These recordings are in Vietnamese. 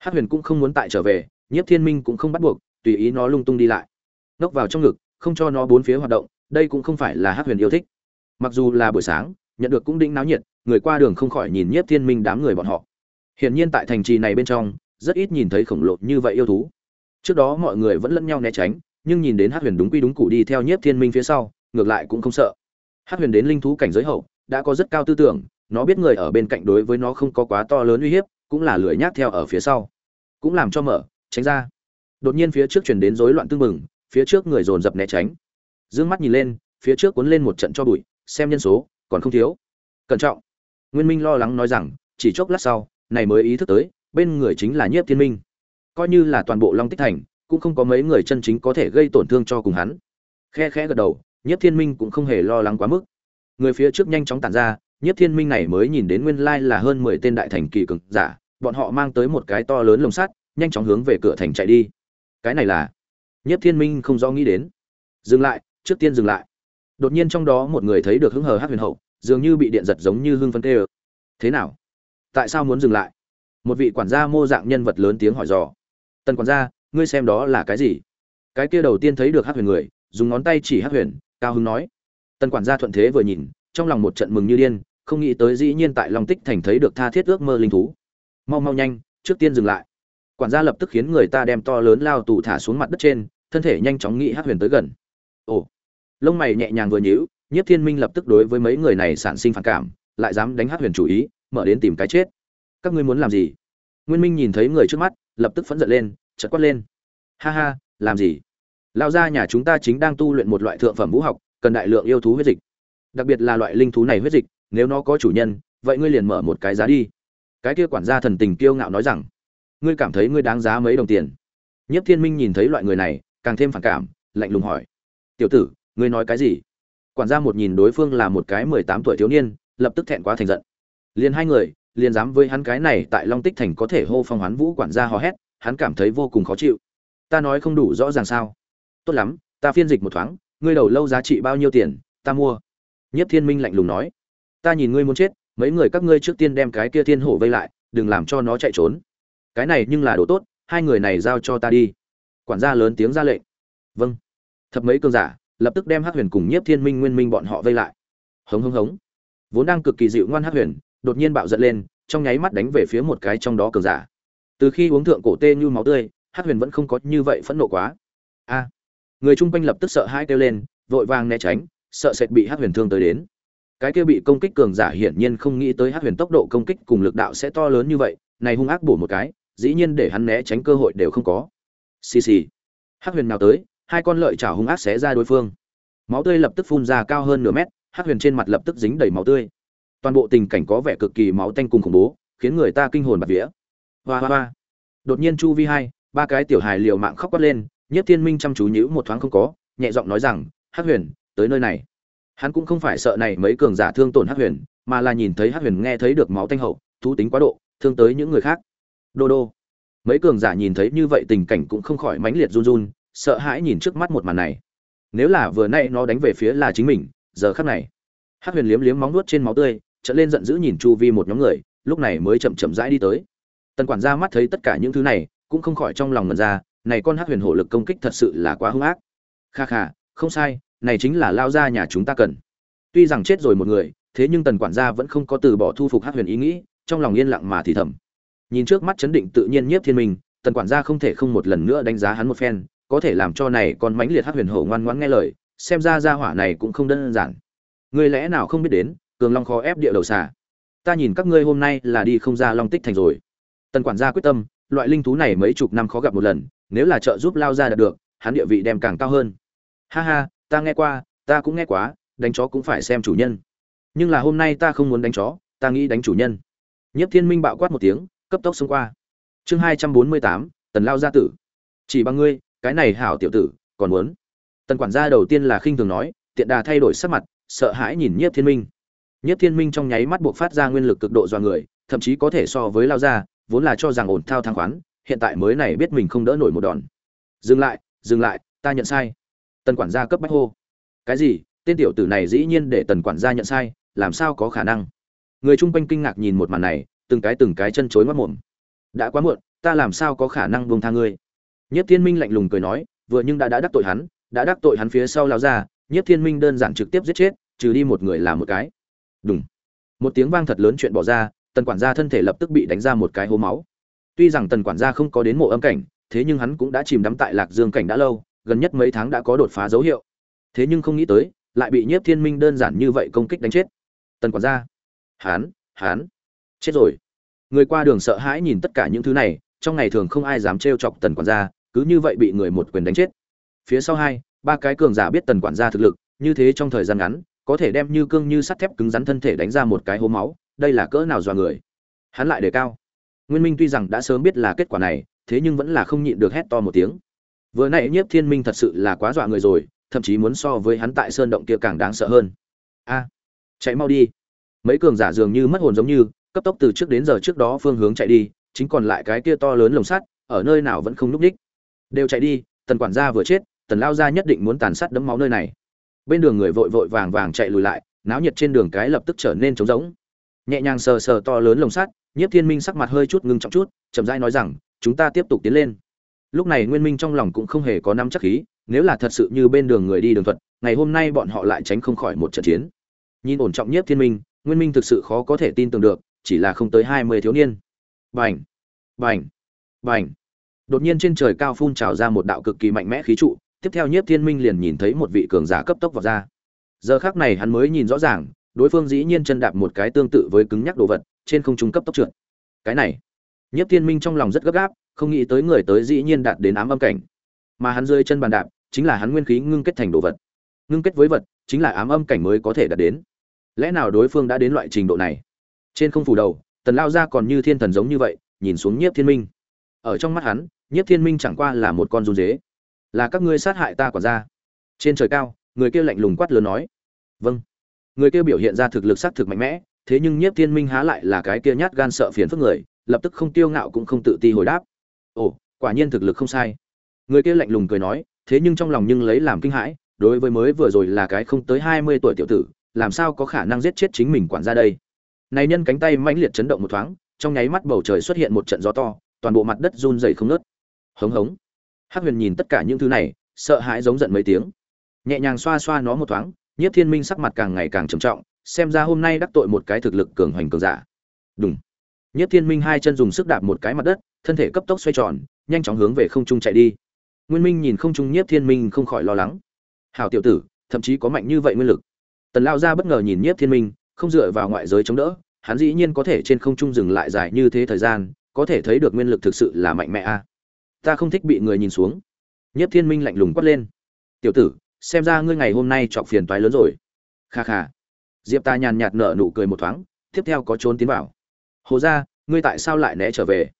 hát huyền cũng không muốn tại trở về, nhiếp thiên minh cũng không bắt buộc, tùy ý nó lung tung đi lại. Nốc vào trong ngực, không cho nó bốn phía hoạt động, đây cũng không phải là hát huyền yêu thích. Mặc dù là buổi sáng, nhận được cũng đĩnh náo nhiệt, người qua đường không khỏi nhìn nhiếp thiên minh đám người bọn họ. Hiển nhiên tại thành trì này bên trong, rất ít nhìn thấy khổng lồ như vậy yêu thú. Trước đó mọi người vẫn lẫn nhau né tránh, nhưng nhìn đến hát huyền đúng quy đúng cụ đi theo nhiếp thiên minh phía sau, ngược lại cũng không sợ. Hát huyền đến linh thú cảnh giới hậu, đã có rất cao tư tưởng, nó biết người ở bên cạnh đối với nó không có quá to lớn uy hiếp cũng là lười nhác theo ở phía sau. Cũng làm cho mở, tránh ra. Đột nhiên phía trước chuyển đến rối loạn tương mừng phía trước người dồn dập né tránh. D ư ơ n g mắt nhìn lên, phía trước cuốn lên một trận cho bụi, xem nhân số, còn không thiếu. Cẩn trọng. Nguyên minh lo lắng nói rằng, chỉ chốc lát sau, này mới ý thức tới, bên người chính là nhiếp thiên minh. Coi như là toàn bộ long tích thành, cũng không có mấy người chân chính có thể gây tổn thương cho cùng hắn. Khe khẽ gật đầu, nhiếp thiên minh cũng không hề lo lắng quá mức. Người phía trước nhanh chóng tản ra nhiếp thiên minh này mới nhìn đến nguyên lai là hơn mười tên đại thành kỳ cực giả, bọn họ mang tới một cái to lớn lồng sắt, nhanh chóng hướng về cửa thành chạy đi. Cái này là? Nhiếp thiên minh không do nghĩ đến. Dừng lại, trước tiên dừng lại. Đột nhiên trong đó một người thấy được hứng hờ hát huyền hậu, dường như bị điện giật giống như hưng phân tê ơ thế nào? Tại sao muốn dừng lại? Một vị quản gia mô dạng nhân vật lớn tiếng hỏi dò. Tần quản gia, ngươi xem đó là cái gì? Cái kia đầu tiên thấy được hát huyền người, dùng ngón tay chỉ hát huyền, cao hưng nói. Tần quản gia thuận thế vừa nhìn, trong lòng một trận mừng như điên không nghĩ tới dĩ nhiên tại long tích thành thấy được tha thiết ước mơ linh thú. Mau mau nhanh, trước tiên dừng lại. Quản gia lập tức khiến người ta đem to lớn lao tù thả xuống mặt đất trên, thân thể nhanh chóng nghĩ hát huyền tới gần. Ồ. Lông mày nhẹ nhàng vừa nhíu, nhiếp thiên minh lập tức đối với mấy người này sản sinh phản cảm, lại dám đánh hát huyền chủ ý, mở đến tìm cái chết. Các ngươi muốn làm gì? Nguyên minh nhìn thấy người trước mắt, lập tức phẫn giận lên chật quát lên. Ha ha, làm gì? Lao ra nhà chúng ta chính đang tu luyện một loại thượng phẩm vũ học, cần đại lượng yêu thú huyết dịch. Đặc biệt là loại linh thú này huyết dịch nếu nó có chủ nhân, vậy ngươi liền mở một cái giá đi. Cái kia quản gia thần tình kiêu ngạo nói rằng, ngươi cảm thấy ngươi đáng giá mấy đồng tiền? Nhất thiên minh nhìn thấy loại người này, càng thêm phản cảm, lạnh lùng hỏi. Tiểu tử, ngươi nói cái gì? Quản gia một nhìn đối phương là một cái mười tám tuổi thiếu niên, lập tức thẹn quá thành giận. Liền hai người, liền dám với hắn cái này tại long tích thành có thể hô phong hoán vũ quản gia hò hét, hắn cảm thấy vô cùng khó chịu. Ta nói không đủ rõ ràng sao? Tốt lắm, ta phiên dịch một thoáng, ngươi đầu lâu giá trị bao nhiêu tiền, ta mua. Nhất thiên minh lạnh lùng nói ta nhìn ngươi muốn chết, mấy người các ngươi trước tiên đem cái kia thiên hổ vây lại, đừng làm cho nó chạy trốn. Cái này nhưng là đồ tốt, hai người này giao cho ta đi. Quản gia lớn tiếng ra lệnh. Vâng. Thập mấy cơn giả, lập tức đem hắc huyền cùng nhiếp thiên minh, nguyên minh bọn họ vây lại. Hống hống hống. Vốn đang cực kỳ dịu ngoan hắc huyền, đột nhiên bạo giận lên, trong nháy mắt đánh về phía một cái trong đó cường giả. Từ khi uống thượng cổ tê như máu tươi, hắc huyền vẫn không có như vậy phẫn nộ quá. A. Người chung quanh lập tức sợ hãi kêu lên, vội vàng né tránh, sợ sệt bị hắc huyền thương tới đến cái kia bị công kích cường giả hiển nhiên không nghĩ tới hát huyền tốc độ công kích cùng lực đạo sẽ to lớn như vậy, này hung ác bổ một cái, dĩ nhiên để hắn né tránh cơ hội đều không có. Xì xì. Hát huyền nào tới, hai con lợi chảo hung ác xé ra đối phương. Máu tươi lập tức phun ra cao hơn nửa mét hát huyền trên mặt lập tức dính đầy máu tươi. Toàn bộ tình cảnh có vẻ cực kỳ máu tanh cùng khủng bố, khiến người ta kinh hồn bạt vía. Hoa hoa hoa. Đột nhiên chu vi hai, ba cái tiểu hài liều mạng khóc quát lên nhất thiên minh chăm chú nhíu một thoáng không có, nhẹ giọng nói rằng hát huyền, tới nơi này hắn cũng không phải sợ này mấy cường giả thương tổn hắc huyền, mà là nhìn thấy hắc huyền nghe thấy được máu tanh hậu, thú tính quá độ, thương tới những người khác. Đô đô. Mấy cường giả nhìn thấy như vậy tình cảnh cũng không khỏi mãnh liệt run run, sợ hãi nhìn trước mắt một màn này. Nếu là vừa nay nó đánh về phía là chính mình, giờ khắc này, hắc huyền liếm liếm móng nuốt trên máu tươi trận lên giận dữ nhìn chu vi một nhóm người, lúc này mới chậm chậm rãi đi tới. Tần quản gia mắt thấy tất cả những thứ này, cũng không khỏi trong lòng ngần ra, này con hắc huyền hổ lực công kích thật sự là quá hung ác. Kha kha, không sai này chính là lao ra nhà chúng ta cần. Tuy rằng chết rồi một người, thế nhưng tần quản gia vẫn không có từ bỏ thu phục hắc huyền ý nghĩ, trong lòng yên lặng mà thì thầm. Nhìn trước mắt chấn định tự nhiên nhiếp thiên minh, tần quản gia không thể không một lần nữa đánh giá hắn một phen, có thể làm cho này con mãnh liệt hắc huyền hổ ngoan ngoãn nghe lời, xem ra gia hỏa này cũng không đơn giản. Người lẽ nào không biết đến, cường long khó ép địa đầu xà. Ta nhìn các ngươi hôm nay là đi không ra long tích thành rồi. Tần quản gia quyết tâm, loại linh thú này mấy chục năm khó gặp một lần, nếu là trợ giúp lao ra đạt được, hắn địa vị đem càng cao hơn. Ha ha ta nghe qua, ta cũng nghe quá, đánh chó cũng phải xem chủ nhân. Nhưng là hôm nay ta không muốn đánh chó, ta nghĩ đánh chủ nhân. Nhất thiên minh bạo quát một tiếng, cấp tốc xông qua. Chương hai trăm bốn mươi tám, tần lao gia tử. Chỉ bằng ngươi, cái này hảo tiểu tử, còn muốn. Tần quản gia đầu tiên là khinh thường nói, tiện đà thay đổi sắc mặt, sợ hãi nhìn nhiếp thiên minh. Nhiếp thiên minh trong nháy mắt buộc phát ra nguyên lực cực độ do người, thậm chí có thể so với lao gia, vốn là cho rằng ổn thao thang khoán, hiện tại mới này biết mình không đỡ nổi một đòn. Dừng lại dừng lại, ta nhận sai tần quản gia cấp bách hô. Cái gì? Tên tiểu tử này dĩ nhiên để tần quản gia nhận sai, làm sao có khả năng? Người chung quanh kinh ngạc nhìn một màn này, từng cái từng cái chân chối mất mồm. Đã quá muộn, ta làm sao có khả năng buông tha ngươi? Nhất thiên minh lạnh lùng cười nói, vừa nhưng đã đã đắc tội hắn, đã đắc tội hắn phía sau lao ra nhất thiên minh đơn giản trực tiếp giết chết, trừ đi một người là một cái. Đúng một tiếng vang thật lớn chuyện bỏ ra, tần quản gia thân thể lập tức bị đánh ra một cái hố máu. Tuy rằng tần quản gia không có đến mộ âm cảnh, thế nhưng hắn cũng đã chìm đắm tại lạc dương cảnh đã lâu gần nhất mấy tháng đã có đột phá dấu hiệu. Thế nhưng không nghĩ tới, lại bị nhiếp thiên minh đơn giản như vậy công kích đánh chết. Tần quản gia. Hán hán. Chết rồi. Người qua đường sợ hãi nhìn tất cả những thứ này, trong ngày thường không ai dám trêu chọc tần quản gia, cứ như vậy bị người một quyền đánh chết. Phía sau hai, ba cái cường giả biết tần quản gia thực lực, như thế trong thời gian ngắn, có thể đem như cương như sắt thép cứng rắn thân thể đánh ra một cái hố máu, đây là cỡ nào dọa người. Hắn lại đề cao. Nguyên minh tuy rằng đã sớm biết là kết quả này, thế nhưng vẫn là không nhịn được hét to một tiếng vừa nãy nhiếp thiên minh thật sự là quá dọa người rồi, thậm chí muốn so với hắn tại sơn động kia càng đáng sợ hơn. A, chạy mau đi. Mấy cường giả dường như mất hồn giống như, cấp tốc từ trước đến giờ trước đó phương hướng chạy đi, chính còn lại cái kia to lớn lồng sắt, ở nơi nào vẫn không núp đích đều chạy đi, tần quản gia vừa chết, tần lao gia nhất định muốn tàn sát đấm máu nơi này. Bên đường người vội vội vàng vàng chạy lùi lại, náo nhiệt trên đường cái lập tức trở nên trống rỗng. Nhẹ nhàng sờ sờ to lớn lồng sắt, nhiếp thiên minh sắc mặt hơi chút ngưng trọng chút, chậm rãi nói rằng, chúng ta tiếp tục tiến lên lúc này nguyên minh trong lòng cũng không hề có nắm chắc khí, nếu là thật sự như bên đường người đi đường thuật, ngày hôm nay bọn họ lại tránh không khỏi một trận chiến. Nhìn ổn trọng nhất thiên minh, nguyên minh thực sự khó có thể tin tưởng được, chỉ là không tới hai mươi thiếu niên. Bành! Bành! Bành! Đột nhiên trên trời cao phun trào ra một đạo cực kỳ mạnh mẽ khí trụ, tiếp theo nhiếp thiên minh liền nhìn thấy một vị cường giả cấp tốc vào ra. Giờ khác này hắn mới nhìn rõ ràng, đối phương dĩ nhiên chân đạp một cái tương tự với cứng nhắc đồ vật, trên không trung cấp tốc trượt. Cái này nhiếp thiên minh trong lòng rất gấp gáp không nghĩ tới người tới dĩ nhiên đạt đến ám âm cảnh. Mà hắn rơi chân bàn đạp, chính là hắn nguyên khí ngưng kết thành đồ vật. Ngưng kết với vật, chính là ám âm cảnh mới có thể đạt đến. Lẽ nào đối phương đã đến loại trình độ này? Trên không phủ đầu, tần lao ra còn như thiên thần giống như vậy, nhìn xuống nhiếp thiên minh. Ở trong mắt hắn, nhiếp thiên minh chẳng qua là một con run dế. Là các ngươi sát hại ta còn ra trên trời cao, người kia lạnh lùng quát lớn nói. Vâng. Người kia biểu hiện ra thực lực xác thực mạnh mẽ, thế nhưng nhiếp thiên minh há lại là cái kia nhát gan sợ phiền phức người, lập tức không tiêu ngạo cũng không tự ti hồi đáp ồ, quả nhiên thực lực không sai. Người kia lạnh lùng cười nói, thế nhưng trong lòng nhưng lấy làm kinh hãi, đối với mới vừa rồi là cái không tới hai mươi tuổi tiểu tử, làm sao có khả năng giết chết chính mình quản ra đây? Này nhân cánh tay mãnh liệt chấn động một thoáng, trong nháy mắt bầu trời xuất hiện một trận gió to, toàn bộ mặt đất run rẩy không nớt hống hống. Hắc huyền nhìn tất cả những thứ này, sợ hãi giống giận mấy tiếng. Nhẹ nhàng xoa xoa nó một thoáng, nhiếp thiên minh sắc mặt càng ngày càng trầm trọng, xem ra hôm nay đắc tội một cái thực lực cường hoành cường giả. Đúng nhiếp thiên minh hai chân dùng sức đạp một cái mặt đất thân thể cấp tốc xoay tròn, nhanh chóng hướng về không trung chạy đi. Nguyên minh nhìn không trung nhiếp thiên minh không khỏi lo lắng. Hảo tiểu tử, thậm chí có mạnh như vậy nguyên lực. Tần lao ra bất ngờ nhìn nhiếp thiên minh, không dựa vào ngoại giới chống đỡ, hắn dĩ nhiên có thể trên không trung dừng lại dài như thế thời gian, có thể thấy được nguyên lực thực sự là mạnh mẽ a. Ta không thích bị người nhìn xuống. Nhiếp thiên minh lạnh lùng quát lên. Tiểu tử, xem ra ngươi ngày hôm nay chọc phiền toái lớn rồi. Kha kha. Diệp ta nhàn nhạt nở nụ cười một thoáng, tiếp theo có trốn tiến vào. Hồ gia, ngươi tại sao lại né trở về?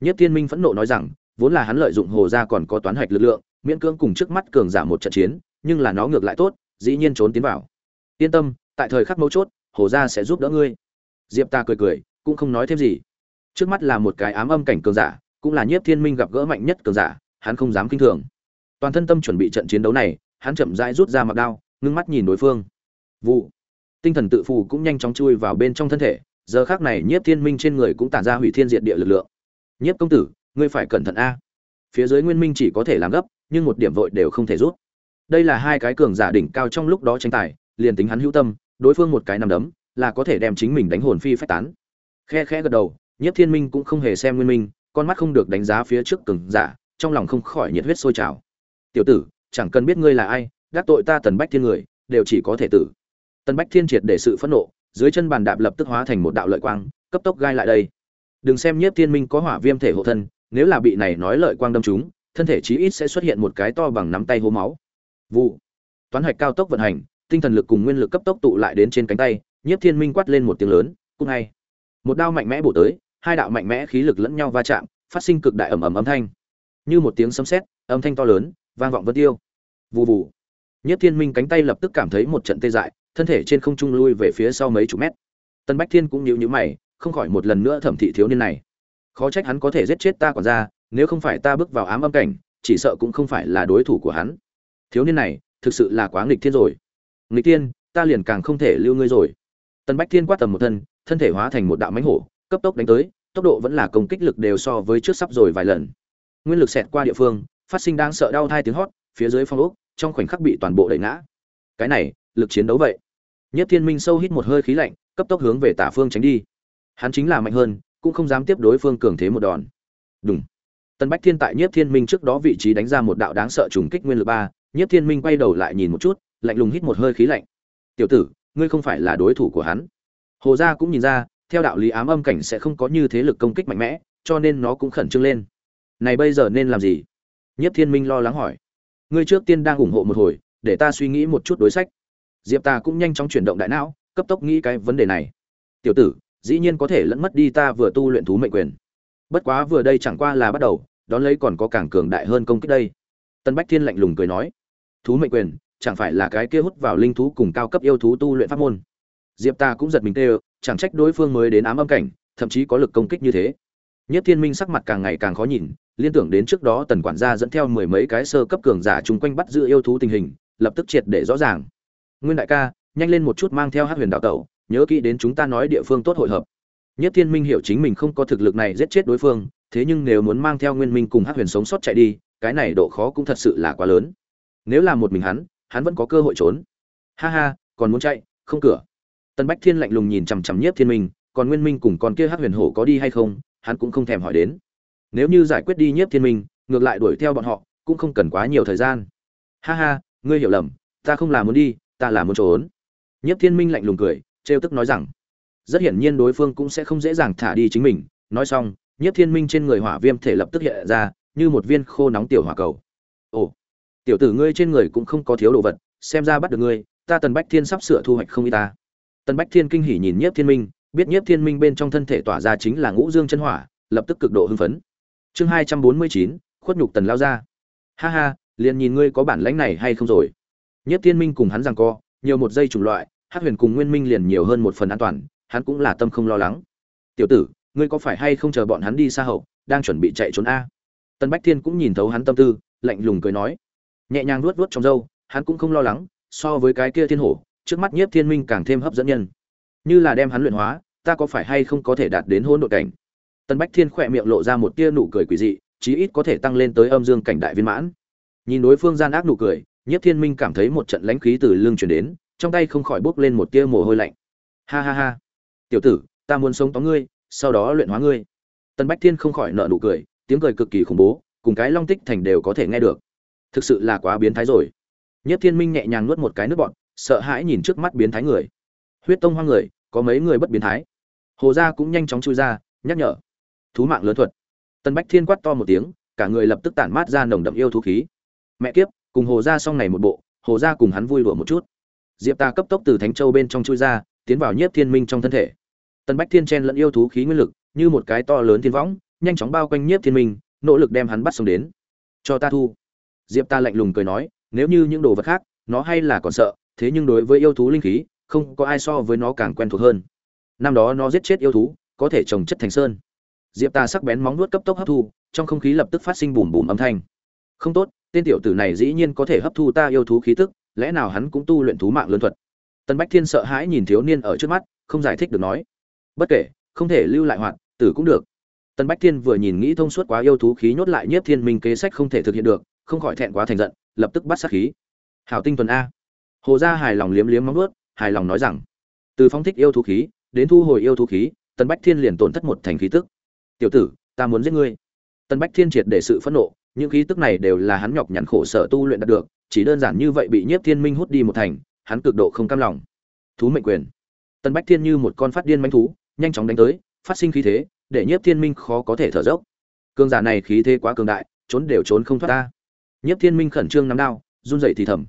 Nhiếp thiên minh phẫn nộ nói rằng, vốn là hắn lợi dụng hồ gia còn có toán hạch lực lượng, miễn cưỡng cùng trước mắt cường giả một trận chiến, nhưng là nó ngược lại tốt, dĩ nhiên trốn tiến vào. Yên tâm, tại thời khắc mấu chốt, hồ gia sẽ giúp đỡ ngươi. Diệp ta cười cười, cũng không nói thêm gì. Trước mắt là một cái ám âm cảnh cường giả, cũng là nhiếp thiên minh gặp gỡ mạnh nhất cường giả, hắn không dám kinh thường. Toàn thân tâm chuẩn bị trận chiến đấu này, hắn chậm rãi rút ra mặc đao, ngưng mắt nhìn đối phương. Vụ. Tinh thần tự phù cũng nhanh chóng chui vào bên trong thân thể, giờ khác này nhiếp thiên minh trên người cũng tản ra hủy thiên diệt địa lực lượng nhiếp công tử, ngươi phải cẩn thận a. Phía dưới nguyên minh chỉ có thể làm gấp, nhưng một điểm vội đều không thể rút. Đây là hai cái cường giả đỉnh cao trong lúc đó tranh tài, liền tính hắn hữu tâm, đối phương một cái nằm đấm, là có thể đem chính mình đánh hồn phi phách tán. Khe khe gật đầu, nhiếp thiên minh cũng không hề xem nguyên minh, con mắt không được đánh giá phía trước cường giả, trong lòng không khỏi nhiệt huyết sôi trào. Tiểu tử, chẳng cần biết ngươi là ai, gác tội ta tần bách thiên người, đều chỉ có thể tử. Tần bách thiên triệt để sự phẫn nộ, dưới chân bàn đạp lập tức hóa thành một đạo lợi quang, cấp tốc gai lại đây đừng xem nhiếp thiên minh có hỏa viêm thể hộ thân, nếu là bị này nói lợi quang đâm chúng thân thể chí ít sẽ xuất hiện một cái to bằng nắm tay hố máu. Vụ. Toán hạch cao tốc vận hành, tinh thần lực cùng nguyên lực cấp tốc tụ lại đến trên cánh tay, nhiếp thiên minh quát lên một tiếng lớn cúc ngay một đao mạnh mẽ bổ tới, hai đạo mạnh mẽ khí lực lẫn nhau va chạm, phát sinh cực đại ầm ầm âm thanh. Như một tiếng sấm sét, âm thanh to lớn, vang vọng vân tiêu. Vù vù. Nhất thiên minh cánh tay lập tức cảm thấy một trận tê dại, thân thể trên không trung lui về phía sau mấy chục mét. Tân bách thiên cũng nhíu nhíu mày không khỏi một lần nữa thẩm thị thiếu niên này. Khó trách hắn có thể giết chết ta còn ra, nếu không phải ta bước vào ám âm cảnh, chỉ sợ cũng không phải là đối thủ của hắn. Thiếu niên này, thực sự là quá nghịch thiên rồi. Nghịch thiên, ta liền càng không thể lưu ngươi rồi. Tân bách thiên quát tầm một thân thân thể hóa thành một đạo mánh hổ, cấp tốc đánh tới, tốc độ vẫn là công kích lực đều so với trước sắp rồi vài lần. Nguyên lực xẹt qua địa phương, phát sinh đang sợ đau thai tiếng hót, phía dưới phong ốc, trong khoảnh khắc bị toàn bộ đẩy ngã. Cái này, lực chiến đấu vậy. Nhất thiên minh sâu hít một hơi khí lạnh, cấp tốc hướng về tả phương tránh đi hắn chính là mạnh hơn, cũng không dám tiếp đối phương cường thế một đòn. Đúng tân bách thiên tại nhiếp thiên minh trước đó vị trí đánh ra một đạo đáng sợ trùng kích nguyên lực ba, nhiếp thiên minh quay đầu lại nhìn một chút, lạnh lùng hít một hơi khí lạnh. Tiểu tử, ngươi không phải là đối thủ của hắn. Hồ gia cũng nhìn ra, theo đạo lý ám âm cảnh sẽ không có như thế lực công kích mạnh mẽ, cho nên nó cũng khẩn trương lên. Này bây giờ nên làm gì? Nhiếp thiên minh lo lắng hỏi. Ngươi trước tiên đang ủng hộ một hồi, để ta suy nghĩ một chút đối sách. Diệp ta cũng nhanh chóng chuyển động đại não, cấp tốc nghĩ cái vấn đề này. Tiểu tử dĩ nhiên có thể lẫn mất đi ta vừa tu luyện thú mệnh quyền. Bất quá vừa đây chẳng qua là bắt đầu, đón lấy còn có càng cường đại hơn công kích đây. Tân bách thiên lạnh lùng cười nói, thú mệnh quyền, chẳng phải là cái kia hút vào linh thú cùng cao cấp yêu thú tu luyện pháp môn? Diệp ta cũng giật mình tê chẳng trách đối phương mới đến ám âm cảnh, thậm chí có lực công kích như thế. Nhất thiên minh sắc mặt càng ngày càng khó nhìn, liên tưởng đến trước đó tần quản gia dẫn theo mười mấy cái sơ cấp cường giả chung quanh bắt giữ yêu thú tình hình, lập tức triệt để rõ ràng. Nguyên đại ca, nhanh lên một chút mang theo hát huyền đạo tẩu nhớ kỹ đến chúng ta nói địa phương tốt hội hợp. Nhất thiên minh hiểu chính mình không có thực lực này giết chết đối phương, thế nhưng nếu muốn mang theo nguyên minh cùng hát huyền sống sót chạy đi, cái này độ khó cũng thật sự là quá lớn. Nếu là một mình hắn hắn vẫn có cơ hội trốn. Ha ha, còn muốn chạy, không cửa. Tân bách thiên lạnh lùng nhìn chằm chằm nhiếp thiên minh, còn nguyên minh cùng con kia hát huyền hổ có đi hay không, hắn cũng không thèm hỏi đến. Nếu như giải quyết đi nhiếp thiên minh, ngược lại đuổi theo bọn họ, cũng không cần quá nhiều thời gian. Ha ha, ngươi hiểu lầm, ta không là muốn đi, ta là muốn trốn. Nhiếp thiên minh lạnh lùng cười trêu tức nói rằng, rất hiển nhiên đối phương cũng sẽ không dễ dàng thả đi chính mình. Nói xong, nhiếp thiên minh trên người hỏa viêm thể lập tức hiện ra, như một viên khô nóng tiểu hỏa cầu. Ồ, tiểu tử ngươi trên người cũng không có thiếu đồ vật, xem ra bắt được ngươi, ta tần bách thiên sắp sửa thu hoạch không y ta. Tần bách thiên kinh hỉ nhìn nhiếp thiên minh, biết nhiếp thiên minh bên trong thân thể tỏa ra chính là ngũ dương chân hỏa, lập tức cực độ hưng phấn. Chương hai trăm bốn mươi chín, khuất nhục tần lao ra ha ha, liền nhìn ngươi có bản lãnh này hay không rồi. Nhiếp thiên minh cùng hắn rằng co, nhiều một giây chủng loại hắc huyền cùng nguyên minh liền nhiều hơn một phần an toàn, hắn cũng là tâm không lo lắng. Tiểu tử, ngươi có phải hay không chờ bọn hắn đi xa hậu, đang chuẩn bị chạy trốn a? Tân bách thiên cũng nhìn thấu hắn tâm tư, lạnh lùng cười nói. Nhẹ nhàng nuốt nuốt trong râu, hắn cũng không lo lắng, so với cái kia thiên hổ, trước mắt nhiếp thiên minh càng thêm hấp dẫn nhân. Như là đem hắn luyện hóa, ta có phải hay không có thể đạt đến hôn đội cảnh? Tân bách thiên khỏe miệng lộ ra một tia nụ cười quỷ dị, chí ít có thể tăng lên tới âm dương cảnh đại viên mãn. Nhìn đối phương gian ác nụ cười, nhiếp thiên minh cảm thấy một trận lãnh khí từ lưng chuyển đến trong tay không khỏi bốc lên một tia mồ hôi lạnh. Ha ha ha. Tiểu tử, ta muốn sống tóm ngươi, sau đó luyện hóa ngươi. Tân bách thiên không khỏi nợ nụ cười, tiếng cười cực kỳ khủng bố, cùng cái long tích thành đều có thể nghe được. Thực sự là quá biến thái rồi. Nhất thiên minh nhẹ nhàng nuốt một cái nước bọn sợ hãi nhìn trước mắt biến thái người. Huyết tông hoang người, có mấy người bất biến thái? Hồ gia cũng nhanh chóng chui ra, nhắc nhở. Thú mạng lớn thuật. Tân bách thiên quát to một tiếng, cả người lập tức tản mát ra nồng đậm yêu thú khí. Mẹ kiếp, cùng hồ gia xong này một bộ, hồ gia cùng hắn vui đùa một chút diệp ta cấp tốc từ thánh châu bên trong chui ra, tiến vào nhiếp thiên minh trong thân thể. Tân bách thiên chen lẫn yêu thú khí nguyên lực, như một cái to lớn thiên võng, nhanh chóng bao quanh nhiếp thiên minh, nỗ lực đem hắn bắt sống đến. Cho ta thu. Diệp ta lạnh lùng cười nói, nếu như những đồ vật khác, nó hay là còn sợ, thế nhưng đối với yêu thú linh khí, không có ai so với nó càng quen thuộc hơn. Năm đó nó giết chết yêu thú, có thể trồng chất thành sơn. Diệp ta sắc bén móng nuốt cấp tốc hấp thu, trong không khí lập tức phát sinh bùm bùm âm thanh. Không tốt, tên tiểu tử này dĩ nhiên có thể hấp thu ta yêu thú khí tức lẽ nào hắn cũng tu luyện thú mạng lớn thuật? Tân bách thiên sợ hãi nhìn thiếu niên ở trước mắt, không giải thích được nói. Bất kể, không thể lưu lại hoạt, tử cũng được. Tân bách thiên vừa nhìn nghĩ thông suốt quá yêu thú khí nhốt lại nhiếp thiên minh kế sách không thể thực hiện được, không khỏi thẹn quá thành giận, lập tức bắt sát khí. Hảo tinh tuần a. Hồ gia hài lòng liếm liếm móng ướt hài lòng nói rằng, từ phóng thích yêu thú khí, đến thu hồi yêu thú khí tân bách thiên liền tổn thất một thành khí tức. Tiểu tử, ta muốn giết ngươi. Tân bách thiên triệt để sự phẫn nộ những khí tức này đều là hắn nhọc nhằn khổ sở tu luyện đạt được, chỉ đơn giản như vậy bị nhiếp thiên minh hút đi một thành, hắn cực độ không cam lòng. Thú mệnh quyền. Tân bách thiên như một con phát điên manh thú, nhanh chóng đánh tới, phát sinh khí thế, để nhiếp thiên minh khó có thể thở dốc. Cương giả này khí thế quá cường đại, trốn đều trốn không thoát ta. Nhiếp thiên minh khẩn trương nắm đao, run dậy thì thầm.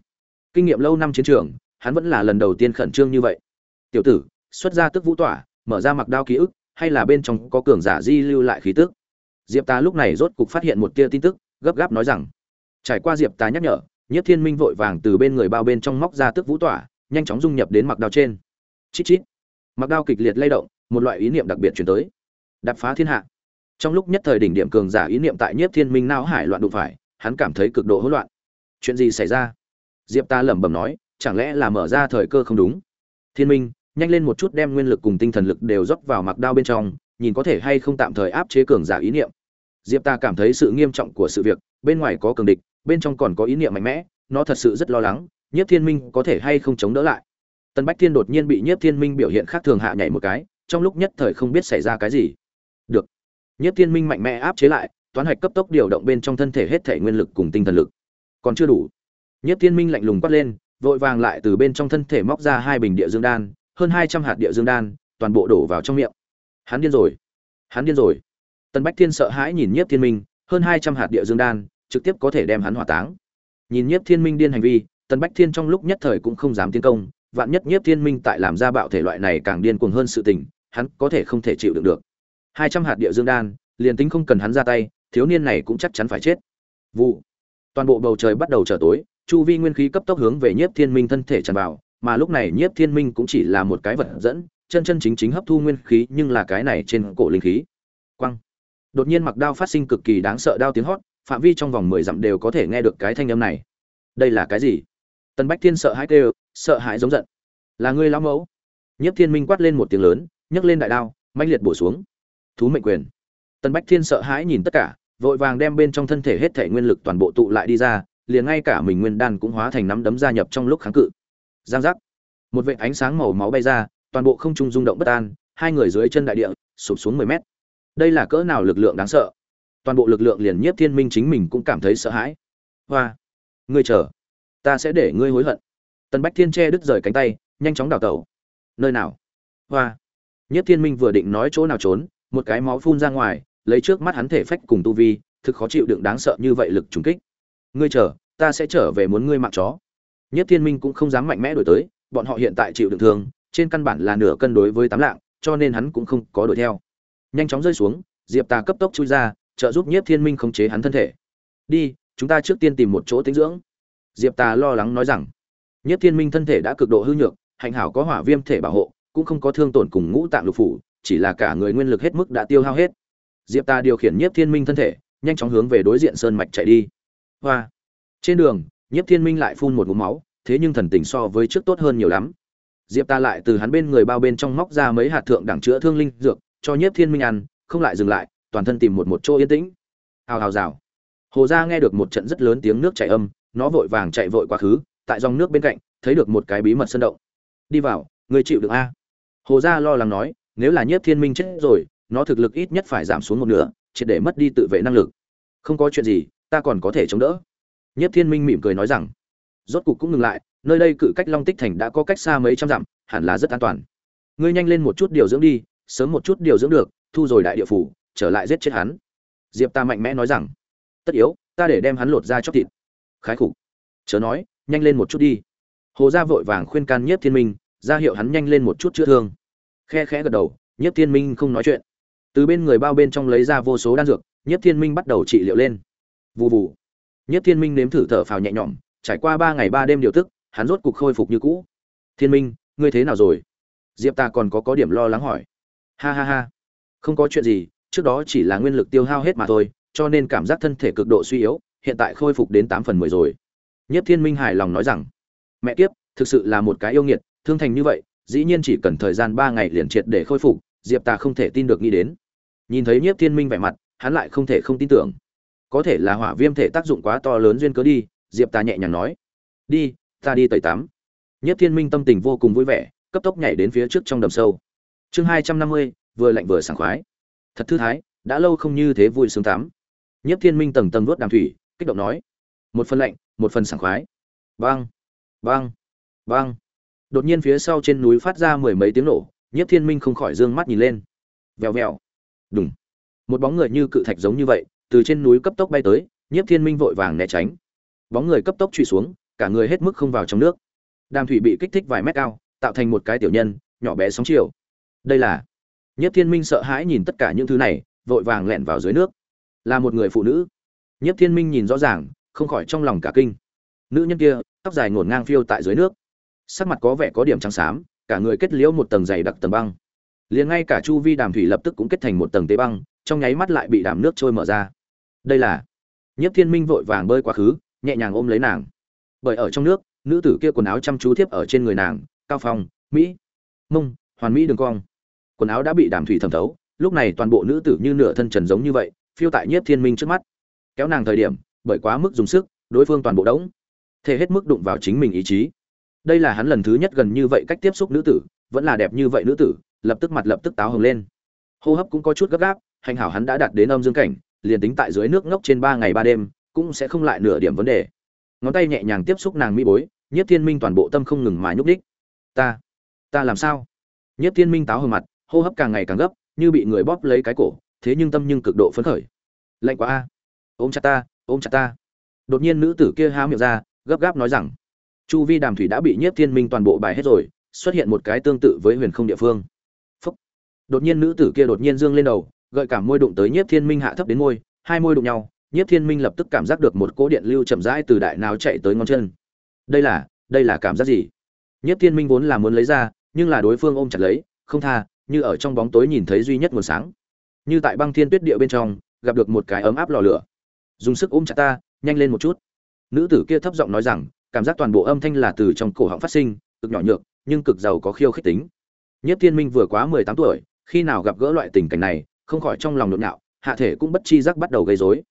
Kinh nghiệm lâu năm chiến trường, hắn vẫn là lần đầu tiên khẩn trương như vậy. Tiểu tử, xuất ra tức vũ tỏa, mở ra mặc đao ký ức, hay là bên trong có cường giả di lưu lại khí tức? Diệp ta lúc này rốt cục phát hiện một tia tin tức gấp gáp nói rằng, trải qua diệp ta nhắc nhở nhất thiên minh vội vàng từ bên người bao bên trong móc ra tức vũ tỏa, nhanh chóng dung nhập đến mặc đao trên. Chít chít. Mặc đao kịch liệt lay động, một loại ý niệm đặc biệt chuyển tới. Đập phá thiên hạ. Trong lúc nhất thời đỉnh điểm cường giả ý niệm tại nhất thiên minh não hải loạn đụng phải, hắn cảm thấy cực độ hỗn loạn. Chuyện gì xảy ra? Diệp ta lẩm bẩm nói, chẳng lẽ là mở ra thời cơ không đúng? Thiên minh, nhanh lên một chút đem nguyên lực cùng tinh thần lực đều dốc vào mặc đao bên trong, nhìn có thể hay không tạm thời áp chế cường giả ý niệm diệp ta cảm thấy sự nghiêm trọng của sự việc, bên ngoài có cường địch, bên trong còn có ý niệm mạnh mẽ, nó thật sự rất lo lắng, nhiếp thiên minh có thể hay không chống đỡ lại. Tân bách thiên đột nhiên bị nhiếp thiên minh biểu hiện khác thường hạ nhảy một cái, trong lúc nhất thời không biết xảy ra cái gì. Được. Nhiếp thiên minh mạnh mẽ áp chế lại, toán hạch cấp tốc điều động bên trong thân thể hết thể nguyên lực cùng tinh thần lực. Còn chưa đủ. Nhiếp thiên minh lạnh lùng quát lên, vội vàng lại từ bên trong thân thể móc ra hai bình địa dương đan, hơn hai trăm hạt địa dương đan, toàn bộ đổ vào trong miệng. Hắn điên rồi. Hắn điên rồi tần bách thiên sợ hãi nhìn nhiếp thiên minh, hơn hai trăm hạt địa dương đan, trực tiếp có thể đem hắn hỏa táng. Nhìn nhiếp thiên minh điên hành vi, tần bách thiên trong lúc nhất thời cũng không dám tiến công, vạn nhất nhiếp thiên minh tại làm ra bạo thể loại này càng điên cuồng hơn sự tình, hắn có thể không thể chịu đựng được. Hai trăm hạt địa dương đan, liền tính không cần hắn ra tay, thiếu niên này cũng chắc chắn phải chết. Vụ. Toàn bộ bầu trời bắt đầu trở tối, chu vi nguyên khí cấp tốc hướng về nhiếp thiên minh thân thể tràn vào, mà lúc này nhiếp thiên minh cũng chỉ là một cái vật dẫn, chân chân chính chính hấp thu nguyên khí nhưng là cái này trên cổ linh khí. Quăng đột nhiên mặc đao phát sinh cực kỳ đáng sợ đao tiếng hót, phạm vi trong vòng mười dặm đều có thể nghe được cái thanh âm này. Đây là cái gì? Tần bách thiên sợ hãi kêu, sợ hãi giống giận. Là ngươi lão mẫu? Nhiếp thiên minh quát lên một tiếng lớn, nhấc lên đại đao manh liệt bổ xuống. Thú mệnh quyền. Tần bách thiên sợ hãi nhìn tất cả, vội vàng đem bên trong thân thể hết thể nguyên lực toàn bộ tụ lại đi ra, liền ngay cả mình nguyên đan cũng hóa thành nắm đấm gia nhập trong lúc kháng cự. Giang giác. Một vệ ánh sáng màu máu bay ra, toàn bộ không trung rung động bất an, hai người dưới chân đại địa, sụp xuống mười mét đây là cỡ nào lực lượng đáng sợ? Toàn bộ lực lượng liền nhiếp thiên minh chính mình cũng cảm thấy sợ hãi. Hoa, ngươi chờ, ta sẽ để ngươi hối hận. Tần bách thiên che đứt rời cánh tay, nhanh chóng đào tẩu. Nơi nào? Hoa, nhiếp thiên minh vừa định nói chỗ nào trốn, một cái máu phun ra ngoài, lấy trước mắt hắn thể phách cùng tu vi, thực khó chịu đựng đáng sợ như vậy lực trùng kích. Ngươi chờ, ta sẽ trở về muốn ngươi mạng chó. Nhất thiên minh cũng không dám mạnh mẽ đổi tới, bọn họ hiện tại chịu đựng thương, trên căn bản là nửa cân đối với tám lạng, cho nên hắn cũng không có đuổi theo nhanh chóng rơi xuống, diệp tà cấp tốc chui ra, trợ giúp nhiếp thiên minh khống chế hắn thân thể. Đi, chúng ta trước tiên tìm một chỗ tĩnh dưỡng. Diệp tà lo lắng nói rằng. Nhiếp thiên minh thân thể đã cực độ hư nhược, hạnh hảo có hỏa viêm thể bảo hộ, cũng không có thương tổn cùng ngũ tạng lục phủ, chỉ là cả người nguyên lực hết mức đã tiêu hao hết. Diệp tà điều khiển nhiếp thiên minh thân thể, nhanh chóng hướng về đối diện sơn mạch chạy đi. Hoa! Trên đường, nhiếp thiên minh lại phun một ngụm máu, thế nhưng thần tình so với trước tốt hơn nhiều lắm. Diệp ta lại từ hắn bên người bao bên trong móc ra mấy hạt thượng đẳng chữa thương linh dược cho nhiếp thiên minh ăn, không lại dừng lại, toàn thân tìm một một chỗ yên tĩnh. Hào hào rào. Hồ gia nghe được một trận rất lớn tiếng nước chảy âm, nó vội vàng chạy vội quá khứ tại dòng nước bên cạnh, thấy được một cái bí mật sân động. Đi vào, người chịu được a. Hồ gia lo lắng nói, nếu là nhiếp thiên minh chết rồi, nó thực lực ít nhất phải giảm xuống một nửa, triệt để mất đi tự vệ năng lực. Không có chuyện gì, ta còn có thể chống đỡ. Nhiếp thiên minh mỉm cười nói rằng, rốt cục cũng ngừng lại, nơi đây cự cách long tích thành đã có cách xa mấy trăm dặm, hẳn là rất an toàn. Ngươi nhanh lên một chút điều dưỡng đi sớm một chút điều dưỡng được thu rồi đại địa phủ trở lại giết chết hắn diệp ta mạnh mẽ nói rằng tất yếu ta để đem hắn lột ra chóc thịt khái khục chớ nói nhanh lên một chút đi hồ gia vội vàng khuyên can nhiếp thiên minh ra hiệu hắn nhanh lên một chút chữa thương khe khẽ gật đầu nhiếp thiên minh không nói chuyện từ bên người bao bên trong lấy ra vô số đan dược nhiếp thiên minh bắt đầu trị liệu lên Vù vù. Nhất Thiên Minh nếm thử thở phào nhẹ nhõm, trải qua ba ngày ba đêm điều tức, hắn rốt cục khôi phục như cũ. Thiên Minh, ngươi thế nào rồi? Diệp Ta còn có có điểm lo lắng hỏi. Ha ha ha, không có chuyện gì, trước đó chỉ là nguyên lực tiêu hao hết mà thôi, cho nên cảm giác thân thể cực độ suy yếu, hiện tại khôi phục đến tám phần mười rồi. Nhất Thiên Minh hài lòng nói rằng, mẹ kiếp, thực sự là một cái yêu nghiệt, thương thành như vậy, dĩ nhiên chỉ cần thời gian ba ngày liền triệt để khôi phục, Diệp Ta không thể tin được nghĩ đến. Nhìn thấy Nhiếp Thiên Minh vẻ mặt, hắn lại không thể không tin tưởng. Có thể là hỏa viêm thể tác dụng quá to lớn duyên cớ đi diệp ta nhẹ nhàng nói. Đi ta đi tẩy tắm. Nhất thiên minh tâm tình vô cùng vui vẻ cấp tốc nhảy đến phía trước trong đầm sâu chương hai trăm năm mươi vừa lạnh vừa sảng khoái. Thật thư thái đã lâu không như thế vui sướng tắm nhất thiên minh tầng tầng nuốt đàm thủy kích động nói. Một phần lạnh một phần sảng khoái. Bang, bang, bang, đột nhiên phía sau trên núi phát ra mười mấy tiếng nổ nhất thiên minh không khỏi d ư ơ n g mắt nhìn lên. Vèo vèo. Đúng một bóng người như cự thạch giống như vậy từ trên núi cấp tốc bay tới nhiếp thiên minh vội vàng né tránh. Bóng người cấp tốc truy xuống cả người hết mức không vào trong nước. Đàm thủy bị kích thích vài mét cao tạo thành một cái tiểu nhân nhỏ bé sóng chiều đây là. Nhất thiên minh sợ hãi nhìn tất cả những thứ này, vội vàng lẹn vào dưới nước. Là một người phụ nữ. Nhất thiên minh nhìn rõ ràng, không khỏi trong lòng cả kinh. Nữ nhân kia, tóc dài ngổn ngang phiêu tại dưới nước. Sắc mặt có vẻ có điểm trắng xám, cả người kết liễu một tầng dày đặc tầng băng. Liền ngay cả chu vi đàm thủy lập tức cũng kết thành một tầng tế băng, trong nháy mắt lại bị đàm nước trôi mở ra. Đây là. Nhiếp thiên minh vội vàng bơi quá khứ, nhẹ nhàng ôm lấy nàng. Bởi ở trong nước, nữ tử kia quần áo chăm chú thiếp ở trên người nàng, cao phong, mỹ, mông, hoàn mỹ đường cong quần áo đã bị đàm thủy thẩm thấu, lúc này toàn bộ nữ tử như nửa thân trần giống như vậy, phiêu tại nhiếp thiên minh trước mắt. Kéo nàng thời điểm, bởi quá mức dùng sức, đối phương toàn bộ đống, thể hết mức đụng vào chính mình ý chí. Đây là hắn lần thứ nhất gần như vậy cách tiếp xúc nữ tử, vẫn là đẹp như vậy nữ tử, lập tức mặt lập tức táo hồng lên. Hô hấp cũng có chút gấp gáp, hành hảo hắn đã đạt đến âm dương cảnh, liền tính tại dưới nước ngốc trên ba ngày ba đêm, cũng sẽ không lại nửa điểm vấn đề. Ngón tay nhẹ nhàng tiếp xúc nàng mỹ bối nhất thiên minh toàn bộ tâm không ngừng mà nhúc đích ta ta làm sao? Nhất thiên minh táo hờ mặt hô hấp càng ngày càng gấp, như bị người bóp lấy cái cổ, thế nhưng tâm nhưng cực độ phấn khởi. Lạnh quá a. Ôm chặt ta, ôm chặt ta. Đột nhiên nữ tử kia há miệng ra, gấp gáp nói rằng, chu vi đàm thủy đã bị nhiếp thiên minh toàn bộ bài hết rồi, xuất hiện một cái tương tự với huyền không địa phương. Phúc. đột nhiên nữ tử kia đột nhiên dương lên đầu, gợi cảm môi đụng tới nhiếp thiên minh hạ thấp đến môi, hai môi đụng nhau, nhiếp thiên minh lập tức cảm giác được một cỗ điện lưu chậm rãi từ đại não chạy tới ngón chân. Đây là đây là cảm giác gì? Nhiếp thiên minh vốn là muốn lấy ra, nhưng là đối phương ôm chặt lấy, không tha như ở trong bóng tối nhìn thấy duy nhất nguồn sáng. Như tại băng thiên tuyết địa bên trong, gặp được một cái ấm áp lò lửa. Dùng sức ôm chặt ta, nhanh lên một chút. Nữ tử kia thấp giọng nói rằng, cảm giác toàn bộ âm thanh là từ trong cổ họng phát sinh, cực nhỏ nhược, nhưng cực giàu có khiêu khích tính. Nhất thiên minh vừa quá mười tám tuổi, khi nào gặp gỡ loại tình cảnh này, không khỏi trong lòng nhộn nhạo, hạ thể cũng bất chi giác bắt đầu gây rối.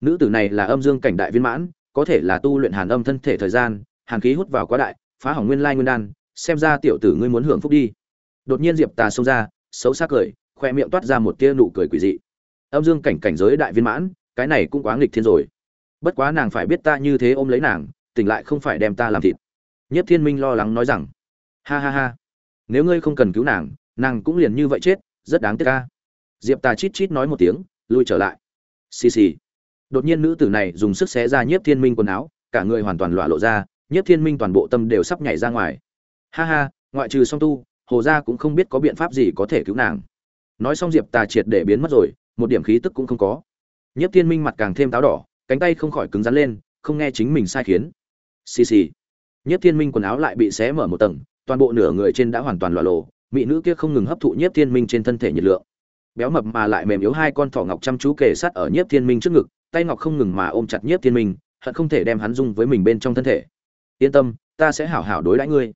Nữ tử này là âm dương cảnh đại viên mãn, có thể là tu luyện hàn âm thân thể thời gian, hàn khí hút vào quá đại, phá hỏng nguyên lai nguyên đan, xem ra tiểu tử ngươi muốn hưởng phúc đi đột nhiên diệp tà xông ra, xấu xác cười, khoe miệng toát ra một tia nụ cười quỷ dị. Âm dương cảnh cảnh giới đại viên mãn, cái này cũng quá nghịch thiên rồi. Bất quá nàng phải biết ta như thế ôm lấy nàng, tỉnh lại không phải đem ta làm thịt. Nhất thiên minh lo lắng nói rằng, ha ha ha, nếu ngươi không cần cứu nàng nàng cũng liền như vậy chết, rất đáng tiếc ca diệp tà chít chít nói một tiếng, lui trở lại. Xì xì. Đột nhiên nữ tử này dùng sức xé ra nhiếp thiên minh quần áo, cả người hoàn toàn lọa lộ ra, nhiếp thiên minh toàn bộ tâm đều sắp nhảy ra ngoài. Ha ha, ngoại trừ song tu hồ gia cũng không biết có biện pháp gì có thể cứu nàng. Nói xong diệp tà triệt để biến mất rồi, một điểm khí tức cũng không có. Nhiếp thiên minh mặt càng thêm táo đỏ, cánh tay không khỏi cứng rắn lên, không nghe chính mình sai khiến. Xì xì. Nhiếp thiên minh quần áo lại bị xé mở một tầng, toàn bộ nửa người trên đã hoàn toàn lọa lộ mỹ nữ kia không ngừng hấp thụ nhiếp thiên minh trên thân thể nhiệt lượng. Béo mập mà lại mềm yếu hai con thỏ ngọc chăm chú kề sát ở nhiếp thiên minh trước ngực, tay ngọc không ngừng mà ôm chặt nhiếp thiên minh, hận không thể đem hắn dung với mình bên trong thân thể. Yên tâm, ta sẽ hảo hảo đối đãi ngươi.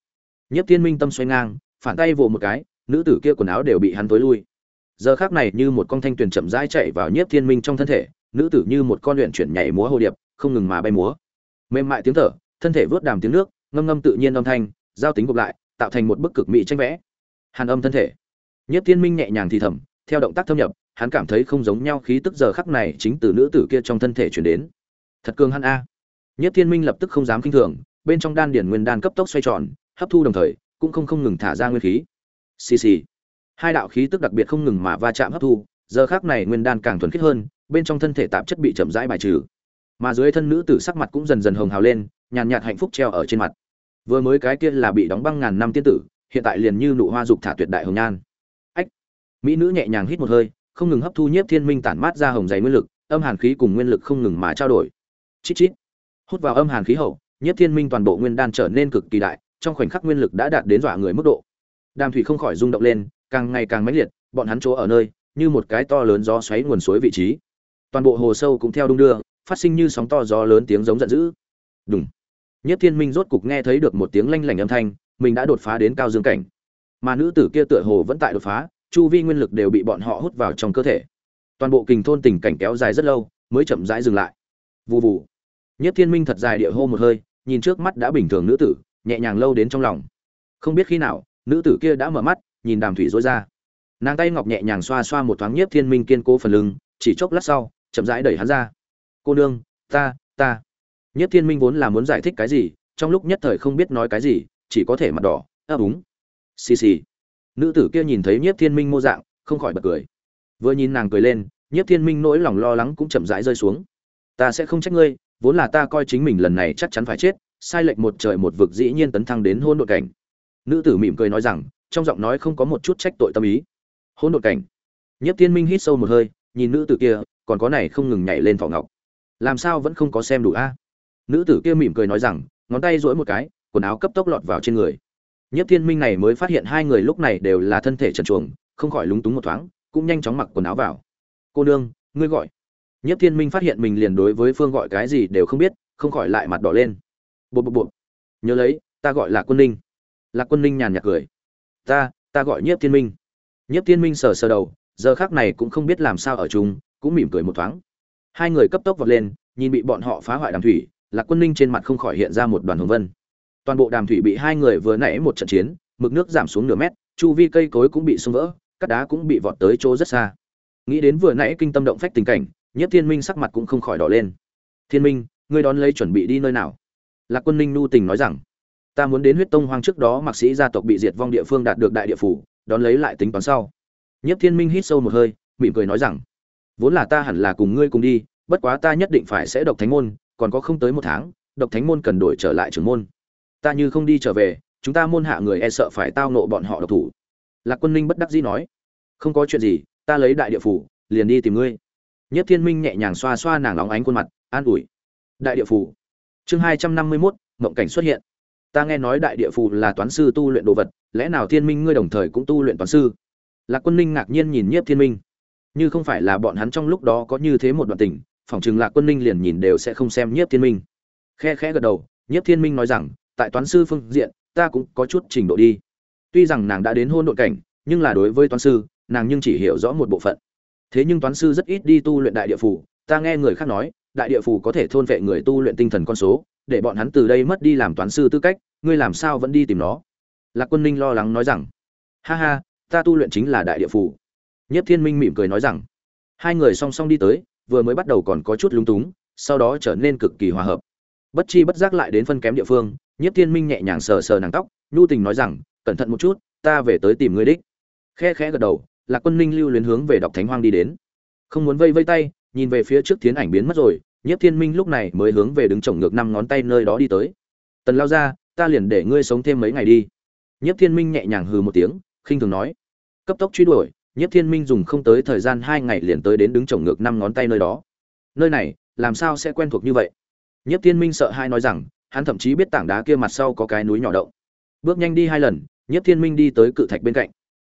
Nhiếp thiên minh tâm xoay ngang phản tay vồ một cái, nữ tử kia quần áo đều bị hắn tối lui. Giờ khác này như một con thanh tuyền chậm rãi chạy vào nhiếp thiên minh trong thân thể, nữ tử như một con luyện chuyển nhảy múa hồ điệp, không ngừng mà bay múa. Mềm mại tiếng thở, thân thể vớt đàm tiếng nước, ngâm ngâm tự nhiên âm thanh, giao tính gộp lại, tạo thành một bức cực mỹ tranh vẽ. Hàn âm thân thể. Nhất thiên minh nhẹ nhàng thì thầm, theo động tác thâm nhập, hắn cảm thấy không giống nhau khí tức giờ khắc này chính từ nữ tử kia trong thân thể chuyển đến. Thật cường hắn a. Nhất thiên minh lập tức không dám kinh thường, bên trong đan điển nguyên đan cấp tốc xoay tròn, hấp thu đồng thời cũng không không ngừng thả ra nguyên khí. Xì xì. Hai đạo khí tức đặc biệt không ngừng mà va chạm hấp thu, giờ khắc này nguyên đan càng thuần khiết hơn, bên trong thân thể tạp chất bị chậm rãi bài trừ. Mà dưới thân nữ tử sắc mặt cũng dần dần hồng hào lên, nhàn nhạt hạnh phúc treo ở trên mặt. Vừa mới cái kia là bị đóng băng ngàn năm tiên tử, hiện tại liền như nụ hoa dục thả tuyệt đại hồng nhan. Ách. Mỹ nữ nhẹ nhàng hít một hơi, không ngừng hấp thu nhiếp thiên minh tản mát ra hồng dày nguyên lực, âm hàn khí cùng nguyên lực không ngừng mà trao đổi. Chít chít. Hút vào âm hàn khí hậu, nhiếp thiên minh toàn bộ nguyên đan trở nên cực kỳ đại trong khoảnh khắc nguyên lực đã đạt đến dọa người mức độ. Đàm thủy không khỏi rung động lên, càng ngày càng mãnh liệt, bọn hắn chỗ ở nơi, như một cái to lớn gió xoáy nguồn suối vị trí. Toàn bộ hồ sâu cũng theo đung đưa, phát sinh như sóng to gió lớn tiếng giống giận dữ. Đúng nhất thiên minh rốt cục nghe thấy được một tiếng lanh lảnh âm thanh, mình đã đột phá đến cao dương cảnh. Mà nữ tử kia tựa hồ vẫn tại đột phá, chu vi nguyên lực đều bị bọn họ hút vào trong cơ thể. Toàn bộ kình thôn tình cảnh kéo dài rất lâu, mới chậm rãi dừng lại. Vù vù. Nhất thiên minh thật dài địa hô một hơi, nhìn trước mắt đã bình thường nữ tử nhẹ nhàng lâu đến trong lòng. Không biết khi nào, nữ tử kia đã mở mắt, nhìn đàm thủy dối ra. Nàng tay ngọc nhẹ nhàng xoa xoa một thoáng nhiếp thiên minh kiên cố phần lưng, chỉ chốc lát sau, chậm rãi đẩy hắn ra. Cô nương, ta ta. Nhiếp thiên minh vốn là muốn giải thích cái gì, trong lúc nhất thời không biết nói cái gì, chỉ có thể mặt đỏ, ấp úng. Xì xì. Nữ tử kia nhìn thấy nhiếp thiên minh mô dạng, không khỏi bật cười. Vừa nhìn nàng cười lên, nhiếp thiên minh nỗi lòng lo lắng cũng chậm rãi rơi xuống. Ta sẽ không trách ngươi, vốn là ta coi chính mình lần này chắc chắn phải chết sai lệch một trời một vực dĩ nhiên tấn thăng đến hôn đội cảnh. Nữ tử mỉm cười nói rằng, trong giọng nói không có một chút trách tội tâm ý. Hôn đội cảnh. Nhất thiên minh hít sâu một hơi, nhìn nữ tử kia, còn có này không ngừng nhảy lên phòng ngọc. Làm sao vẫn không có xem đủ a? Nữ tử kia mỉm cười nói rằng, ngón tay duỗi một cái, quần áo cấp tốc lọt vào trên người. Nhất thiên minh này mới phát hiện hai người lúc này đều là thân thể trần truồng, không khỏi lúng túng một thoáng, cũng nhanh chóng mặc quần áo vào. Cô nương, ngươi gọi. Nhất thiên minh phát hiện mình liền đối với phương gọi cái gì đều không biết, không khỏi lại mặt đỏ lên bộ bộ bộ nhớ lấy, ta gọi là quân ninh. Là quân ninh nhàn nhạt cười. Ta ta gọi nhiếp thiên minh. Nhiếp thiên minh sờ sờ đầu, giờ khác này cũng không biết làm sao ở chung, cũng mỉm cười một thoáng. Hai người cấp tốc vọt lên, nhìn bị bọn họ phá hoại đàm thủy lạc quân ninh trên mặt không khỏi hiện ra một đoàn hồng vân. Toàn bộ đàm thủy bị hai người vừa nãy một trận chiến, mực nước giảm xuống nửa mét, chu vi cây cối cũng bị sung vỡ cắt đá cũng bị vọt tới chỗ rất xa. Nghĩ đến vừa nãy kinh tâm động phách tình cảnh nhất thiên minh sắc mặt cũng không khỏi đỏ lên. Thiên minh, ngươi đón lấy chuẩn bị đi nơi nào? Lạc quân ninh nu tình nói rằng, ta muốn đến huyết tông hoang trước đó mạc sĩ gia tộc bị diệt vong địa phương đạt được đại địa phủ, đón lấy lại tính toán sau. Nhất thiên minh hít sâu một hơi, mỉm cười nói rằng, vốn là ta hẳn là cùng ngươi cùng đi, bất quá ta nhất định phải sẽ độc thánh môn, còn có không tới một tháng, độc thánh môn cần đổi trở lại trưởng môn. Ta như không đi trở về, chúng ta môn hạ người e sợ phải tao nộ bọn họ độc thủ. Lạc quân ninh bất đắc dĩ nói, không có chuyện gì, ta lấy đại địa phủ, liền đi tìm ngươi. Nhất thiên minh nhẹ nhàng xoa xoa nàng óng ánh khuôn mặt, an ủi, đại địa phủ chương hai trăm năm mươi mốt, mộng cảnh xuất hiện. Ta nghe nói đại địa phù là toán sư tu luyện đồ vật, lẽ nào thiên minh ngươi đồng thời cũng tu luyện toán sư? Lạc quân ninh ngạc nhiên nhìn nhiếp thiên minh. Như không phải là bọn hắn trong lúc đó có như thế một đoạn tình, phỏng chừng lạc quân ninh liền nhìn đều sẽ không xem nhiếp thiên minh. Khe khẽ gật đầu, nhiếp thiên minh nói rằng, tại toán sư phương diện, ta cũng có chút trình độ đi. Tuy rằng nàng đã đến hôn đội cảnh, nhưng là đối với toán sư, nàng nhưng chỉ hiểu rõ một bộ phận. Thế nhưng toán sư rất ít đi tu luyện đại địa phủ ta nghe người khác nói đại địa phủ có thể thôn vệ người tu luyện tinh thần con số, để bọn hắn từ đây mất đi làm toán sư tư cách, ngươi làm sao vẫn đi tìm nó? Lạc quân ninh lo lắng nói rằng, ha ha, ta tu luyện chính là đại địa phủ nhất thiên minh mỉm cười nói rằng, hai người song song đi tới, vừa mới bắt đầu còn có chút lúng túng, sau đó trở nên cực kỳ hòa hợp. Bất chi bất giác lại đến phân kém địa phương, nhất thiên minh nhẹ nhàng sờ sờ nàng tóc, nhu tình nói rằng, cẩn thận một chút, ta về tới tìm ngươi đích. Khe khẽ gật đầu, lạc quân ninh lưu luyến hướng về đọc thánh hoang đi đến. Không muốn vây vây tay, nhìn về phía trước thiến ảnh biến mất rồi nhất thiên minh lúc này mới hướng về đứng chồng ngược năm ngón tay nơi đó đi tới. Tần lao ra ta liền để ngươi sống thêm mấy ngày đi. Nhất thiên minh nhẹ nhàng hừ một tiếng, khinh thường nói. Cấp tốc truy đuổi nhất thiên minh dùng không tới thời gian hai ngày liền tới đến đứng chồng ngược năm ngón tay nơi đó. Nơi này, làm sao sẽ quen thuộc như vậy? Nhất thiên minh sợ hai nói rằng, hắn thậm chí biết tảng đá kia mặt sau có cái núi nhỏ động. Bước nhanh đi hai lần nhất thiên minh đi tới cự thạch bên cạnh.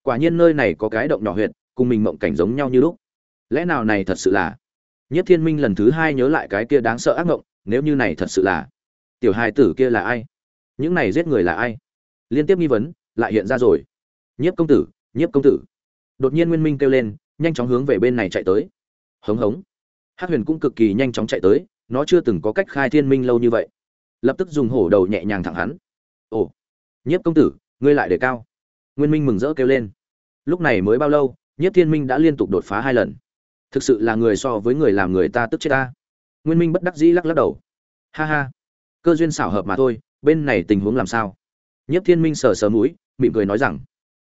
Quả nhiên nơi này có cái động nhỏ huyệt, cùng mình mộng cảnh giống nhau như lúc. Lẽ nào này thật sự là nhất thiên minh lần thứ hai nhớ lại cái kia đáng sợ ác mộng, nếu như này thật sự là tiểu hài tử kia là ai? Những này giết người là ai? Liên tiếp nghi vấn, lại hiện ra rồi. Nhiếp công tử, nhiếp công tử. Đột nhiên nguyên minh kêu lên, nhanh chóng hướng về bên này chạy tới. Hống hống. Hắc huyền cũng cực kỳ nhanh chóng chạy tới, nó chưa từng có cách khai thiên minh lâu như vậy. Lập tức dùng hổ đầu nhẹ nhàng thẳng hắn. Ồ, nhiếp công tử, ngươi lại để cao. Nguyên minh mừng rỡ kêu lên. Lúc này mới bao lâu, nhiếp thiên minh đã liên tục đột phá hai lần thực sự là người so với người làm người ta tức chết ta. Nguyên minh bất đắc dĩ lắc lắc đầu. Ha ha, cơ duyên xảo hợp mà thôi, bên này tình huống làm sao? Nhất thiên minh sờ sờ mũi, mỉm cười nói rằng,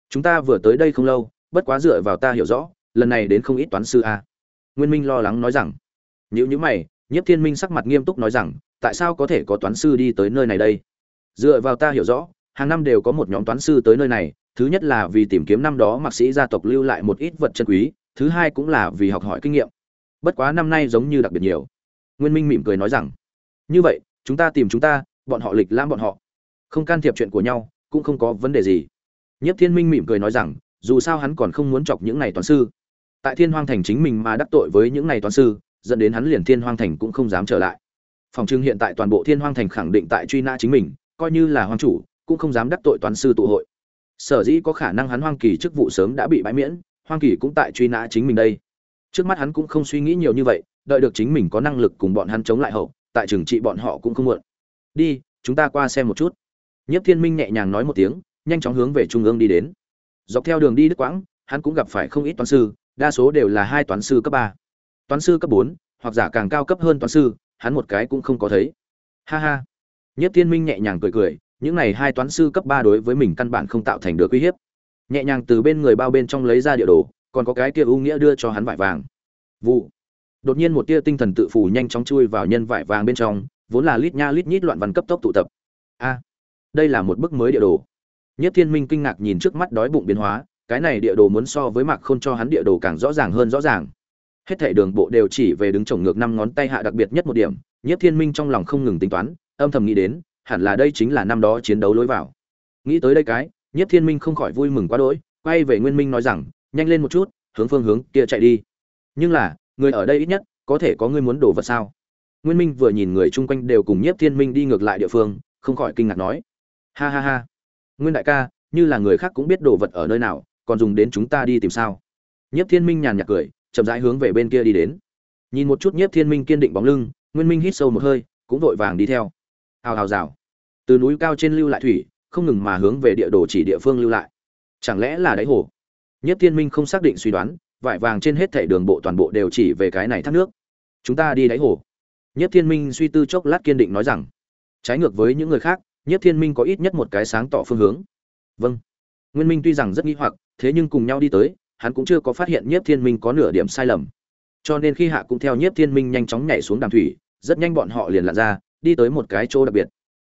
chúng ta vừa tới đây không lâu, bất quá dựa vào ta hiểu rõ, lần này đến không ít toán sư a. Nguyên minh lo lắng nói rằng nếu như mày nhất thiên minh sắc mặt nghiêm túc nói rằng, tại sao có thể có toán sư đi tới nơi này đây? Dựa vào ta hiểu rõ, hàng năm đều có một nhóm toán sư tới nơi này, thứ nhất là vì tìm kiếm năm đó mạc sĩ gia tộc lưu lại một ít vật chân quý thứ hai cũng là vì học hỏi kinh nghiệm. Bất quá năm nay giống như đặc biệt nhiều. Nguyên minh mỉm cười nói rằng, như vậy, chúng ta tìm chúng ta, bọn họ lịch lãm bọn họ. Không can thiệp chuyện của nhau, cũng không có vấn đề gì. Nhất thiên minh mỉm cười nói rằng, dù sao hắn còn không muốn chọc những này toán sư. Tại thiên hoang thành chính mình mà đắc tội với những này toán sư, dẫn đến hắn liền thiên hoang thành cũng không dám trở lại. Phòng trưng hiện tại toàn bộ thiên hoang thành khẳng định tại truy nã chính mình, coi như là hoang chủ, cũng không dám đắc tội toán sư tụ hội. Sở dĩ có khả năng hắn hoang kỳ chức vụ sớm đã bị bãi miễn hoang kỳ cũng tại truy nã chính mình đây. Trước mắt hắn cũng không suy nghĩ nhiều như vậy, đợi được chính mình có năng lực cùng bọn hắn chống lại hậu, tại trường trị bọn họ cũng không muộn. Đi, chúng ta qua xem một chút. Nhất thiên minh nhẹ nhàng nói một tiếng, nhanh chóng hướng về trung ương đi đến. Dọc theo đường đi đức quãng, hắn cũng gặp phải không ít toán sư, đa số đều là hai toán sư cấp ba. Toán sư cấp bốn, hoặc giả càng cao cấp hơn toán sư, hắn một cái cũng không có thấy. Ha ha. Nhất thiên minh nhẹ nhàng cười cười, những này hai toán sư cấp ba đối với mình căn bản không tạo thành được uy hiếp nhẹ nhàng từ bên người bao bên trong lấy ra địa đồ, còn có cái kia ưu nghĩa đưa cho hắn vải vàng. Vụ. Đột nhiên một tia tinh thần tự phủ nhanh chóng chui vào nhân vải vàng bên trong, vốn là lít nha lít nhít loạn văn cấp tốc tụ tập. A. Đây là một bức mới địa đồ. Nhất thiên minh kinh ngạc nhìn trước mắt đói bụng biến hóa, cái này địa đồ muốn so với mạc khôn cho hắn địa đồ càng rõ ràng hơn rõ ràng. Hết thảy đường bộ đều chỉ về đứng trồng ngược năm ngón tay hạ đặc biệt nhất một điểm, nhất thiên minh trong lòng không ngừng tính toán, âm thầm nghĩ đến, hẳn là đây chính là năm đó chiến đấu lối vào. Nghĩ tới đây cái nhất thiên minh không khỏi vui mừng quá đỗi quay về nguyên minh nói rằng nhanh lên một chút hướng phương hướng kia chạy đi nhưng là người ở đây ít nhất có thể có người muốn đổ vật sao nguyên minh vừa nhìn người chung quanh đều cùng Nhiếp thiên minh đi ngược lại địa phương không khỏi kinh ngạc nói ha ha ha nguyên đại ca như là người khác cũng biết đồ vật ở nơi nào còn dùng đến chúng ta đi tìm sao Nhiếp Thiên Minh nhàn nhạt cười, chậm rãi hướng về bên kia đi đến. Nhìn một chút Nhiếp Thiên Minh kiên định bóng lưng, Nguyên Minh hít sâu một hơi, cũng vội vàng đi theo. Hào hào rào. Từ núi cao trên lưu lại thủy, không ngừng mà hướng về địa đồ chỉ địa phương lưu lại. Chẳng lẽ là đáy hồ? Nhất Thiên Minh không xác định suy đoán, vải vàng trên hết thảy đường bộ toàn bộ đều chỉ về cái này thác nước. Chúng ta đi đáy hồ. Nhất Thiên Minh suy tư chốc lát kiên định nói rằng, trái ngược với những người khác, Nhất Thiên Minh có ít nhất một cái sáng tỏ phương hướng. Vâng. Nguyên Minh tuy rằng rất nghi hoặc, thế nhưng cùng nhau đi tới, hắn cũng chưa có phát hiện Nhất Thiên Minh có nửa điểm sai lầm. Cho nên khi hạ cũng theo Nhất Thiên Minh nhanh chóng nhảy xuống đàm thủy, rất nhanh bọn họ liền lặn ra, đi tới một cái chỗ đặc biệt.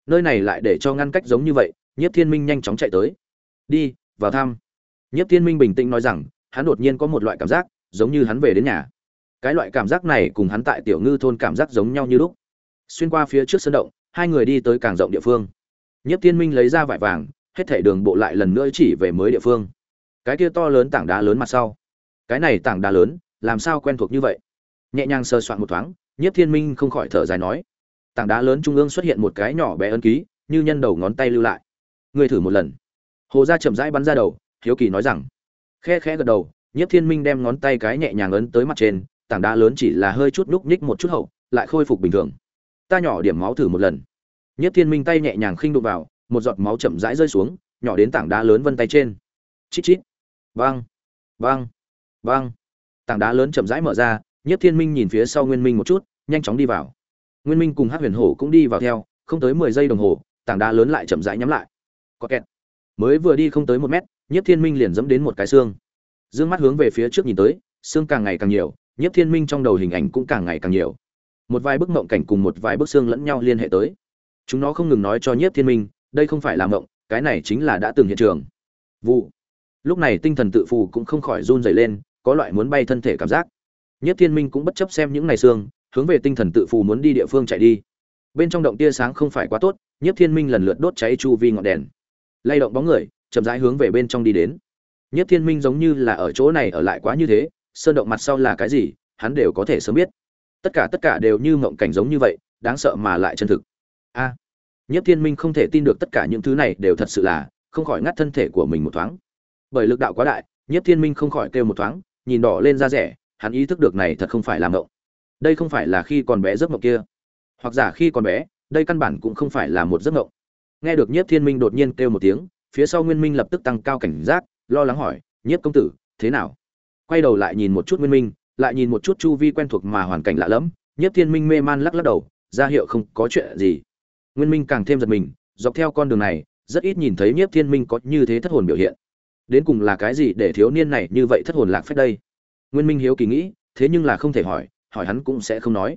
Nơi này lại để cho ngăn cách giống như vậy, Nhiếp Thiên Minh nhanh chóng chạy tới. "Đi, vào thăm." Nhiếp Thiên Minh bình tĩnh nói rằng, hắn đột nhiên có một loại cảm giác, giống như hắn về đến nhà. Cái loại cảm giác này cùng hắn tại Tiểu Ngư thôn cảm giác giống nhau như lúc. Xuyên qua phía trước sân động, hai người đi tới càng rộng địa phương. Nhiếp Thiên Minh lấy ra vải vàng, hết thảy đường bộ lại lần nữa chỉ về mới địa phương. Cái kia to lớn tảng đá lớn mặt sau. Cái này tảng đá lớn, làm sao quen thuộc như vậy? Nhẹ nhàng sơ soạn một thoáng, Nhiếp Thiên Minh không khỏi thở dài nói: Tảng đá lớn trung ương xuất hiện một cái nhỏ bé ấn ký, như nhân đầu ngón tay lưu lại. Ngươi thử một lần. Hồ gia chậm rãi bắn ra đầu, hiếu kỳ nói rằng: Khe khẽ gật đầu, Nhiếp Thiên Minh đem ngón tay cái nhẹ nhàng ấn tới mặt trên, tảng đá lớn chỉ là hơi chút núc nhích một chút hậu, lại khôi phục bình thường. Ta nhỏ điểm máu thử một lần. Nhiếp Thiên Minh tay nhẹ nhàng khinh đụng vào, một giọt máu chậm rãi rơi xuống, nhỏ đến tảng đá lớn vân tay trên. Chít chít. Bang. Bang. Bang. Tảng đá lớn chậm rãi mở ra, Nhiếp Thiên Minh nhìn phía sau Nguyên Minh một chút, nhanh chóng đi vào. Nguyên Minh cùng Hắc Huyền Hổ cũng đi vào theo, không tới mười giây đồng hồ, tảng đá lớn lại chậm rãi nhắm lại. Có kẹt. Mới vừa đi không tới một mét, Nhiếp Thiên Minh liền dẫm đến một cái xương. Dương mắt hướng về phía trước nhìn tới, xương càng ngày càng nhiều, Nhiếp Thiên Minh trong đầu hình ảnh cũng càng ngày càng nhiều. Một vài bức mộng cảnh cùng một vài bức xương lẫn nhau liên hệ tới. Chúng nó không ngừng nói cho Nhiếp Thiên Minh, đây không phải là mộng, cái này chính là đã từng hiện trường. Vụ. Lúc này tinh thần tự phù cũng không khỏi run rẩy lên, có loại muốn bay thân thể cảm giác. Nhiếp Thiên Minh cũng bất chấp xem những ngày xương, hướng về tinh thần tự phù muốn đi địa phương chạy đi. Bên trong động tia sáng không phải quá tốt, Nhiếp Thiên Minh lần lượt đốt cháy chu vi ngọn đèn. Lay động bóng người, chậm rãi hướng về bên trong đi đến. Nhất Thiên Minh giống như là ở chỗ này ở lại quá như thế, sơn động mặt sau là cái gì, hắn đều có thể sớm biết. Tất cả tất cả đều như mộng cảnh giống như vậy, đáng sợ mà lại chân thực. A. À, Nhất Thiên Minh không thể tin được tất cả những thứ này đều thật sự là, không khỏi ngắt thân thể của mình một thoáng. Bởi lực đạo quá đại, Nhất Thiên Minh không khỏi kêu một thoáng, nhìn đỏ lên da rẻ, hắn ý thức được này thật không phải là mộng. Đây không phải là khi còn bé giấc mộng kia, hoặc giả khi còn bé, đây căn bản cũng không phải là một giấc mộng. Nghe được nhiếp Thiên Minh đột nhiên kêu một tiếng, phía sau Nguyên Minh lập tức tăng cao cảnh giác, lo lắng hỏi nhiếp công tử thế nào? Quay đầu lại nhìn một chút nguyên minh lại nhìn một chút chu vi quen thuộc mà hoàn cảnh lạ lẫm nhiếp thiên minh mê man lắc lắc đầu ra hiệu không có chuyện gì. Nguyên minh càng thêm giật mình dọc theo con đường này rất ít nhìn thấy nhiếp thiên minh có như thế thất hồn biểu hiện. Đến cùng là cái gì để thiếu niên này như vậy thất hồn lạc phép đây? Nguyên minh hiếu kỳ nghĩ thế nhưng là không thể hỏi hỏi hắn cũng sẽ không nói.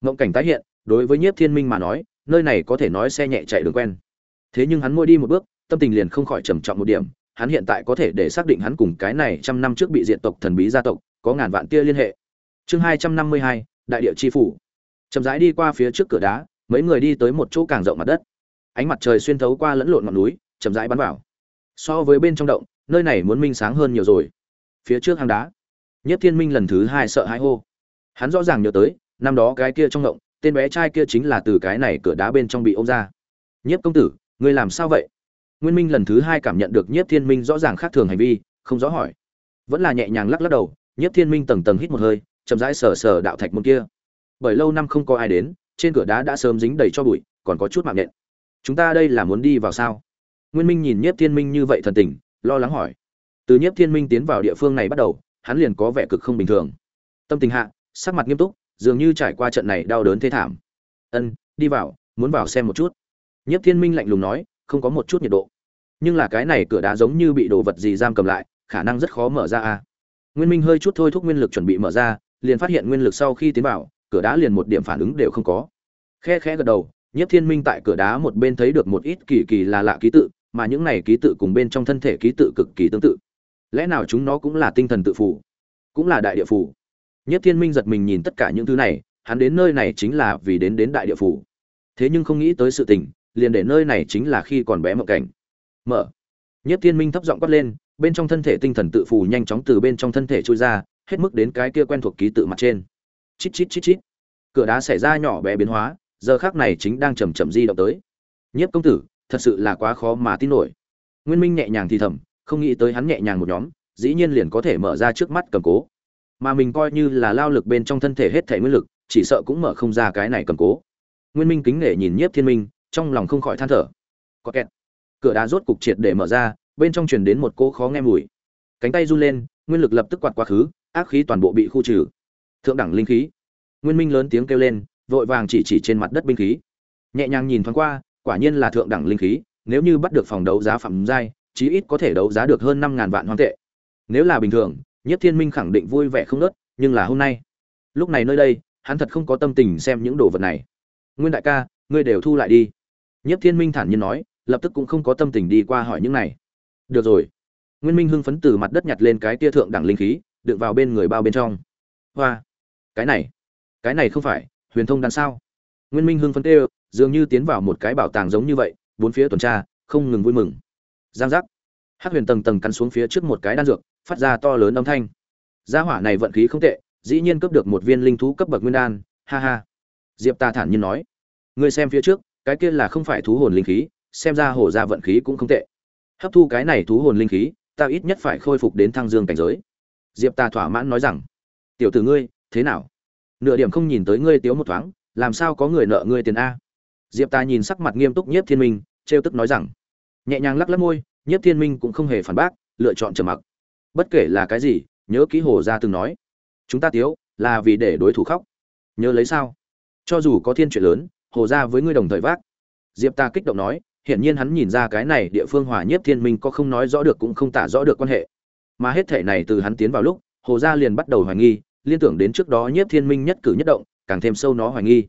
Ngộng cảnh tái hiện đối với nhiếp thiên minh mà nói nơi này có thể nói xe nhẹ chạy đường quen thế nhưng hắn môi đi một bước, tâm tình liền không khỏi trầm trọng một điểm. Hắn hiện tại có thể để xác định hắn cùng cái này trăm năm trước bị diệt tộc thần bí gia tộc, có ngàn vạn tia liên hệ. Chương hai trăm năm mươi hai, đại địa chi phủ. Chậm rãi đi qua phía trước cửa đá, mấy người đi tới một chỗ càng rộng mặt đất. Ánh mặt trời xuyên thấu qua lẫn lộn ngọn núi, chậm rãi bắn vào. So với bên trong động, nơi này muốn minh sáng hơn nhiều rồi. Phía trước hang đá, nhất thiên minh lần thứ hai sợ hãi hô. Hắn rõ ràng nhớ tới, năm đó cái kia trong động, tên bé trai kia chính là từ cái này cửa đá bên trong bị ôm ra. Nhiếp công tử ngươi làm sao vậy Nguyên Minh lần thứ hai cảm nhận được Nhiếp Thiên Minh rõ ràng khác thường hành vi, không rõ hỏi. Vẫn là nhẹ nhàng lắc lắc đầu, Nhiếp Thiên Minh tầng tầng hít một hơi, chậm rãi sờ sờ đạo thạch môn kia. Bởi lâu năm không có ai đến, trên cửa đá đã sớm dính đầy cho bụi, còn có chút mạng nhện. Chúng ta đây là muốn đi vào sao? Nguyên Minh nhìn Nhiếp Thiên Minh như vậy thần tình, lo lắng hỏi. Từ Nhiếp Thiên Minh tiến vào địa phương này bắt đầu, hắn liền có vẻ cực không bình thường. Tâm tình hạ, sắc mặt nghiêm túc, dường như trải qua trận này đau đớn thê thảm. "Ân, đi vào, muốn vào xem một chút." Nhiếp Thiên Minh lạnh lùng nói, không có một chút nhiệt độ. Nhưng là cái này cửa đá giống như bị đồ vật gì giam cầm lại khả năng rất khó mở ra a nguyên minh hơi chút thôi thúc nguyên lực chuẩn bị mở ra liền phát hiện nguyên lực sau khi tiến vào cửa đá liền một điểm phản ứng đều không có. Khe khẽ gật đầu nhất thiên minh tại cửa đá một bên thấy được một ít kỳ kỳ là lạ ký tự mà những này ký tự cùng bên trong thân thể ký tự cực kỳ tương tự. Lẽ nào chúng nó cũng là tinh thần tự phủ cũng là đại địa phủ nhất thiên minh giật mình nhìn tất cả những thứ này hắn đến nơi này chính là vì đến đến đại địa phủ thế nhưng không nghĩ tới sự tình liền để nơi này chính là khi còn bé mộng cảnh. Mở. Nhất thiên minh thấp giọng quát lên, bên trong thân thể tinh thần tự phù nhanh chóng từ bên trong thân thể trôi ra, hết mức đến cái kia quen thuộc ký tự mặt trên. Chít chít chít chít. Cửa đá xảy ra nhỏ bé biến hóa, giờ khác này chính đang chầm chậm di động tới. Nhất công tử, thật sự là quá khó mà tin nổi. Nguyên minh nhẹ nhàng thì thầm, không nghĩ tới hắn nhẹ nhàng một nhóm, dĩ nhiên liền có thể mở ra trước mắt cầm cố. Mà mình coi như là lao lực bên trong thân thể hết thể nguyên lực, chỉ sợ cũng mở không ra cái này cầm cố. Nguyên minh kính nể nhìn nhiếp thiên minh trong lòng không khỏi than thở. Có kẹt. Cửa đá rốt cục triệt để mở ra, bên trong truyền đến một cỗ khó nghe mùi. Cánh tay run lên, nguyên lực lập tức quạt quá khứ, ác khí toàn bộ bị khu trừ. Thượng đẳng linh khí. Nguyên minh lớn tiếng kêu lên, vội vàng chỉ chỉ trên mặt đất binh khí. Nhẹ nhàng nhìn thoáng qua, quả nhiên là thượng đẳng linh khí, nếu như bắt được phòng đấu giá phẩm giai, chí ít có thể đấu giá được hơn năm ngàn vạn hoang tệ. Nếu là bình thường, nhất thiên minh khẳng định vui vẻ không nớt, nhưng là hôm nay. Lúc này nơi đây, hắn thật không có tâm tình xem những đồ vật này. Nguyên đại ca ngươi đều thu lại đi. Nhất thiên minh thản nhiên nói, lập tức cũng không có tâm tình đi qua hỏi những này. Được rồi. Nguyên minh hưng phấn từ mặt đất nhặt lên cái tia thượng đẳng linh khí, đựng vào bên người bao bên trong. Hoa. Cái này. Cái này không phải, huyền thông đan sao? Nguyên minh hưng phấn tê dường như tiến vào một cái bảo tàng giống như vậy, bốn phía tuần tra, không ngừng vui mừng. Giang giác. Hắc huyền tầng tầng cắn xuống phía trước một cái đan dược, phát ra to lớn âm thanh. Gia hỏa này vận khí không tệ, dĩ nhiên cướp được một viên linh thú cấp bậc nguyên đan, ha ha. Diệp ta thản nhiên nói ngươi xem phía trước, cái kia là không phải thú hồn linh khí, xem ra hổ gia vận khí cũng không tệ. Hấp thu cái này thú hồn linh khí, ta ít nhất phải khôi phục đến thăng dương cảnh giới. Diệp ta thỏa mãn nói rằng, tiểu tử ngươi, thế nào? Nửa điểm không nhìn tới ngươi tiếu một thoáng, làm sao có người nợ ngươi tiền a? Diệp ta nhìn sắc mặt nghiêm túc nhiếp thiên minh, trêu tức nói rằng, nhẹ nhàng lắc lắc môi, nhiếp thiên minh cũng không hề phản bác, lựa chọn trầm mặc. Bất kể là cái gì, nhớ kỹ hồ gia từng nói, chúng ta tiếu là vì để đối thủ khóc. Nhớ lấy sao? Cho dù có thiên chuyện lớn hồ gia với ngươi đồng thời vác. Diệp ta kích động nói, hiển nhiên hắn nhìn ra cái này địa phương hòa nhiếp thiên minh có không nói rõ được cũng không tả rõ được quan hệ. Mà hết thể này từ hắn tiến vào lúc, hồ gia liền bắt đầu hoài nghi, liên tưởng đến trước đó nhiếp thiên minh nhất cử nhất động, càng thêm sâu nó hoài nghi.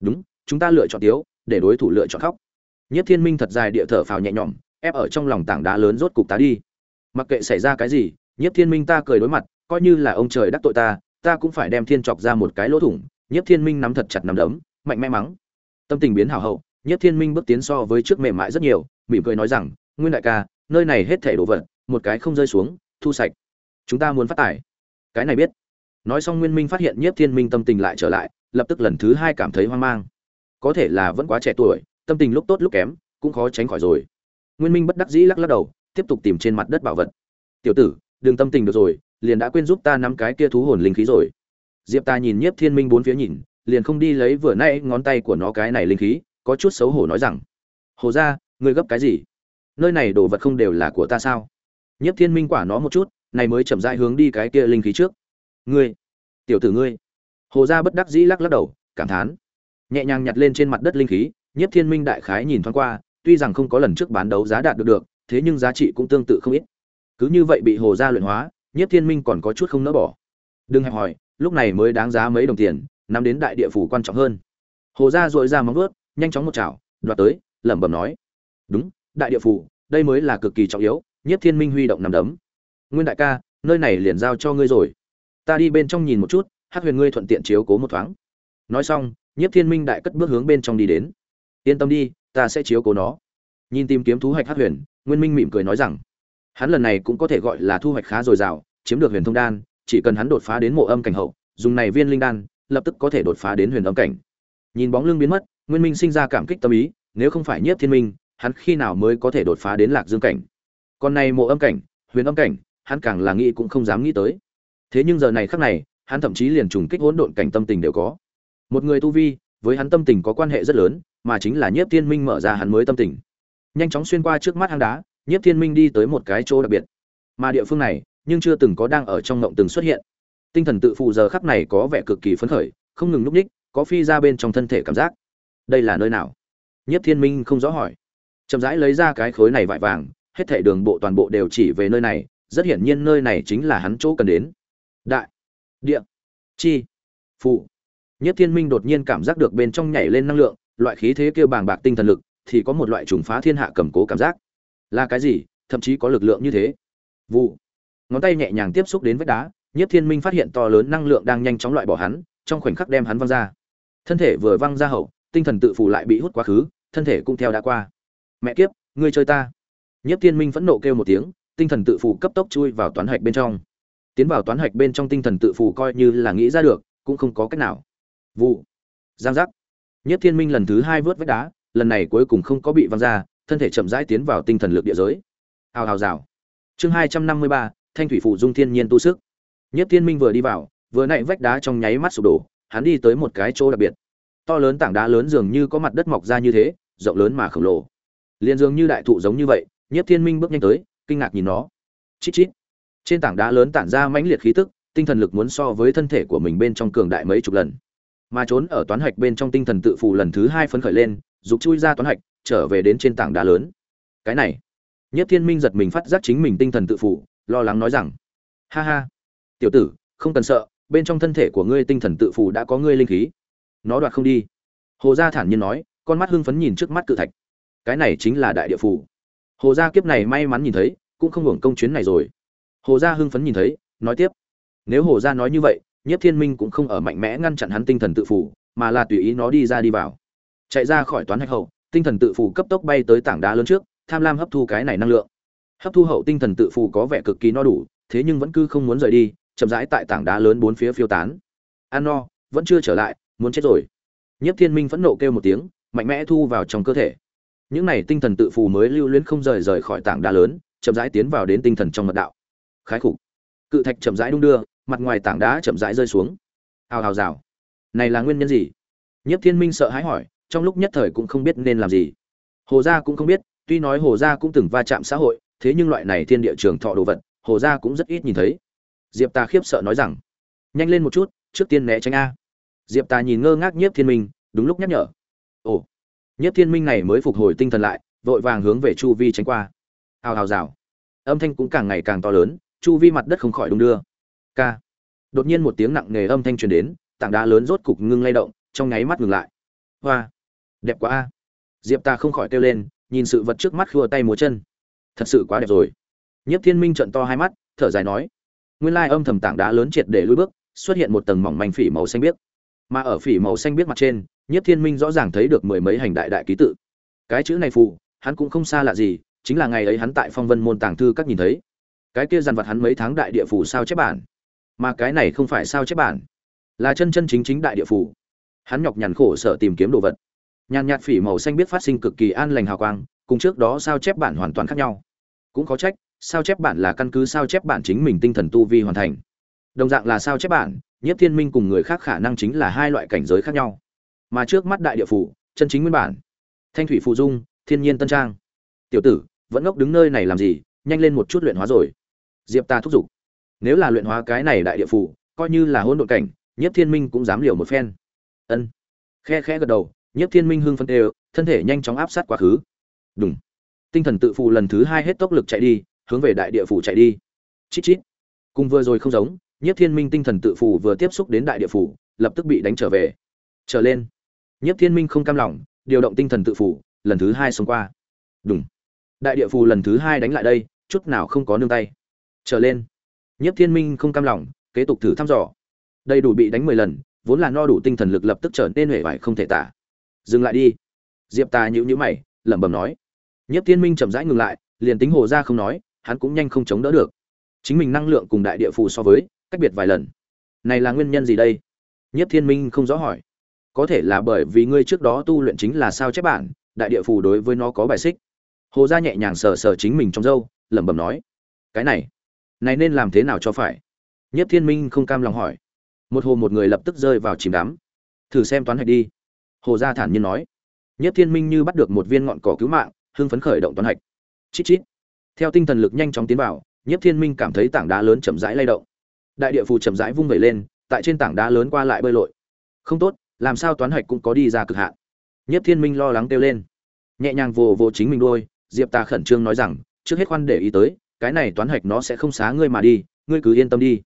Đúng, chúng ta lựa chọn tiếu, để đối thủ lựa chọn khóc. Nhiếp thiên minh thật dài địa thở phào nhẹ nhõm, ép ở trong lòng tảng đá lớn rốt cục tá đi. Mặc kệ xảy ra cái gì, nhiếp thiên minh ta cười đối mặt, coi như là ông trời đắc tội ta ta cũng phải đem thiên chọc ra một cái lỗ thủng. Nhiếp thiên minh nắm thật chặt nắm đấm, mạnh mẽ mắng tâm tình biến hảo hậu nhiếp thiên minh bước tiến so với trước mềm mại rất nhiều, mỉm cười nói rằng, nguyên đại ca, nơi này hết thể đồ vật, một cái không rơi xuống, thu sạch. Chúng ta muốn phát tải. Cái này biết. Nói xong nguyên minh phát hiện nhiếp thiên minh tâm tình lại trở lại, lập tức lần thứ hai cảm thấy hoang mang. Có thể là vẫn quá trẻ tuổi, tâm tình lúc tốt lúc kém, cũng khó tránh khỏi rồi. Nguyên minh bất đắc dĩ lắc lắc đầu, tiếp tục tìm trên mặt đất bảo vật. Tiểu tử, đừng tâm tình được rồi, liền đã quên giúp ta nắm cái kia thú hồn linh khí rồi. Diệp ta nhìn nhiếp thiên minh bốn phía nhìn liền không đi lấy vừa nay ngón tay của nó cái này linh khí, có chút xấu hổ nói rằng, hồ ra ngươi gấp cái gì? Nơi này đồ vật không đều là của ta sao? Nhiếp thiên minh quả nó một chút, này mới chậm rãi hướng đi cái kia linh khí trước. Ngươi, tiểu tử ngươi. Hồ gia bất đắc dĩ lắc lắc đầu, cảm thán. Nhẹ nhàng nhặt lên trên mặt đất linh khí, nhiếp thiên minh đại khái nhìn thoáng qua, tuy rằng không có lần trước bán đấu giá đạt được được, thế nhưng giá trị cũng tương tự không ít. Cứ như vậy bị hồ gia luyện hóa, nhiếp thiên minh còn có chút không nỡ bỏ. Đừng hẹp hỏi, lúc này mới đáng giá mấy đồng tiền nắm đến đại địa phủ quan trọng hơn. Hồ gia dội ra móng vuốt, nhanh chóng một chảo, đoạt tới, lẩm bẩm nói. Đúng, đại địa phủ, đây mới là cực kỳ trọng yếu nhất thiên minh huy động nằm đấm. Nguyên đại ca, nơi này liền giao cho ngươi rồi. Ta đi bên trong nhìn một chút hát huyền ngươi thuận tiện chiếu cố một thoáng. Nói xong, nhiếp thiên minh đại cất bước hướng bên trong đi đến. Yên tâm đi, ta sẽ chiếu cố nó. Nhìn tìm kiếm thu hoạch hát huyền, nguyên minh mỉm cười nói rằng, hắn lần này cũng có thể gọi là thu hoạch khá dồi dào, chiếm được huyền thông đan, chỉ cần hắn đột phá đến mộ âm cảnh hậu, dùng này viên linh đan lập tức có thể đột phá đến huyền âm cảnh. Nhìn bóng lưng biến mất, nguyên minh sinh ra cảm kích tâm ý, nếu không phải nhiếp thiên minh, hắn khi nào mới có thể đột phá đến lạc dương cảnh? Còn này mộ âm cảnh, huyền âm cảnh, hắn càng là nghĩ cũng không dám nghĩ tới. Thế nhưng giờ này khắc này, hắn thậm chí liền trùng kích hỗn độn cảnh tâm tình đều có. Một người tu vi, với hắn tâm tình có quan hệ rất lớn, mà chính là nhiếp thiên minh mở ra hắn mới tâm tình. Nhanh chóng xuyên qua trước mắt hang đá, nhiếp thiên minh đi tới một cái chỗ đặc biệt. Mà địa phương này, nhưng chưa từng có đang ở trong ngộng từng xuất hiện tinh thần tự phụ giờ khắc này có vẻ cực kỳ phấn khởi, không ngừng núp ních, có phi ra bên trong thân thể cảm giác. Đây là nơi nào? Nhất thiên minh không rõ hỏi. Chậm rãi lấy ra cái khối này vải vàng, hết thảy đường bộ toàn bộ đều chỉ về nơi này, rất hiển nhiên nơi này chính là hắn chỗ cần đến. Đại, địa, chi, phụ. Nhất thiên minh đột nhiên cảm giác được bên trong nhảy lên năng lượng, loại khí thế kêu bàng bạc tinh thần lực, thì có một loại trùng phá thiên hạ cầm cố cảm giác. Là cái gì? Thậm chí có lực lượng như thế. Vụ. Ngón tay nhẹ nhàng tiếp xúc đến vách đá nhất thiên minh phát hiện to lớn năng lượng đang nhanh chóng loại bỏ hắn, trong khoảnh khắc đem hắn văng ra. Thân thể vừa văng ra hậu, tinh thần tự phủ lại bị hút quá khứ, thân thể cũng theo đã qua. Mẹ kiếp, ngươi chơi ta. Nhất thiên minh phẫn nộ kêu một tiếng, tinh thần tự phủ cấp tốc chui vào toán hạch bên trong. Tiến vào toán hạch bên trong tinh thần tự phủ coi như là nghĩ ra được, cũng không có cách nào. Vụ. Giang giác. Nhất thiên minh lần thứ hai vớt vách đá, lần này cuối cùng không có bị văng ra, thân thể chậm rãi tiến vào tinh thần lực địa giới. Hào hào rào. Chương hai trăm năm mươi ba, thanh thủy phụ dung thiên nhiên tu sức. Nhiếp thiên minh vừa đi vào vừa nãy vách đá trong nháy mắt sụp đổ hắn đi tới một cái chỗ đặc biệt. To lớn tảng đá lớn dường như có mặt đất mọc ra như thế rộng lớn mà khổng lồ. Liên dường như đại thụ giống như vậy Nhiếp thiên minh bước nhanh tới kinh ngạc nhìn nó. Chít chít. Trên tảng đá lớn tản ra mãnh liệt khí tức tinh thần lực muốn so với thân thể của mình bên trong cường đại mấy chục lần. Mà trốn ở toán hạch bên trong tinh thần tự phụ lần thứ hai phấn khởi lên dục chui ra toán hạch trở về đến trên tảng đá lớn. Cái này. Nhất thiên minh giật mình phát giác chính mình tinh thần tự phụ, lo lắng nói rằng ha ha tiểu tử, không cần sợ, bên trong thân thể của ngươi tinh thần tự phù đã có ngươi linh khí. Nó đoạt không đi. Hồ gia thản nhiên nói, con mắt hưng phấn nhìn trước mắt cự thạch. Cái này chính là đại địa phù. Hồ gia kiếp này may mắn nhìn thấy, cũng không hưởng công chuyến này rồi. Hồ gia hưng phấn nhìn thấy, nói tiếp. Nếu hồ gia nói như vậy nhất thiên minh cũng không ở mạnh mẽ ngăn chặn hắn tinh thần tự phủ mà là tùy ý nó đi ra đi vào. Chạy ra khỏi toán hạch hậu, tinh thần tự phủ cấp tốc bay tới tảng đá lớn trước, tham lam hấp thu cái này năng lượng. Hấp thu hậu tinh thần tự phủ có vẻ cực kỳ no đủ, thế nhưng vẫn cứ không muốn rời đi chậm rãi tại tảng đá lớn bốn phía phiêu tán. An no vẫn chưa trở lại, muốn chết rồi. Nhất thiên minh phẫn nộ kêu một tiếng, mạnh mẽ thu vào trong cơ thể. Những này tinh thần tự phù mới lưu luyến không rời rời khỏi tảng đá lớn, chậm rãi tiến vào đến tinh thần trong mật đạo. Khái khục. Cự thạch chậm rãi đung đưa, mặt ngoài tảng đá chậm rãi rơi xuống. Hào hào rào. Này là nguyên nhân gì? Nhất thiên minh sợ hãi hỏi, trong lúc nhất thời cũng không biết nên làm gì. Hồ gia cũng không biết, tuy nói hồ gia cũng từng va chạm xã hội, thế nhưng loại này thiên địa trường thọ đồ vật, hồ gia cũng rất ít nhìn thấy diệp ta khiếp sợ nói rằng, nhanh lên một chút, trước tiên né tránh a. Diệp ta nhìn ngơ ngác nhiếp thiên minh, đúng lúc nhắc nhở, ồ, nhiếp thiên minh này mới phục hồi tinh thần lại, vội vàng hướng về chu vi tránh qua. Hào hào rào. Âm thanh cũng càng ngày càng to lớn, chu vi mặt đất không khỏi đung đưa. K đột nhiên một tiếng nặng nề âm thanh truyền đến, tảng đá lớn rốt cục ngưng lay động, trong nháy mắt ngừng lại. Hoa, đẹp quá a. Diệp ta không khỏi kêu lên, nhìn sự vật trước mắt khua tay múa chân. Thật sự quá đẹp rồi. Nhiếp thiên minh trận to hai mắt, thở dài nói nguyên lai âm thầm tảng đá lớn triệt để lùi bước, xuất hiện một tầng mỏng manh phỉ màu xanh biếc. Mà ở phỉ màu xanh biếc mặt trên nhất thiên minh rõ ràng thấy được mười mấy hành đại đại ký tự. Cái chữ này phù, hắn cũng không xa lạ gì, chính là ngày ấy hắn tại phong vân môn tàng thư các nhìn thấy. Cái kia dàn vật hắn mấy tháng đại địa phủ sao chép bản. Mà cái này không phải sao chép bản, là chân chân chính chính đại địa phủ hắn nhọc nhằn khổ sở tìm kiếm đồ vật. Nhàn nhạt phỉ màu xanh biết phát sinh cực kỳ an lành hào quang, cùng trước đó sao chép bản hoàn toàn khác nhau. Cũng có trách sao chép bản là căn cứ sao chép bản chính mình tinh thần tu vi hoàn thành. Đồng dạng là sao chép bản, nhiếp thiên minh cùng người khác khả năng chính là hai loại cảnh giới khác nhau. Mà trước mắt đại địa phủ, chân chính nguyên bản. Thanh thủy phụ dung, thiên nhiên tân trang. Tiểu tử, vẫn ngốc đứng nơi này làm gì? Nhanh lên một chút luyện hóa rồi. Diệp ta thúc giục. Nếu là luyện hóa cái này đại địa phủ, coi như là hôn độn cảnh, nhiếp thiên minh cũng dám liều một phen. Ân. Khe khẽ gật đầu, nhiếp thiên minh hưng phân đều, thân thể nhanh chóng áp sát quá khứ. Đúng tinh thần tự phụ lần thứ hai hết tốc lực chạy đi hướng về đại địa phủ chạy đi. Chít chít. Cùng vừa rồi không giống, nhiếp thiên minh tinh thần tự phụ vừa tiếp xúc đến đại địa phủ, lập tức bị đánh trở về. Trở lên. Nhiếp thiên minh không cam lòng, điều động tinh thần tự phụ lần thứ hai xông qua. Đúng đại địa phủ lần thứ hai đánh lại đây, chút nào không có nương tay. Trở lên. Nhiếp thiên minh không cam lòng, kế tục thử thăm dò. Đầy đủ bị đánh mười lần, vốn là no đủ tinh thần lực lập tức trở nên huệ vải không thể tả. Dừng lại đi. Diệp tà nhữ nhữ mày, lẩm bẩm nói. Nhất thiên minh chậm rãi ngừng lại, liền tính hồ ra không nói hắn cũng nhanh không chống đỡ được. Chính mình năng lượng cùng đại địa phù so với, cách biệt vài lần. Này là nguyên nhân gì đây? Nhất thiên minh không rõ hỏi. Có thể là bởi vì ngươi trước đó tu luyện chính là sao chép bản, đại địa phù đối với nó có bài xích. Hồ gia nhẹ nhàng sờ sờ chính mình trong râu, lẩm bẩm nói. Cái này này nên làm thế nào cho phải? Nhất thiên minh không cam lòng hỏi. Một hồ một người lập tức rơi vào chìm đắm. Thử xem toán hạch đi. Hồ gia thản nhiên nói. Nhất thiên minh như bắt được một viên ngọn cỏ cứu mạng, hưng phấn khởi động toán hạch. Chít chít theo tinh thần lực nhanh chóng tiến vào nhất thiên minh cảm thấy tảng đá lớn chậm rãi lay động. Đại địa phù chậm rãi vung vẩy lên, tại trên tảng đá lớn qua lại bơi lội. Không tốt, làm sao toán hạch cũng có đi ra cực hạn. Nhất thiên minh lo lắng kêu lên. Nhẹ nhàng vồ vồ chính mình đôi, diệp ta khẩn trương nói rằng, trước hết khoan để ý tới, cái này toán hạch nó sẽ không xá ngươi mà đi, ngươi cứ yên tâm đi.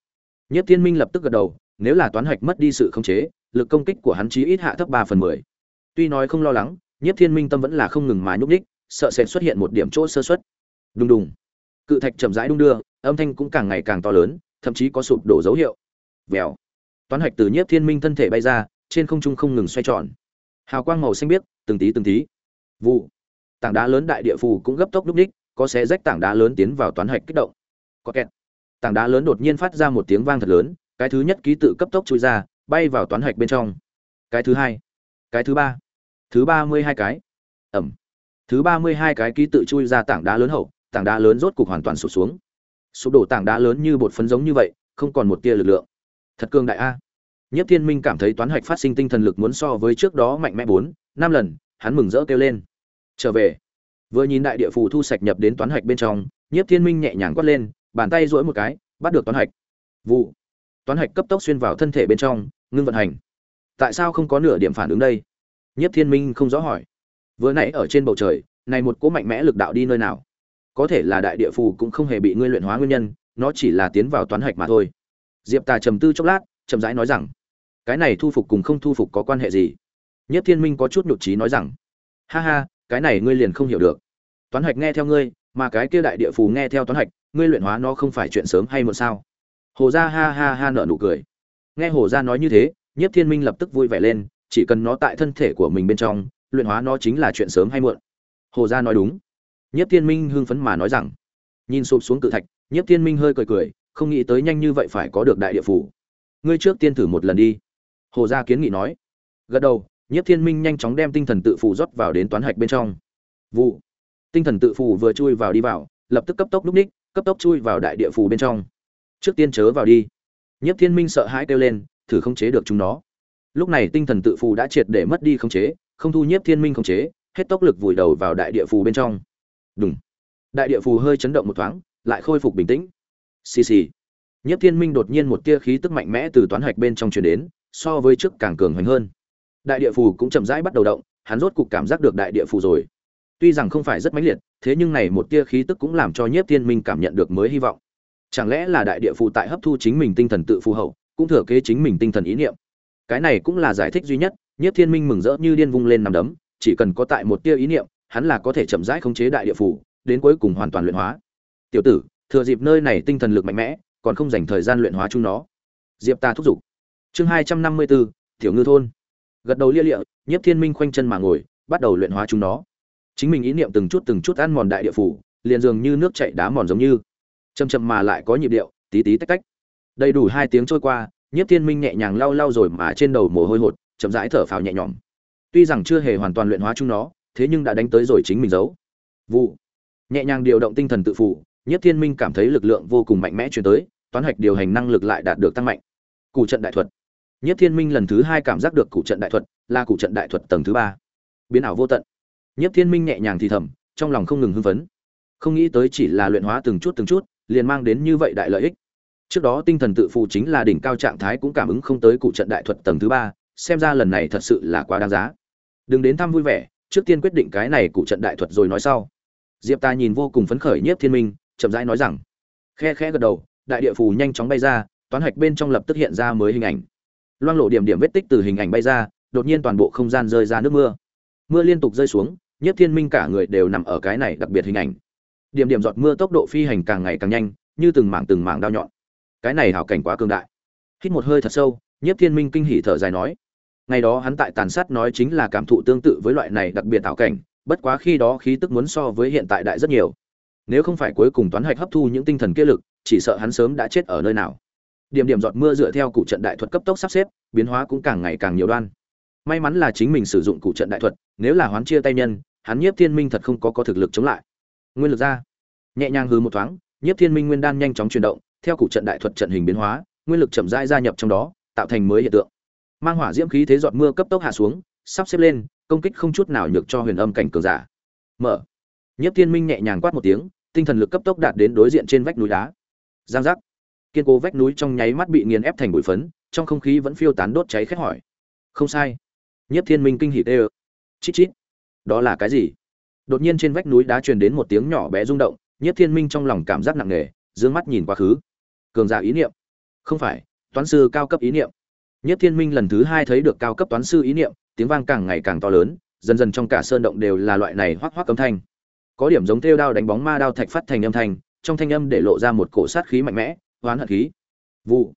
Nhất thiên minh lập tức gật đầu, nếu là toán hạch mất đi sự khống chế, lực công kích của hắn chí ít hạ thấp ba phần mười. Tuy nói không lo lắng nhất thiên minh tâm vẫn là không ngừng mà nhúc ních sợ sẽ xuất hiện một điểm chỗ sơ xuất đùng đùng. Cự thạch chậm rãi đung đưa, âm thanh cũng càng ngày càng to lớn, thậm chí có sụp đổ dấu hiệu. Vèo. Toán hạch từ nhiếp thiên minh thân thể bay ra, trên không trung không ngừng xoay tròn. Hào quang màu xanh biếc, từng tí từng tí. Vụ. Tảng đá lớn đại địa phù cũng gấp tốc đúc ních, có xé rách tảng đá lớn tiến vào toán hạch kích động. Có kẹt. Tảng đá lớn đột nhiên phát ra một tiếng vang thật lớn, cái thứ nhất ký tự cấp tốc chui ra, bay vào toán hạch bên trong. Cái thứ hai. Cái thứ ba. Thứ ba mươi hai cái. Ẩm. Thứ ba mươi hai cái ký tự chui ra tảng đá lớn hậu tảng đá lớn rốt cục hoàn toàn sụp xuống. Sụp đổ tảng đá lớn như bột phấn giống như vậy, không còn một tia lực lượng. Thật cường đại a. Nhất thiên minh cảm thấy toán hạch phát sinh tinh thần lực muốn so với trước đó mạnh mẽ bốn, năm lần, hắn mừng rỡ kêu lên. Trở về. Vừa nhìn đại địa phù thu sạch nhập đến toán hạch bên trong nhất thiên minh nhẹ nhàng quát lên, bàn tay duỗi một cái, bắt được toán hạch. Vụ. Toán hạch cấp tốc xuyên vào thân thể bên trong, ngưng vận hành. Tại sao không có nửa điểm phản ứng đây? Nhất thiên minh không rõ hỏi. Vừa nãy ở trên bầu trời, này một cỗ mạnh mẽ lực đạo đi nơi nào? Có thể là đại địa phù cũng không hề bị ngươi luyện hóa nguyên nhân, nó chỉ là tiến vào toán hạch mà thôi. Diệp tà trầm tư chốc lát, chậm rãi nói rằng, cái này thu phục cùng không thu phục có quan hệ gì? Nhất thiên minh có chút nhụt trí nói rằng, ha ha, cái này ngươi liền không hiểu được. Toán hạch nghe theo ngươi, mà cái kia đại địa phù nghe theo toán hạch, ngươi luyện hóa nó không phải chuyện sớm hay muộn sao? Hồ gia ha ha ha nở nụ cười. Nghe hồ gia nói như thế, nhất thiên minh lập tức vui vẻ lên, chỉ cần nó tại thân thể của mình bên trong, luyện hóa nó chính là chuyện sớm hay muộn. Hồ gia nói đúng. Nhiếp thiên minh hưng phấn mà nói rằng, nhìn sụp xuống cự thạch, Nhiếp thiên minh hơi cười cười, không nghĩ tới nhanh như vậy phải có được đại địa phủ. Ngươi trước tiên thử một lần đi. Hồ gia kiến nghị nói. Gật đầu, Nhiếp thiên minh nhanh chóng đem tinh thần tự phủ rót vào đến toán hạch bên trong. Vụ. Tinh thần tự phủ vừa chui vào đi vào, lập tức cấp tốc núp ních, cấp tốc chui vào đại địa phủ bên trong. Trước tiên chớ vào đi. Nhiếp thiên minh sợ hãi kêu lên, thử không chế được chúng nó. Lúc này tinh thần tự phù đã triệt để mất đi khống chế, không thu nhiếp thiên minh khống chế, hết tốc lực vùi đầu vào đại địa phù bên trong đúng đại địa phù hơi chấn động một thoáng, lại khôi phục bình tĩnh. Xì xì. Nhất thiên minh đột nhiên một tia khí tức mạnh mẽ từ toán hạch bên trong truyền đến, so với trước càng cường hoành hơn. Đại địa phù cũng chậm rãi bắt đầu động, hắn rốt cục cảm giác được đại địa phù rồi. Tuy rằng không phải rất mãnh liệt, thế nhưng này một tia khí tức cũng làm cho nhiếp thiên minh cảm nhận được mới hy vọng. Chẳng lẽ là đại địa phù tại hấp thu chính mình tinh thần tự phù hậu, cũng thừa kế chính mình tinh thần ý niệm? Cái này cũng là giải thích duy nhất nhất thiên minh mừng rỡ như điên vung lên nằm đấm, chỉ cần có tại một tia ý niệm hắn là có thể chậm rãi khống chế đại địa phủ đến cuối cùng hoàn toàn luyện hóa. Tiểu tử thừa dịp nơi này tinh thần lực mạnh mẽ còn không dành thời gian luyện hóa chúng nó. Diệp ta thúc giục. Chương hai trăm năm mươi bốn tiểu ngư thôn. Gật đầu lia lịa Nhiếp thiên minh khoanh chân mà ngồi bắt đầu luyện hóa chúng nó. Chính mình ý niệm từng chút từng chút ăn mòn đại địa phủ liền dường như nước chảy đá mòn giống như. Chậm chậm mà lại có nhịp điệu tí tí tách tách. Đầy đủ hai tiếng trôi qua Nhiếp Thiên Minh nhẹ nhàng lau lau rồi mà trên đầu mồ hôi hột, chậm rãi thở phào nhẹ nhõm. Tuy rằng chưa hề hoàn toàn luyện hóa chúng nó, thế nhưng đã đánh tới rồi chính mình giấu. Vụ. Nhẹ nhàng điều động tinh thần tự phụ, nhất Thiên Minh cảm thấy lực lượng vô cùng mạnh mẽ truyền tới, toán hạch điều hành năng lực lại đạt được tăng mạnh. Cụ trận đại thuật. nhất Thiên Minh lần thứ hai cảm giác được cụ trận đại thuật, là cụ trận đại thuật tầng thứ ba. Biến ảo vô tận. nhất Thiên Minh nhẹ nhàng thì thầm, trong lòng không ngừng hưng phấn. Không nghĩ tới chỉ là luyện hóa từng chút từng chút, liền mang đến như vậy đại lợi ích trước đó tinh thần tự phụ chính là đỉnh cao trạng thái cũng cảm ứng không tới cụ trận đại thuật tầng thứ ba xem ra lần này thật sự là quá đáng giá đừng đến thăm vui vẻ trước tiên quyết định cái này cụ trận đại thuật rồi nói sau. Diệp ta nhìn vô cùng phấn khởi nhiếp thiên minh, chậm rãi nói rằng, khe khẽ gật đầu, đại địa phù nhanh chóng bay ra, toán hạch bên trong lập tức hiện ra mới hình ảnh. Loang lộ điểm điểm vết tích từ hình ảnh bay ra, đột nhiên toàn bộ không gian rơi ra nước mưa. Mưa liên tục rơi xuống, nhiếp thiên minh cả người đều nằm ở cái này đặc biệt hình ảnh. Điểm điểm giọt mưa tốc độ phi hành càng ngày càng nhanh, như từng mảng từng mảng đao nhọn. Cái này hảo cảnh quá cường đại. Hít một hơi thật sâu, nhiếp thiên minh kinh hỉ thở dài nói ngày đó hắn tại tàn sát nói chính là cảm thụ tương tự với loại này đặc biệt tạo cảnh bất quá khi đó khí tức muốn so với hiện tại đại rất nhiều. Nếu không phải cuối cùng toán hạch hấp thu những tinh thần kia lực chỉ sợ hắn sớm đã chết ở nơi nào. Điểm điểm giọt mưa dựa theo cụ trận đại thuật cấp tốc sắp xếp biến hóa cũng càng ngày càng nhiều đoan. May mắn là chính mình sử dụng cụ trận đại thuật nếu là hoán chia tay nhân hắn nhiếp thiên minh thật không có có thực lực chống lại. Nguyên lực ra. Nhẹ nhàng hư một thoáng nhiếp thiên minh nguyên đan nhanh chóng chuyển động theo cụ trận đại thuật trận hình biến hóa, nguyên lực chậm rãi gia nhập trong đó, tạo thành mới hiện tượng. Mang hỏa diễm khí thế giọt mưa cấp tốc hạ xuống, sắp xếp lên, công kích không chút nào nhược cho huyền âm cảnh cường giả. Mở. Nhất Thiên Minh nhẹ nhàng quát một tiếng, tinh thần lực cấp tốc đạt đến đối diện trên vách núi đá. Giang giác. Kiên cố vách núi trong nháy mắt bị nghiền ép thành bụi phấn, trong không khí vẫn phiêu tán đốt cháy khét hỏi. Không sai. Nhất Thiên Minh kinh hỉ tê. Chít chít. Đó là cái gì? Đột nhiên trên vách núi đá truyền đến một tiếng nhỏ bé rung động, Nhất Thiên Minh trong lòng cảm giác nặng nề, dương mắt nhìn quá khứ cường giả ý niệm không phải toán sư cao cấp ý niệm nhất thiên minh lần thứ hai thấy được cao cấp toán sư ý niệm tiếng vang càng ngày càng to lớn dần dần trong cả sơn động đều là loại này hoác hoác âm thanh. Có điểm giống thêu đao đánh bóng ma đao thạch phát thành âm thanh trong thanh âm để lộ ra một cổ sát khí mạnh mẽ hoán hận khí. Vụ.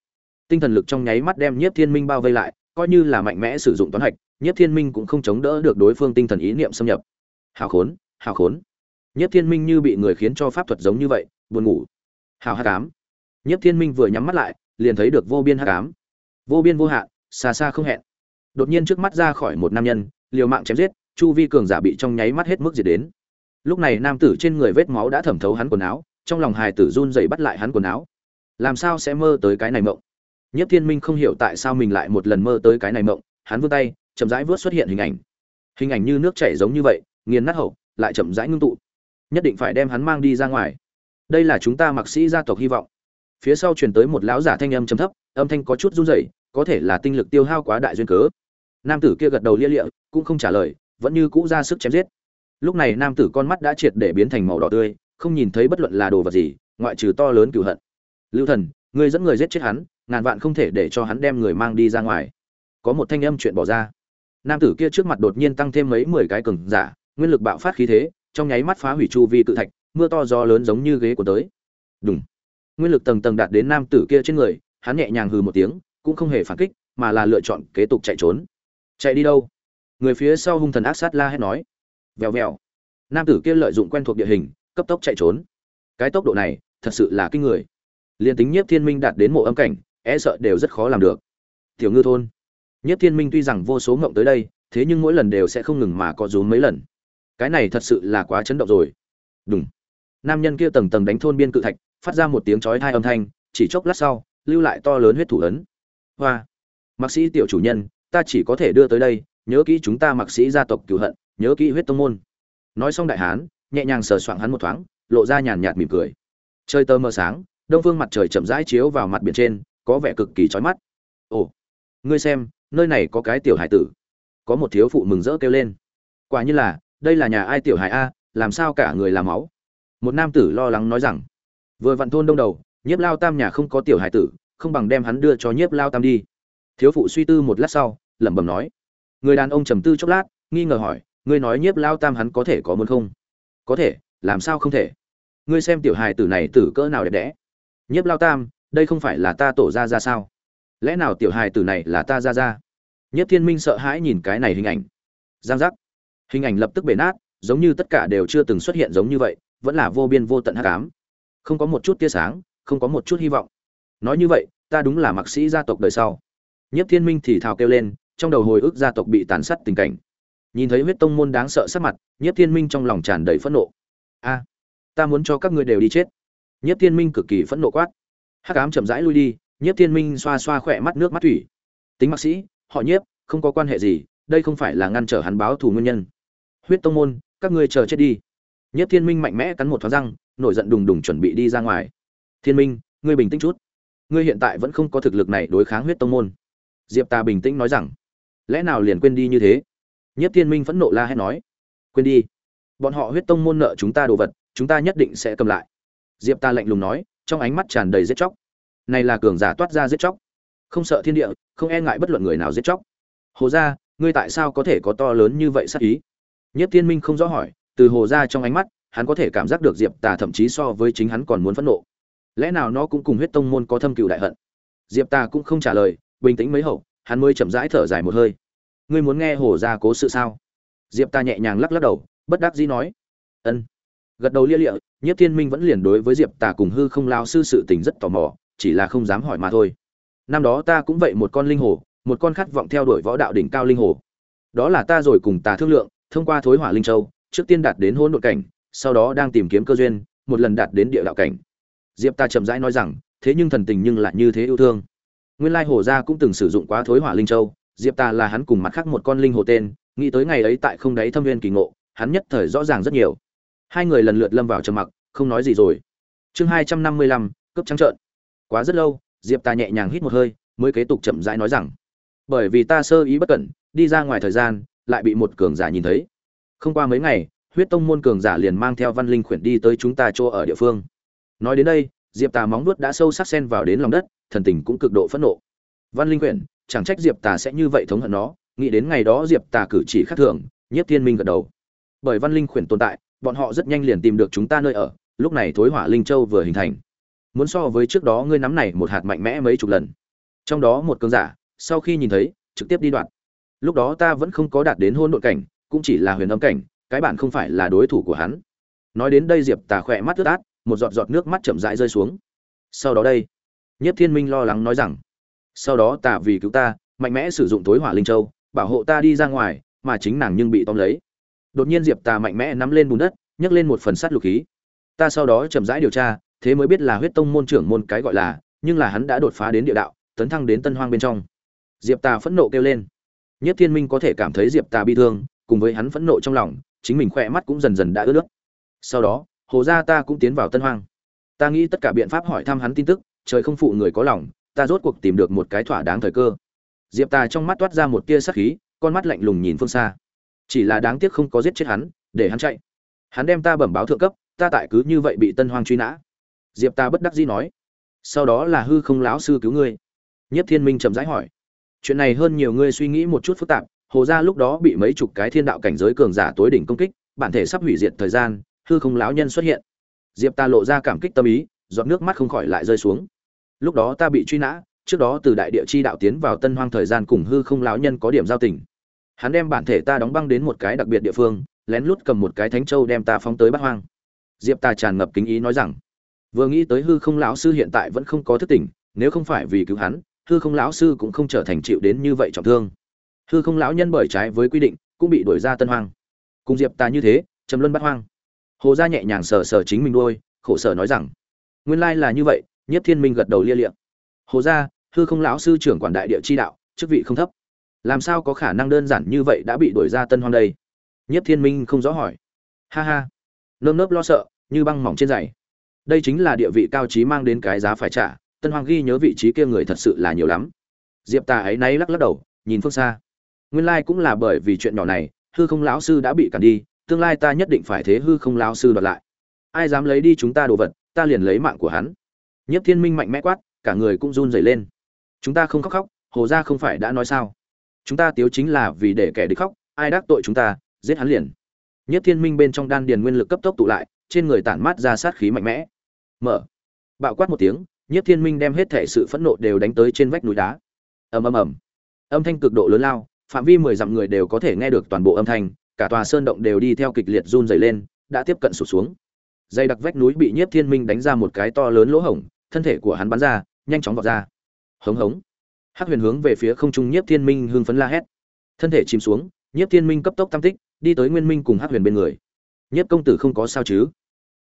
Tinh thần lực trong nháy mắt đem nhất thiên minh bao vây lại coi như là mạnh mẽ sử dụng toán hạch nhất thiên minh cũng không chống đỡ được đối phương tinh thần ý niệm xâm nhập. Hào khốn hào khốn. Nhất thiên minh như bị người khiến cho pháp thuật giống như vậy buồn ngủ. Hào hát cám Nhiếp Thiên Minh vừa nhắm mắt lại, liền thấy được vô biên hắc ám. Vô biên vô hạn, xa xa không hẹn. Đột nhiên trước mắt ra khỏi một nam nhân, liều mạng chém giết, chu vi cường giả bị trong nháy mắt hết mức diệt đến. Lúc này nam tử trên người vết máu đã thẩm thấu hắn quần áo, trong lòng hài tử run rẩy bắt lại hắn quần áo. Làm sao sẽ mơ tới cái này mộng? Nhất thiên minh không hiểu tại sao mình lại một lần mơ tới cái này mộng hắn vươn tay chậm rãi vớt xuất hiện hình ảnh. Hình ảnh như nước chảy giống như vậy nghiền nát hậu lại chậm rãi ngưng tụ. Nhất định phải đem hắn mang đi ra ngoài. Đây là chúng ta mặc sĩ gia tộc hy vọng phía sau truyền tới một lão giả thanh âm trầm thấp, âm thanh có chút run rẩy, có thể là tinh lực tiêu hao quá đại duyên cớ. Nam tử kia gật đầu lia lịa, cũng không trả lời, vẫn như cũ ra sức chém giết. Lúc này nam tử con mắt đã triệt để biến thành màu đỏ tươi, không nhìn thấy bất luận là đồ vật gì, ngoại trừ to lớn cửu hận. Lưu thần, ngươi dẫn người giết chết hắn, ngàn vạn không thể để cho hắn đem người mang đi ra ngoài. Có một thanh âm chuyện bỏ ra. Nam tử kia trước mặt đột nhiên tăng thêm mấy mười cái cường giả, nguyên lực bạo phát khí thế, trong nháy mắt phá hủy chu vi tự thạch, mưa to gió lớn giống như ghế của tới. Đúng nguyên lực tầng tầng đạt đến nam tử kia trên người, hắn nhẹ nhàng hừ một tiếng, cũng không hề phản kích, mà là lựa chọn kế tục chạy trốn. Chạy đi đâu? Người phía sau hung thần ác sát la hét nói. Vèo vèo. Nam tử kia lợi dụng quen thuộc địa hình, cấp tốc chạy trốn. Cái tốc độ này, thật sự là kinh người. Liền tính nhiếp thiên minh đạt đến mộ âm cảnh e sợ đều rất khó làm được. Tiểu ngư thôn. Nhiếp thiên minh tuy rằng vô số ngộng tới đây, thế nhưng mỗi lần đều sẽ không ngừng mà có rúm mấy lần. Cái này thật sự là quá chấn động rồi. Đúng nam nhân kia tầng tầng đánh thôn biên cự thạch phát ra một tiếng chói tai âm thanh, chỉ chốc lát sau, lưu lại to lớn huyết thủ ấn. Hoa! Mặc sĩ tiểu chủ nhân, ta chỉ có thể đưa tới đây, nhớ kỹ chúng ta mặc sĩ gia tộc cửu hận, nhớ kỹ huyết tông môn. Nói xong đại hán, nhẹ nhàng sờ soạng hắn một thoáng, lộ ra nhàn nhạt mỉm cười. Chơi tờ mờ sáng, đông phương mặt trời chậm rãi chiếu vào mặt biển trên, có vẻ cực kỳ chói mắt. Ồ! Ngươi xem, nơi này có cái tiểu hải tử. Có một thiếu phụ mừng rỡ kêu lên. Quả như là, đây là nhà ai tiểu hải a, làm sao cả người làm máu? Một nam tử lo lắng nói rằng vừa vặn thôn đông đầu, nhiếp lao tam nhà không có tiểu hải tử, không bằng đem hắn đưa cho nhiếp lao tam đi. Thiếu phụ suy tư một lát sau, lẩm bẩm nói, người đàn ông trầm tư chốc lát, nghi ngờ hỏi, ngươi nói nhiếp lao tam hắn có thể có muốn không? Có thể, làm sao không thể? Ngươi xem tiểu hài tử này tử cỡ nào đẹp đẽ. Nhiếp lao tam, đây không phải là ta tổ ra ra sao? Lẽ nào tiểu hài tử này là ta ra ra? Nhiếp thiên minh sợ hãi nhìn cái này hình ảnh. Giang giác. Hình ảnh lập tức bể nát, giống như tất cả đều chưa từng xuất hiện giống như vậy, vẫn là vô biên vô tận hắc ám không có một chút tia sáng, không có một chút hy vọng. Nói như vậy, ta đúng là mạc sĩ gia tộc đời sau. Nhất thiên minh thì thào kêu lên, trong đầu hồi ức gia tộc bị tàn sát tình cảnh. Nhìn thấy huyết tông môn đáng sợ sắc mặt nhất thiên minh trong lòng tràn đầy phẫn nộ. A, ta muốn cho các ngươi đều đi chết. Nhất thiên minh cực kỳ phẫn nộ quát. Hắc ám chậm rãi lui đi nhất thiên minh xoa xoa khỏe mắt nước mắt thủy. Tính mạc sĩ, họ nhiếp, không có quan hệ gì, đây không phải là ngăn trở hắn báo thù nguyên nhân. Huyết tông môn, các ngươi chờ chết đi. Nhất thiên minh mạnh mẽ cắn một thoáng răng nổi giận đùng đùng chuẩn bị đi ra ngoài. Thiên minh, ngươi bình tĩnh chút. Ngươi hiện tại vẫn không có thực lực này đối kháng huyết tông môn. Diệp tà bình tĩnh nói rằng, lẽ nào liền quên đi như thế? Nhất thiên minh phẫn nộ la hét nói, quên đi. Bọn họ huyết tông môn nợ chúng ta đồ vật, chúng ta nhất định sẽ cầm lại. Diệp ta lạnh lùng nói, trong ánh mắt tràn đầy giết chóc. Này là cường giả toát ra giết chóc. Không sợ thiên địa, không e ngại bất luận người nào giết chóc. Hồ gia, ngươi tại sao có thể có to lớn như vậy sát ý? Nhất thiên minh không rõ hỏi, từ hồ gia trong ánh mắt hắn có thể cảm giác được diệp tà thậm chí so với chính hắn còn muốn phẫn nộ. Lẽ nào nó cũng cùng huyết tông môn có thâm cựu đại hận? Diệp tà cũng không trả lời, bình tĩnh mấy hậu, hắn mới chậm rãi thở dài một hơi. Ngươi muốn nghe hồ ra cố sự sao? Diệp tà nhẹ nhàng lắc lắc đầu, bất đắc dĩ nói. Ân. Gật đầu lia lịa nhất thiên minh vẫn liền đối với diệp tà cùng hư không lao sư sự tình rất tò mò, chỉ là không dám hỏi mà thôi. Năm đó ta cũng vậy một con linh hồ, một con khát vọng theo đuổi võ đạo đỉnh cao linh hồ. Đó là ta rồi cùng tà thương lượng, thông qua thối hỏa linh châu, trước tiên đạt đến hỗn nội cảnh sau đó đang tìm kiếm cơ duyên, một lần đạt đến địa đạo cảnh. Diệp ta chậm rãi nói rằng, thế nhưng thần tình nhưng lại như thế yêu thương. Nguyên lai hồ gia cũng từng sử dụng quá thối hỏa linh châu, diệp ta là hắn cùng mặt khác một con linh hồ tên, nghĩ tới ngày ấy tại không đáy thâm viên kỳ ngộ, hắn nhất thời rõ ràng rất nhiều. Hai người lần lượt lâm vào trầm mặc, không nói gì rồi. Chương hai trăm năm mươi lăm cấp trắng trợn. Quá rất lâu, diệp ta nhẹ nhàng hít một hơi, mới kế tục chậm rãi nói rằng, bởi vì ta sơ ý bất cẩn, đi ra ngoài thời gian, lại bị một cường giả nhìn thấy. Không qua mấy ngày huyết tông môn cường giả liền mang theo văn linh khuyển đi tới chúng ta chỗ ở địa phương. Nói đến đây, diệp tà móng nuốt đã sâu sắc xen vào đến lòng đất, thần tình cũng cực độ phẫn nộ. Văn linh khuyển, chẳng trách diệp tà sẽ như vậy thống hận nó, nghĩ đến ngày đó diệp tà cử chỉ khác thường nhất thiên minh gật đầu. Bởi văn linh khuyển tồn tại, bọn họ rất nhanh liền tìm được chúng ta nơi ở, lúc này thối hỏa linh châu vừa hình thành. Muốn so với trước đó ngươi nắm này một hạt mạnh mẽ mấy chục lần. Trong đó một cường giả, sau khi nhìn thấy, trực tiếp đi đoạn. Lúc đó ta vẫn không có đạt đến hôn nội cảnh, cũng chỉ là huyền âm cảnh cái bản không phải là đối thủ của hắn. Nói đến đây diệp tà khỏe mắt ướt át, một giọt giọt nước mắt chậm rãi rơi xuống. Sau đó đây, nhất thiên minh lo lắng nói rằng, sau đó tà vì cứu ta, mạnh mẽ sử dụng tối hỏa linh châu, bảo hộ ta đi ra ngoài, mà chính nàng nhưng bị tóm lấy. Đột nhiên diệp tà mạnh mẽ nắm lên bùn đất, nhấc lên một phần sắt lục khí. Ta sau đó chậm rãi điều tra, thế mới biết là huyết tông môn trưởng môn cái gọi là, nhưng là hắn đã đột phá đến địa đạo, tấn thăng đến tân hoang bên trong. Diệp tà phẫn nộ kêu lên. Nhất thiên minh có thể cảm thấy diệp tà bi thương, cùng với hắn phẫn nộ trong lòng chính mình khỏe mắt cũng dần dần đã ướt nước. Sau đó, hồ gia ta cũng tiến vào tân hoang. Ta nghĩ tất cả biện pháp hỏi thăm hắn tin tức, trời không phụ người có lòng, ta rốt cuộc tìm được một cái thỏa đáng thời cơ. Diệp tà trong mắt toát ra một tia sắc khí, con mắt lạnh lùng nhìn phương xa. Chỉ là đáng tiếc không có giết chết hắn, để hắn chạy. Hắn đem ta bẩm báo thượng cấp, ta tại cứ như vậy bị tân hoang truy nã. Diệp ta bất đắc dĩ nói. Sau đó là hư không lão sư cứu ngươi. Nhất thiên minh chậm rãi hỏi. Chuyện này hơn nhiều ngươi suy nghĩ một chút phức tạp hồ gia lúc đó bị mấy chục cái thiên đạo cảnh giới cường giả tối đỉnh công kích, bản thể sắp hủy diệt thời gian, hư không lão nhân xuất hiện. Diệp ta lộ ra cảm kích tâm ý, giọt nước mắt không khỏi lại rơi xuống. Lúc đó ta bị truy nã, trước đó từ đại địa chi đạo tiến vào tân hoang thời gian cùng hư không lão nhân có điểm giao tình. Hắn đem bản thể ta đóng băng đến một cái đặc biệt địa phương, lén lút cầm một cái thánh châu đem ta phóng tới bát hoang. Diệp ta tràn ngập kính ý nói rằng, vừa nghĩ tới hư không lão sư hiện tại vẫn không có thức tỉnh, nếu không phải vì cứu hắn, hư không lão sư cũng không trở thành chịu đến như vậy trọng thương hư không lão nhân bởi trái với quy định, cũng bị đuổi ra tân hoang. Cùng diệp ta như thế, trầm luân bắt hoang. Hồ gia nhẹ nhàng sờ sờ chính mình đôi khổ sở nói rằng, nguyên lai là như vậy nhất thiên minh gật đầu lia liệm hồ gia, hư không lão sư trưởng quản đại địa chi đạo, chức vị không thấp. Làm sao có khả năng đơn giản như vậy đã bị đuổi ra tân hoang đây? Nhất thiên minh không rõ hỏi. Ha ha. Nơm nớp lo sợ, như băng mỏng trên giày. Đây chính là địa vị cao trí mang đến cái giá phải trả, tân hoang ghi nhớ vị trí kia người thật sự là nhiều lắm. Diệp tà ấy náy lắc lắc đầu, nhìn phương xa nguyên lai cũng là bởi vì chuyện nhỏ này, hư không lão sư đã bị cản đi, tương lai ta nhất định phải thế hư không lão sư đoạt lại. Ai dám lấy đi chúng ta đồ vật, ta liền lấy mạng của hắn. Nhất thiên minh mạnh mẽ quát, cả người cũng run rẩy lên. Chúng ta không khóc khóc, hồ gia không phải đã nói sao? Chúng ta tiếu chính là vì để kẻ địch khóc, ai đắc tội chúng ta, giết hắn liền. Nhất thiên minh bên trong đan điền nguyên lực cấp tốc tụ lại, trên người tản mát ra sát khí mạnh mẽ. Mở. Bạo quát một tiếng nhất thiên minh đem hết thể sự phẫn nộ đều đánh tới trên vách núi đá. Ầm ầm ầm. Âm thanh cực độ lớn lao phạm vi mười dặm người đều có thể nghe được toàn bộ âm thanh, cả tòa sơn động đều đi theo kịch liệt run dày lên, đã tiếp cận sụp xuống. Dây đặc vách núi bị nhiếp thiên minh đánh ra một cái to lớn lỗ hổng, thân thể của hắn bắn ra, nhanh chóng vọt ra. Hống hống. Hắc huyền hướng về phía không trung nhiếp thiên minh hưng phấn la hét. Thân thể chìm xuống, nhiếp thiên minh cấp tốc tam tích, đi tới nguyên minh cùng hắc huyền bên người. Nhiếp công tử không có sao chứ?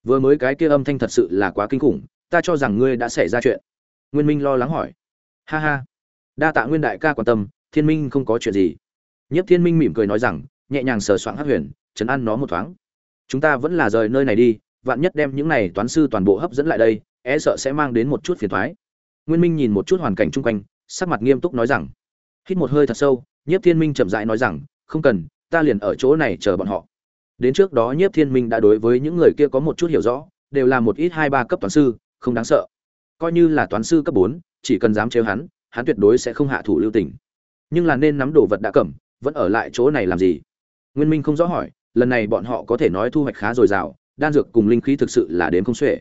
Vừa mới cái kia âm thanh thật sự là quá kinh khủng, ta cho rằng ngươi đã xảy ra chuyện. Nguyên minh lo lắng hỏi. Ha ha. Đa tạ nguyên đại ca quan tâm thiên minh không có chuyện gì. Nhất thiên minh mỉm cười nói rằng, nhẹ nhàng sờ soạng hắc huyền, chấn an nó một thoáng. Chúng ta vẫn là rời nơi này đi, vạn nhất đem những này toán sư toàn bộ hấp dẫn lại đây e sợ sẽ mang đến một chút phiền thoái. Nguyên minh nhìn một chút hoàn cảnh chung quanh, sắc mặt nghiêm túc nói rằng, hít một hơi thật sâu, nhiếp thiên minh chậm rãi nói rằng, không cần, ta liền ở chỗ này chờ bọn họ. Đến trước đó nhiếp thiên minh đã đối với những người kia có một chút hiểu rõ, đều là một ít hai ba cấp toán sư, không đáng sợ. Coi như là toán sư cấp bốn, chỉ cần dám trêu hắn hắn tuyệt đối sẽ không hạ thủ lưu tình nhưng là nên nắm đồ vật đã cầm, vẫn ở lại chỗ này làm gì? Nguyên minh không rõ hỏi, lần này bọn họ có thể nói thu hoạch khá dồi dào, đan dược cùng linh khí thực sự là đến không xuể.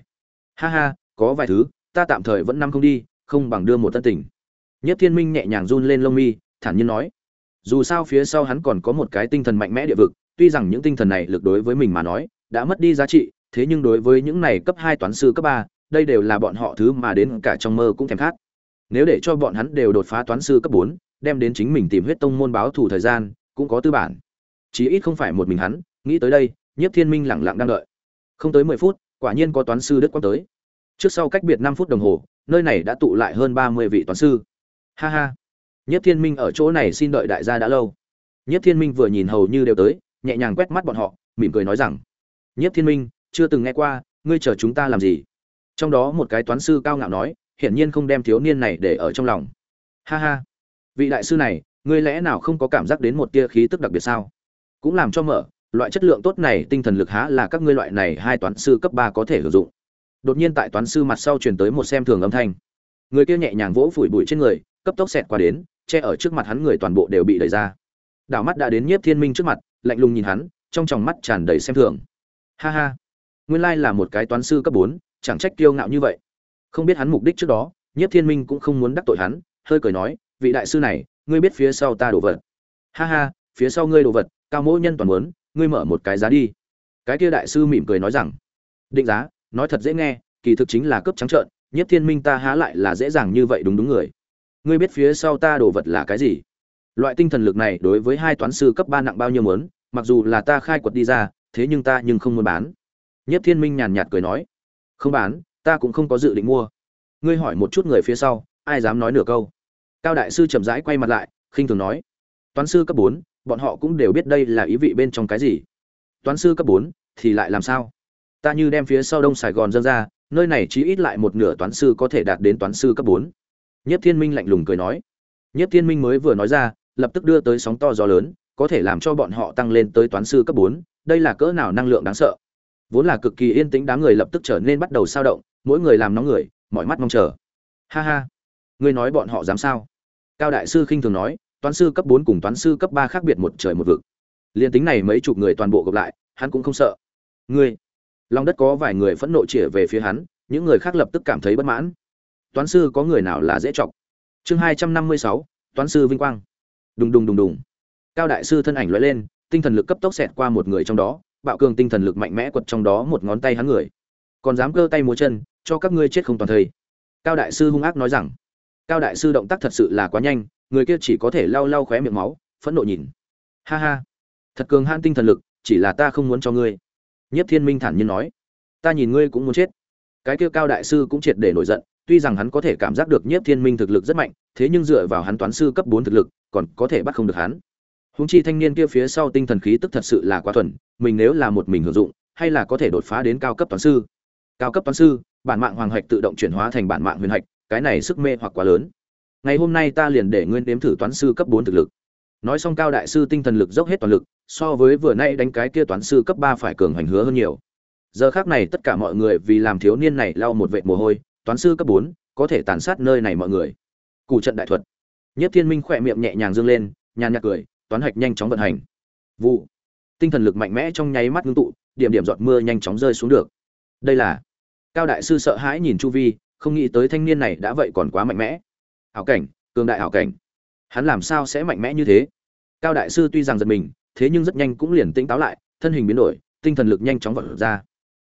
Ha ha, có vài thứ, ta tạm thời vẫn năm không đi, không bằng đưa một tân tình. Nhất thiên minh nhẹ nhàng run lên lông mi, thản nhiên nói. Dù sao phía sau hắn còn có một cái tinh thần mạnh mẽ địa vực, tuy rằng những tinh thần này lực đối với mình mà nói, đã mất đi giá trị, thế nhưng đối với những này cấp hai toán sư cấp ba, đây đều là bọn họ thứ mà đến cả trong mơ cũng thèm khát. Nếu để cho bọn hắn đều đột phá toán sư cấp bốn đem đến chính mình tìm huyết tông môn báo thủ thời gian, cũng có tư bản. Chí ít không phải một mình hắn, nghĩ tới đây, nhiếp thiên minh lẳng lặng đang đợi. Không tới mười phút, quả nhiên có toán sư đức quang tới. Trước sau cách biệt năm phút đồng hồ, nơi này đã tụ lại hơn ba mươi vị toán sư. Ha ha. Nhiếp thiên minh ở chỗ này xin đợi đại gia đã lâu. Nhiếp thiên minh vừa nhìn hầu như đều tới, nhẹ nhàng quét mắt bọn họ, mỉm cười nói rằng, nhiếp thiên minh, chưa từng nghe qua, ngươi chờ chúng ta làm gì? Trong đó một cái toán sư cao ngạo nói, hiển nhiên không đem thiếu niên này để ở trong lòng. Ha ha vị đại sư này, ngươi lẽ nào không có cảm giác đến một tia khí tức đặc biệt sao? Cũng làm cho mở, loại chất lượng tốt này tinh thần lực há là các ngươi loại này hai toán sư cấp ba có thể sử dụng. Đột nhiên tại toán sư mặt sau truyền tới một xem thường âm thanh. Người kia nhẹ nhàng vỗ phủi bụi trên người, cấp tốc xẹt qua đến, che ở trước mặt hắn người toàn bộ đều bị đẩy ra. Đảo mắt đã đến nhiếp thiên minh trước mặt, lạnh lùng nhìn hắn, trong tròng mắt tràn đầy xem thường. Ha ha, nguyên lai là một cái toán sư cấp bốn, chẳng trách kiêu ngạo như vậy. Không biết hắn mục đích trước đó, nhiếp thiên minh cũng không muốn đắc tội hắn, hơi cười nói vị đại sư này ngươi biết phía sau ta đồ vật. Ha ha phía sau ngươi đồ vật cao mỗi nhân toàn muốn ngươi mở một cái giá đi. Cái kia đại sư mỉm cười nói rằng định giá nói thật dễ nghe kỳ thực chính là cấp trắng trợn Nhất thiên minh ta há lại là dễ dàng như vậy đúng đúng người. Ngươi biết phía sau ta đồ vật là cái gì? Loại tinh thần lực này đối với hai toán sư cấp ba nặng bao nhiêu muốn mặc dù là ta khai quật đi ra thế nhưng ta nhưng không muốn bán. Nhất Thiên Minh nhàn nhạt cười nói, "Không bán, ta cũng không có dự định mua." Ngươi hỏi một chút người phía sau, ai dám nói nửa câu. Cao đại sư chậm rãi quay mặt lại, khinh thường nói, "Toán sư cấp bốn, bọn họ cũng đều biết đây là ý vị bên trong cái gì. Toán sư cấp bốn, thì lại làm sao? Ta như đem phía sau Đông Sài Gòn dâng ra, nơi này chỉ ít lại một nửa toán sư có thể đạt đến toán sư cấp bốn. Nhất Thiên Minh lạnh lùng cười nói. Nhất Thiên Minh mới vừa nói ra, lập tức đưa tới sóng to gió lớn, có thể làm cho bọn họ tăng lên tới toán sư cấp bốn. đây là cỡ nào năng lượng đáng sợ. Vốn là cực kỳ yên tĩnh đám người lập tức trở nên bắt đầu sao động, mỗi người làm nóng người, mọi mắt mong chờ. Ha ha, ngươi nói bọn họ dám sao? Cao đại sư khinh thường nói, toán sư cấp bốn cùng toán sư cấp ba khác biệt một trời một vực. Liên tính này mấy chục người toàn bộ gặp lại, hắn cũng không sợ. Ngươi, lòng đất có vài người phẫn nộ chĩa về phía hắn, những người khác lập tức cảm thấy bất mãn. Toán sư có người nào là dễ trọng? Chương 256, toán sư vinh quang. Đùng đùng đùng đùng. Cao đại sư thân ảnh lóe lên, tinh thần lực cấp tốc xẹt qua một người trong đó, bạo cường tinh thần lực mạnh mẽ quật trong đó một ngón tay hắn người. Còn dám cơ tay múa chân, cho các ngươi chết không toàn thây. Cao đại sư hung ác nói rằng. Cao đại sư động tác thật sự là quá nhanh, người kia chỉ có thể lau lau khóe miệng máu, phẫn nộ nhìn. Ha ha, thật cường hãn tinh thần lực, chỉ là ta không muốn cho ngươi. Nhất Thiên Minh thản nhiên nói, ta nhìn ngươi cũng muốn chết. Cái kia Cao đại sư cũng triệt để nổi giận, tuy rằng hắn có thể cảm giác được Nhiếp Thiên Minh thực lực rất mạnh, thế nhưng dựa vào hắn toán sư cấp bốn thực lực, còn có thể bắt không được hắn. Huống chi thanh niên kia phía sau tinh thần khí tức thật sự là quá thuần, mình nếu là một mình hưởng dụng, hay là có thể đột phá đến cao cấp toán sư. Cao cấp toán sư, bản mạng hoàng hạch tự động chuyển hóa thành bản mạng huyền hạch, cái này sức mê hoặc quá lớn. Ngày hôm nay ta liền để nguyên đếm thử toán sư cấp 4 thực lực. Nói xong cao đại sư tinh thần lực dốc hết toàn lực, so với vừa nay đánh cái kia toán sư cấp 3 phải cường hành hứa hơn nhiều. Giờ khắc này tất cả mọi người vì làm thiếu niên này lau một vệt mồ hôi, toán sư cấp 4, có thể tàn sát nơi này mọi người. Cụ trận đại thuật. Nhất Thiên Minh khỏe miệng nhẹ nhàng dương lên, nhàn nhạt cười, toán hạch nhanh chóng vận hành. Vụ. Tinh thần lực mạnh mẽ trong nháy mắt ngưng tụ, điểm điểm giọt mưa nhanh chóng rơi xuống được. Đây là Cao đại sư sợ hãi nhìn chu vi, không nghĩ tới thanh niên này đã vậy còn quá mạnh mẽ. Hảo cảnh, cường đại hảo cảnh. Hắn làm sao sẽ mạnh mẽ như thế? Cao đại sư tuy rằng giật mình, thế nhưng rất nhanh cũng liền tỉnh táo lại, thân hình biến đổi, tinh thần lực nhanh chóng vọt ra.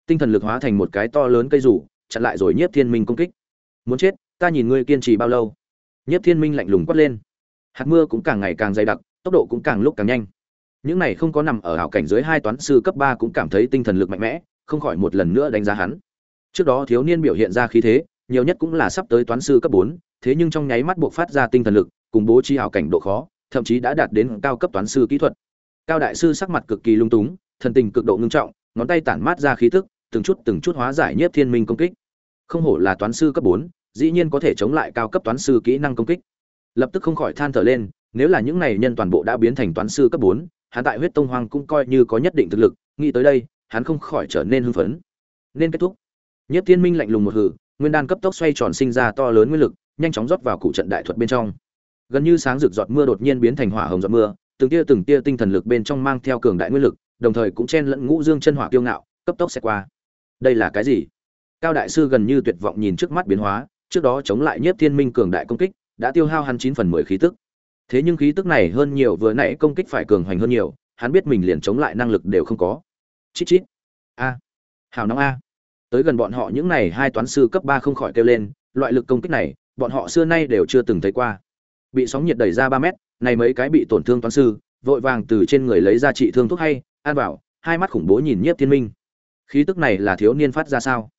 Tinh thần lực hóa thành một cái to lớn cây rủ, chặn lại rồi Nhiếp Thiên Minh công kích. Muốn chết, ta nhìn ngươi kiên trì bao lâu? Nhiếp Thiên Minh lạnh lùng quát lên. Hạt mưa cũng càng ngày càng dày đặc, tốc độ cũng càng lúc càng nhanh. Những này không có nằm ở hảo cảnh dưới hai toán sư cấp ba cũng cảm thấy tinh thần lực mạnh mẽ, không khỏi một lần nữa đánh giá hắn. Trước đó thiếu niên biểu hiện ra khí thế, nhiều nhất cũng là sắp tới toán sư cấp bốn, thế nhưng trong nháy mắt buộc phát ra tinh thần lực, cùng bố trí hảo cảnh độ khó, thậm chí đã đạt đến cao cấp toán sư kỹ thuật. Cao đại sư sắc mặt cực kỳ lung túng, thần tình cực độ ngưng trọng, ngón tay tản mát ra khí tức, từng chút từng chút hóa giải nhiếp thiên minh công kích. Không hổ là toán sư cấp bốn, dĩ nhiên có thể chống lại cao cấp toán sư kỹ năng công kích. Lập tức không khỏi than thở lên, nếu là những này nhân toàn bộ đã biến thành toán sư cấp 4, hắn tại huyết tông hoang cũng coi như có nhất định thực lực, nghĩ tới đây, hắn không khỏi trở nên hưng phấn. Nên kết thúc. Nhất Thiên Minh lạnh lùng một hừ, nguyên đan cấp tốc xoay tròn sinh ra to lớn nguyên lực, nhanh chóng rót vào cụ trận đại thuật bên trong. Gần như sáng rực giọt mưa đột nhiên biến thành hỏa hồng giọt mưa, từng tia từng tia tinh thần lực bên trong mang theo cường đại nguyên lực, đồng thời cũng chen lẫn ngũ dương chân hỏa tiêu ngạo, cấp tốc sẽ qua. Đây là cái gì? Cao đại sư gần như tuyệt vọng nhìn trước mắt biến hóa, trước đó chống lại Nhiếp Thiên Minh cường đại công kích, đã tiêu hao hắn chín phần 10 khí tức. Thế nhưng khí tức này hơn nhiều vừa nãy công kích phải cường hoành hơn nhiều, hắn biết mình liền chống lại năng lực đều không có. Chít chít. A. Hào nóng a. Tới gần bọn họ những này hai toán sư cấp 3 không khỏi kêu lên, loại lực công kích này, bọn họ xưa nay đều chưa từng thấy qua. Bị sóng nhiệt đẩy ra 3 mét, này mấy cái bị tổn thương toán sư, vội vàng từ trên người lấy ra trị thương thuốc hay, an bảo, hai mắt khủng bố nhìn Nhiếp Thiên Minh. Khí tức này là thiếu niên phát ra sao?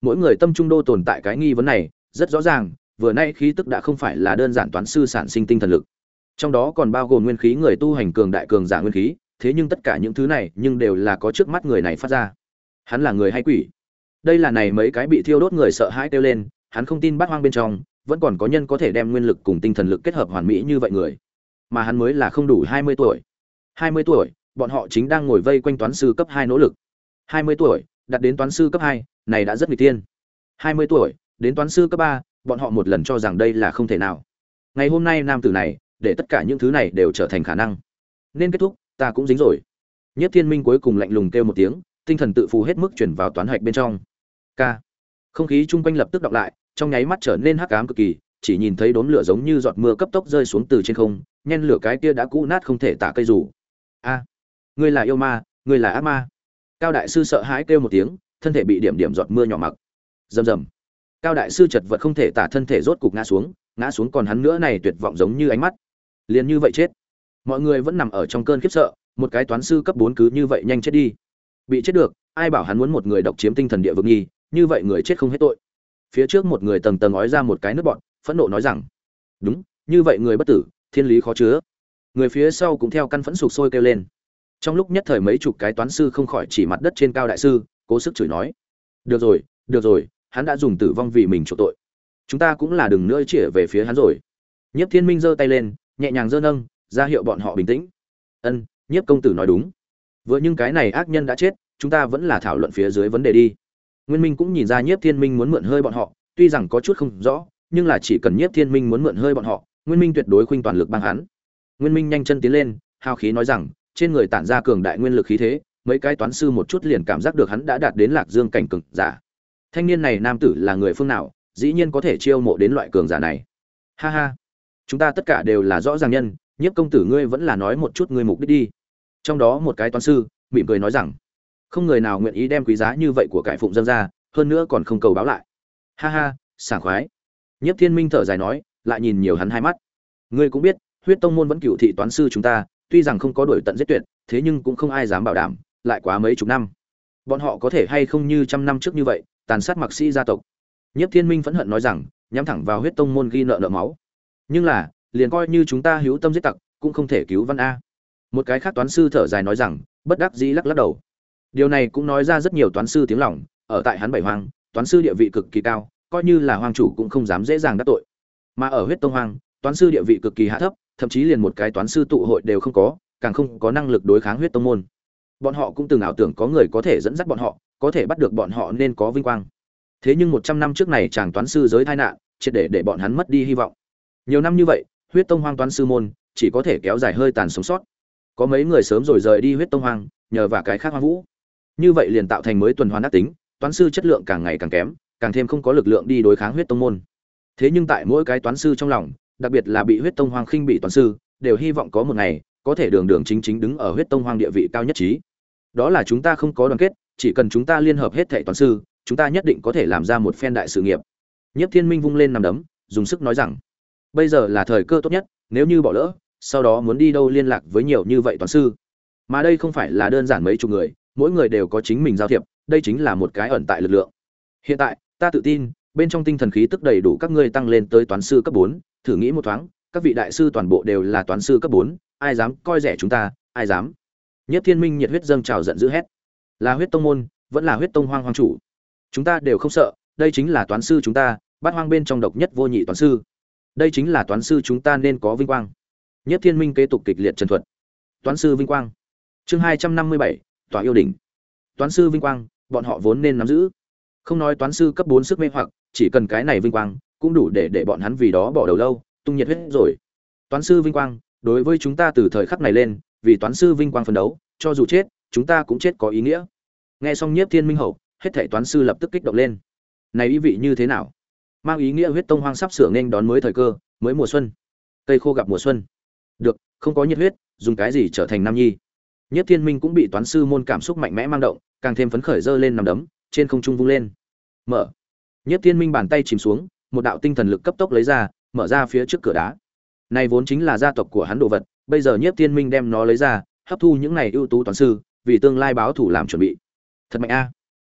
Mỗi người tâm trung đô tồn tại cái nghi vấn này, rất rõ ràng, vừa nay khí tức đã không phải là đơn giản toán sư sản sinh tinh thần lực trong đó còn bao gồm nguyên khí người tu hành cường đại cường giả nguyên khí thế nhưng tất cả những thứ này nhưng đều là có trước mắt người này phát ra hắn là người hay quỷ đây là này mấy cái bị thiêu đốt người sợ hãi kêu lên, hắn không tin bát hoang bên trong, vẫn còn có nhân có thể đem nguyên lực cùng tinh thần lực kết hợp hoàn mỹ như vậy người. Mà hắn mới là không đủ hai mươi tuổi. hai mươi tuổi, bọn họ chính đang ngồi vây quanh toán sư cấp hai nỗ lực. hai mươi tuổi, đặt đến toán sư cấp hai, này đã rất nguy tiên hai mươi tuổi, đến toán sư cấp ba, bọn họ một lần cho rằng đây là không thể nào. Ngày hôm nay nam tử này, để tất cả những thứ này đều trở thành khả năng. Nên kết thúc, ta cũng dính rồi. Nhất thiên minh cuối cùng lạnh lùng kêu một tiếng, tinh thần tự phù hết mức chuyển vào toán hạch bên trong k. Không khí chung quanh lập tức đọc lại, trong nháy mắt trở nên hắc ám cực kỳ, chỉ nhìn thấy đốm lửa giống như giọt mưa cấp tốc rơi xuống từ trên không, nhen lửa cái kia đã cũ nát không thể tả cây rủ. A, ngươi là yêu ma, ngươi là ác ma. Cao đại sư sợ hãi kêu một tiếng, thân thể bị điểm điểm giọt mưa nhỏ mặc. Rầm rầm. Cao đại sư chật vật không thể tả thân thể rốt cục ngã xuống ngã xuống còn hắn nữa này tuyệt vọng giống như ánh mắt. Liền như vậy chết. Mọi người vẫn nằm ở trong cơn khiếp sợ, một cái toán sư cấp bốn cứ như vậy nhanh chết đi. Bị chết được, ai bảo hắn muốn một người độc chiếm tinh thần địa vực nghi như vậy người chết không hết tội. Phía trước một người tầng tầng nói ra một cái nước bọn, phẫn nộ nói rằng, đúng, như vậy người bất tử, thiên lý khó chứa. Người phía sau cũng theo căn phẫn sụp sôi kêu lên. Trong lúc nhất thời mấy chục cái toán sư không khỏi chỉ mặt đất trên cao đại sư, cố sức chửi nói, được rồi được rồi, hắn đã dùng tử vong vì mình chỗ tội. Chúng ta cũng là đừng nữa chĩa về phía hắn rồi. Nhiếp thiên minh giơ tay lên, nhẹ nhàng giơ nâng, ra hiệu bọn họ bình tĩnh. Ân, nhiếp công tử nói đúng. Vừa nhưng cái này ác nhân đã chết, chúng ta vẫn là thảo luận phía dưới vấn đề đi nguyên minh cũng nhìn ra nhiếp thiên minh muốn mượn hơi bọn họ, tuy rằng có chút không rõ, nhưng là chỉ cần nhiếp thiên minh muốn mượn hơi bọn họ, nguyên minh tuyệt đối khuynh toàn lực bang hắn. Nguyên minh nhanh chân tiến lên, hào khí nói rằng, trên người tản ra cường đại nguyên lực khí thế, mấy cái toán sư một chút liền cảm giác được hắn đã đạt đến lạc dương cảnh cực giả. Thanh niên này nam tử là người phương nào, dĩ nhiên có thể chiêu mộ đến loại cường giả này. Ha ha. Chúng ta tất cả đều là rõ ràng nhân, nhiếp công tử ngươi vẫn là nói một chút ngươi mục đích đi. Trong đó một cái toán sư, mỉm cười nói rằng không người nào nguyện ý đem quý giá như vậy của cải phụng dân ra, hơn nữa còn không cầu báo lại. Ha ha, sảng khoái. Nhất thiên minh thở dài nói, lại nhìn nhiều hắn hai mắt. Ngươi cũng biết, huyết tông môn vẫn cựu thị toán sư chúng ta, tuy rằng không có đổi tận giết tuyệt, thế nhưng cũng không ai dám bảo đảm, lại quá mấy chục năm. Bọn họ có thể hay không như trăm năm trước như vậy, tàn sát mặc sĩ gia tộc. Nhất thiên minh phẫn hận nói rằng, nhắm thẳng vào huyết tông môn ghi nợ nợ máu. Nhưng là, liền coi như chúng ta hữu tâm giết tặc, cũng không thể cứu văn a. Một cái khác toán sư thở dài nói rằng, bất đắc dĩ lắc lắc đầu điều này cũng nói ra rất nhiều toán sư tiếng lòng, ở tại hắn bảy hoang, toán sư địa vị cực kỳ cao, coi như là hoàng chủ cũng không dám dễ dàng đắc tội. Mà ở huyết tông hoang, toán sư địa vị cực kỳ hạ thấp, thậm chí liền một cái toán sư tụ hội đều không có, càng không có năng lực đối kháng huyết tông môn. Bọn họ cũng từng ảo tưởng có người có thể dẫn dắt bọn họ, có thể bắt được bọn họ nên có vinh quang. Thế nhưng một trăm năm trước này chàng toán sư giới tai nạn, triệt để để bọn hắn mất đi hy vọng. Nhiều năm như vậy, huyết tông hoang toán sư môn chỉ có thể kéo dài hơi tàn sống sót. Có mấy người sớm rồi rời đi huyết tông hoang, nhờ vào cái khác hoang vũ như vậy liền tạo thành mới tuần hoàn ác tính, toán sư chất lượng càng ngày càng kém, càng thêm không có lực lượng đi đối kháng huyết tông môn. Thế nhưng tại mỗi cái toán sư trong lòng, đặc biệt là bị huyết tông hoang khinh bị toán sư, đều hy vọng có một ngày, có thể đường đường chính chính đứng ở huyết tông hoang địa vị cao nhất trí. Đó là chúng ta không có đoàn kết, chỉ cần chúng ta liên hợp hết thệ toán sư, chúng ta nhất định có thể làm ra một phen đại sự nghiệp. Nhất thiên minh vung lên nằm đấm, dùng sức nói rằng, bây giờ là thời cơ tốt nhất, nếu như bỏ lỡ, sau đó muốn đi đâu liên lạc với nhiều như vậy toán sư? Mà đây không phải là đơn giản mấy chục người mỗi người đều có chính mình giao thiệp, đây chính là một cái ẩn tại lực lượng. Hiện tại, ta tự tin, bên trong tinh thần khí tức đầy đủ các ngươi tăng lên tới toán sư cấp bốn, thử nghĩ một thoáng, các vị đại sư toàn bộ đều là toán sư cấp bốn, ai dám coi rẻ chúng ta, ai dám. Nhất thiên minh nhiệt huyết dâng trào giận dữ hét. Là huyết tông môn, vẫn là huyết tông hoang hoang chủ. Chúng ta đều không sợ, đây chính là toán sư chúng ta, bát hoang bên trong độc nhất vô nhị toán sư. Đây chính là toán sư chúng ta nên có vinh quang. Nhất thiên minh kế tục kịch liệt trần thuật. Toán sư vinh quang. Chương hai trăm năm mươi bảy tòa yêu đỉnh. Toán sư vinh quang, bọn họ vốn nên nắm giữ. Không nói toán sư cấp bốn sức mê hoặc, chỉ cần cái này vinh quang, cũng đủ để để bọn hắn vì đó bỏ đầu lâu, tung nhiệt huyết rồi. Toán sư vinh quang, đối với chúng ta từ thời khắc này lên, vì toán sư vinh quang phấn đấu, cho dù chết, chúng ta cũng chết có ý nghĩa. Nghe xong nhiếp thiên minh hậu, hết thảy toán sư lập tức kích động lên. Này ý vị như thế nào? Mang ý nghĩa huyết tông hoang sắp sửa nên đón mới thời cơ, mới mùa xuân. Cây khô gặp mùa xuân. Được, không có nhiệt huyết, dùng cái gì trở thành nam nhi? Nhất thiên minh cũng bị toán sư môn cảm xúc mạnh mẽ mang động, càng thêm phấn khởi dơ lên nằm đấm, trên không trung vung lên. Mở. Nhất thiên minh bàn tay chìm xuống, một đạo tinh thần lực cấp tốc lấy ra, mở ra phía trước cửa đá. Này vốn chính là gia tộc của hắn đồ vật, bây giờ nhất thiên minh đem nó lấy ra, hấp thu những này ưu tú toán sư, vì tương lai báo thủ làm chuẩn bị. Thật mạnh a.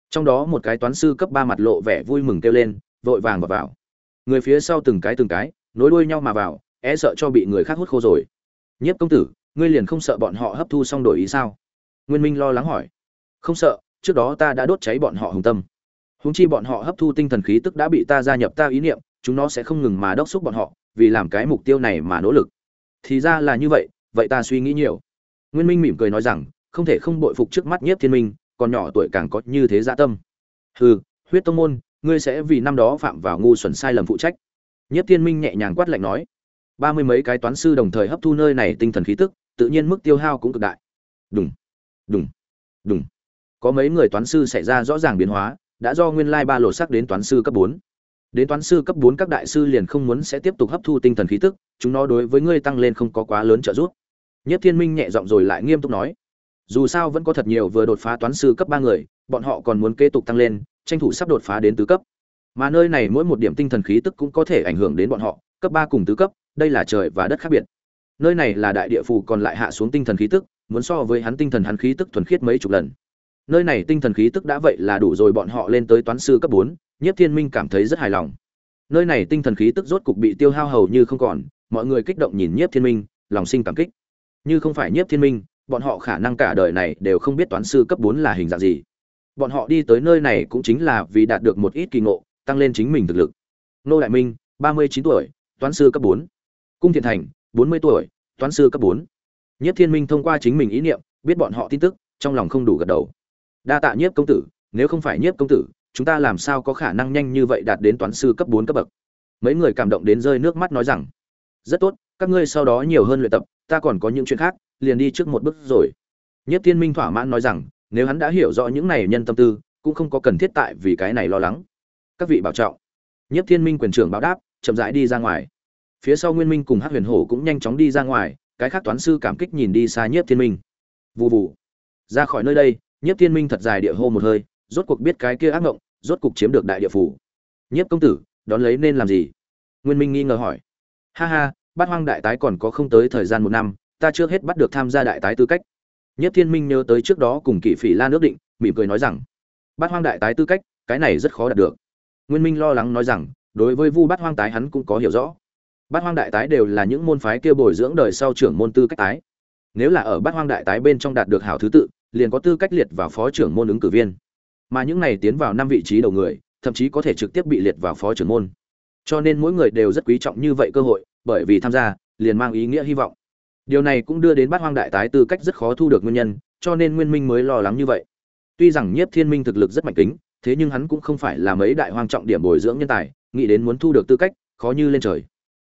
Trong đó một cái toán sư cấp ba mặt lộ vẻ vui mừng kêu lên, vội vàng vào vào. Người phía sau từng cái từng cái, nối đuôi nhau mà vào e sợ cho bị người khác hút khô rồi. Nhiếp công tử ngươi liền không sợ bọn họ hấp thu xong đổi ý sao? Nguyên minh lo lắng hỏi. Không sợ, trước đó ta đã đốt cháy bọn họ hùng tâm. Húng chi bọn họ hấp thu tinh thần khí tức đã bị ta gia nhập ta ý niệm, chúng nó sẽ không ngừng mà đốc xúc bọn họ, vì làm cái mục tiêu này mà nỗ lực. Thì ra là như vậy vậy ta suy nghĩ nhiều. Nguyên minh mỉm cười nói rằng, không thể không bội phục trước mắt nhiếp thiên minh, còn nhỏ tuổi càng có như thế dạ tâm. Hừ, huyết tông môn, ngươi sẽ vì năm đó phạm vào ngu xuẩn sai lầm phụ trách. Nhiếp thiên minh nhẹ nhàng quát lạnh nói. Ba mươi mấy cái toán sư đồng thời hấp thu nơi này tinh thần khí tức tự nhiên mức tiêu hao cũng cực đại. Đúng đúng đúng có mấy người toán sư xảy ra rõ ràng biến hóa, đã do nguyên lai ba lột sắc đến toán sư cấp bốn. Đến toán sư cấp bốn các đại sư liền không muốn sẽ tiếp tục hấp thu tinh thần khí tức, chúng nó đối với ngươi tăng lên không có quá lớn trợ giúp. Nhất thiên minh nhẹ giọng rồi lại nghiêm túc nói, dù sao vẫn có thật nhiều vừa đột phá toán sư cấp ba người, bọn họ còn muốn kế tục tăng lên, tranh thủ sắp đột phá đến tứ cấp. Mà nơi này mỗi một điểm tinh thần khí tức cũng có thể ảnh hưởng đến bọn họ, cấp ba cùng tứ cấp, đây là trời và đất khác biệt nơi này là đại địa phủ còn lại hạ xuống tinh thần khí tức, muốn so với hắn tinh thần hắn khí tức thuần khiết mấy chục lần. Nơi này tinh thần khí tức đã vậy là đủ rồi, bọn họ lên tới toán sư cấp bốn, nhiếp thiên minh cảm thấy rất hài lòng. Nơi này tinh thần khí tức rốt cục bị tiêu hao hầu như không còn, mọi người kích động nhìn nhiếp thiên minh, lòng sinh cảm kích. Như không phải nhiếp thiên minh, bọn họ khả năng cả đời này đều không biết toán sư cấp bốn là hình dạng gì. Bọn họ đi tới nơi này cũng chính là vì đạt được một ít kỳ ngộ, tăng lên chính mình thực lực. Nô đại minh, ba mươi chín tuổi, toán sư cấp bốn. Cung thiện thành bốn mươi tuổi, toán sư cấp bốn. Nhất thiên minh thông qua chính mình ý niệm, biết bọn họ tin tức, trong lòng không đủ gật đầu. Đa tạ nhiếp công tử, nếu không phải nhiếp công tử, chúng ta làm sao có khả năng nhanh như vậy đạt đến toán sư cấp bốn cấp bậc? Mấy người cảm động đến rơi nước mắt nói rằng, rất tốt, các ngươi sau đó nhiều hơn luyện tập, ta còn có những chuyện khác, liền đi trước một bước rồi. Nhất thiên minh thỏa mãn nói rằng, nếu hắn đã hiểu rõ những này nhân tâm tư, cũng không có cần thiết tại vì cái này lo lắng. Các vị bảo trọng. Nhất thiên minh quyền trưởng báo đáp, chậm rãi đi ra ngoài phía sau nguyên minh cùng hát huyền hổ cũng nhanh chóng đi ra ngoài, cái khác toán sư cảm kích nhìn đi xa nhất thiên minh. Vụ vụ ra khỏi nơi đây nhất thiên minh thật dài địa hô một hơi, rốt cuộc biết cái kia ác ngộng, rốt cuộc chiếm được đại địa phủ. Nhất công tử, đón lấy nên làm gì? Nguyên minh nghi ngờ hỏi. Ha ha, bát hoang đại tái còn có không tới thời gian một năm, ta chưa hết bắt được tham gia đại tái tư cách. Nhất thiên minh nhớ tới trước đó cùng kỷ phỉ la nước định, mỉm cười nói rằng, bát hoang đại tái tư cách, cái này rất khó đạt được. Nguyên minh lo lắng nói rằng, đối với vu bát hoang tái hắn cũng có hiểu rõ bát hoang đại tái đều là những môn phái kia bồi dưỡng đời sau trưởng môn tư cách tái. Nếu là ở bát hoang đại tái bên trong đạt được hảo thứ tự, liền có tư cách liệt vào phó trưởng môn ứng cử viên. Mà những này tiến vào năm vị trí đầu người, thậm chí có thể trực tiếp bị liệt vào phó trưởng môn. Cho nên mỗi người đều rất quý trọng như vậy cơ hội, bởi vì tham gia, liền mang ý nghĩa hy vọng. Điều này cũng đưa đến bát hoang đại tái tư cách rất khó thu được nguyên nhân, cho nên nguyên minh mới lo lắng như vậy. Tuy rằng nhiếp thiên minh thực lực rất mạnh kính, thế nhưng hắn cũng không phải là mấy đại hoang trọng điểm bồi dưỡng nhân tài, nghĩ đến muốn thu được tư cách, khó như lên trời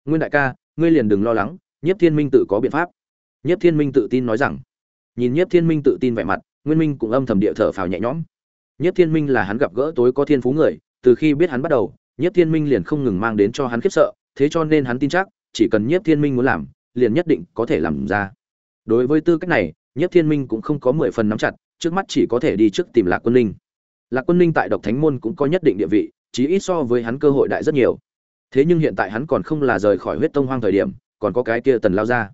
nguyên đại ca, ngươi liền đừng lo lắng Nhất thiên minh tự có biện pháp. Nhất thiên minh tự tin nói rằng. Nhìn Nhất thiên minh tự tin vẻ mặt, nguyên minh cũng âm thầm địa thở phào nhẹ nhõm. Nhất thiên minh là hắn gặp gỡ tối có thiên phú người, từ khi biết hắn bắt đầu Nhất thiên minh liền không ngừng mang đến cho hắn khiếp sợ, thế cho nên hắn tin chắc, chỉ cần Nhất thiên minh muốn làm, liền nhất định có thể làm ra. Đối với tư cách này Nhất thiên minh cũng không có mười phần nắm chặt, trước mắt chỉ có thể đi trước tìm lạc quân linh lạc quân linh tại độc thánh môn cũng có nhất định địa vị, chí ít so với hắn cơ hội đại rất nhiều thế nhưng hiện tại hắn còn không là rời khỏi huyết tông hoang thời điểm còn có cái kia tần lao ra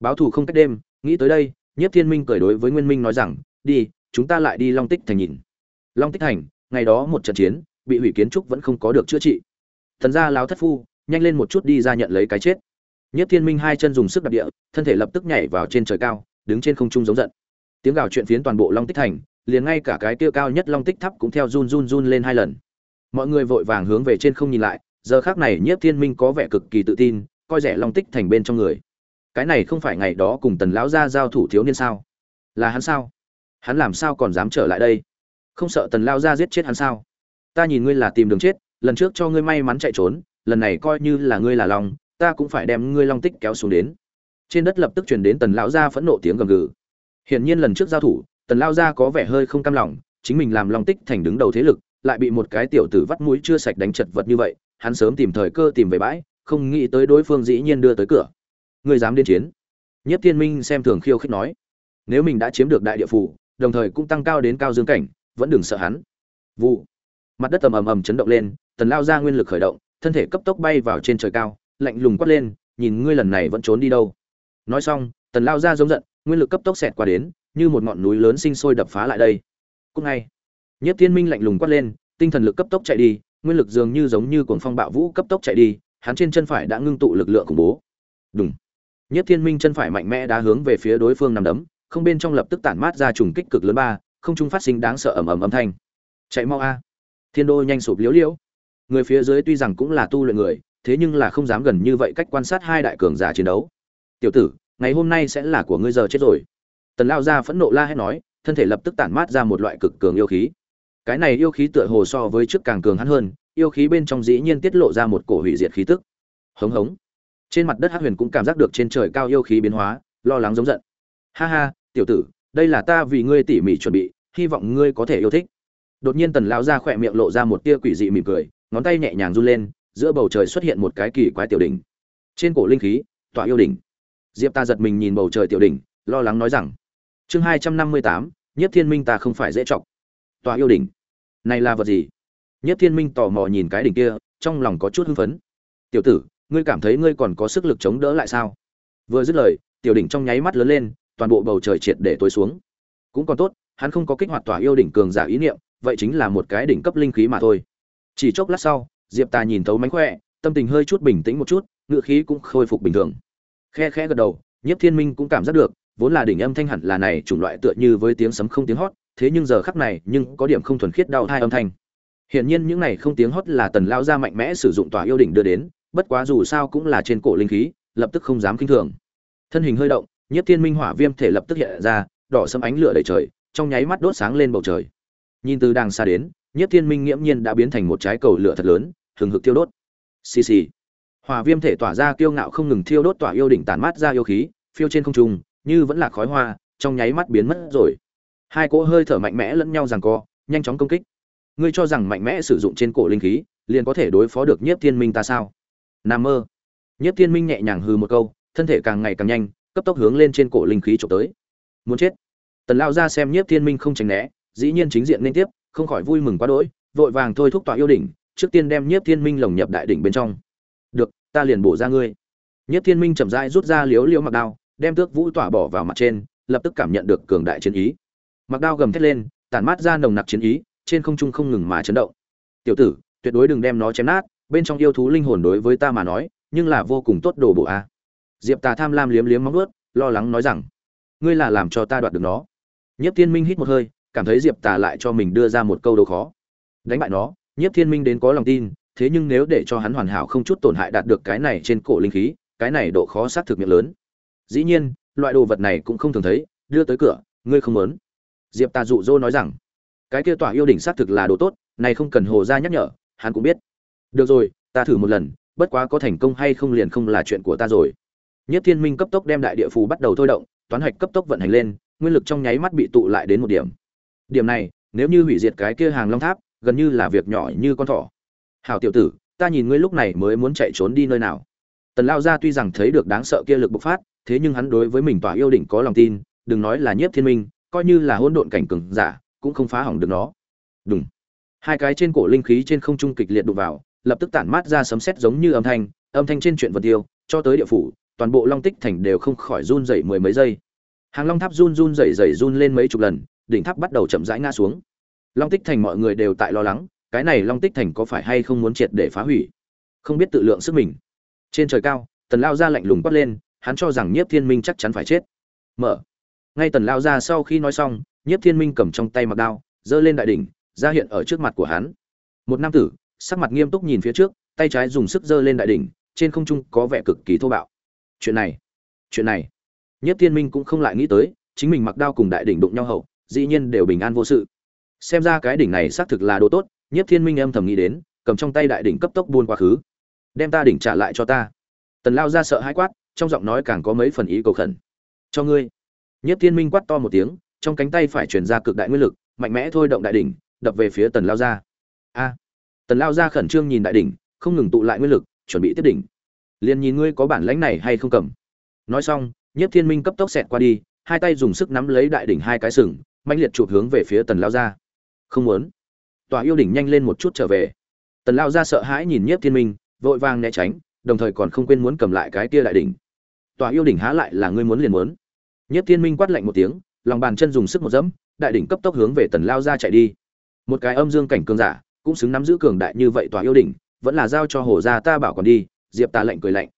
báo thù không cách đêm nghĩ tới đây nhiếp thiên minh cười đối với nguyên minh nói rằng đi chúng ta lại đi long tích thành nhìn long tích thành ngày đó một trận chiến bị hủy kiến trúc vẫn không có được chữa trị thần gia lao thất phu nhanh lên một chút đi ra nhận lấy cái chết Nhất Thiên Minh hai chân dùng sức đạp địa, thân thể lập tức nhảy vào trên trời cao, đứng trên không trung giống giận. Tiếng gào chuyện phiến toàn bộ Long Tích Thành, liền ngay cả cái kia cao nhất Long Tích thắp cũng theo run run run lên hai lần. Mọi người vội vàng hướng về trên không nhìn lại, giờ khác này Nhiếp Thiên Minh có vẻ cực kỳ tự tin, coi rẻ Long Tích Thành bên trong người. Cái này không phải ngày đó cùng Tần lão gia giao thủ thiếu niên sao? Là hắn sao? Hắn làm sao còn dám trở lại đây? Không sợ Tần lão gia giết chết hắn sao? Ta nhìn ngươi là tìm đường chết, lần trước cho ngươi may mắn chạy trốn, lần này coi như là ngươi là long, ta cũng phải đem ngươi long tích kéo xuống đến trên đất lập tức truyền đến tần lão gia phẫn nộ tiếng gầm gừ hiển nhiên lần trước giao thủ tần lão gia có vẻ hơi không cam lòng chính mình làm long tích thành đứng đầu thế lực lại bị một cái tiểu tử vắt mũi chưa sạch đánh chật vật như vậy hắn sớm tìm thời cơ tìm về bãi, không nghĩ tới đối phương dĩ nhiên đưa tới cửa. Ngươi dám đến chiến? Nhất thiên minh xem thường khiêu khích nói. Nếu mình đã chiếm được đại địa phủ, đồng thời cũng tăng cao đến cao dương cảnh, vẫn đừng sợ hắn. Vụ. Mặt đất ầm ầm ầm chấn động lên, tần lao ra nguyên lực khởi động, thân thể cấp tốc bay vào trên trời cao, lạnh lùng quát lên, nhìn ngươi lần này vẫn trốn đi đâu? Nói xong, tần lao ra giống giận, nguyên lực cấp tốc xẹt qua đến, như một ngọn núi lớn sinh sôi đập phá lại đây. Cúc ngay, nhất thiên minh lạnh lùng quát lên, tinh thần lực cấp tốc chạy đi nguyên lực dường như giống như cuồng phong bạo vũ cấp tốc chạy đi, hắn trên chân phải đã ngưng tụ lực lượng khủng bố. Đúng nhất thiên minh chân phải mạnh mẽ đã hướng về phía đối phương nằm đấm, không bên trong lập tức tản mát ra trùng kích cực lớn ba, không trung phát sinh đáng sợ ầm ầm âm thanh. Chạy mau a. Thiên đô nhanh sụp liễu liễu người phía dưới tuy rằng cũng là tu luyện người, thế nhưng là không dám gần như vậy cách quan sát hai đại cường giả chiến đấu. Tiểu tử, ngày hôm nay sẽ là của ngươi giờ chết rồi. Tần lao ra phẫn nộ la hét nói, thân thể lập tức tản mát ra một loại cực cường yêu khí cái này yêu khí tựa hồ so với trước càng cường hắn hơn, yêu khí bên trong dĩ nhiên tiết lộ ra một cổ hủy diệt khí tức. Hống hống. Trên mặt đất hắc huyền cũng cảm giác được trên trời cao yêu khí biến hóa, lo lắng giống giận. Ha ha, tiểu tử, đây là ta vì ngươi tỉ mỉ chuẩn bị, hy vọng ngươi có thể yêu thích. Đột nhiên tần lao ra khỏe miệng lộ ra một tia quỷ dị mỉm cười, ngón tay nhẹ nhàng run lên, giữa bầu trời xuất hiện một cái kỳ quái tiểu đỉnh. Trên cổ linh khí tọa yêu đỉnh. Diệp ta giật mình nhìn bầu trời tiểu đỉnh, lo lắng nói rằng, chương hai trăm năm mươi tám, nhất thiên minh ta không phải dễ chọc tòa yêu đỉnh. Này là vật gì? Nhất thiên minh tò mò nhìn cái đỉnh kia, trong lòng có chút hưng phấn. Tiểu tử, ngươi cảm thấy ngươi còn có sức lực chống đỡ lại sao? Vừa dứt lời, tiểu đỉnh trong nháy mắt lớn lên, toàn bộ bầu trời triệt để tối xuống. Cũng còn tốt, hắn không có kích hoạt tòa yêu đỉnh cường giả ý niệm, vậy chính là một cái đỉnh cấp linh khí mà thôi. Chỉ chốc lát sau, diệp tà nhìn thấu mánh khỏe, tâm tình hơi chút bình tĩnh một chút ngựa khí cũng khôi phục bình thường. Khe khẽ gật đầu nhiếp thiên minh cũng cảm giác được, vốn là đỉnh âm thanh hẳn là này chủng loại tựa như với tiếng sấm không tiếng hót thế nhưng giờ khắc này nhưng có điểm không thuần khiết đau thai âm thanh. Hiển nhiên những này không tiếng hót là tần lao ra mạnh mẽ sử dụng tỏa yêu đỉnh đưa đến, bất quá dù sao cũng là trên cổ linh khí, lập tức không dám kinh thường. Thân hình hơi động nhất thiên minh hỏa viêm thể lập tức hiện ra, đỏ sâm ánh lửa đầy trời, trong nháy mắt đốt sáng lên bầu trời. Nhìn từ đàng xa đến nhất thiên minh nghiễm nhiên đã biến thành một trái cầu lửa thật lớn, hừng hực tiêu đốt. Xì xì. Hỏa viêm thể tỏa ra kiêu ngạo không ngừng thiêu đốt tỏa yêu đỉnh tản mát ra yêu khí, phiêu trên không trung, như vẫn là khói hoa, trong nháy mắt biến mất rồi hai cỗ hơi thở mạnh mẽ lẫn nhau rằng co nhanh chóng công kích ngươi cho rằng mạnh mẽ sử dụng trên cổ linh khí liền có thể đối phó được nhiếp thiên minh ta sao Nam mơ. nhiếp Thiên Minh nhẹ nhàng hừ một câu, thân thể càng ngày càng nhanh, cấp tốc hướng lên trên cổ linh khí chụp tới. Muốn chết. Tần lao ra xem Nhiếp Thiên Minh không tránh né, dĩ nhiên chính diện liên tiếp, không khỏi vui mừng quá đỗi, vội vàng thôi thúc tọa yêu đỉnh, trước tiên đem Nhiếp Thiên Minh lồng nhập đại đỉnh bên trong. Được, ta liền bổ ra ngươi. Nhiếp Thiên Minh chậm rãi rút ra liếu liếu mặc đao, đem tước vũ tỏa bỏ vào mặt trên, lập tức cảm nhận được cường đại chiến ý. Mặc đao gầm thét lên, tản mát ra nồng nặc chiến ý, trên không trung không ngừng mà chấn động. Tiểu tử, tuyệt đối đừng đem nó chém nát, bên trong yêu thú linh hồn đối với ta mà nói nhưng là vô cùng tốt đồ bộ a. Diệp tà tham lam liếm liếm móng ướt lo lắng nói rằng ngươi là làm cho ta đoạt được nó. Nhất thiên minh hít một hơi cảm thấy diệp tà lại cho mình đưa ra một câu đấu khó. Đánh bại nó nhất thiên minh đến có lòng tin thế nhưng nếu để cho hắn hoàn hảo không chút tổn hại đạt được cái này trên cổ linh khí cái này độ khó xác thực miệng lớn. Dĩ nhiên loại đồ vật này cũng không thường thấy đưa tới cửa ngươi không muốn diệp tà dụ dỗ nói rằng, cái kia tỏa yêu đỉnh xác thực là đồ tốt, này không cần hồ ra nhắc nhở, hắn cũng biết. Được rồi, ta thử một lần, bất quá có thành công hay không liền không là chuyện của ta rồi. Nhất thiên minh cấp tốc đem đại địa phù bắt đầu thôi động, toán hạch cấp tốc vận hành lên, nguyên lực trong nháy mắt bị tụ lại đến một điểm. Điểm này, nếu như hủy diệt cái kia hàng long tháp, gần như là việc nhỏ như con thỏ. Hào tiểu tử, ta nhìn ngươi lúc này mới muốn chạy trốn đi nơi nào. Tần lao gia tuy rằng thấy được đáng sợ kia lực bộc phát, thế nhưng hắn đối với mình tỏa yêu đỉnh có lòng tin, đừng nói là nhiếp thiên minh coi như là hỗn độn cảnh cường giả cũng không phá hỏng được nó Đùng, hai cái trên cổ linh khí trên không trung kịch liệt đụng vào lập tức tản mát ra sấm sét giống như âm thanh, âm thanh trên chuyện vật tiêu, cho tới địa phủ, toàn bộ Long Tích thành đều không khỏi run rẩy mười mấy giây. Hàng Long tháp run run rẩy rẩy run lên mấy chục lần, đỉnh tháp bắt đầu chậm rãi ngã xuống. Long Tích thành mọi người đều tại lo lắng, cái này Long Tích thành có phải hay không muốn triệt để phá hủy? Không biết tự lượng sức mình. Trên trời cao, Tần Lao ra lạnh lùng quát lên, hắn cho rằng Nhiếp Thiên Minh chắc chắn phải chết. Mở. Ngay Tần Lao ra sau khi nói xong, Nhiếp Thiên Minh cầm trong tay mặc đao, giơ lên đại đỉnh, ra hiện ở trước mặt của hắn. Một nam tử, sắc mặt nghiêm túc nhìn phía trước tay trái dùng sức giơ lên đại đỉnh trên không trung có vẻ cực kỳ thô bạo. Chuyện này chuyện này. Nhất thiên minh cũng không lại nghĩ tới chính mình mặc đao cùng đại đỉnh đụng nhau hậu dĩ nhiên đều bình an vô sự. Xem ra cái đỉnh này xác thực là đồ tốt nhất thiên minh âm thầm nghĩ đến cầm trong tay đại đỉnh cấp tốc buôn quá khứ. Đem ta đỉnh trả lại cho ta. Tần lao ra sợ hãi quát trong giọng nói càng có mấy phần ý cầu khẩn. Cho ngươi nhất thiên minh quát to một tiếng, trong cánh tay phải truyền ra cực đại nguyên lực, mạnh mẽ thôi động đại đỉnh, đập về phía tần lao Gia. a! Tần lao Gia khẩn trương nhìn đại đỉnh, không ngừng tụ lại nguyên lực, chuẩn bị tiếp đỉnh. Liên nhìn ngươi có bản lãnh này hay không cầm? Nói xong, nhiếp thiên minh cấp tốc xẹt qua đi, hai tay dùng sức nắm lấy đại đỉnh hai cái sừng mạnh liệt chụp hướng về phía tần lao Gia. không muốn. Tòa yêu đỉnh nhanh lên một chút trở về. Tần lao Gia sợ hãi nhìn nhiếp thiên minh, vội vàng né tránh, đồng thời còn không quên muốn cầm lại cái kia đại đỉnh. Tòa yêu đỉnh há lại là ngươi muốn liền muốn nhiếp thiên minh quát lạnh một tiếng, lòng bàn chân dùng sức một dẫm, đại đỉnh cấp tốc hướng về tần lao ra chạy đi. Một cái âm dương cảnh cường giả, cũng xứng nắm giữ cường đại như vậy tòa yêu đỉnh, vẫn là giao cho hồ gia ta bảo còn đi, diệp tà lệnh cười lạnh.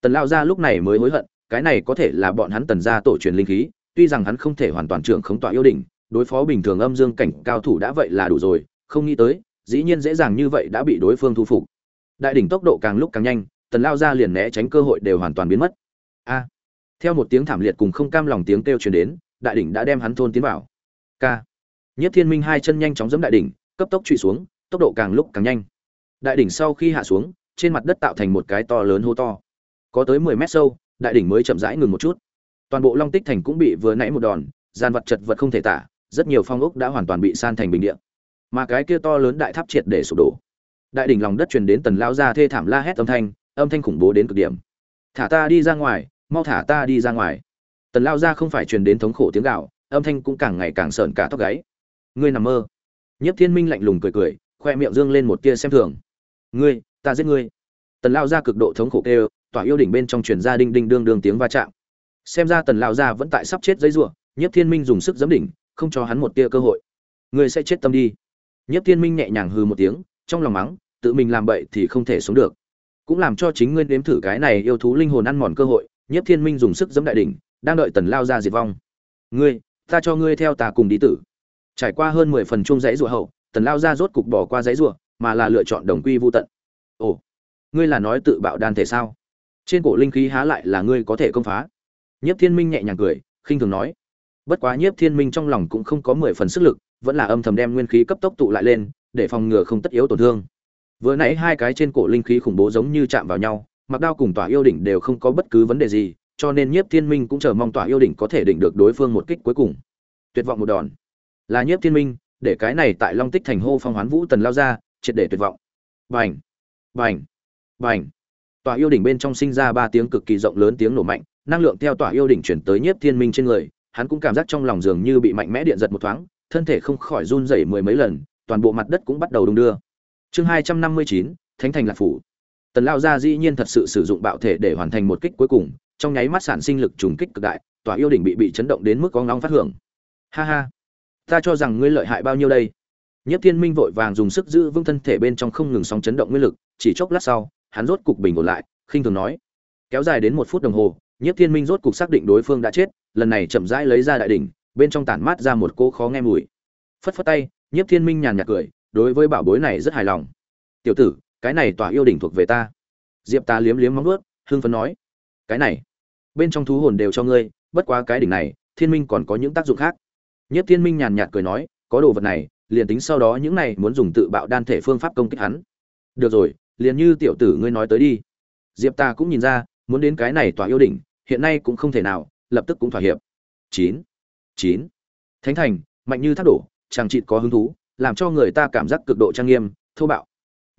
Tần lao ra lúc này mới hối hận, cái này có thể là bọn hắn tần gia tổ truyền linh khí, tuy rằng hắn không thể hoàn toàn trưởng khống tòa yêu đỉnh, đối phó bình thường âm dương cảnh cao thủ đã vậy là đủ rồi, không nghĩ tới, dĩ nhiên dễ dàng như vậy đã bị đối phương thu phục. Đại đỉnh tốc độ càng lúc càng nhanh, tần lao ra liền né tránh cơ hội đều hoàn toàn biến mất. A! Theo một tiếng thảm liệt cùng không cam lòng tiếng kêu truyền đến, đại đỉnh đã đem hắn thôn tiến vào. K nhất thiên minh hai chân nhanh chóng giẫm đại đỉnh, cấp tốc truy xuống, tốc độ càng lúc càng nhanh. Đại đỉnh sau khi hạ xuống, trên mặt đất tạo thành một cái to lớn hô to. Có tới mười mét sâu, đại đỉnh mới chậm rãi ngừng một chút. Toàn bộ long tích thành cũng bị vừa nãy một đòn, gian vật chật vật không thể tả, rất nhiều phong ốc đã hoàn toàn bị san thành bình địa. Mà cái kia to lớn đại tháp triệt để sụp đổ. Đại đỉnh lòng đất truyền đến tần lao ra thê thảm la hét âm thanh âm thanh khủng bố đến cực điểm. Thả ta đi ra ngoài mau thả ta đi ra ngoài. Tần lao ra không phải truyền đến thống khổ tiếng gạo âm thanh cũng càng ngày càng sợn cả tóc gáy. Ngươi nằm mơ. Nhất thiên minh lạnh lùng cười cười, khoe miệng dương lên một tia xem thường. Ngươi, ta giết ngươi. Tần lao ra cực độ thống khổ kêu, tỏa yêu đỉnh bên trong truyền ra đinh đinh đương đương tiếng va chạm. Xem ra tần lao ra vẫn tại sắp chết giấy rủa, nhiếp thiên minh dùng sức giấm đỉnh, không cho hắn một tia cơ hội. Ngươi sẽ chết tâm đi. Nhất thiên minh nhẹ nhàng hừ một tiếng, trong lòng mắng, tự mình làm bậy thì không thể sống được. Cũng làm cho chính ngươi nếm thử cái này yêu thú linh hồn ăn mòn cơ hội Nhiếp thiên minh dùng sức giẫm đại đỉnh, đang đợi tần lao ra diệt vong. Ngươi, ta cho ngươi theo ta cùng đi tử. Trải qua hơn mười phần chung dãy rùa hậu, tần lao ra rốt cục bỏ qua dãy rùa mà là lựa chọn đồng quy vô tận. Ồ, ngươi là nói tự bạo đan thể sao? Trên cổ linh khí há lại là ngươi có thể công phá? Nhiếp thiên minh nhẹ nhàng cười, khinh thường nói. Bất quá nhiếp thiên minh trong lòng cũng không có mười phần sức lực, vẫn là âm thầm đem nguyên khí cấp tốc tụ lại lên, để phòng ngừa không tất yếu tổn thương. Vừa nãy hai cái trên cổ linh khí khủng bố giống như chạm vào nhau mặc đao cùng tỏa yêu đỉnh đều không có bất cứ vấn đề gì, cho nên nhiếp thiên minh cũng chờ mong tỏa yêu đỉnh có thể đỉnh được đối phương một kích cuối cùng. Tuyệt vọng một đòn. Là nhiếp thiên minh, để cái này tại long tích thành hô phong hoán vũ tần lao ra, triệt để tuyệt vọng. Vành vành vành tòa yêu đỉnh bên trong sinh ra ba tiếng cực kỳ rộng lớn tiếng nổ mạnh, năng lượng theo tòa yêu đỉnh chuyển tới nhiếp thiên minh trên người, hắn cũng cảm giác trong lòng dường như bị mạnh mẽ điện giật một thoáng, thân thể không khỏi run rẩy mười mấy lần, toàn bộ mặt đất cũng bắt đầu đung đưa. Chương hai trăm năm mươi chín, thánh thành lạc phủ tần lao gia dĩ nhiên thật sự sử dụng bạo thể để hoàn thành một kích cuối cùng, trong nháy mắt sản sinh lực trùng kích cực đại, tòa yêu đỉnh bị bị chấn động đến mức có ngóng phát hưởng. Ha ha, ta cho rằng ngươi lợi hại bao nhiêu đây? Nhất thiên minh vội vàng dùng sức giữ vững thân thể bên trong không ngừng sóng chấn động nguyên lực, chỉ chốc lát sau, hắn rốt cục bình ổn lại, khinh thường nói. Kéo dài đến một phút đồng hồ, nhất thiên minh rốt cục xác định đối phương đã chết, lần này chậm rãi lấy ra đại đỉnh, bên trong tản mát ra một cô khó nghe mùi. Phất phất tay, nhất thiên minh nhàn nhạt cười, đối với bảo bối này rất hài lòng. Tiểu tử cái này tỏa yêu đỉnh thuộc về ta. Diệp ta liếm liếm móng vuốt hương phấn nói, cái này, bên trong thú hồn đều cho ngươi, bất quá cái đỉnh này, thiên minh còn có những tác dụng khác. Nhất thiên minh nhàn nhạt cười nói, có đồ vật này, liền tính sau đó những này muốn dùng tự bạo đan thể phương pháp công kích hắn. Được rồi, liền như tiểu tử ngươi nói tới đi. Diệp ta cũng nhìn ra, muốn đến cái này tòa yêu đỉnh, hiện nay cũng không thể nào, lập tức cũng thỏa hiệp. Chín chín. Thánh thành, mạnh như thác đổ chàng trịt có hứng thú, làm cho người ta cảm giác cực độ trang nghiêm, thô bạo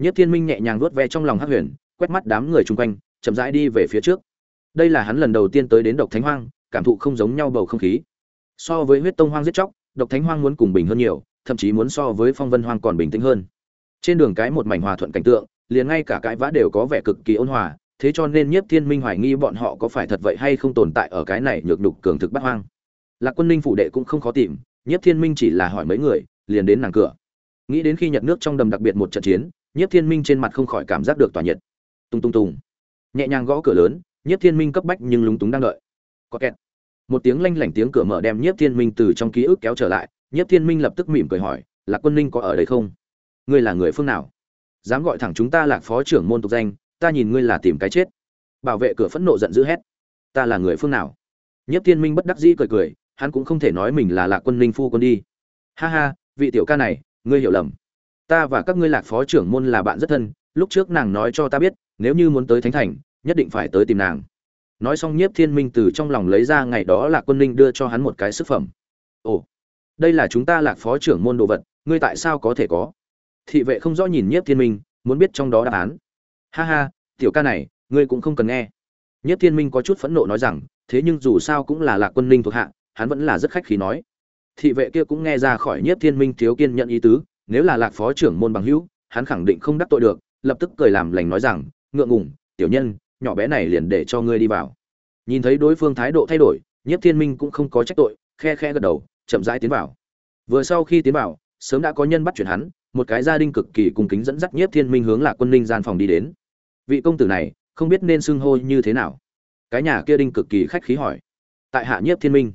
nhất thiên minh nhẹ nhàng vuốt ve trong lòng hắc huyền, quét mắt đám người chung quanh, chậm rãi đi về phía trước. Đây là hắn lần đầu tiên tới đến độc thánh hoang, cảm thụ không giống nhau bầu không khí. So với huyết tông hoang giết chóc, độc thánh hoang muốn cùng bình hơn nhiều, thậm chí muốn so với phong vân hoang còn bình tĩnh hơn. Trên đường cái một mảnh hòa thuận cảnh tượng, liền ngay cả cãi vã đều có vẻ cực kỳ ôn hòa, thế cho nên nhiếp thiên minh hoài nghi bọn họ có phải thật vậy hay không tồn tại ở cái này nhược đục cường thực Bắc hoang. Lạc quân ninh phủ đệ cũng không khó tìm, nhiếp thiên minh chỉ là hỏi mấy người, liền đến nàng cửa. Nghĩ đến khi nhật nước trong đầm đặc biệt một trận chiến nhiếp thiên minh trên mặt không khỏi cảm giác được tỏa nhiệt. Tung tung tung. Nhẹ nhàng gõ cửa lớn, nhiếp thiên minh cấp bách nhưng lúng túng đang đợi. Có kẹt. Một tiếng lanh lảnh tiếng cửa mở đem nhiếp thiên minh từ trong ký ức kéo trở lại, nhiếp thiên minh lập tức mỉm cười hỏi, lạc quân ninh có ở đây không? Ngươi là người phương nào? Dám gọi thẳng chúng ta lạc phó trưởng môn tục danh, ta nhìn ngươi là tìm cái chết. Bảo vệ cửa phẫn nộ giận dữ hét, ta là người phương nào? Nhiếp thiên minh bất đắc dĩ cười cười, hắn cũng không thể nói mình là lạc quân ninh phu quân đi. Ha ha, vị tiểu ca này, ngươi hiểu lầm ta và các ngươi lạc phó trưởng môn là bạn rất thân, lúc trước nàng nói cho ta biết, nếu như muốn tới thánh thành, nhất định phải tới tìm nàng. Nói xong nhiếp thiên minh từ trong lòng lấy ra ngày đó là quân ninh đưa cho hắn một cái sức phẩm. Ồ, đây là chúng ta lạc phó trưởng môn đồ vật, ngươi tại sao có thể có? Thị vệ không rõ nhìn nhiếp thiên minh, muốn biết trong đó đáp án. Ha ha, tiểu ca này, ngươi cũng không cần nghe. Nhiếp thiên minh có chút phẫn nộ nói rằng, thế nhưng dù sao cũng là lạc quân ninh thuộc hạ, hắn vẫn là rất khách khí nói. Thị vệ kia cũng nghe ra khỏi nhiếp thiên minh thiếu kiên nhận ý tứ nếu là lạc phó trưởng môn bằng hữu, hắn khẳng định không đắc tội được, lập tức cười làm lành nói rằng, ngượng ngùng, tiểu nhân, nhỏ bé này liền để cho ngươi đi vào. Nhìn thấy đối phương thái độ thay đổi, nhiếp thiên minh cũng không có trách tội, khe khe gật đầu, chậm rãi tiến vào. Vừa sau khi tiến vào, sớm đã có nhân bắt chuyển hắn, một cái gia đình cực kỳ cung kính dẫn dắt nhiếp thiên minh hướng lạc quân ninh gian phòng đi đến. Vị công tử này, không biết nên xưng hô như thế nào. Cái nhà kia đinh cực kỳ khách khí hỏi. Tại hạ nhiếp thiên minh.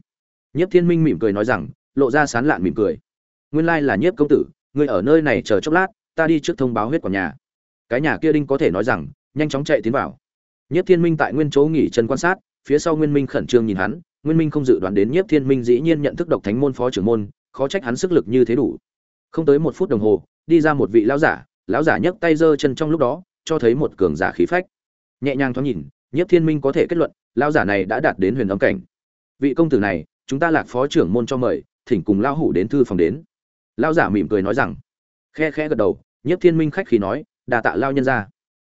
Nhiếp thiên minh mỉm cười nói rằng, lộ ra sán lạn mỉm cười. Nguyên lai là nhiếp công tử ngươi ở nơi này chờ chốc lát, ta đi trước thông báo huyết quản nhà. Cái nhà kia đinh có thể nói rằng, nhanh chóng chạy tiến vào. Nhiếp thiên minh tại nguyên chỗ nghỉ chân quan sát, phía sau nguyên minh khẩn trương nhìn hắn, nguyên minh không dự đoán đến nhiếp thiên minh dĩ nhiên nhận thức độc thánh môn phó trưởng môn, khó trách hắn sức lực như thế đủ. Không tới một phút đồng hồ, đi ra một vị lão giả lão giả nhấc tay giơ chân trong lúc đó, cho thấy một cường giả khí phách. Nhẹ nhàng thoáng nhìn, nhiếp thiên minh có thể kết luận, lão giả này đã đạt đến huyền âm cảnh. Vị công tử này, chúng ta lạc phó trưởng môn cho mời, thỉnh cùng lão hủ đến thư phòng đến lão giả mỉm cười nói rằng, khe khẽ gật đầu nhất thiên minh khách khí nói đà tạ lao nhân ra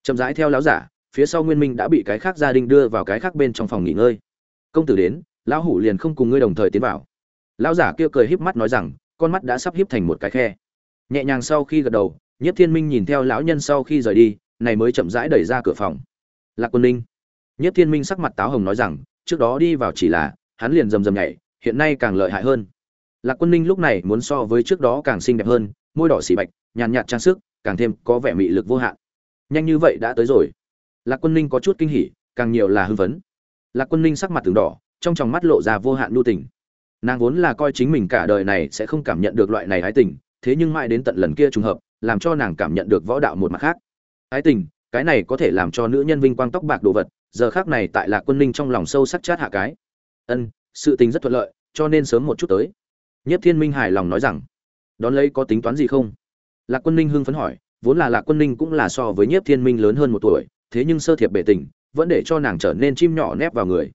chậm rãi theo lão giả, phía sau nguyên minh đã bị cái khác gia đình đưa vào cái khác bên trong phòng nghỉ ngơi. Công tử đến, lão hủ liền không cùng ngươi đồng thời tiến vào. Lão giả kia cười híp mắt nói rằng, con mắt đã sắp híp thành một cái khe. Nhẹ nhàng sau khi gật đầu nhất thiên minh nhìn theo lão nhân sau khi rời đi, này mới chậm rãi đẩy ra cửa phòng. Lạc quân ninh. Nhất thiên minh sắc mặt táo hồng nói rằng, trước đó đi vào chỉ là, hắn liền rầm rầm nhảy, hiện nay càng lợi hại hơn lạc quân ninh lúc này muốn so với trước đó càng xinh đẹp hơn, môi đỏ xỉ bạch, nhàn nhạt trang sức, càng thêm có vẻ mị lực vô hạn. Nhanh như vậy đã tới rồi. Lạc quân ninh có chút kinh hỉ, càng nhiều là hưng phấn. Lạc quân ninh sắc mặt từng đỏ, trong tròng mắt lộ ra vô hạn nhu tình. Nàng vốn là coi chính mình cả đời này sẽ không cảm nhận được loại này ái tình, thế nhưng mãi đến tận lần kia trùng hợp, làm cho nàng cảm nhận được võ đạo một mặt khác. Ái tình, cái này có thể làm cho nữ nhân vinh quang tóc bạc đồ vật, giờ khác này tại lạc quân ninh trong lòng sâu sắc chát hạ cái. Ân, sự tình rất thuận lợi, cho nên sớm một chút tới nhất thiên minh hài lòng nói rằng, đón lấy có tính toán gì không? Lạc quân ninh hưng phấn hỏi, vốn là lạc quân ninh cũng là so với nhiếp thiên minh lớn hơn một tuổi, thế nhưng sơ thiệp bể tình, vẫn để cho nàng trở nên chim nhỏ nép vào người.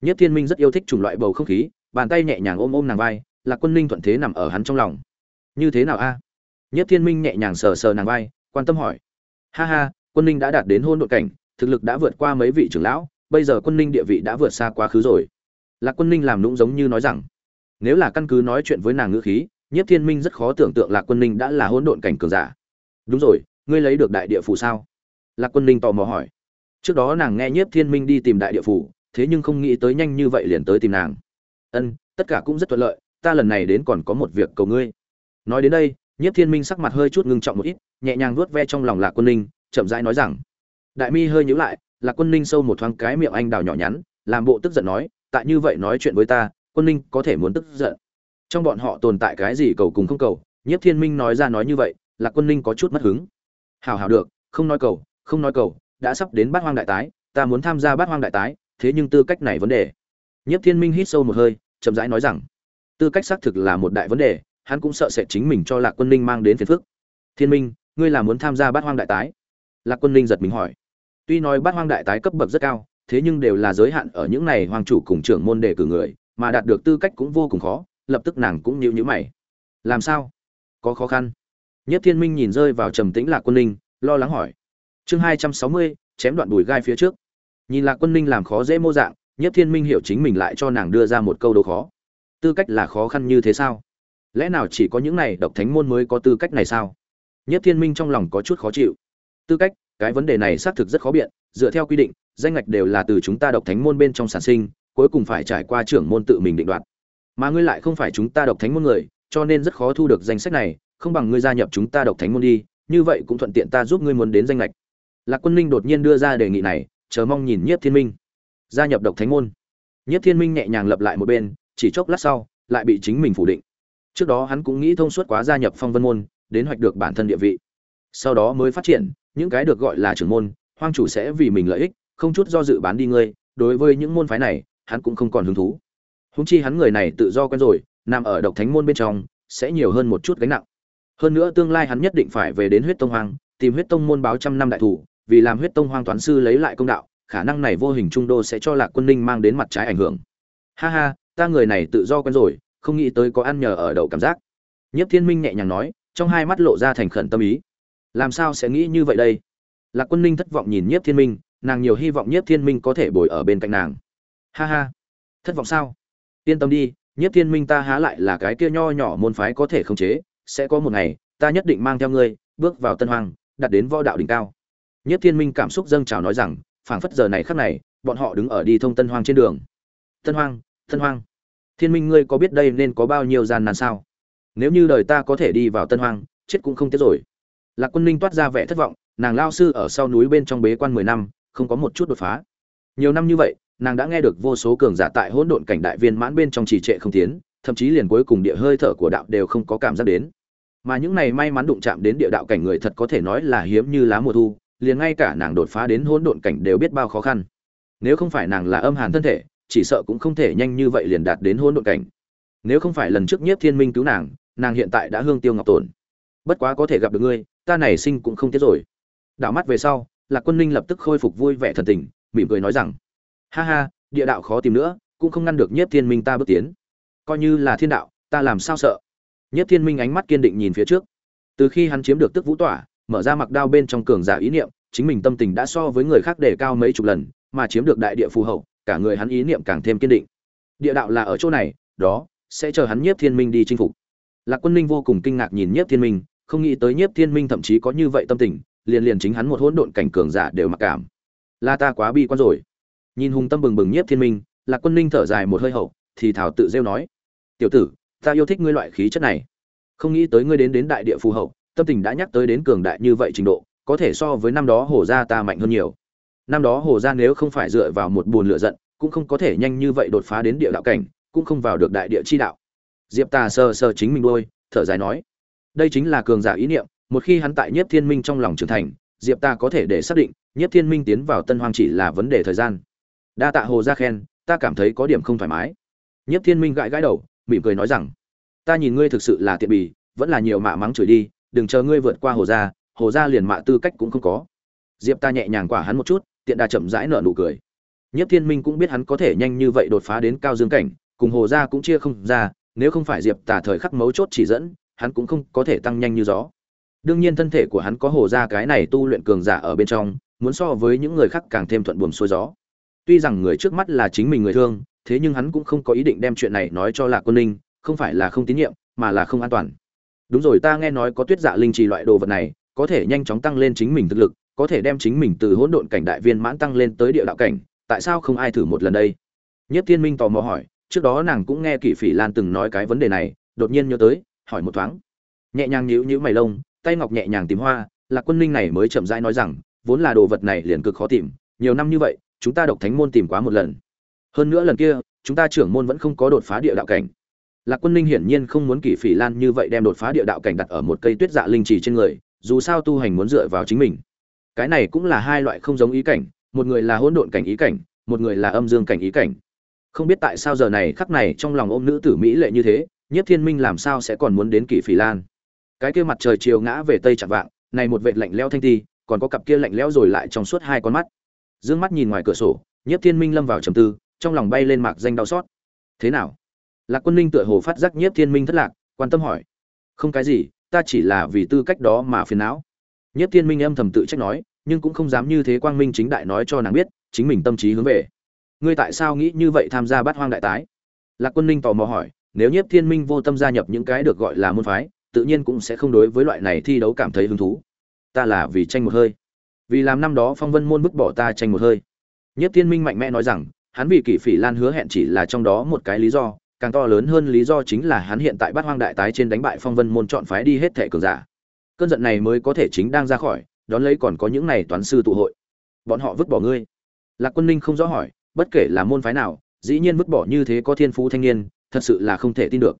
Nhiếp thiên minh rất yêu thích chủng loại bầu không khí, bàn tay nhẹ nhàng ôm ôm nàng vai, lạc quân ninh thuận thế nằm ở hắn trong lòng. Như thế nào a? À? nhiếp thiên minh nhẹ nhàng sờ sờ nàng vai, quan tâm hỏi, ha ha, quân ninh đã đạt đến hôn đội cảnh, thực lực đã vượt qua mấy vị trưởng lão, bây giờ quân ninh địa vị đã vượt xa quá khứ rồi. Lạc quân ninh làm nũng giống như nói rằng nếu là căn cứ nói chuyện với nàng ngữ khí, nhiếp thiên minh rất khó tưởng tượng lạc quân ninh đã là hỗn độn cảnh cường giả. Đúng rồi, ngươi lấy được đại địa phủ sao? Lạc quân ninh tò mò hỏi. Trước đó nàng nghe nhiếp thiên minh đi tìm đại địa phủ, thế nhưng không nghĩ tới nhanh như vậy liền tới tìm nàng. Ân, tất cả cũng rất thuận lợi, ta lần này đến còn có một việc cầu ngươi. Nói đến đây, nhiếp thiên minh sắc mặt hơi chút ngưng trọng một ít, nhẹ nhàng vuốt ve trong lòng lạc quân ninh, chậm rãi nói rằng, đại mi hơi nhíu lại, lạc quân ninh sâu một thoáng cái miệng anh đào nhỏ nhắn, làm bộ tức giận nói, tại như vậy nói chuyện với ta quân ninh có thể muốn tức giận. Trong bọn họ tồn tại cái gì cầu cùng không cầu, nhiếp thiên minh nói ra nói như vậy, là quân ninh có chút mất hứng. Hảo hảo được, không nói cầu, không nói cầu, đã sắp đến bát hoang đại tái, ta muốn tham gia bát hoang đại tái, thế nhưng tư cách này vấn đề. Nhiếp thiên minh hít sâu một hơi, chậm rãi nói rằng, tư cách xác thực là một đại vấn đề, hắn cũng sợ sẽ chính mình cho lạc quân ninh mang đến phiền phức. Thiên minh, ngươi là muốn tham gia bát hoang đại tái? Lạc quân ninh giật mình hỏi. Tuy nói bát hoang đại tái cấp bậc rất cao, thế nhưng đều là giới hạn ở những này hoàng chủ cùng trưởng môn đề cử người mà đạt được tư cách cũng vô cùng khó, lập tức nàng cũng nhíu nhíu mày. Làm sao? Có khó khăn? Nhất thiên minh nhìn rơi vào trầm tĩnh lạc quân ninh, lo lắng hỏi. Chương hai trăm sáu mươi, chém đoạn đùi gai phía trước. Nhìn lạc quân ninh làm khó dễ mô dạng, nhất thiên minh hiểu chính mình lại cho nàng đưa ra một câu đố khó. Tư cách là khó khăn như thế sao? Lẽ nào chỉ có những này độc thánh môn mới có tư cách này sao? Nhất thiên minh trong lòng có chút khó chịu. Tư cách, cái vấn đề này xác thực rất khó biện, dựa theo quy định, danh ngạch đều là từ chúng ta độc thánh môn bên trong sản sinh cuối cùng phải trải qua trưởng môn tự mình định đoạt. Mà ngươi lại không phải chúng ta độc thánh môn người, cho nên rất khó thu được danh sách này, không bằng ngươi gia nhập chúng ta độc thánh môn đi, như vậy cũng thuận tiện ta giúp ngươi muốn đến danh lệch lạc quân ninh đột nhiên đưa ra đề nghị này, chờ mong nhìn nhiếp thiên minh. Gia nhập độc thánh môn. Nhiếp thiên minh nhẹ nhàng lập lại một bên, chỉ chốc lát sau, lại bị chính mình phủ định. Trước đó hắn cũng nghĩ thông suốt quá gia nhập phong vân môn, đến hoạch được bản thân địa vị. Sau đó mới phát triển, những cái được gọi là trưởng môn, hoang chủ sẽ vì mình lợi ích, không chút do dự bán đi ngươi, đối với những môn phái này hắn cũng không còn hứng thú. Húng chi hắn người này tự do quen rồi, nằm ở độc thánh môn bên trong, sẽ nhiều hơn một chút gánh nặng. Hơn nữa tương lai hắn nhất định phải về đến huyết tông hoang, tìm huyết tông môn báo trăm năm đại thủ, vì làm huyết tông hoang toán sư lấy lại công đạo, khả năng này vô hình trung đô sẽ cho lạc quân ninh mang đến mặt trái ảnh hưởng. Ha ha, ta người này tự do quen rồi, không nghĩ tới có ăn nhờ ở đậu cảm giác. Nhất thiên minh nhẹ nhàng nói, trong hai mắt lộ ra thành khẩn tâm ý. Làm sao sẽ nghĩ như vậy đây? Lạc quân ninh thất vọng nhìn nhiếp thiên minh, nàng nhiều hy vọng nhiếp thiên minh có thể bồi ở bên cạnh nàng ha ha. Thất vọng sao? Yên tâm đi nhất thiên minh ta há lại là cái kia nho nhỏ môn phái có thể khống chế, sẽ có một ngày, ta nhất định mang theo ngươi, bước vào tân hoàng đặt đến võ đạo đỉnh cao. Nhất thiên minh cảm xúc dâng trào nói rằng, phảng phất giờ này khắc này, bọn họ đứng ở đi thông tân hoàng trên đường. Tân hoàng tân hoàng thiên minh ngươi có biết đây nên có bao nhiêu gian nan sao? Nếu như đời ta có thể đi vào tân hoàng chết cũng không tiếc rồi. Lạc quân ninh toát ra vẻ thất vọng, nàng lao sư ở sau núi bên trong bế quan mười năm, không có một chút đột phá. Nhiều năm như vậy nàng đã nghe được vô số cường giả tại hỗn độn cảnh đại viên mãn bên trong trì trệ không tiến, thậm chí liền cuối cùng địa hơi thở của đạo đều không có cảm giác đến. Mà những này may mắn đụng chạm đến địa đạo cảnh người thật có thể nói là hiếm như lá mùa thu, liền ngay cả nàng đột phá đến hỗn độn cảnh đều biết bao khó khăn. Nếu không phải nàng là âm hàn thân thể, chỉ sợ cũng không thể nhanh như vậy liền đạt đến hỗn độn cảnh. Nếu không phải lần trước Nhiếp Thiên Minh cứu nàng, nàng hiện tại đã hương tiêu ngọc tổn. Bất quá có thể gặp được ngươi, ta này sinh cũng không tiếc rồi. Đảo mắt về sau, Lạc Quân Ninh lập tức khôi phục vui vẻ thần tình, mỉm cười nói rằng: ha ha, địa đạo khó tìm nữa, cũng không ngăn được nhất thiên minh ta bước tiến. Coi như là thiên đạo, ta làm sao sợ? Nhất thiên minh ánh mắt kiên định nhìn phía trước. Từ khi hắn chiếm được tức vũ tỏa, mở ra mặc đao bên trong cường giả ý niệm, chính mình tâm tình đã so với người khác đề cao mấy chục lần, mà chiếm được đại địa phù hậu, cả người hắn ý niệm càng thêm kiên định. Địa đạo là ở chỗ này, đó, sẽ chờ hắn nhiếp thiên minh đi chinh phục. Lạc quân ninh vô cùng kinh ngạc nhìn nhiếp thiên minh, không nghĩ tới nhiếp thiên minh thậm chí có như vậy tâm tình, liền liền chính hắn một hỗn độn cảnh cường giả đều mặc cảm. Là ta quá bi quan rồi nhìn hùng tâm bừng bừng nhiếp thiên minh, lạc quân ninh thở dài một hơi hậu, thì thảo tự rêu nói, tiểu tử, ta yêu thích ngươi loại khí chất này. Không nghĩ tới ngươi đến đến đại địa phù hậu, tâm tình đã nhắc tới đến cường đại như vậy trình độ, có thể so với năm đó hồ gia ta mạnh hơn nhiều. Năm đó hồ gia nếu không phải dựa vào một buồn lửa giận, cũng không có thể nhanh như vậy đột phá đến địa đạo cảnh, cũng không vào được đại địa chi đạo. Diệp tà sờ sờ chính mình đôi thở dài nói, đây chính là cường giả ý niệm, một khi hắn tại nhất thiên minh trong lòng trưởng thành, diệp ta có thể để xác định nhất thiên minh tiến vào tân hoang chỉ là vấn đề thời gian đa tạ hồ gia khen, ta cảm thấy có điểm không thoải mái. Nhất thiên minh gãi gãi đầu, mỉm cười nói rằng, ta nhìn ngươi thực sự là tiện bì, vẫn là nhiều mạ mắng chửi đi, đừng chờ ngươi vượt qua hồ gia hồ gia liền mạ tư cách cũng không có. Diệp ta nhẹ nhàng quả hắn một chút, tiện đà chậm rãi nở nụ cười. Nhất thiên minh cũng biết hắn có thể nhanh như vậy đột phá đến cao dương cảnh, cùng hồ gia cũng chia không ra, nếu không phải diệp Tả thời khắc mấu chốt chỉ dẫn, hắn cũng không có thể tăng nhanh như gió. Đương nhiên thân thể của hắn có hồ gia cái này tu luyện cường giả ở bên trong, muốn so với những người khác càng thêm thuận buồm xuôi gió tuy rằng người trước mắt là chính mình người thương, thế nhưng hắn cũng không có ý định đem chuyện này nói cho lạc quân ninh, không phải là không tín nhiệm, mà là không an toàn. Đúng rồi, ta nghe nói có tuyết dạ linh trì loại đồ vật này, có thể nhanh chóng tăng lên chính mình thực lực, có thể đem chính mình từ hỗn độn cảnh đại viên mãn tăng lên tới địa đạo cảnh, tại sao không ai thử một lần đây? Nhất thiên minh tò mò hỏi, trước đó nàng cũng nghe kỷ phỉ lan từng nói cái vấn đề này, đột nhiên nhớ tới, hỏi một thoáng. Nhẹ nhàng nhíu nhíu mày lông, tay ngọc nhẹ nhàng tìm hoa, lạc quân ninh này mới chậm rãi nói rằng, vốn là đồ vật này liền cực khó tìm, nhiều năm như vậy chúng ta độc thánh môn tìm quá một lần. Hơn nữa lần kia, chúng ta trưởng môn vẫn không có đột phá địa đạo cảnh. Lạc quân ninh hiển nhiên không muốn kỷ phỉ lan như vậy đem đột phá địa đạo cảnh đặt ở một cây tuyết dạ linh trì trên người, dù sao tu hành muốn dựa vào chính mình. Cái này cũng là hai loại không giống ý cảnh, một người là hỗn độn cảnh ý cảnh, một người là âm dương cảnh ý cảnh. Không biết tại sao giờ này khắc này trong lòng ôm nữ tử mỹ lệ như thế, nhất thiên minh làm sao sẽ còn muốn đến kỷ phỉ lan? Cái kia mặt trời chiều ngã về tây chặt vạng, này một vệt lạnh lẽo thanh ti, còn có cặp kia lạnh lẽo rồi lại trong suốt hai con mắt dương mắt nhìn ngoài cửa sổ, nhiếp thiên minh lâm vào trầm tư, trong lòng bay lên mạc danh đau xót. Thế nào? Lạc quân ninh tựa hồ phát giác nhiếp thiên minh thất lạc, quan tâm hỏi. Không cái gì, ta chỉ là vì tư cách đó mà phiền não. Nhiếp thiên minh âm thầm tự trách nói, nhưng cũng không dám như thế quang minh chính đại nói cho nàng biết, chính mình tâm trí hướng về. Ngươi tại sao nghĩ như vậy tham gia bát hoang đại tái? Lạc quân ninh tò mò hỏi, nếu nhiếp thiên minh vô tâm gia nhập những cái được gọi là môn phái, tự nhiên cũng sẽ không đối với loại này thi đấu cảm thấy hứng thú. Ta là vì tranh một hơi vì làm năm đó phong vân môn bức bỏ ta tranh một hơi. Nhất thiên minh mạnh mẽ nói rằng, hắn vì kỷ phỉ lan hứa hẹn chỉ là trong đó một cái lý do, càng to lớn hơn lý do chính là hắn hiện tại bát hoang đại tái trên đánh bại phong vân môn chọn phái đi hết thẻ cường giả. Cơn giận này mới có thể chính đang ra khỏi, đón lấy còn có những này toán sư tụ hội. Bọn họ vứt bỏ ngươi. Lạc quân ninh không rõ hỏi, bất kể là môn phái nào, dĩ nhiên vứt bỏ như thế có thiên phú thanh niên, thật sự là không thể tin được.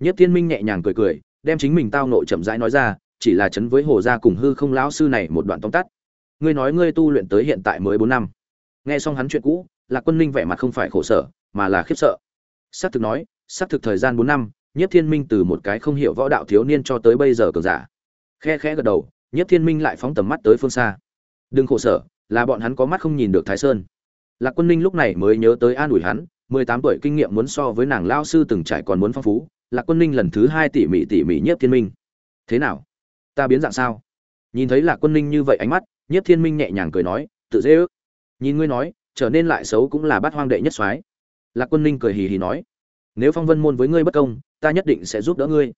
Nhất thiên minh nhẹ nhàng cười cười, đem chính mình tao nội chậm rãi nói ra, chỉ là chấn với hồ gia cùng hư không lão sư này một đoạn tóm tắt ngươi nói ngươi tu luyện tới hiện tại mới bốn năm. Nghe xong hắn chuyện cũ, lạc quân ninh vẻ mặt không phải khổ sở, mà là khiếp sợ. Xác thực nói, xác thực thời gian bốn năm nhất thiên minh từ một cái không hiểu võ đạo thiếu niên cho tới bây giờ cường giả. Khe khẽ gật đầu nhất thiên minh lại phóng tầm mắt tới phương xa. Đừng khổ sở, là bọn hắn có mắt không nhìn được thái sơn. Lạc quân ninh lúc này mới nhớ tới an ủi hắn, mười tám tuổi kinh nghiệm muốn so với nàng lao sư từng trải còn muốn phong phú, lạc quân ninh lần thứ hai tỉ mỉ tỉ mỉ nhất thiên minh. Thế nào? Ta biến dạng sao? Nhìn thấy lạc quân ninh như vậy ánh mắt Nhiếp thiên minh nhẹ nhàng cười nói, tự dễ ước. Nhìn ngươi nói, trở nên lại xấu cũng là bát hoang đệ nhất soái. Lạc quân ninh cười hì hì nói, nếu phong vân môn với ngươi bất công, ta nhất định sẽ giúp đỡ ngươi.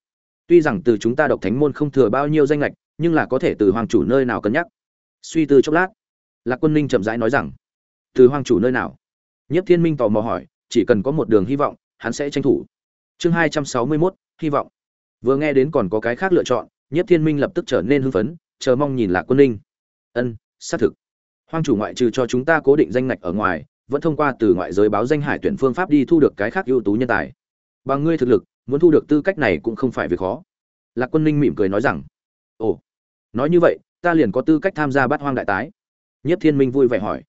Tuy rằng từ chúng ta độc thánh môn không thừa bao nhiêu danh lệch nhưng là có thể từ hoàng chủ nơi nào cân nhắc. Suy tư chốc lát, lạc quân ninh chậm rãi nói rằng, từ hoàng chủ nơi nào? Nhiếp thiên minh tò mò hỏi, chỉ cần có một đường hy vọng, hắn sẽ tranh thủ. Chương hai trăm sáu mươi mốt, hy vọng. Vừa nghe đến còn có cái khác lựa chọn nhất thiên minh lập tức trở nên hưng phấn, chờ mong nhìn lạc quân ninh ân, xác thực. Hoang chủ ngoại trừ cho chúng ta cố định danh ngạch ở ngoài, vẫn thông qua từ ngoại giới báo danh hải tuyển phương pháp đi thu được cái khác ưu tú nhân tài. Bằng ngươi thực lực, muốn thu được tư cách này cũng không phải việc khó. Lạc quân ninh mỉm cười nói rằng, ồ, nói như vậy, ta liền có tư cách tham gia bát hoang đại tái. Nhất thiên minh vui vẻ hỏi.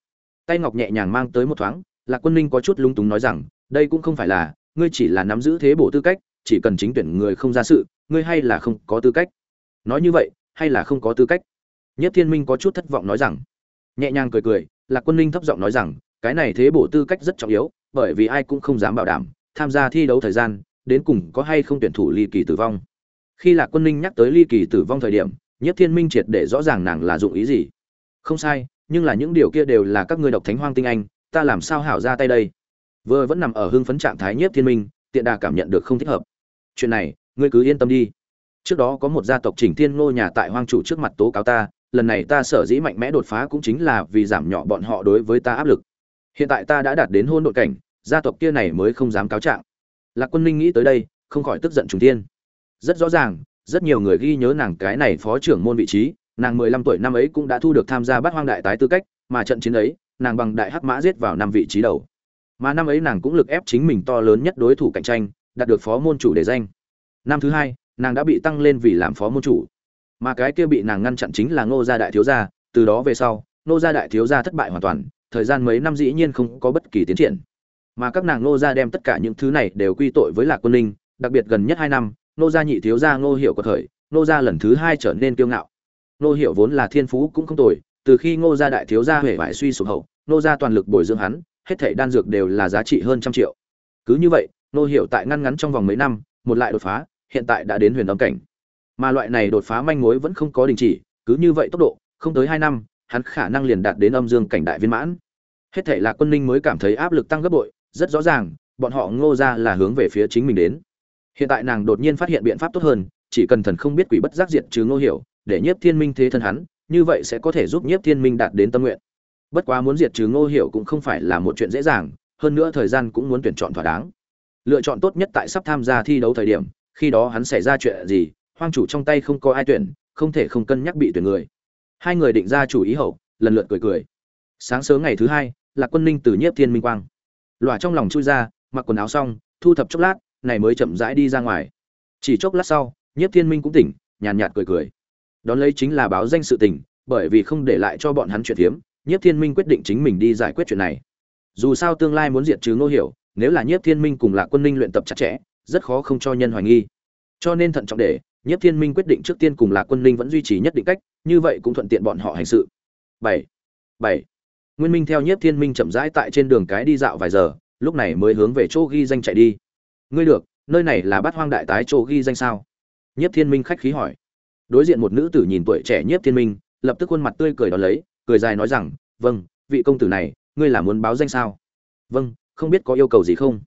Tay ngọc nhẹ nhàng mang tới một thoáng, lạc quân ninh có chút lung túng nói rằng, đây cũng không phải là, ngươi chỉ là nắm giữ thế bổ tư cách, chỉ cần chính tuyển người không ra sự, ngươi hay là không có tư cách. Nói như vậy, hay là không có tư cách? Nhất thiên minh có chút thất vọng nói rằng, nhẹ nhàng cười cười, lạc quân ninh thấp giọng nói rằng, cái này thế bổ tư cách rất trọng yếu, bởi vì ai cũng không dám bảo đảm, tham gia thi đấu thời gian, đến cùng có hay không tuyển thủ ly kỳ tử vong. Khi lạc quân ninh nhắc tới ly kỳ tử vong thời điểm nhất thiên minh triệt để rõ ràng nàng là dụng ý gì. Không sai, nhưng là những điều kia đều là các ngươi độc thánh hoang tinh anh, ta làm sao hảo ra tay đây? Vừa vẫn nằm ở hưng phấn trạng thái nhất thiên minh, tiện đà cảm nhận được không thích hợp. Chuyện này, ngươi cứ yên tâm đi. Trước đó có một gia tộc chỉnh thiên ngô nhà tại hoang chủ trước mặt tố cáo ta lần này ta sở dĩ mạnh mẽ đột phá cũng chính là vì giảm nhỏ bọn họ đối với ta áp lực. Hiện tại ta đã đạt đến hôn đội cảnh, gia tộc kia này mới không dám cáo trạng. Lạc quân ninh nghĩ tới đây, không khỏi tức giận trùng thiên. Rất rõ ràng, rất nhiều người ghi nhớ nàng cái này phó trưởng môn vị trí, nàng mười lăm tuổi năm ấy cũng đã thu được tham gia bát hoang đại tái tư cách, mà trận chiến ấy, nàng bằng đại hắc mã giết vào năm vị trí đầu. Mà năm ấy nàng cũng lực ép chính mình to lớn nhất đối thủ cạnh tranh, đạt được phó môn chủ để danh. Năm thứ hai, nàng đã bị tăng lên vì làm phó môn chủ mà cái kia bị nàng ngăn chặn chính là ngô gia đại thiếu gia, từ đó về sau, ngô gia đại thiếu gia thất bại hoàn toàn, thời gian mấy năm dĩ nhiên không có bất kỳ tiến triển. Mà các nàng ngô gia đem tất cả những thứ này đều quy tội với lạc quân ninh, đặc biệt gần nhất hai năm, ngô gia nhị thiếu gia ngô hiệu của thời ngô gia lần thứ hai trở nên kiêu ngạo. Ngô hiệu vốn là thiên phú cũng không tồi, từ khi ngô gia đại thiếu gia huệ vải suy sụp hậu, ngô gia toàn lực bồi dưỡng hắn, hết thảy đan dược đều là giá trị hơn trăm triệu. Cứ như vậy, ngô hiệu tại ngăn ngắn trong vòng mấy năm, một lại đột phá, hiện tại đã đến huyền âm cảnh mà loại này đột phá manh mối vẫn không có đình chỉ, cứ như vậy tốc độ, không tới hai năm, hắn khả năng liền đạt đến âm dương cảnh đại viên mãn. Hết thảy là quân ninh mới cảm thấy áp lực tăng gấp bội, rất rõ ràng, bọn họ ngô ra là hướng về phía chính mình đến. Hiện tại nàng đột nhiên phát hiện biện pháp tốt hơn, chỉ cần thần không biết quỷ bất giác diệt trừ ngô hiểu, để nhiếp thiên minh thế thân hắn, như vậy sẽ có thể giúp nhiếp thiên minh đạt đến tâm nguyện. Bất quá muốn diệt trừ ngô hiểu cũng không phải là một chuyện dễ dàng, hơn nữa thời gian cũng muốn tuyển chọn thỏa đáng. Lựa chọn tốt nhất tại sắp tham gia thi đấu thời điểm, khi đó hắn xảy ra chuyện gì hoang chủ trong tay không có ai tuyển không thể không cân nhắc bị tuyển người. Hai người định ra chủ ý hậu lần lượt cười cười. Sáng sớm ngày thứ hai là quân ninh từ nhiếp thiên minh quang. Lòa trong lòng chui ra mặc quần áo xong thu thập chốc lát này mới chậm rãi đi ra ngoài. Chỉ chốc lát sau nhiếp thiên minh cũng tỉnh nhàn nhạt cười cười. Đón lấy chính là báo danh sự tình bởi vì không để lại cho bọn hắn chuyện hiếm, nhiếp thiên minh quyết định chính mình đi giải quyết chuyện này. Dù sao tương lai muốn diệt trừ ngô hiểu nếu là nhiếp thiên minh cùng lạc quân ninh luyện tập chặt chẽ rất khó không cho nhân hoài nghi. Cho nên thận trọng để Nhất thiên minh quyết định trước tiên cùng lạc quân Linh vẫn duy trì nhất định cách, như vậy cũng thuận tiện bọn họ hành sự. Bảy bảy. Nguyên minh theo Nhất thiên minh chậm rãi tại trên đường cái đi dạo vài giờ, lúc này mới hướng về chỗ ghi danh chạy đi. Ngươi được, nơi này là bát hoang đại tái chỗ ghi danh sao? Nhất thiên minh khách khí hỏi. Đối diện một nữ tử nhìn tuổi trẻ Nhất thiên minh, lập tức khuôn mặt tươi cười đón lấy, cười dài nói rằng vâng vị công tử này, ngươi là muốn báo danh sao? Vâng không biết có yêu cầu gì không?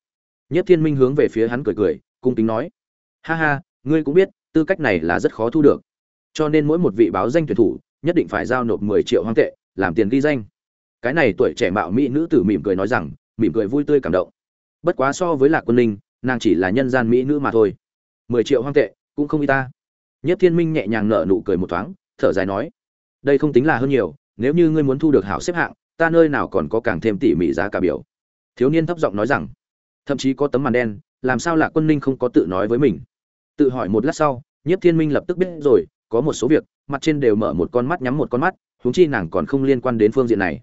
Nhất thiên minh hướng về phía hắn cười cười, cung kính nói. Ha ha, ngươi cũng biết tư cách này là rất khó thu được. Cho nên mỗi một vị báo danh tuyển thủ nhất định phải giao nộp mười triệu hoang tệ, làm tiền ghi danh. Cái này tuổi trẻ mạo mỹ nữ tử mỉm cười nói rằng, mỉm cười vui tươi cảm động. Bất quá so với lạc quân ninh nàng chỉ là nhân gian mỹ nữ mà thôi. Mười triệu hoang tệ, cũng không y ta. Nhất thiên minh nhẹ nhàng nở nụ cười một thoáng, thở dài nói, đây không tính là hơn nhiều, nếu như ngươi muốn thu được hảo xếp hạng, ta nơi nào còn có càng thêm tỉ mỉ giá cả biểu. Thiếu niên thấp giọng nói rằng, thậm chí có tấm màn đen, làm sao lạc quân ninh không có tự nói với mình? Tự hỏi một lát sau nhất thiên minh lập tức biết rồi, có một số việc, mặt trên đều mở một con mắt nhắm một con mắt, huống chi nàng còn không liên quan đến phương diện này.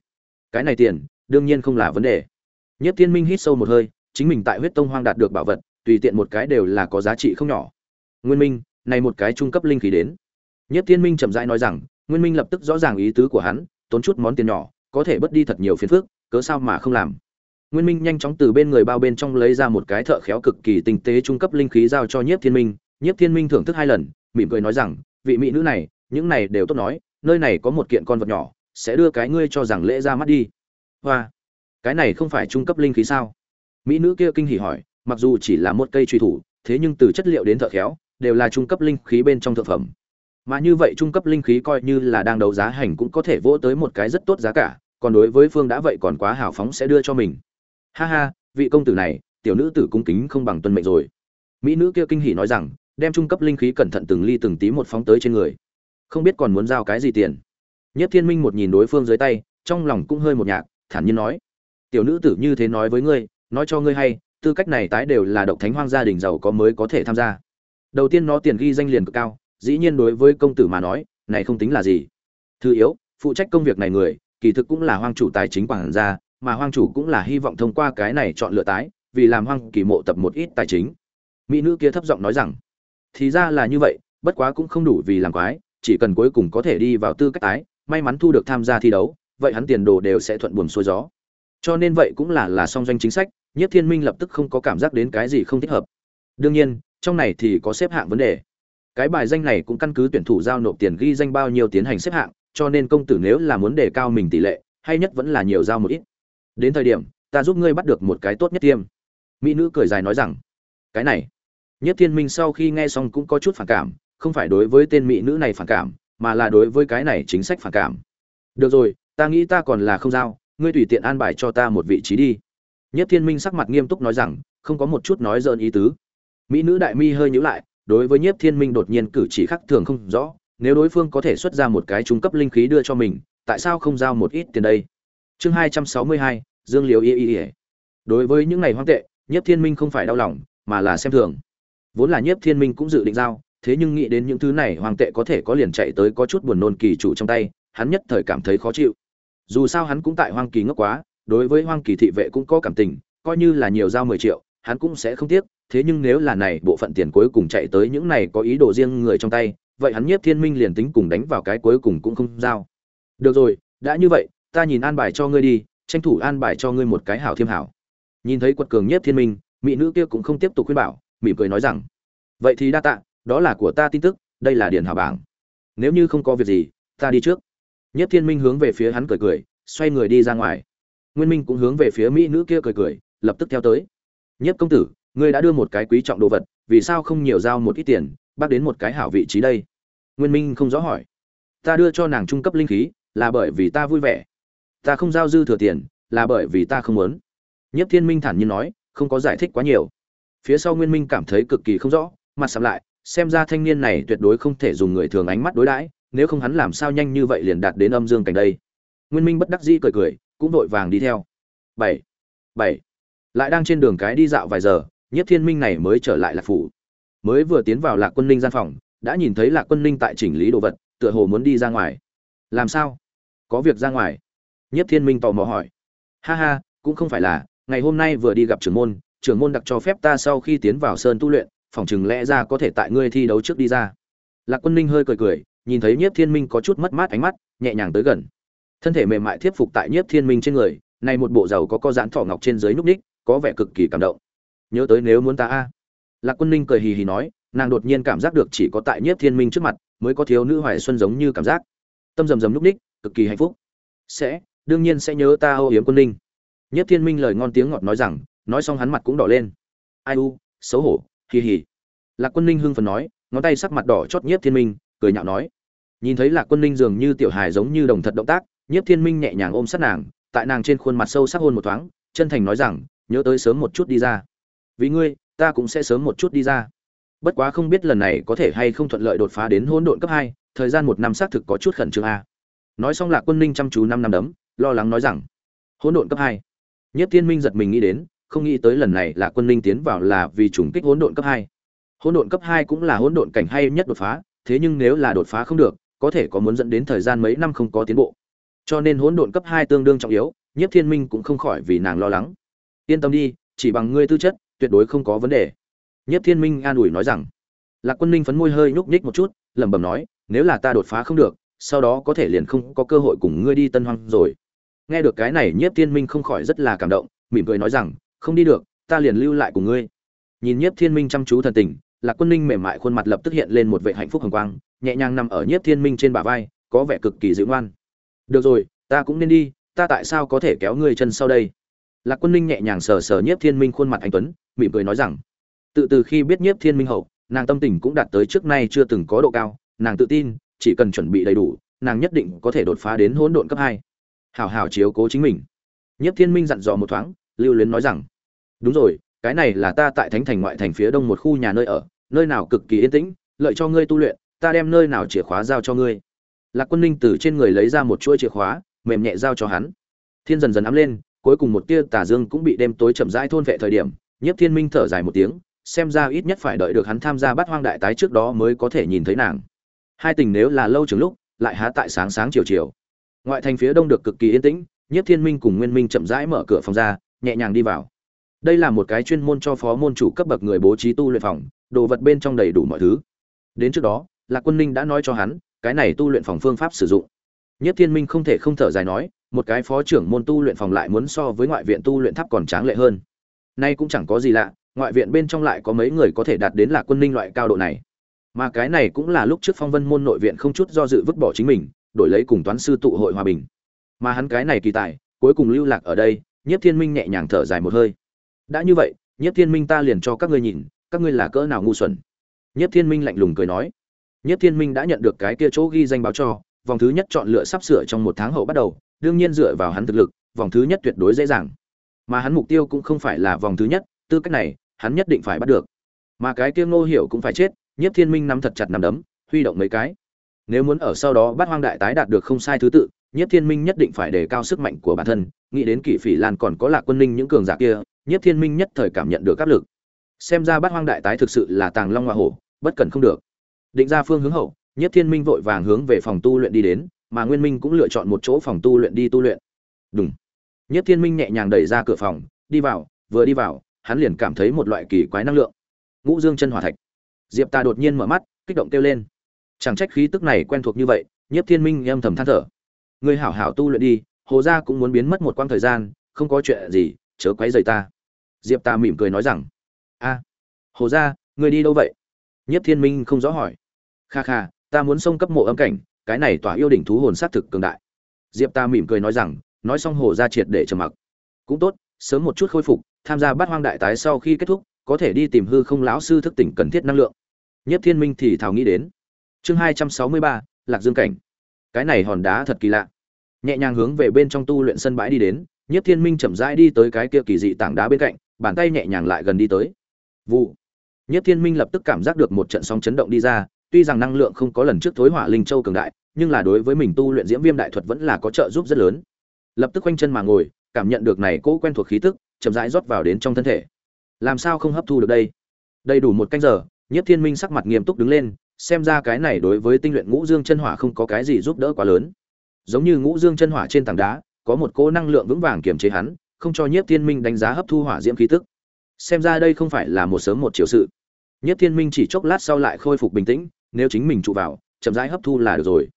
Cái này tiền, đương nhiên không là vấn đề. Nhất thiên minh hít sâu một hơi, chính mình tại huyết tông hoang đạt được bảo vật, tùy tiện một cái đều là có giá trị không nhỏ. Nguyên minh, này một cái trung cấp linh khí đến. Nhất thiên minh chậm rãi nói rằng, nguyên minh lập tức rõ ràng ý tứ của hắn, tốn chút món tiền nhỏ, có thể bớt đi thật nhiều phiền phức, cớ sao mà không làm? Nguyên minh nhanh chóng từ bên người bao bên trong lấy ra một cái thợ khéo cực kỳ tinh tế trung cấp linh khí giao cho nhiếp thiên minh. Nhiếp thiên minh thưởng thức hai lần, mỉm cười nói rằng, vị mỹ nữ này, những này đều tốt nói, nơi này có một kiện con vật nhỏ, sẽ đưa cái ngươi cho rằng lễ ra mắt đi. Hoa, cái này không phải trung cấp linh khí sao? Mỹ nữ kia kinh hỉ hỏi, mặc dù chỉ là một cây truy thủ, thế nhưng từ chất liệu đến thợ khéo, đều là trung cấp linh khí bên trong thượng phẩm. Mà như vậy trung cấp linh khí coi như là đang đấu giá hành cũng có thể vỗ tới một cái rất tốt giá cả, còn đối với phương đã vậy còn quá hào phóng sẽ đưa cho mình ha ha, vị công tử này, tiểu nữ tử cung kính không bằng tuân mệnh rồi. Mỹ nữ kia kinh hỉ nói rằng, đem trung cấp linh khí cẩn thận từng ly từng tí một phóng tới trên người. Không biết còn muốn giao cái gì tiền. Nhất thiên minh một nhìn đối phương dưới tay, trong lòng cũng hơi một nhạc, thản nhiên nói, tiểu nữ tử như thế nói với ngươi, nói cho ngươi hay, tư cách này tái đều là độc thánh hoang gia đình giàu có mới có thể tham gia. Đầu tiên nó tiền ghi danh liền cực cao, dĩ nhiên đối với công tử mà nói, này không tính là gì. Thứ yếu, phụ trách công việc này người, kỳ thực cũng là hoang chủ tài chính quản gia mà hoang chủ cũng là hy vọng thông qua cái này chọn lựa tái, vì làm hoang kỳ mộ tập một ít tài chính. Mỹ nữ kia thấp giọng nói rằng, thì ra là như vậy, bất quá cũng không đủ vì làm quái, chỉ cần cuối cùng có thể đi vào tư cách tái, may mắn thu được tham gia thi đấu, vậy hắn tiền đồ đều sẽ thuận buồm xuôi gió. Cho nên vậy cũng là là song doanh chính sách nhất thiên minh lập tức không có cảm giác đến cái gì không thích hợp. Đương nhiên, trong này thì có xếp hạng vấn đề. Cái bài danh này cũng căn cứ tuyển thủ giao nộp tiền ghi danh bao nhiêu tiến hành xếp hạng, cho nên công tử nếu là muốn đề cao mình tỷ lệ, hay nhất vẫn là nhiều giao một ít đến thời điểm, ta giúp ngươi bắt được một cái tốt nhất tiêm. Mỹ nữ cười dài nói rằng, cái này, nhất thiên minh sau khi nghe xong cũng có chút phản cảm, không phải đối với tên mỹ nữ này phản cảm, mà là đối với cái này chính sách phản cảm. Được rồi, ta nghĩ ta còn là không giao, ngươi tùy tiện an bài cho ta một vị trí đi. Nhất thiên minh sắc mặt nghiêm túc nói rằng, không có một chút nói dơn ý tứ. Mỹ nữ đại mi hơi nhíu lại, đối với nhiếp thiên minh đột nhiên cử chỉ khác thường không rõ, nếu đối phương có thể xuất ra một cái trung cấp linh khí đưa cho mình, tại sao không giao một ít tiền đây? Chương hai trăm sáu mươi hai, dương liều y y y. Đối với những ngày hoang tệ, nhiếp thiên minh không phải đau lòng, mà là xem thường. Vốn là nhiếp thiên minh cũng dự định giao, thế nhưng nghĩ đến những thứ này Hoàng tệ có thể có liền chạy tới có chút buồn nôn kỳ chủ trong tay, hắn nhất thời cảm thấy khó chịu. Dù sao hắn cũng tại hoang kỳ ngốc quá, đối với hoang kỳ thị vệ cũng có cảm tình, coi như là nhiều giao mười triệu, hắn cũng sẽ không tiếc, thế nhưng nếu là này bộ phận tiền cuối cùng chạy tới những này có ý đồ riêng người trong tay, vậy hắn nhiếp thiên minh liền tính cùng đánh vào cái cuối cùng cũng không giao. Được rồi, đã như vậy ta nhìn an bài cho ngươi đi, tranh thủ an bài cho ngươi một cái hảo thiêm hảo. Nhìn thấy quật cường nhất thiên minh, mỹ nữ kia cũng không tiếp tục khuyên bảo, mỉm cười nói rằng, vậy thì đa tạ, đó là của ta tin tức, đây là điển hảo bảng. Nếu như không có việc gì, ta đi trước. Nhất thiên minh hướng về phía hắn cười cười, xoay người đi ra ngoài. Nguyên minh cũng hướng về phía mỹ nữ kia cười cười, lập tức theo tới. Nhất công tử, ngươi đã đưa một cái quý trọng đồ vật, vì sao không nhiều giao một ít tiền bác đến một cái hảo vị trí đây? Nguyên minh không rõ hỏi. Ta đưa cho nàng trung cấp linh khí, là bởi vì ta vui vẻ ta không giao dư thừa tiền, là bởi vì ta không muốn. Nhất thiên minh thản nhiên nói, không có giải thích quá nhiều. Phía sau nguyên minh cảm thấy cực kỳ không rõ, mặt sắm lại, xem ra thanh niên này tuyệt đối không thể dùng người thường ánh mắt đối đãi, nếu không hắn làm sao nhanh như vậy liền đạt đến âm dương cảnh đây. Nguyên minh bất đắc dĩ cười cười, cũng vội vàng đi theo. Bảy bảy. Lại đang trên đường cái đi dạo vài giờ, nhất thiên minh này mới trở lại lạc phủ. Mới vừa tiến vào lạc quân ninh gian phòng, đã nhìn thấy lạc quân ninh tại chỉnh lý đồ vật, tựa hồ muốn đi ra ngoài. Làm sao? Có việc ra ngoài. Nhiếp thiên minh tò mò hỏi. Ha ha, cũng không phải là, ngày hôm nay vừa đi gặp trưởng môn trưởng môn đặc cho phép ta sau khi tiến vào sơn tu luyện, phòng chừng lẽ ra có thể tại ngươi thi đấu trước đi ra. Lạc quân ninh hơi cười cười, nhìn thấy nhiếp thiên minh có chút mất mát ánh mắt, nhẹ nhàng tới gần. Thân thể mềm mại thiếp phục tại nhiếp thiên minh trên người, này một bộ giàu có co giãn thỏ ngọc trên dưới núc ních, có vẻ cực kỳ cảm động. Nhớ tới nếu muốn ta a. Lạc quân ninh cười hì hì nói, nàng đột nhiên cảm giác được chỉ có tại nhiếp thiên minh trước mặt, mới có thiếu nữ hoài xuân giống như cảm giác. Tâm rầm rầm núc ních, cực kỳ hạnh phúc. Sẽ đương nhiên sẽ nhớ ta ô yếm quân ninh nhất thiên minh lời ngon tiếng ngọt nói rằng, nói xong hắn mặt cũng đỏ lên. Ai u, xấu hổ, hì hì. Lạc quân ninh hưng phần nói, ngón tay sắc mặt đỏ chót nhiếp thiên minh, cười nhạo nói. Nhìn thấy lạc quân ninh dường như tiểu hài giống như đồng thật động tác nhiếp thiên minh nhẹ nhàng ôm sát nàng, tại nàng trên khuôn mặt sâu sắc hôn một thoáng, chân thành nói rằng, nhớ tới sớm một chút đi ra. Vì ngươi, ta cũng sẽ sớm một chút đi ra. Bất quá không biết lần này có thể hay không thuận lợi đột phá đến hỗn độn cấp hai, thời gian một năm xác thực có chút khẩn trương a. Nói xong lạc quân ninh chăm chú năm năm đấm lo lắng nói rằng, hỗn độn cấp hai. Nhất thiên minh giật mình nghĩ đến, không nghĩ tới lần này là quân ninh tiến vào là vì trùng kích hỗn độn cấp hai. Hỗn độn cấp hai cũng là hỗn độn cảnh hay nhất đột phá, thế nhưng nếu là đột phá không được, có thể có muốn dẫn đến thời gian mấy năm không có tiến bộ. Cho nên hỗn độn cấp hai tương đương trọng yếu, nhất thiên minh cũng không khỏi vì nàng lo lắng. Yên tâm đi, chỉ bằng ngươi tư chất, tuyệt đối không có vấn đề. Nhất thiên minh an ủi nói rằng. Lạc quân ninh phấn môi hơi nhúc nhích một chút, lẩm bẩm nói, nếu là ta đột phá không được, sau đó có thể liền không có cơ hội cùng ngươi đi tân hoang rồi nghe được cái này nhiếp thiên minh không khỏi rất là cảm động, mỉm cười nói rằng, không đi được, ta liền lưu lại cùng ngươi. Nhìn nhiếp thiên minh chăm chú thần tình, lạc quân ninh mềm mại khuôn mặt lập tức hiện lên một vệ hạnh phúc hồng quang, nhẹ nhàng nằm ở nhiếp thiên minh trên bả vai, có vẻ cực kỳ dịu ngoan. Được rồi, ta cũng nên đi, ta tại sao có thể kéo ngươi chân sau đây? Lạc quân ninh nhẹ nhàng sờ sờ nhiếp thiên minh khuôn mặt anh tuấn, mỉm cười nói rằng, tự từ khi biết nhiếp thiên minh hậu, nàng tâm tình cũng đạt tới trước nay chưa từng có độ cao, nàng tự tin, chỉ cần chuẩn bị đầy đủ, nàng nhất định có thể đột phá đến hỗn độn cấp hai hảo hảo chiếu cố chính mình. Nhiếp thiên minh dặn dò một thoáng, lưu luyến nói rằng, đúng rồi, cái này là ta tại thánh thành ngoại thành phía đông một khu nhà nơi ở, nơi nào cực kỳ yên tĩnh, lợi cho ngươi tu luyện, ta đem nơi nào chìa khóa giao cho ngươi. Lạc quân ninh từ trên người lấy ra một chuỗi chìa khóa, mềm nhẹ giao cho hắn. Thiên dần dần ấm lên, cuối cùng một tia tà dương cũng bị đêm tối chậm rãi thôn vệ thời điểm, nhiếp thiên minh thở dài một tiếng, xem ra ít nhất phải đợi được hắn tham gia bắt hoang đại tái trước đó mới có thể nhìn thấy nàng. Hai tình nếu là lâu trường lúc, lại há tại sáng sáng chiều chiều ngoại thành phía đông được cực kỳ yên tĩnh, nhiếp thiên minh cùng nguyên minh chậm rãi mở cửa phòng ra, nhẹ nhàng đi vào. Đây là một cái chuyên môn cho phó môn chủ cấp bậc người bố trí tu luyện phòng, đồ vật bên trong đầy đủ mọi thứ. Đến trước đó, lạc quân ninh đã nói cho hắn, cái này tu luyện phòng phương pháp sử dụng. Nhất thiên minh không thể không thở dài nói, một cái phó trưởng môn tu luyện phòng lại muốn so với ngoại viện tu luyện tháp còn tráng lệ hơn. Nay cũng chẳng có gì lạ, ngoại viện bên trong lại có mấy người có thể đạt đến lạc quân ninh loại cao độ này. Mà cái này cũng là lúc trước phong vân môn nội viện không chút do dự vứt bỏ chính mình đổi lấy cùng toán sư tụ hội hòa bình. Mà hắn cái này kỳ tài, cuối cùng lưu lạc ở đây nhất thiên minh nhẹ nhàng thở dài một hơi. Đã như vậy nhất thiên minh ta liền cho các ngươi nhìn, các ngươi là cỡ nào ngu xuẩn. Nhất thiên minh lạnh lùng cười nói. Nhất thiên minh đã nhận được cái kia chỗ ghi danh báo cho, vòng thứ nhất chọn lựa sắp sửa trong một tháng hậu bắt đầu, đương nhiên dựa vào hắn thực lực, vòng thứ nhất tuyệt đối dễ dàng. Mà hắn mục tiêu cũng không phải là vòng thứ nhất, tư cách này, hắn nhất định phải bắt được. Mà cái kia ngô hiểu cũng phải chết, nhiếp thiên minh nắm thật chặt nắm đấm, huy động mấy cái nếu muốn ở sau đó bắt hoang đại tái đạt được không sai thứ tự, nhiếp thiên minh nhất định phải đề cao sức mạnh của bản thân, nghĩ đến kỷ phỉ lan còn có lạc quân ninh những cường giả kia, nhiếp thiên minh nhất thời cảm nhận được áp lực. Xem ra bắt hoang đại tái thực sự là tàng long hoa hổ, bất cần không được. Định ra phương hướng hậu, nhiếp thiên minh vội vàng hướng về phòng tu luyện đi đến, mà nguyên minh cũng lựa chọn một chỗ phòng tu luyện đi tu luyện. Đúng nhiếp thiên minh nhẹ nhàng đẩy ra cửa phòng, đi vào, vừa đi vào, hắn liền cảm thấy một loại kỳ quái năng lượng. Ngũ dương chân hỏa thạch. Diệp ta đột nhiên mở mắt, kích động kêu lên chẳng trách khí tức này quen thuộc như vậy, nhiếp thiên minh âm thầm than thở. Người hảo hảo tu luyện đi, hồ gia cũng muốn biến mất một quãng thời gian, không có chuyện gì, chớ quấy rầy ta. Diệp ta mỉm cười nói rằng, a, hồ gia người đi đâu vậy? Nhiếp thiên minh không rõ hỏi. Kha kha, ta muốn xông cấp mộ âm cảnh, cái này tỏa yêu đỉnh thú hồn sát thực cường đại. Diệp ta mỉm cười nói rằng, nói xong hồ gia triệt để trầm mặc. Cũng tốt, sớm một chút khôi phục, tham gia bát hoang đại tái sau khi kết thúc, có thể đi tìm hư không lão sư thức tỉnh cần thiết năng lượng. Nhất thiên minh thì thảo nghĩ đến chương hai trăm sáu mươi ba, lạc dương cảnh. Cái này hòn đá thật kỳ lạ. Nhẹ nhàng hướng về bên trong tu luyện sân bãi đi đến nhất thiên minh chậm rãi đi tới cái kia kỳ dị tảng đá bên cạnh, bàn tay nhẹ nhàng lại gần đi tới. Vụ. Nhất thiên minh lập tức cảm giác được một trận sóng chấn động đi ra, tuy rằng năng lượng không có lần trước thối hỏa linh châu cường đại, nhưng là đối với mình tu luyện diễm viêm đại thuật vẫn là có trợ giúp rất lớn. Lập tức quanh chân mà ngồi, cảm nhận được này cỗ quen thuộc khí tức, chậm rãi rót vào đến trong thân thể. Làm sao không hấp thu được đây? Đầy đủ một canh giờ nhất thiên minh sắc mặt nghiêm túc đứng lên xem ra cái này đối với tinh luyện ngũ dương chân hỏa không có cái gì giúp đỡ quá lớn. Giống như ngũ dương chân hỏa trên tảng đá có một cỗ năng lượng vững vàng kiềm chế hắn không cho nhất thiên minh đánh giá hấp thu hỏa diễm khí tức. Xem ra đây không phải là một sớm một chiều sự. Nhất thiên minh chỉ chốc lát sau lại khôi phục bình tĩnh nếu chính mình trụ vào chậm rãi hấp thu là được rồi.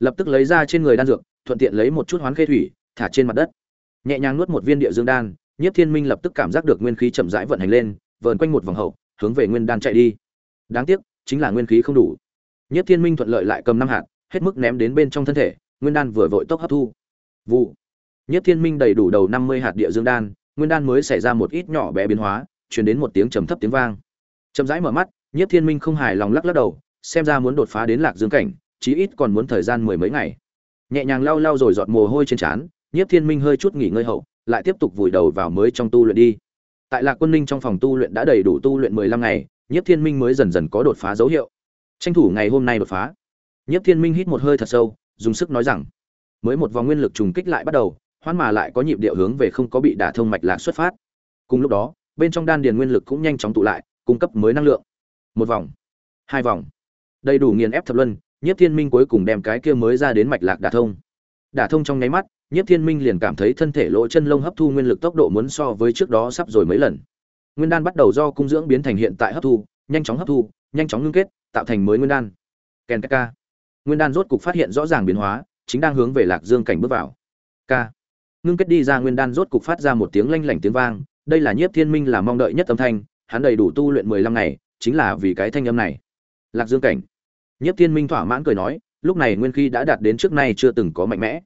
Lập tức lấy ra trên người đan dược thuận tiện lấy một chút hoán khê thủy thả trên mặt đất. Nhẹ nhàng nuốt một viên địa dương đan Nhiếp Thiên Minh lập tức cảm giác được nguyên khí chậm rãi vận hành lên, vờn quanh một vòng hậu, hướng về nguyên đan chạy đi. Đáng tiếc, chính là nguyên khí không đủ. Nhất Thiên Minh thuận lợi lại cầm năm hạt, hết mức ném đến bên trong thân thể, nguyên đan vừa vội tốc hấp thu. Vụ. Nhất Thiên Minh đầy đủ đầu 50 hạt địa dương đan, nguyên đan mới xảy ra một ít nhỏ bé biến hóa, truyền đến một tiếng trầm thấp tiếng vang. Chậm rãi mở mắt, Nhất Thiên Minh không hài lòng lắc lắc đầu, xem ra muốn đột phá đến Lạc Dương cảnh, chí ít còn muốn thời gian mười mấy ngày. Nhẹ nhàng lau lau rồi giọt mồ hôi trên trán, Nhất Thiên Minh hơi chút nghỉ ngơi hậu, lại tiếp tục vùi đầu vào mới trong tu luyện đi. Tại Lạc Quân Ninh trong phòng tu luyện đã đầy đủ tu luyện 15 ngày, Nhiếp Thiên Minh mới dần dần có đột phá dấu hiệu. Tranh thủ ngày hôm nay đột phá. Nhiếp Thiên Minh hít một hơi thật sâu, dùng sức nói rằng, mới một vòng nguyên lực trùng kích lại bắt đầu, hoan mà lại có nhịp điệu hướng về không có bị đả thông mạch lạc xuất phát. Cùng lúc đó, bên trong đan điền nguyên lực cũng nhanh chóng tụ lại, cung cấp mới năng lượng. Một vòng, hai vòng, đầy đủ nghiền ép thập luân, Nhiếp Thiên Minh cuối cùng đem cái kia mới ra đến mạch lạc đả thông. Đả thông trong nháy mắt, Nhiếp Thiên Minh liền cảm thấy thân thể lỗ chân lông hấp thu nguyên lực tốc độ muốn so với trước đó sắp rồi mấy lần. Nguyên đan bắt đầu do cung dưỡng biến thành hiện tại hấp thu, nhanh chóng hấp thu, nhanh chóng ngưng kết, tạo thành mới nguyên đan. kèn k Nguyên đan rốt cục phát hiện rõ ràng biến hóa, chính đang hướng về Lạc Dương cảnh bước vào. K. Ngưng kết đi ra nguyên đan rốt cục phát ra một tiếng lanh lảnh tiếng vang, đây là Nhiếp Thiên Minh là mong đợi nhất âm thanh, hắn đầy đủ tu luyện 15 ngày, chính là vì cái thanh âm này. Lạc Dương cảnh. Nhiếp Thiên Minh thỏa mãn cười nói, lúc này nguyên khí đã đạt đến trước nay chưa từng có mạnh mẽ.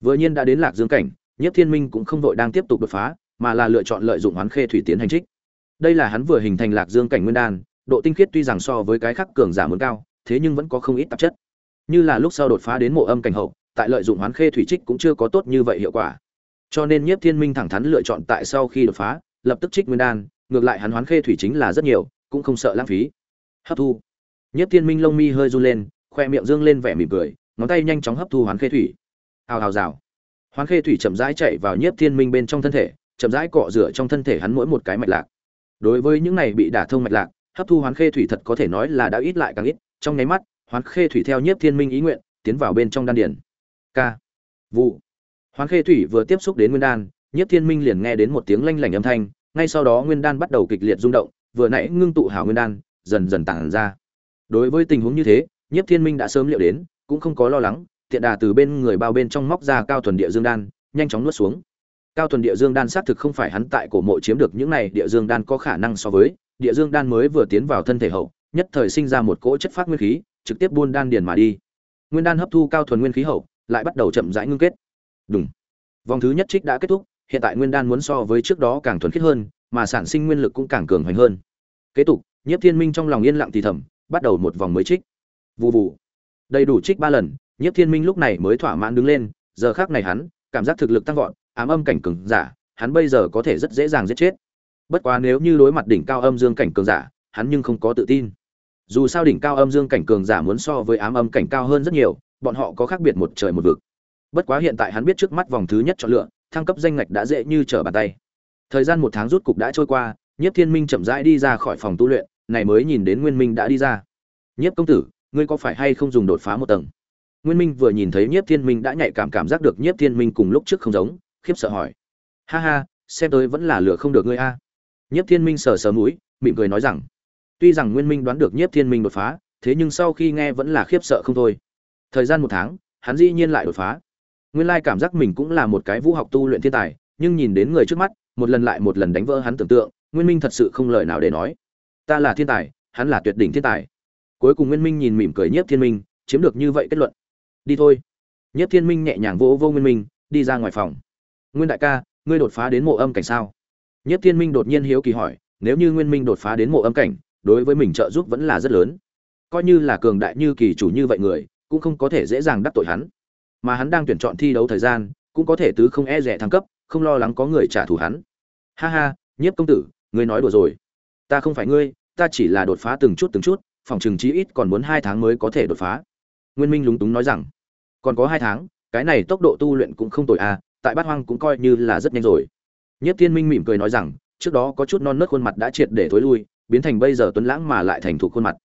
Vừa nhiên đã đến Lạc Dương cảnh, Nhiếp Thiên Minh cũng không vội đang tiếp tục đột phá, mà là lựa chọn lợi dụng Hoán Khê thủy tiến hành trích. Đây là hắn vừa hình thành Lạc Dương cảnh nguyên đan, độ tinh khiết tuy rằng so với cái khác cường giả muốn cao, thế nhưng vẫn có không ít tạp chất. Như là lúc sau đột phá đến mộ âm cảnh hậu, tại lợi dụng Hoán Khê thủy trích cũng chưa có tốt như vậy hiệu quả. Cho nên Nhiếp Thiên Minh thẳng thắn lựa chọn tại sau khi đột phá, lập tức trích nguyên đan, ngược lại hắn Hoán Khê thủy chính là rất nhiều, cũng không sợ lãng phí. Hấp thu. Nhiếp Thiên Minh lông mi hơi run lên, khoe miệng dương lên vẻ mỉm cười, ngón tay nhanh chóng hấp thu Hoán Khê thủy hào hào rào hoán khê thủy chậm rãi chạy vào nhiếp thiên minh bên trong thân thể chậm rãi cọ rửa trong thân thể hắn mỗi một cái mạch lạc đối với những này bị đả thông mạch lạc, hấp thu hoán khê thủy thật có thể nói là đã ít lại càng ít, trong nháy mắt, hoán khê thủy theo nhiếp thiên minh ý nguyện, tiến vào bên trong đan điển k vụ. Hoán khê thủy vừa tiếp xúc đến nguyên đan, nhiếp thiên minh liền nghe đến một tiếng lanh lảnh âm thanh, ngay sau đó nguyên đan bắt đầu kịch liệt rung động, vừa nãy ngưng tụ hảo nguyên đan, dần dần tản ra. Đối với tình huống như thế, nhiếp thiên minh đã sớm liệu đến, cũng không có lo lắng, tiện đà từ bên người bao bên trong móc ra cao thuần địa dương đan, nhanh chóng nuốt xuống cao thuần địa dương đan xác thực không phải hắn tại cổ mộ chiếm được những này địa dương đan có khả năng so với địa dương đan mới vừa tiến vào thân thể hậu nhất thời sinh ra một cỗ chất phát nguyên khí trực tiếp buôn đan điền mà đi. Nguyên đan hấp thu cao thuần nguyên khí hậu lại bắt đầu chậm rãi ngưng kết. Đúng vòng thứ nhất trích đã kết thúc hiện tại nguyên đan muốn so với trước đó càng thuần khiết hơn mà sản sinh nguyên lực cũng càng cường hoành hơn. Kế tục nhiếp thiên minh trong lòng yên lặng thì thầm bắt đầu một vòng mới trích. Vụ vụ đầy đủ trích ba lần Nhiếp Thiên Minh lúc này mới thỏa mãn đứng lên, giờ khác này hắn, cảm giác thực lực tăng vọt, ám âm cảnh cường giả, hắn bây giờ có thể rất dễ dàng giết chết. Bất quá nếu như đối mặt đỉnh cao âm dương cảnh cường giả, hắn nhưng không có tự tin. Dù sao đỉnh cao âm dương cảnh cường giả muốn so với ám âm cảnh cao hơn rất nhiều bọn họ có khác biệt một trời một vực. Bất quá hiện tại hắn biết trước mắt vòng thứ nhất chọn lựa thăng cấp danh ngạch đã dễ như trở bàn tay. Thời gian một tháng rút cục đã trôi qua nhiếp thiên minh chậm rãi đi ra khỏi phòng tu luyện này mới nhìn đến nguyên minh đã đi ra. Nhiếp công tử ngươi có phải hay không dùng đột phá một tầng? Nguyên minh vừa nhìn thấy nhiếp thiên minh đã nhạy cảm cảm giác được nhiếp thiên minh cùng lúc trước không giống khiếp sợ hỏi. Ha ha, xem tới vẫn là lửa không được ngươi a. Nhiếp thiên minh sờ sờ mũi, mỉm cười nói rằng, tuy rằng nguyên minh đoán được nhiếp thiên minh đột phá, thế nhưng sau khi nghe vẫn là khiếp sợ không thôi. Thời gian một tháng, hắn dĩ nhiên lại đột phá. Nguyên lai cảm giác mình cũng là một cái vũ học tu luyện thiên tài, nhưng nhìn đến người trước mắt, một lần lại một lần đánh vỡ hắn tưởng tượng, nguyên minh thật sự không lời nào để nói. Ta là thiên tài, hắn là tuyệt đỉnh thiên tài. Cuối cùng nguyên minh nhìn mỉm cười nhiếp thiên minh, chiếm được như vậy kết luận. Đi thôi. Nhiếp thiên minh nhẹ nhàng vỗ vô nguyên minh, đi ra ngoài phòng nguyên đại ca, ngươi đột phá đến mộ âm cảnh sao? Nhất thiên minh đột nhiên hiếu kỳ hỏi, nếu như nguyên minh đột phá đến mộ âm cảnh, đối với mình trợ giúp vẫn là rất lớn. Coi như là cường đại như kỳ chủ như vậy người, cũng không có thể dễ dàng đắc tội hắn. Mà hắn đang tuyển chọn thi đấu thời gian, cũng có thể tứ không e rẻ thăng cấp, không lo lắng có người trả thù hắn. Ha ha, nhiếp công tử, ngươi nói đùa rồi. Ta không phải ngươi, ta chỉ là đột phá từng chút từng chút, phòng trường chí ít còn muốn hai tháng mới có thể đột phá. Nguyên minh lúng túng nói rằng, còn có hai tháng, cái này tốc độ tu luyện cũng không tồi à tại bát hoang cũng coi như là rất nhanh rồi. Nhất thiên minh mỉm cười nói rằng, trước đó có chút non nớt khuôn mặt đã triệt để thối lui, biến thành bây giờ tuấn lãng mà lại thành thục khuôn mặt.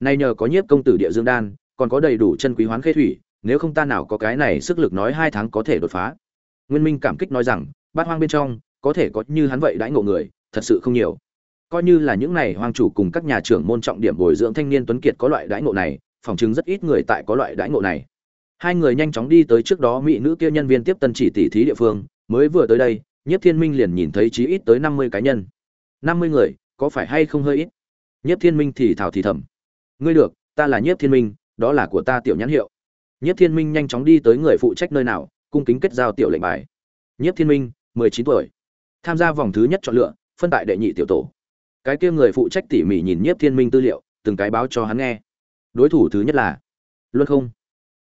Nay nhờ có nhiếp công tử địa dương đan, còn có đầy đủ chân quý hoán khê thủy, nếu không ta nào có cái này sức lực nói hai tháng có thể đột phá. Nguyên minh cảm kích nói rằng, bát hoang bên trong, có thể có như hắn vậy đãi ngộ người, thật sự không nhiều. Coi như là những này hoang chủ cùng các nhà trưởng môn trọng điểm bồi dưỡng thanh niên tuấn kiệt có loại đãi ngộ này, phòng chứng rất ít người tại có loại đãi ngộ này hai người nhanh chóng đi tới trước đó mỹ nữ kia nhân viên tiếp tân chỉ tỷ thí địa phương, mới vừa tới đây, nhất thiên minh liền nhìn thấy chí ít tới năm mươi cá nhân. năm mươi người, có phải hay không hơi ít? Nhất thiên minh thì thảo thì thầm. Ngươi được, ta là nhất thiên minh, đó là của ta tiểu nhãn hiệu. Nhất thiên minh nhanh chóng đi tới người phụ trách nơi nào, cung kính kết giao tiểu lệnh bài. Nhất thiên minh, mười chín tuổi. Tham gia vòng thứ nhất chọn lựa, phân tại đệ nhị tiểu tổ. Cái kia người phụ trách tỉ mỉ nhìn nhất thiên minh tư liệu, từng cái báo cho hắn nghe. Đối thủ thứ nhất là luân không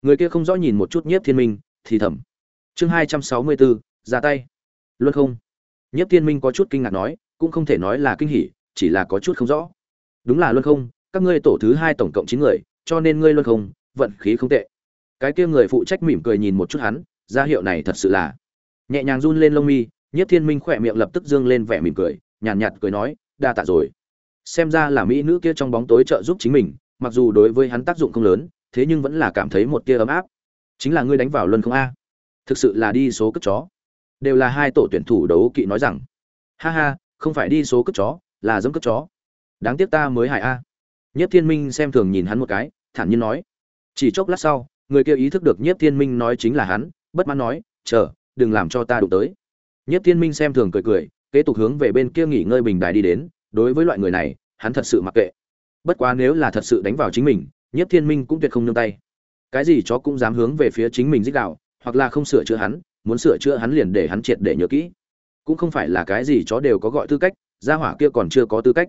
người kia không rõ nhìn một chút nhiếp thiên minh thì thầm. Chương hai trăm sáu mươi bốn ra tay. Luân không? Nhiếp thiên minh có chút kinh ngạc nói cũng không thể nói là kinh hỉ chỉ là có chút không rõ. Đúng là luân không các ngươi tổ thứ hai tổng cộng chín người cho nên ngươi luân không vận khí không tệ. Cái kia người phụ trách mỉm cười nhìn một chút hắn ra hiệu này thật sự là. Nhẹ nhàng run lên lông mi nhiếp thiên minh khỏe miệng lập tức dương lên vẻ mỉm cười nhàn nhạt, nhạt cười nói đa tạ rồi. Xem ra là mỹ nữ kia trong bóng tối trợ giúp chính mình mặc dù đối với hắn tác dụng không lớn thế nhưng vẫn là cảm thấy một tia ấm áp. Chính là ngươi đánh vào luân không a. Thực sự là đi số cất chó. Đều là hai tổ tuyển thủ đấu kỵ nói rằng, ha ha, không phải đi số cất chó, là dẫm cất chó. Đáng tiếc ta mới hại a. Nhất thiên minh xem thường nhìn hắn một cái, thản nhiên nói, chỉ chốc lát sau, người kia ý thức được Nhiếp thiên minh nói chính là hắn, bất mãn nói, chờ, đừng làm cho ta đụng tới. Nhiếp thiên minh xem thường cười cười, kế tục hướng về bên kia nghỉ ngơi bình đài đi đến. Đối với loại người này, hắn thật sự mặc kệ. Bất quá nếu là thật sự đánh vào chính mình nhất thiên minh cũng tuyệt không nương tay. Cái gì chó cũng dám hướng về phía chính mình dích đạo, hoặc là không sửa chữa hắn, muốn sửa chữa hắn liền để hắn triệt để nhớ kỹ. Cũng không phải là cái gì chó đều có gọi tư cách, gia hỏa kia còn chưa có tư cách.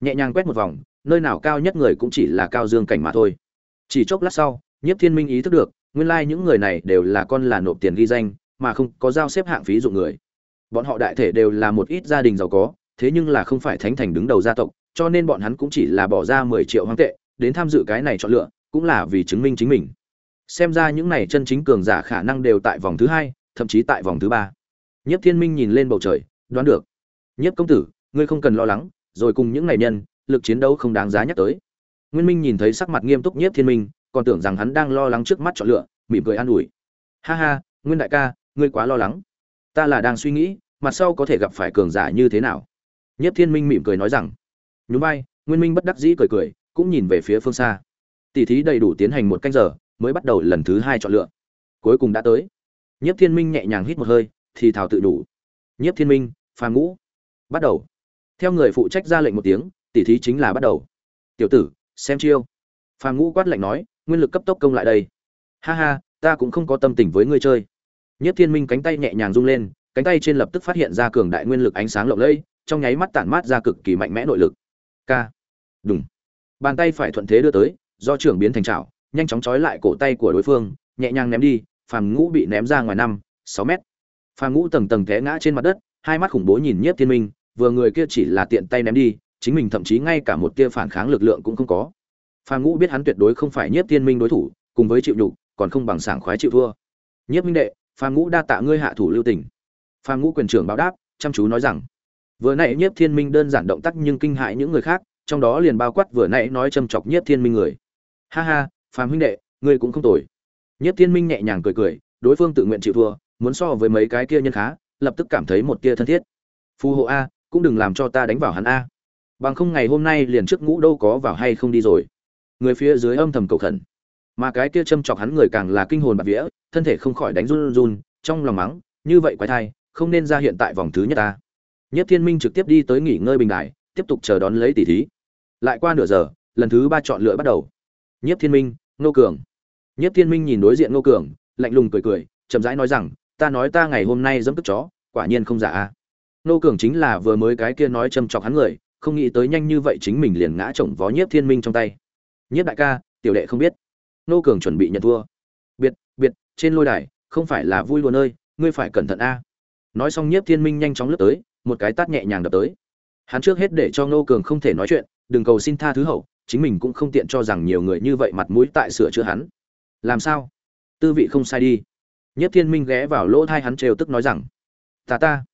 Nhẹ nhàng quét một vòng, nơi nào cao nhất người cũng chỉ là cao dương cảnh mà thôi. Chỉ chốc lát sau, nhiếp thiên minh ý thức được, nguyên lai những người này đều là con là nộp tiền ghi danh, mà không có giao xếp hạng phí dụng người. Bọn họ đại thể đều là một ít gia đình giàu có, thế nhưng là không phải thánh thành đứng đầu gia tộc, cho nên bọn hắn cũng chỉ là bỏ ra mười triệu hoang tệ đến tham dự cái này chọn lựa, cũng là vì chứng minh chính mình. Xem ra những này chân chính cường giả khả năng đều tại vòng thứ hai, thậm chí tại vòng thứ ba. Nhất thiên minh nhìn lên bầu trời, đoán được. Nhất công tử, ngươi không cần lo lắng, rồi cùng những ngày nhân, lực chiến đấu không đáng giá nhắc tới. Nguyên minh nhìn thấy sắc mặt nghiêm túc nhất thiên minh, còn tưởng rằng hắn đang lo lắng trước mắt chọn lựa, mỉm cười an ủi. Ha ha, nguyên đại ca, ngươi quá lo lắng. Ta là đang suy nghĩ, mặt sau có thể gặp phải cường giả như thế nào? Nhất thiên minh mỉm cười nói rằng, nhún vai. Nguyên minh bất đắc dĩ cười cười cũng nhìn về phía phương xa. Tỷ thí đầy đủ tiến hành một canh giờ, mới bắt đầu lần thứ hai chọn lựa. Cuối cùng đã tới. Nhất thiên minh nhẹ nhàng hít một hơi, thì thảo tự đủ. Nhất thiên minh, phàm ngũ. Bắt đầu. Theo người phụ trách ra lệnh một tiếng tỷ thí chính là bắt đầu. Tiểu tử, xem chiêu. Phàm ngũ quát lệnh nói, nguyên lực cấp tốc công lại đây. Ha ha, ta cũng không có tâm tình với ngươi chơi. Nhất thiên minh cánh tay nhẹ nhàng rung lên, cánh tay trên lập tức phát hiện ra cường đại nguyên lực ánh sáng lộng lẫy, trong nháy mắt tản mát ra cực kỳ mạnh mẽ nội lực. K đúng bàn tay phải thuận thế đưa tới, do trưởng biến thành chảo, nhanh chóng trói lại cổ tay của đối phương, nhẹ nhàng ném đi, phàm ngũ bị ném ra ngoài năm, sáu mét. Phàm ngũ tầng tầng té ngã trên mặt đất, hai mắt khủng bố nhìn nhiếp thiên minh, vừa người kia chỉ là tiện tay ném đi, chính mình thậm chí ngay cả một tia phản kháng lực lượng cũng không có. Phàm ngũ biết hắn tuyệt đối không phải nhiếp thiên minh đối thủ, cùng với chịu nhục, còn không bằng sảng khoái chịu thua. Nhiếp minh đệ, phàm ngũ đa tạ ngươi hạ thủ lưu tình. Phàm ngũ quyền trưởng báo đáp, chăm chú nói rằng, vừa nãy nhiếp thiên minh đơn giản động tác nhưng kinh hại những người khác trong đó liền bao quát vừa nãy nói châm chọc nhiếp thiên minh người. Ha ha Phạm huynh đệ, ngươi cũng không tồi. Nhiếp thiên minh nhẹ nhàng cười cười, đối phương tự nguyện chịu thua, muốn so với mấy cái kia nhân khá, lập tức cảm thấy một tia thân thiết. Phù hộ a, cũng đừng làm cho ta đánh vào hắn a. Bằng không ngày hôm nay liền trước ngũ đâu có vào hay không đi rồi. Người phía dưới âm thầm cầu khẩn. Mà cái kia châm chọc hắn người càng là kinh hồn bạt vía, thân thể không khỏi đánh run run, trong lòng mắng, như vậy quái thai, không nên ra hiện tại vòng thứ nhất ta. Nhất thiên minh trực tiếp đi tới nghỉ ngơi bình đài tiếp tục chờ đón lấy tỷ thí. Lại qua nửa giờ, lần thứ ba chọn lựa bắt đầu. Nhiếp thiên minh nô cường. Nhiếp thiên minh nhìn đối diện nô cường, lạnh lùng cười cười, chậm rãi nói rằng, ta nói ta ngày hôm nay dẫm cướp chó, quả nhiên không giả a. Nô cường chính là vừa mới cái kia nói châm chọc hắn người, không nghĩ tới nhanh như vậy chính mình liền ngã chồng vó nhiếp thiên minh trong tay. Nhiếp đại ca, tiểu đệ không biết. Nô cường chuẩn bị nhận thua. Biệt biệt, trên lôi đài, không phải là vui đùa nơi, ngươi phải cẩn thận a. Nói xong nhiếp thiên minh nhanh chóng lướt tới, một cái tát nhẹ nhàng đập tới hắn trước hết để cho nô cường không thể nói chuyện, đừng cầu xin tha thứ hậu, chính mình cũng không tiện cho rằng nhiều người như vậy mặt mũi tại sửa chữa hắn. Làm sao? Tư vị không sai đi. Nhất thiên minh ghé vào lỗ thai hắn trêu tức nói rằng ta ta.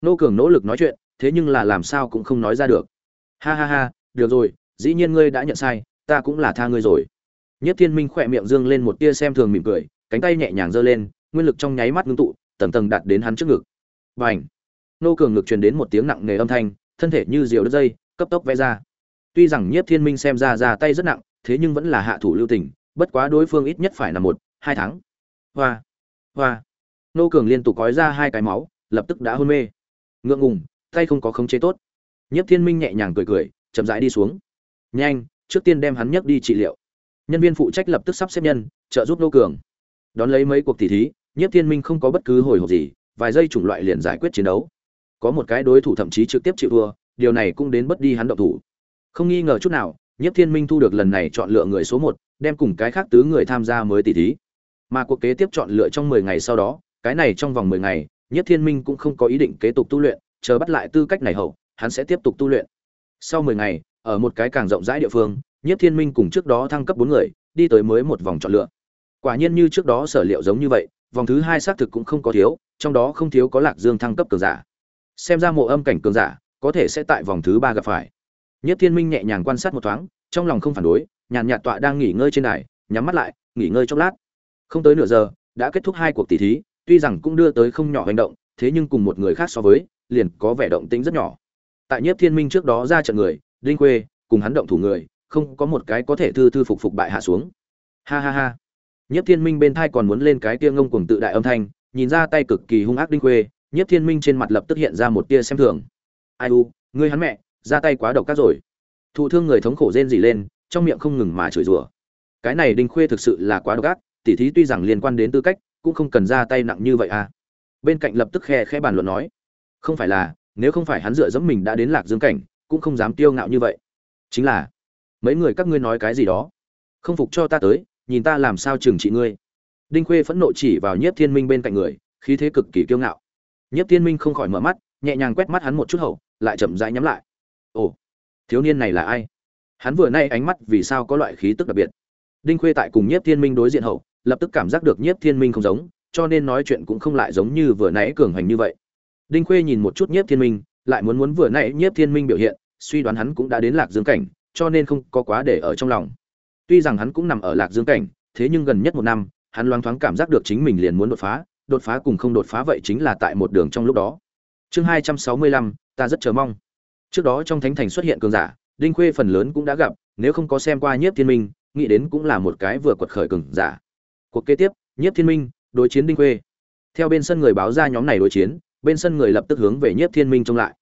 Nô cường nỗ lực nói chuyện, thế nhưng là làm sao cũng không nói ra được. Ha ha ha, được rồi, dĩ nhiên ngươi đã nhận sai, ta cũng là tha ngươi rồi. Nhất thiên minh khỏe miệng dương lên một tia xem thường mỉm cười, cánh tay nhẹ nhàng giơ lên, nguyên lực trong nháy mắt ngưng tụ, tầng tầng đặt đến hắn trước ngực. Và ảnh nô cường ngực truyền đến một tiếng nặng nề âm thanh thân thể như diều đứt dây, cấp tốc vẽ ra. Tuy rằng nhất thiên minh xem ra ra tay rất nặng, thế nhưng vẫn là hạ thủ lưu tình, bất quá đối phương ít nhất phải là một, hai tháng. Hoa hoa. Nô cường liên tục cói ra hai cái máu, lập tức đã hôn mê. Ngượng ngùng, tay không có khống chế tốt. Nhất thiên minh nhẹ nhàng cười cười, chậm rãi đi xuống. Nhanh, trước tiên đem hắn nhấc đi trị liệu. Nhân viên phụ trách lập tức sắp xếp nhân, trợ giúp nô cường. Đón lấy mấy cuộc tỷ thí nhất thiên minh không có bất cứ hồi hộp gì, vài giây chủng loại liền giải quyết chiến đấu có một cái đối thủ thậm chí trực tiếp chịu thua, điều này cũng đến bất đi hắn động thủ. Không nghi ngờ chút nào nhất thiên minh thu được lần này chọn lựa người số một, đem cùng cái khác tứ người tham gia mới tỷ thí. Mà cuộc kế tiếp chọn lựa trong mười ngày sau đó, cái này trong vòng mười ngày nhất thiên minh cũng không có ý định kế tục tu luyện, chờ bắt lại tư cách này hậu, hắn sẽ tiếp tục tu luyện. Sau mười ngày, ở một cái càng rộng rãi địa phương nhất thiên minh cùng trước đó thăng cấp bốn người, đi tới mới một vòng chọn lựa. Quả nhiên như trước đó sở liệu giống như vậy, vòng thứ hai xác thực cũng không có thiếu, trong đó không thiếu có lạc dương thăng cấp cường giả xem ra mộ âm cảnh cường giả, có thể sẽ tại vòng thứ ba gặp phải. Nhất thiên minh nhẹ nhàng quan sát một thoáng, trong lòng không phản đối, nhàn nhạt tọa đang nghỉ ngơi trên đài, nhắm mắt lại, nghỉ ngơi chốc lát. Không tới nửa giờ, đã kết thúc hai cuộc tỷ thí, tuy rằng cũng đưa tới không nhỏ hành động, thế nhưng cùng một người khác so với, liền có vẻ động tĩnh rất nhỏ. Tại nhiếp thiên minh trước đó ra trận người, đinh khuê, cùng hắn động thủ người, không có một cái có thể thư thư phục phục bại hạ xuống. Ha ha ha. Nhiếp thiên minh bên thai còn muốn lên cái kia ngông cuồng tự đại âm thanh, nhìn ra tay cực kỳ hung ác đinh khuê nhiếp thiên minh trên mặt lập tức hiện ra một tia xem thường. Ai u, ngươi hắn mẹ, ra tay quá độc các rồi. Thụ thương người thống khổ rên rỉ lên, trong miệng không ngừng mà chửi rủa. Cái này đinh khuê thực sự là quá độc ác, tỉ thí tuy rằng liên quan đến tư cách, cũng không cần ra tay nặng như vậy à. Bên cạnh lập tức khe khẽ bàn luận nói, không phải là, nếu không phải hắn dựa dẫm mình đã đến lạc dương cảnh, cũng không dám tiêu ngạo như vậy. Chính là, mấy người các ngươi nói cái gì đó? Không phục cho ta tới, nhìn ta làm sao trừng trị ngươi. Đinh khuê phẫn nộ chỉ vào nhiếp thiên minh bên cạnh người, khí thế cực kỳ kiêu ngạo nhiếp thiên minh không khỏi mở mắt, nhẹ nhàng quét mắt hắn một chút hậu, lại chậm rãi nhắm lại. Ồ, thiếu niên này là ai? Hắn vừa nay ánh mắt vì sao có loại khí tức đặc biệt? Đinh khuê tại cùng nhiếp thiên minh đối diện hậu, lập tức cảm giác được nhiếp thiên minh không giống, cho nên nói chuyện cũng không lại giống như vừa nãy cường hành như vậy. Đinh khuê nhìn một chút nhiếp thiên minh, lại muốn muốn vừa nãy nhiếp thiên minh biểu hiện, suy đoán hắn cũng đã đến lạc dương cảnh, cho nên không có quá để ở trong lòng. Tuy rằng hắn cũng nằm ở lạc dương cảnh, thế nhưng gần nhất một năm, hắn loáng thoáng cảm giác được chính mình liền muốn đột phá đột phá cùng không đột phá vậy chính là tại một đường trong lúc đó. Chương hai trăm sáu mươi lăm, ta rất chờ mong. Trước đó trong thánh thành xuất hiện cường giả, đinh khuê phần lớn cũng đã gặp, nếu không có xem qua nhiếp thiên minh, nghĩ đến cũng là một cái vừa quật khởi cường giả. Cuộc kế tiếp, nhiếp thiên minh, đối chiến đinh khuê. Theo bên sân người báo ra nhóm này đối chiến, bên sân người lập tức hướng về nhiếp thiên minh trông lại.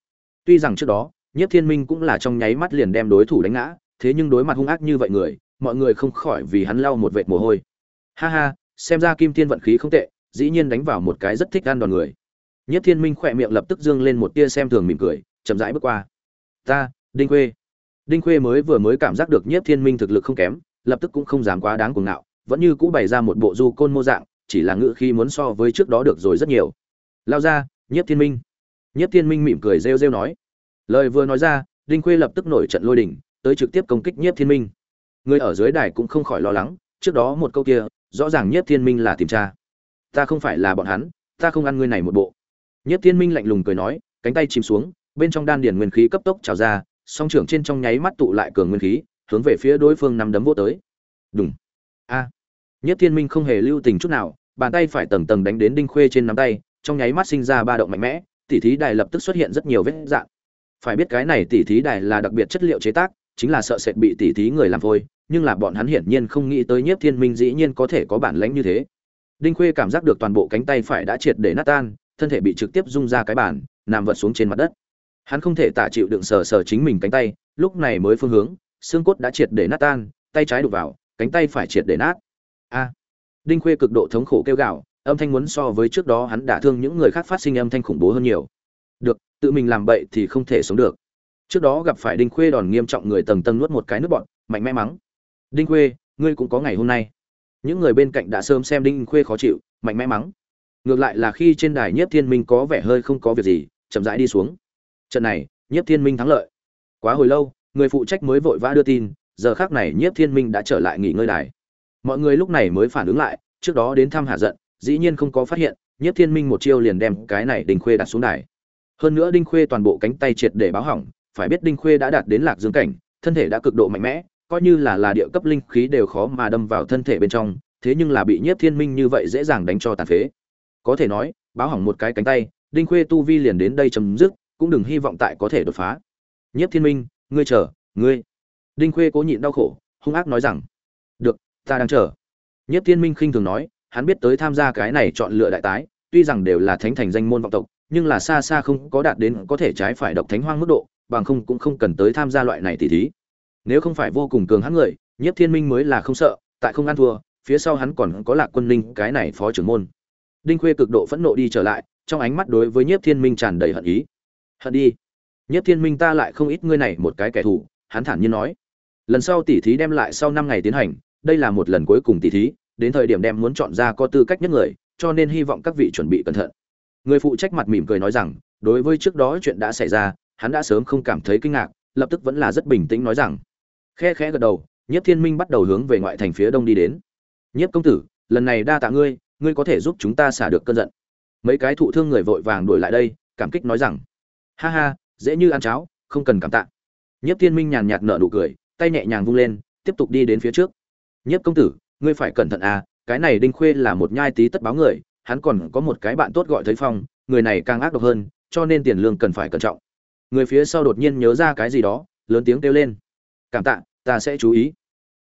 Tuy rằng trước đó, nhiếp thiên minh cũng là trong nháy mắt liền đem đối thủ đánh ngã, thế nhưng đối mặt hung ác như vậy người, mọi người không khỏi vì hắn lau một vệt mồ hôi. Ha ha, xem ra kim thiên vận khí không tệ dĩ nhiên đánh vào một cái rất thích ăn đòn người. Nhiếp thiên minh khỏe miệng lập tức dương lên một tia xem thường mỉm cười, chậm rãi bước qua. Ta, đinh khuê. Đinh khuê mới vừa mới cảm giác được nhiếp thiên minh thực lực không kém, lập tức cũng không dám quá đáng cuồng ngạo, vẫn như cũ bày ra một bộ du côn mô dạng, chỉ là ngự khi muốn so với trước đó được rồi rất nhiều. Lao ra nhiếp thiên minh. Nhiếp thiên minh mỉm cười rêu rêu nói. Lời vừa nói ra, đinh khuê lập tức nổi trận lôi đình, tới trực tiếp công kích nhiếp thiên minh. Người ở dưới đài cũng không khỏi lo lắng, trước đó một câu kia, rõ ràng nhiếp thiên minh là tìm tra ta không phải là bọn hắn, ta không ăn ngươi này một bộ Nhất thiên minh lạnh lùng cười nói, cánh tay chìm xuống, bên trong đan điền nguyên khí cấp tốc trào ra, song trưởng trên trong nháy mắt tụ lại cường nguyên khí, hướng về phía đối phương nắm đấm vô tới đúng a à. nhất thiên minh không hề lưu tình chút nào, bàn tay phải tầng tầng đánh đến đinh khuê trên nắm tay, trong nháy mắt sinh ra ba động mạnh mẽ, tỉ thí đài lập tức xuất hiện rất nhiều vết dạng. phải biết cái này tỉ thí đài là đặc biệt chất liệu chế tác, chính là sợ sệt bị tỉ thí người làm vôi nhưng là bọn hắn hiển nhiên không nghĩ tới nhiếp thiên minh dĩ nhiên có thể có bản lãnh như thế đinh khuê cảm giác được toàn bộ cánh tay phải đã triệt để nát tan, thân thể bị trực tiếp rung ra cái bàn, nằm vật xuống trên mặt đất. Hắn không thể tả chịu đựng sờ sờ chính mình cánh tay, lúc này mới phương hướng, xương cốt đã triệt để nát tan, tay trái đục vào, cánh tay phải triệt để nát. A! Đinh khuê cực độ thống khổ kêu gào, âm thanh muốn so với trước đó hắn đả thương những người khác phát sinh âm thanh khủng bố hơn nhiều. Được, tự mình làm bậy thì không thể sống được. Trước đó gặp phải đinh khuê đòn nghiêm trọng người tầng tầng nuốt một cái nước bọn mạnh mẽ mắng. Đinh khuê, ngươi cũng có ngày hôm nay những người bên cạnh đã sớm xem đinh khuê khó chịu, mạnh mẽ mắng. Ngược lại là khi trên đài nhiếp thiên minh có vẻ hơi không có việc gì, chậm rãi đi xuống. Trận này, nhiếp thiên minh thắng lợi. Quá hồi lâu, người phụ trách mới vội vã đưa tin, giờ khác này nhiếp thiên minh đã trở lại nghỉ ngơi đài. Mọi người lúc này mới phản ứng lại, trước đó đến thăm hạ giận, dĩ nhiên không có phát hiện, nhiếp thiên minh một chiêu liền đem cái này đinh khuê đặt xuống đài. Hơn nữa đinh khuê toàn bộ cánh tay triệt để báo hỏng, phải biết đinh khuê đã đạt đến lạc dương cảnh, thân thể đã cực độ mạnh mẽ coi như là là địa cấp linh khí đều khó mà đâm vào thân thể bên trong, thế nhưng là bị nhiếp thiên minh như vậy dễ dàng đánh cho tàn phế. Có thể nói, báo hỏng một cái cánh tay, đinh khuê tu vi liền đến đây chấm dứt, cũng đừng hy vọng tại có thể đột phá. Nhiếp thiên minh, ngươi chờ, ngươi. Đinh khuê cố nhịn đau khổ, hung ác nói rằng, được, ta đang chờ. Nhiếp thiên minh khinh thường nói, hắn biết tới tham gia cái này chọn lựa đại tái, tuy rằng đều là thánh thành danh môn vọng tộc, nhưng là xa xa không có đạt đến có thể trái phải độc thánh hoang mức độ, bằng không cũng không cần tới tham gia loại này tỷ thí nếu không phải vô cùng cường hãn người, nhiếp thiên minh mới là không sợ, tại không ăn thua, phía sau hắn còn có lạc quân ninh, cái này phó trưởng môn. Đinh khuê cực độ phẫn nộ đi trở lại, trong ánh mắt đối với nhiếp thiên minh tràn đầy hận ý. Hận đi? Nhiếp thiên minh ta lại không ít ngươi này một cái kẻ thù, hắn thản nhiên nói. Lần sau tỷ thí đem lại sau năm ngày tiến hành, đây là một lần cuối cùng tỷ thí, đến thời điểm đem muốn chọn ra có tư cách nhất người, cho nên hy vọng các vị chuẩn bị cẩn thận. Người phụ trách mặt mỉm cười nói rằng, đối với trước đó chuyện đã xảy ra, hắn đã sớm không cảm thấy kinh ngạc, lập tức vẫn là rất bình tĩnh nói rằng khe khẽ gật đầu, nhiếp thiên minh bắt đầu hướng về ngoại thành phía đông đi đến. Nhiếp công tử, lần này đa tạ ngươi ngươi có thể giúp chúng ta xả được cơn giận. Mấy cái thụ thương người vội vàng đuổi lại đây, cảm kích nói rằng, ha ha, dễ như ăn cháo, không cần cảm tạ. Nhiếp thiên minh nhàn nhạt nở nụ cười, tay nhẹ nhàng vung lên, tiếp tục đi đến phía trước. Nhiếp công tử, ngươi phải cẩn thận à cái này đinh khuê là một nhai tí tất báo người, hắn còn có một cái bạn tốt gọi thấy phong, người này càng ác độc hơn, cho nên tiền lương cần phải cẩn trọng. Người phía sau đột nhiên nhớ ra cái gì đó, lớn tiếng kêu lên, cảm tạ ta sẽ chú ý.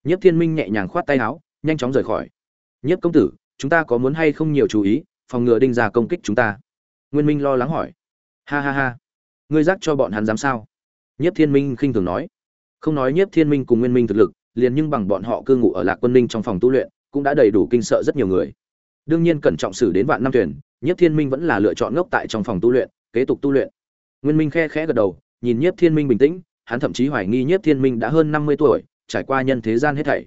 Nhiếp thiên minh nhẹ nhàng khoát tay áo, nhanh chóng rời khỏi. Nhiếp công tử, chúng ta có muốn hay không nhiều chú ý, phòng ngừa đinh ra công kích chúng ta? Nguyên minh lo lắng hỏi. Ha ha ha. Ngươi dắt cho bọn hắn dám sao? Nhiếp thiên minh khinh thường nói. Không nói nhiếp thiên minh cùng nguyên minh thực lực, liền nhưng bằng bọn họ cư ngụ ở lạc quân ninh trong phòng tu luyện, cũng đã đầy đủ kinh sợ rất nhiều người. Đương nhiên cẩn trọng xử đến vạn năm tuyển nhiếp thiên minh vẫn là lựa chọn ngốc tại trong phòng tu luyện, kế tục tu luyện. Nguyên minh khe khẽ gật đầu, nhìn nhiếp thiên minh bình tĩnh hắn thậm chí hoài nghi nhiếp thiên minh đã hơn năm mươi tuổi, trải qua nhân thế gian hết thảy.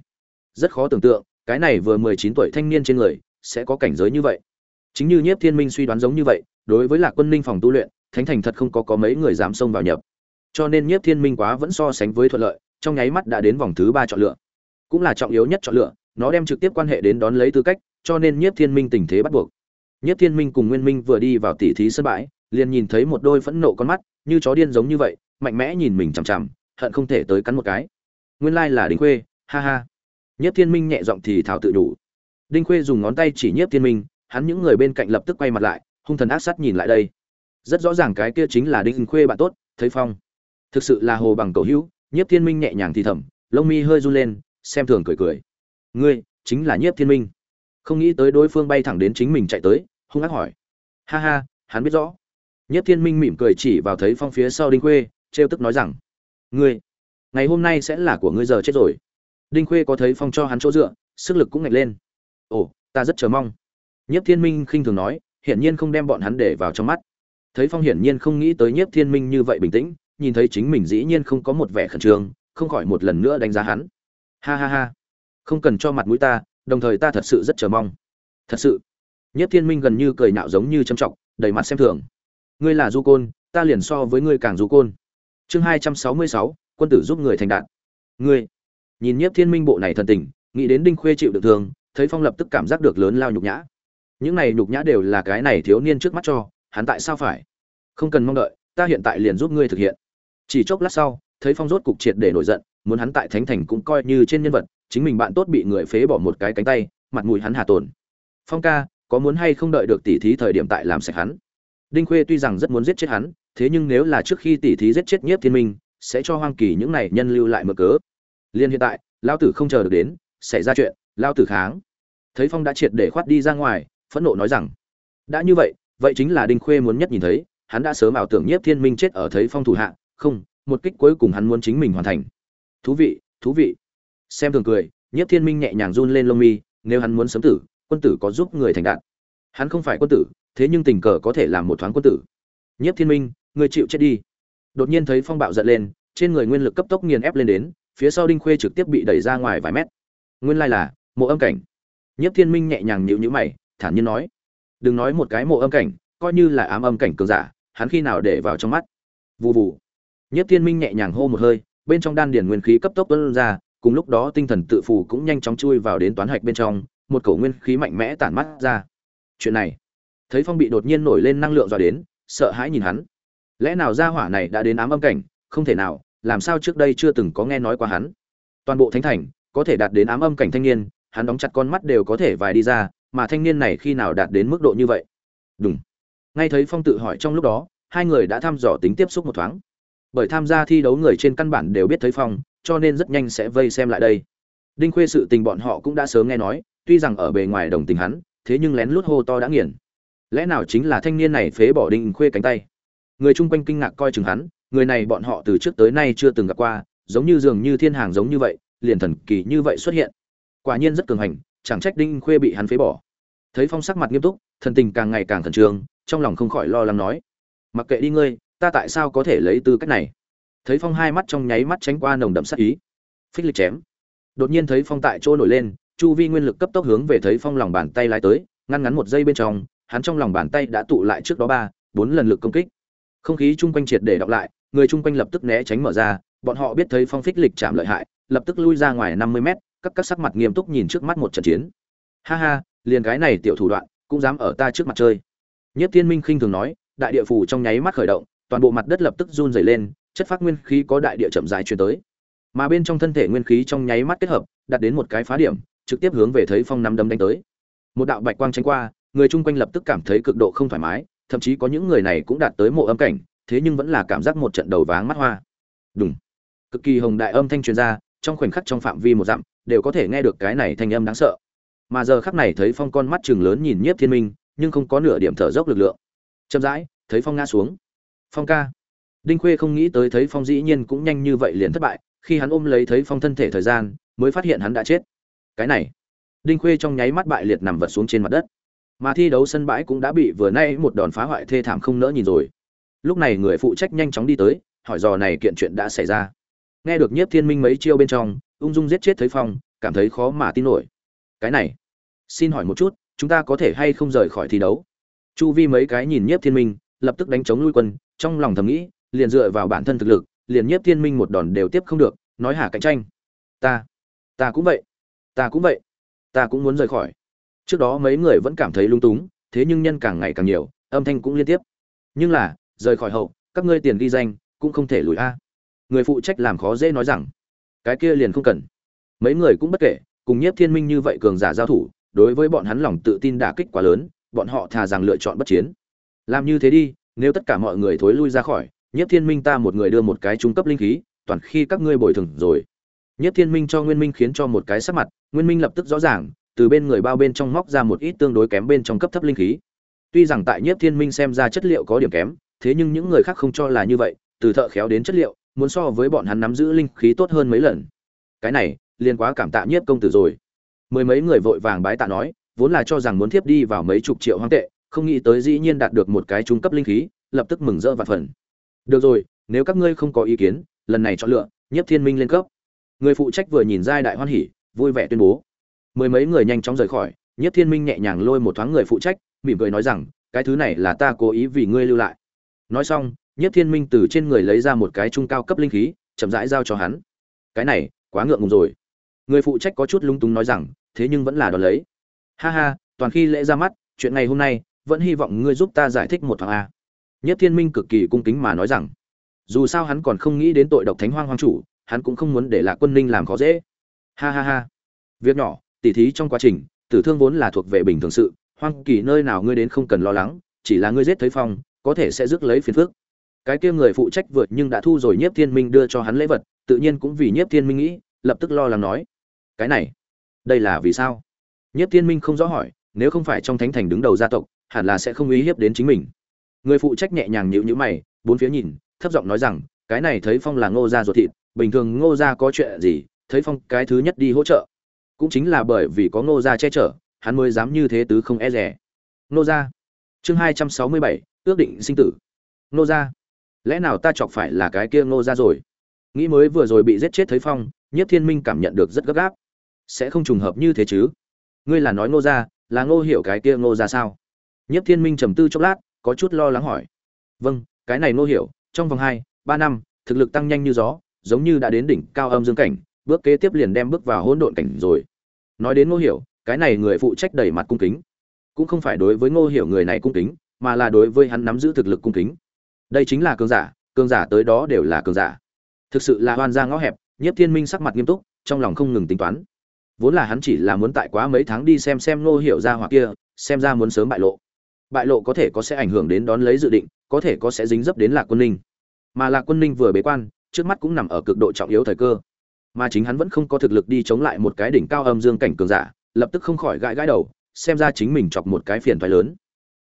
Rất khó tưởng tượng, cái này vừa mười chín tuổi thanh niên trên người sẽ có cảnh giới như vậy. Chính như nhiếp thiên minh suy đoán giống như vậy, đối với lạc quân ninh phòng tu luyện, thánh thành thật không có có mấy người dám xông vào nhập. Cho nên nhiếp thiên minh quá vẫn so sánh với thuận lợi, trong nháy mắt đã đến vòng thứ ba chọn lựa. Cũng là trọng yếu nhất chọn lựa, nó đem trực tiếp quan hệ đến đón lấy tư cách, cho nên nhiếp thiên minh tình thế bắt buộc. Nhiếp thiên minh cùng nguyên minh vừa đi vào tỉ thí sân bãi, liền nhìn thấy một đôi phẫn nộ con mắt, như chó điên giống như vậy mạnh mẽ nhìn mình chằm chằm, hận không thể tới cắn một cái. Nguyên lai là đinh khuê, ha ha. Nhiếp thiên minh nhẹ giọng thì thảo tự đủ. Đinh khuê dùng ngón tay chỉ nhiếp thiên minh, hắn những người bên cạnh lập tức quay mặt lại, hung thần ác sắt nhìn lại đây. Rất rõ ràng cái kia chính là đinh khuê bạn tốt, thấy phong. Thực sự là hồ bằng cầu hữu, nhiếp thiên minh nhẹ nhàng thì thầm, lông mi hơi run lên, xem thường cười cười. Ngươi, chính là nhiếp thiên minh. Không nghĩ tới đối phương bay thẳng đến chính mình chạy tới, hung ác hỏi. Ha ha, hắn biết rõ. Nhiếp thiên minh mỉm cười chỉ vào thấy phong phía sau đinh khuê trêu tức nói rằng, ngươi, ngày hôm nay sẽ là của ngươi giờ chết rồi. Đinh khuê có thấy phong cho hắn chỗ dựa, sức lực cũng ngạch lên. Ồ, ta rất chờ mong. Nhiếp thiên minh khinh thường nói, hiển nhiên không đem bọn hắn để vào trong mắt. Thấy phong hiển nhiên không nghĩ tới nhiếp thiên minh như vậy bình tĩnh, nhìn thấy chính mình dĩ nhiên không có một vẻ khẩn trương, không khỏi một lần nữa đánh giá hắn. Ha ha ha, không cần cho mặt mũi ta, đồng thời ta thật sự rất chờ mong. Thật sự? Nhất thiên minh gần như cười nạo giống như châm trọng đầy mặt xem thường. Ngươi là du côn, ta liền so với ngươi càng du côn chương hai trăm sáu mươi sáu, quân tử giúp người thành đạt. Ngươi, nhìn nhiếp thiên minh bộ này thần tình, nghĩ đến đinh khuê chịu được thương, thấy phong lập tức cảm giác được lớn lao nhục nhã. Những này nhục nhã đều là cái này thiếu niên trước mắt cho, hắn tại sao phải? Không cần mong đợi, ta hiện tại liền giúp ngươi thực hiện. Chỉ chốc lát sau, thấy phong rốt cục triệt để nổi giận, muốn hắn tại thánh thành cũng coi như trên nhân vật, chính mình bạn tốt bị người phế bỏ một cái cánh tay, mặt mũi hắn hà tồn. Phong ca, có muốn hay không đợi được tỉ thí thời điểm tại làm sạch hắn? Đinh khuê tuy rằng rất muốn giết chết hắn thế nhưng nếu là trước khi tỷ thí giết chết nhiếp thiên minh, sẽ cho hoang kỳ những này nhân lưu lại mở cớ. Liên hiện tại lao tử không chờ được đến, xảy ra chuyện lao tử kháng. Thấy phong đã triệt để khoát đi ra ngoài, phẫn nộ nói rằng, đã như vậy vậy chính là đinh khuê muốn nhất nhìn thấy, hắn đã sớm ảo tưởng nhiếp thiên minh chết ở thấy phong thủ hạ, không, một kích cuối cùng hắn muốn chính mình hoàn thành. Thú vị thú vị. Xem thường cười, nhiếp thiên minh nhẹ nhàng run lên lông mi, nếu hắn muốn sớm tử, quân tử có giúp người thành đạt. Hắn không phải quân tử, thế nhưng tình cờ có thể làm một thoáng quân tử. Nhiếp thiên minh người chịu chết đi. Đột nhiên thấy phong bạo giận lên, trên người nguyên lực cấp tốc nghiền ép lên đến, phía sau đinh khuê trực tiếp bị đẩy ra ngoài vài mét. Nguyên lai là, mộ âm cảnh. Nhiếp thiên minh nhẹ nhàng nhịu nhữ mày, thản nhiên nói, đừng nói một cái mộ âm cảnh, coi như là ám âm cảnh cường giả, hắn khi nào để vào trong mắt? Vụ vụ nhiếp thiên minh nhẹ nhàng hô một hơi, bên trong đan điển nguyên khí cấp tốc tuôn ra, cùng lúc đó tinh thần tự phù cũng nhanh chóng chui vào đến toán hạch bên trong, một cổ nguyên khí mạnh mẽ tản mắt ra. Chuyện này, thấy phong bị đột nhiên nổi lên năng lượng dọa đến, sợ hãi nhìn hắn lẽ nào gia hỏa này đã đến ám âm cảnh, không thể nào, làm sao trước đây chưa từng có nghe nói qua hắn? Toàn bộ thánh thành, có thể đạt đến ám âm cảnh thanh niên, hắn đóng chặt con mắt đều có thể vài đi ra, mà thanh niên này khi nào đạt đến mức độ như vậy? Đúng ngay thấy phong tự hỏi trong lúc đó, hai người đã thăm dò tính tiếp xúc một thoáng. Bởi tham gia thi đấu người trên căn bản đều biết thấy phong, cho nên rất nhanh sẽ vây xem lại đây. Đinh khuê sự tình bọn họ cũng đã sớm nghe nói, tuy rằng ở bề ngoài đồng tình hắn, thế nhưng lén lút hô to đã nghiền. Lẽ nào chính là thanh niên này phế bỏ đinh khuê cánh tay? Người chung quanh kinh ngạc coi chừng hắn, người này bọn họ từ trước tới nay chưa từng gặp qua, giống như dường như thiên hàng giống như vậy, liền thần kỳ như vậy xuất hiện. Quả nhiên rất cường hành, chẳng trách đinh khuê bị hắn phế bỏ. Thấy phong sắc mặt nghiêm túc, thần tình càng ngày càng khẩn trương, trong lòng không khỏi lo lắng nói, mặc kệ đi ngươi, ta tại sao có thể lấy tư cách này? Thấy phong hai mắt trong nháy mắt tránh qua nồng đậm sắc ý. Phích lịch chém. Đột nhiên thấy phong tại chỗ nổi lên, chu vi nguyên lực cấp tốc hướng về thấy phong lòng bàn tay lái tới, ngăn ngắn một giây bên trong, hắn trong lòng bàn tay đã tụ lại trước đó ba, bốn lần lực công kích không khí chung quanh triệt để đọc lại, người chung quanh lập tức né tránh mở ra, bọn họ biết thấy phong phích lịch chạm lợi hại, lập tức lui ra ngoài năm mươi mét, các các sắc mặt nghiêm túc nhìn trước mắt một trận chiến. Ha ha, liền cái này tiểu thủ đoạn, cũng dám ở ta trước mặt chơi. Nhất thiên minh khinh thường nói, đại địa phủ trong nháy mắt khởi động, toàn bộ mặt đất lập tức run dày lên, chất phát nguyên khí có đại địa chậm dài truyền tới. Mà bên trong thân thể nguyên khí trong nháy mắt kết hợp đạt đến một cái phá điểm, trực tiếp hướng về thấy phong nắm đấm đánh tới. Một đạo bạch quang tránh qua, người chung quanh lập tức cảm thấy cực độ không thoải mái thậm chí có những người này cũng đạt tới mộ âm cảnh, thế nhưng vẫn là cảm giác một trận đầu váng mắt hoa. Đúng cực kỳ hồng đại âm thanh truyền ra, trong khoảnh khắc trong phạm vi một dặm, đều có thể nghe được cái này thanh âm đáng sợ. Mà giờ khắc này thấy phong con mắt chừng lớn nhìn nhiếp thiên minh, nhưng không có nửa điểm thở dốc lực lượng. Chậm rãi, thấy phong ngã xuống. Phong ca. Đinh khuê không nghĩ tới thấy phong dĩ nhiên cũng nhanh như vậy liền thất bại, khi hắn ôm lấy thấy phong thân thể thời gian, mới phát hiện hắn đã chết. Cái này. Đinh khuê trong nháy mắt bại liệt nằm vật xuống trên mặt đất mà thi đấu sân bãi cũng đã bị vừa nay một đòn phá hoại thê thảm không nỡ nhìn rồi. Lúc này người phụ trách nhanh chóng đi tới, hỏi dò này kiện chuyện đã xảy ra. Nghe được nhiếp thiên minh mấy chiêu bên trong, ung dung giết chết thấy phong, cảm thấy khó mà tin nổi. Cái này, xin hỏi một chút, chúng ta có thể hay không rời khỏi thi đấu? Chu vi mấy cái nhìn nhiếp thiên minh, lập tức đánh chống lui quân, trong lòng thầm nghĩ, liền dựa vào bản thân thực lực, liền nhiếp thiên minh một đòn đều tiếp không được, nói hả cạnh tranh. Ta ta cũng vậy, ta cũng vậy, ta cũng muốn rời khỏi trước đó mấy người vẫn cảm thấy lung túng, thế nhưng nhân càng ngày càng nhiều, âm thanh cũng liên tiếp. Nhưng là, rời khỏi hậu, các ngươi tiền ghi danh, cũng không thể lùi a. Người phụ trách làm khó dễ nói rằng, cái kia liền không cần. Mấy người cũng bất kể, cùng nhiếp thiên minh như vậy cường giả giao thủ, đối với bọn hắn lòng tự tin đả kích quá lớn, bọn họ thà rằng lựa chọn bất chiến. Làm như thế đi, nếu tất cả mọi người thối lui ra khỏi, nhiếp thiên minh ta một người đưa một cái trung cấp linh khí, toàn khi các ngươi bồi thường rồi. Nhiếp thiên minh cho nguyên minh khiến cho một cái sắc mặt, nguyên minh lập tức rõ ràng từ bên người bao bên trong móc ra một ít tương đối kém bên trong cấp thấp linh khí. Tuy rằng tại nhiếp thiên minh xem ra chất liệu có điểm kém, thế nhưng những người khác không cho là như vậy, từ thợ khéo đến chất liệu, muốn so với bọn hắn nắm giữ linh khí tốt hơn mấy lần. Cái này liên quá cảm tạ nhiếp công tử rồi. Mười mấy người vội vàng bái tạ nói, vốn là cho rằng muốn thiếp đi vào mấy chục triệu hoang tệ, không nghĩ tới dĩ nhiên đạt được một cái trung cấp linh khí, lập tức mừng rỡ và phần. Được rồi, nếu các ngươi không có ý kiến, lần này chọn lựa, nhiếp thiên minh lên cấp. Người phụ trách vừa nhìn giai đại hoan hỉ, vui vẻ tuyên bố mười mấy người nhanh chóng rời khỏi Nhất thiên minh nhẹ nhàng lôi một thoáng người phụ trách, mỉm cười nói rằng, cái thứ này là ta cố ý vì ngươi lưu lại. Nói xong Nhất thiên minh từ trên người lấy ra một cái trung cao cấp linh khí, chậm rãi giao cho hắn. Cái này, quá ngượng ngùng rồi. Người phụ trách có chút lung túng nói rằng, thế nhưng vẫn là đón lấy. Ha ha, toàn khi lễ ra mắt, chuyện ngày hôm nay, vẫn hy vọng ngươi giúp ta giải thích một thoáng a. Nhất thiên minh cực kỳ cung kính mà nói rằng, dù sao hắn còn không nghĩ đến tội độc thánh hoang hoang chủ, hắn cũng không muốn để lạc quân ninh làm khó dễ. Ha ha ha. Việc nhỏ tỉ thí trong quá trình, tử thương vốn là thuộc về bình thường sự, hoang kỳ nơi nào ngươi đến không cần lo lắng, chỉ là ngươi giết thấy phong, có thể sẽ rước lấy phiền phước cái kia người phụ trách vượt nhưng đã thu rồi nhiếp thiên minh đưa cho hắn lễ vật, tự nhiên cũng vì nhiếp thiên minh nghĩ, lập tức lo lắng nói, cái này, đây là vì sao? Nhiếp thiên minh không rõ hỏi, nếu không phải trong thánh thành đứng đầu gia tộc, hẳn là sẽ không uy hiếp đến chính mình. Người phụ trách nhẹ nhàng nhịu nhữ mày, bốn phía nhìn, thấp giọng nói rằng, cái này thấy phong là ngô gia ruột thịt, bình thường ngô gia có chuyện gì, thấy phong cái thứ nhất đi hỗ trợ cũng chính là bởi vì có ngô gia che chở, hắn mới dám như thế tứ không e rẻ. Ngô gia, chương hai trăm sáu mươi bảy, ước định sinh tử. Ngô gia, lẽ nào ta chọc phải là cái kia ngô gia rồi? Nghĩ mới vừa rồi bị giết chết thấy phong, nhiếp thiên minh cảm nhận được rất gấp gáp. Sẽ không trùng hợp như thế chứ? Ngươi là nói ngô gia, là ngô hiểu cái kia ngô gia sao? Nhiếp thiên minh trầm tư chốc lát, có chút lo lắng hỏi. Vâng cái này ngô hiểu, trong vòng hai, ba năm, thực lực tăng nhanh như gió, giống như đã đến đỉnh cao âm dương cảnh bước kế tiếp liền đem bước vào hỗn độn cảnh rồi. Nói đến ngô hiểu, cái này người phụ trách đẩy mặt cung kính. Cũng không phải đối với ngô hiểu người này cung kính, mà là đối với hắn nắm giữ thực lực cung kính. Đây chính là cường giả cường giả tới đó đều là cường giả. Thực sự là hoan ra ngõ hẹp, nhiếp thiên minh sắc mặt nghiêm túc, trong lòng không ngừng tính toán. Vốn là hắn chỉ là muốn tại quá mấy tháng đi xem xem ngô hiểu ra hoặc kia, xem ra muốn sớm bại lộ. Bại lộ có thể có sẽ ảnh hưởng đến đón lấy dự định, có thể có sẽ dính dấp đến lạc quân ninh. Mà lạc quân ninh vừa bế quan, trước mắt cũng nằm ở cực độ trọng yếu thời cơ mà chính hắn vẫn không có thực lực đi chống lại một cái đỉnh cao âm dương cảnh cường giả, lập tức không khỏi gãi gãi đầu, xem ra chính mình chọc một cái phiền thoái lớn.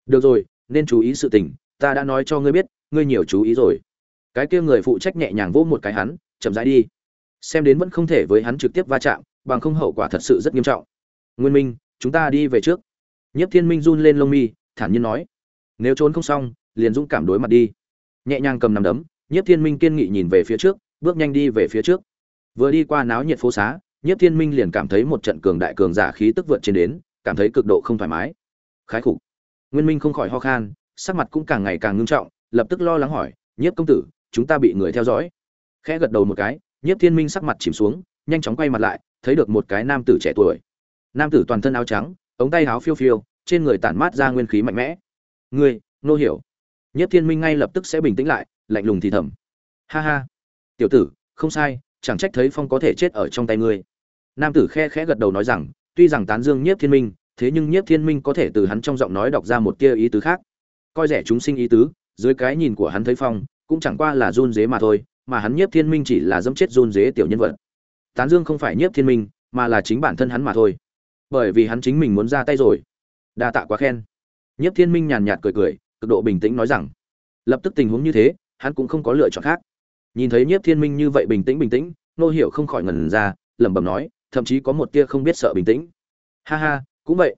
Được rồi, nên chú ý sự tình, ta đã nói cho ngươi biết, ngươi nhiều chú ý rồi. Cái kia người phụ trách nhẹ nhàng vỗ một cái hắn, chậm rãi đi. Xem đến vẫn không thể với hắn trực tiếp va chạm, bằng không hậu quả thật sự rất nghiêm trọng. Nguyên minh, chúng ta đi về trước. Nhất thiên minh run lên lông mi, thản nhiên nói. Nếu trốn không xong, liền dũng cảm đối mặt đi. Nhẹ nhàng cầm nằm đấm nhất thiên minh kiên nghị nhìn về phía trước, bước nhanh đi về phía trước vừa đi qua náo nhiệt phố xá nhất thiên minh liền cảm thấy một trận cường đại cường giả khí tức vượt trên đến, cảm thấy cực độ không thoải mái. Khái khủng. nguyên minh không khỏi ho khan, sắc mặt cũng càng ngày càng ngưng trọng, lập tức lo lắng hỏi, nhiếp công tử, chúng ta bị người theo dõi? Khẽ gật đầu một cái, nhiếp thiên minh sắc mặt chìm xuống, nhanh chóng quay mặt lại, thấy được một cái nam tử trẻ tuổi. Nam tử toàn thân áo trắng, ống tay áo phiêu phiêu, trên người tản mát ra nguyên khí mạnh mẽ. Ngươi, nô hiểu. Nhiếp thiên minh ngay lập tức sẽ bình tĩnh lại, lạnh lùng thì thầm. Ha ha. Tiểu tử, không sai chẳng trách thấy phong có thể chết ở trong tay ngươi. Nam tử khe khẽ gật đầu nói rằng, tuy rằng tán dương nhiếp thiên minh, thế nhưng nhiếp thiên minh có thể từ hắn trong giọng nói đọc ra một tia ý tứ khác. Coi rẻ chúng sinh ý tứ, dưới cái nhìn của hắn thấy phong, cũng chẳng qua là run dế mà thôi, mà hắn nhiếp thiên minh chỉ là dẫm chết run dế tiểu nhân vật. Tán dương không phải nhiếp thiên minh, mà là chính bản thân hắn mà thôi. Bởi vì hắn chính mình muốn ra tay rồi. Đa tạ quá khen. Nhiếp thiên minh nhàn nhạt cười cười, cực độ bình tĩnh nói rằng, lập tức tình huống như thế, hắn cũng không có lựa chọn khác nhìn thấy nhiếp thiên minh như vậy bình tĩnh bình tĩnh, nô hiểu không khỏi ngần ra, lẩm bẩm nói, thậm chí có một tia không biết sợ bình tĩnh. Ha ha, cũng vậy.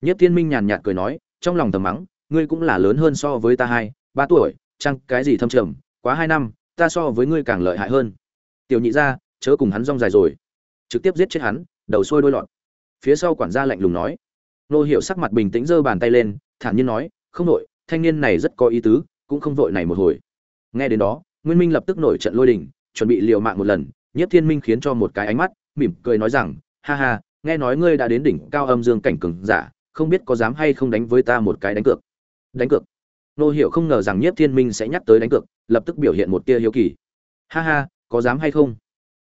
Nhiếp thiên minh nhàn nhạt cười nói, trong lòng thầm mắng, ngươi cũng là lớn hơn so với ta hai, ba tuổi, chăng cái gì thâm trầm, quá hai năm, ta so với ngươi càng lợi hại hơn. Tiểu nhị ra, chớ cùng hắn rong dài rồi. Trực tiếp giết chết hắn, đầu sôi đôi lọt. Phía sau quản gia lạnh lùng nói. Nô hiểu sắc mặt bình tĩnh giơ bàn tay lên, thản nhiên nói, không nội, thanh niên này rất có ý tứ, cũng không vội này một hồi. Nghe đến đó nguyên minh lập tức nổi trận lôi đình, chuẩn bị liều mạng một lần nhất thiên minh khiến cho một cái ánh mắt, mỉm cười nói rằng, ha ha, nghe nói ngươi đã đến đỉnh cao âm dương cảnh cường giả, không biết có dám hay không đánh với ta một cái đánh cược. Đánh cược? Nô hiểu không ngờ rằng nhất thiên minh sẽ nhắc tới đánh cược, lập tức biểu hiện một tia hiếu kỳ. Ha ha, có dám hay không?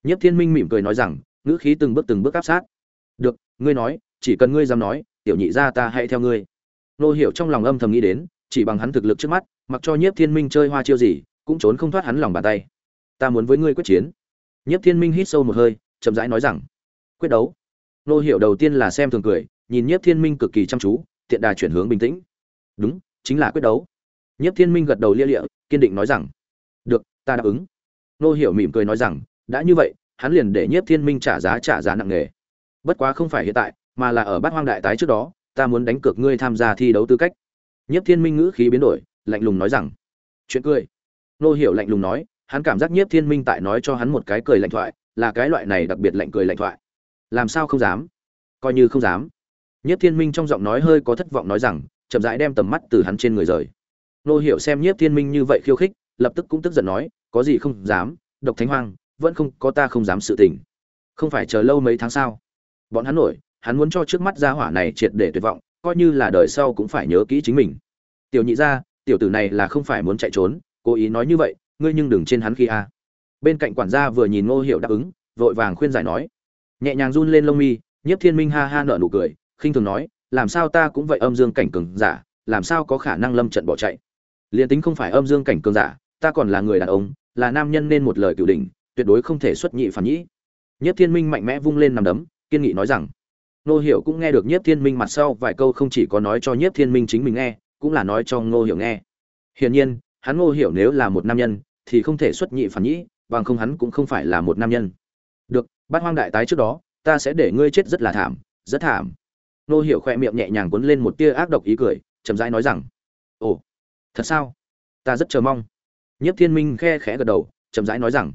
Nhất thiên minh mỉm cười nói rằng, ngữ khí từng bước từng bước áp sát. Được, ngươi nói, chỉ cần ngươi dám nói, tiểu nhị gia ta hãy theo ngươi. Nô hiểu trong lòng âm thầm nghĩ đến, chỉ bằng hắn thực lực trước mắt, mặc cho nhiếp thiên minh chơi hoa chiêu gì cũng trốn không thoát hắn lòng bàn tay. Ta muốn với ngươi quyết chiến. Nhiếp thiên minh hít sâu một hơi, chậm rãi nói rằng, quyết đấu. Nô hiểu đầu tiên là xem thường cười, nhìn nhiếp thiên minh cực kỳ chăm chú tiện đà chuyển hướng bình tĩnh. Đúng, chính là quyết đấu. Nhiếp thiên minh gật đầu lia lịa, kiên định nói rằng, được, ta đáp ứng. Nô hiểu mỉm cười nói rằng, đã như vậy, hắn liền để nhiếp thiên minh trả giá trả giá nặng nề. Bất quá không phải hiện tại, mà là ở bát hoang đại tái trước đó, ta muốn đánh cược ngươi tham gia thi đấu tư cách. Nhiếp thiên minh ngữ khí biến đổi, lạnh lùng nói rằng, chuyện cười nô hiểu lạnh lùng nói, hắn cảm giác nhiếp thiên minh tại nói cho hắn một cái cười lạnh thoại, là cái loại này đặc biệt lạnh cười lạnh thoại. Làm sao không dám? Coi như không dám. Nhiếp thiên minh trong giọng nói hơi có thất vọng nói rằng, chậm rãi đem tầm mắt từ hắn trên người rời. Nô hiểu xem nhiếp thiên minh như vậy khiêu khích, lập tức cũng tức giận nói, có gì không dám, độc thánh hoang, vẫn không có ta không dám sự tình. Không phải chờ lâu mấy tháng sao? bọn hắn nổi, hắn muốn cho trước mắt gia hỏa này triệt để tuyệt vọng, coi như là đời sau cũng phải nhớ kỹ chính mình. Tiểu nhị gia, tiểu tử này là không phải muốn chạy trốn cố ý nói như vậy, ngươi nhưng đừng trên hắn khi a. Bên cạnh quản gia vừa nhìn ngô Hiểu đáp ứng, vội vàng khuyên giải nói. Nhẹ nhàng run lên lông mi, nhiếp thiên minh ha ha nở nụ cười, khinh thường nói, làm sao ta cũng vậy âm dương cảnh cường giả, làm sao có khả năng lâm trận bỏ chạy? Liền tính không phải âm dương cảnh cường giả, ta còn là người đàn ông, là nam nhân nên một lời cửu đỉnh, tuyệt đối không thể xuất nhị phản nhĩ. Nhiếp thiên minh mạnh mẽ vung lên nằm đấm, kiên nghị nói rằng nô hiểu cũng nghe được nhiếp thiên minh mặt sau vài câu không chỉ có nói cho nhiếp thiên minh chính mình nghe, cũng là nói cho ngô hiểu nghe. Hiển nhiên hắn ngô hiểu nếu là một nam nhân, thì không thể xuất nhị phản nhĩ, bằng không hắn cũng không phải là một nam nhân. Được, bát hoang đại tái trước đó, ta sẽ để ngươi chết rất là thảm, rất thảm. Nô hiểu khoe miệng nhẹ nhàng cuốn lên một tia ác độc ý cười, chậm rãi nói rằng, ồ, thật sao? Ta rất chờ mong. Nhiếp thiên minh khe khẽ gật đầu, chậm rãi nói rằng,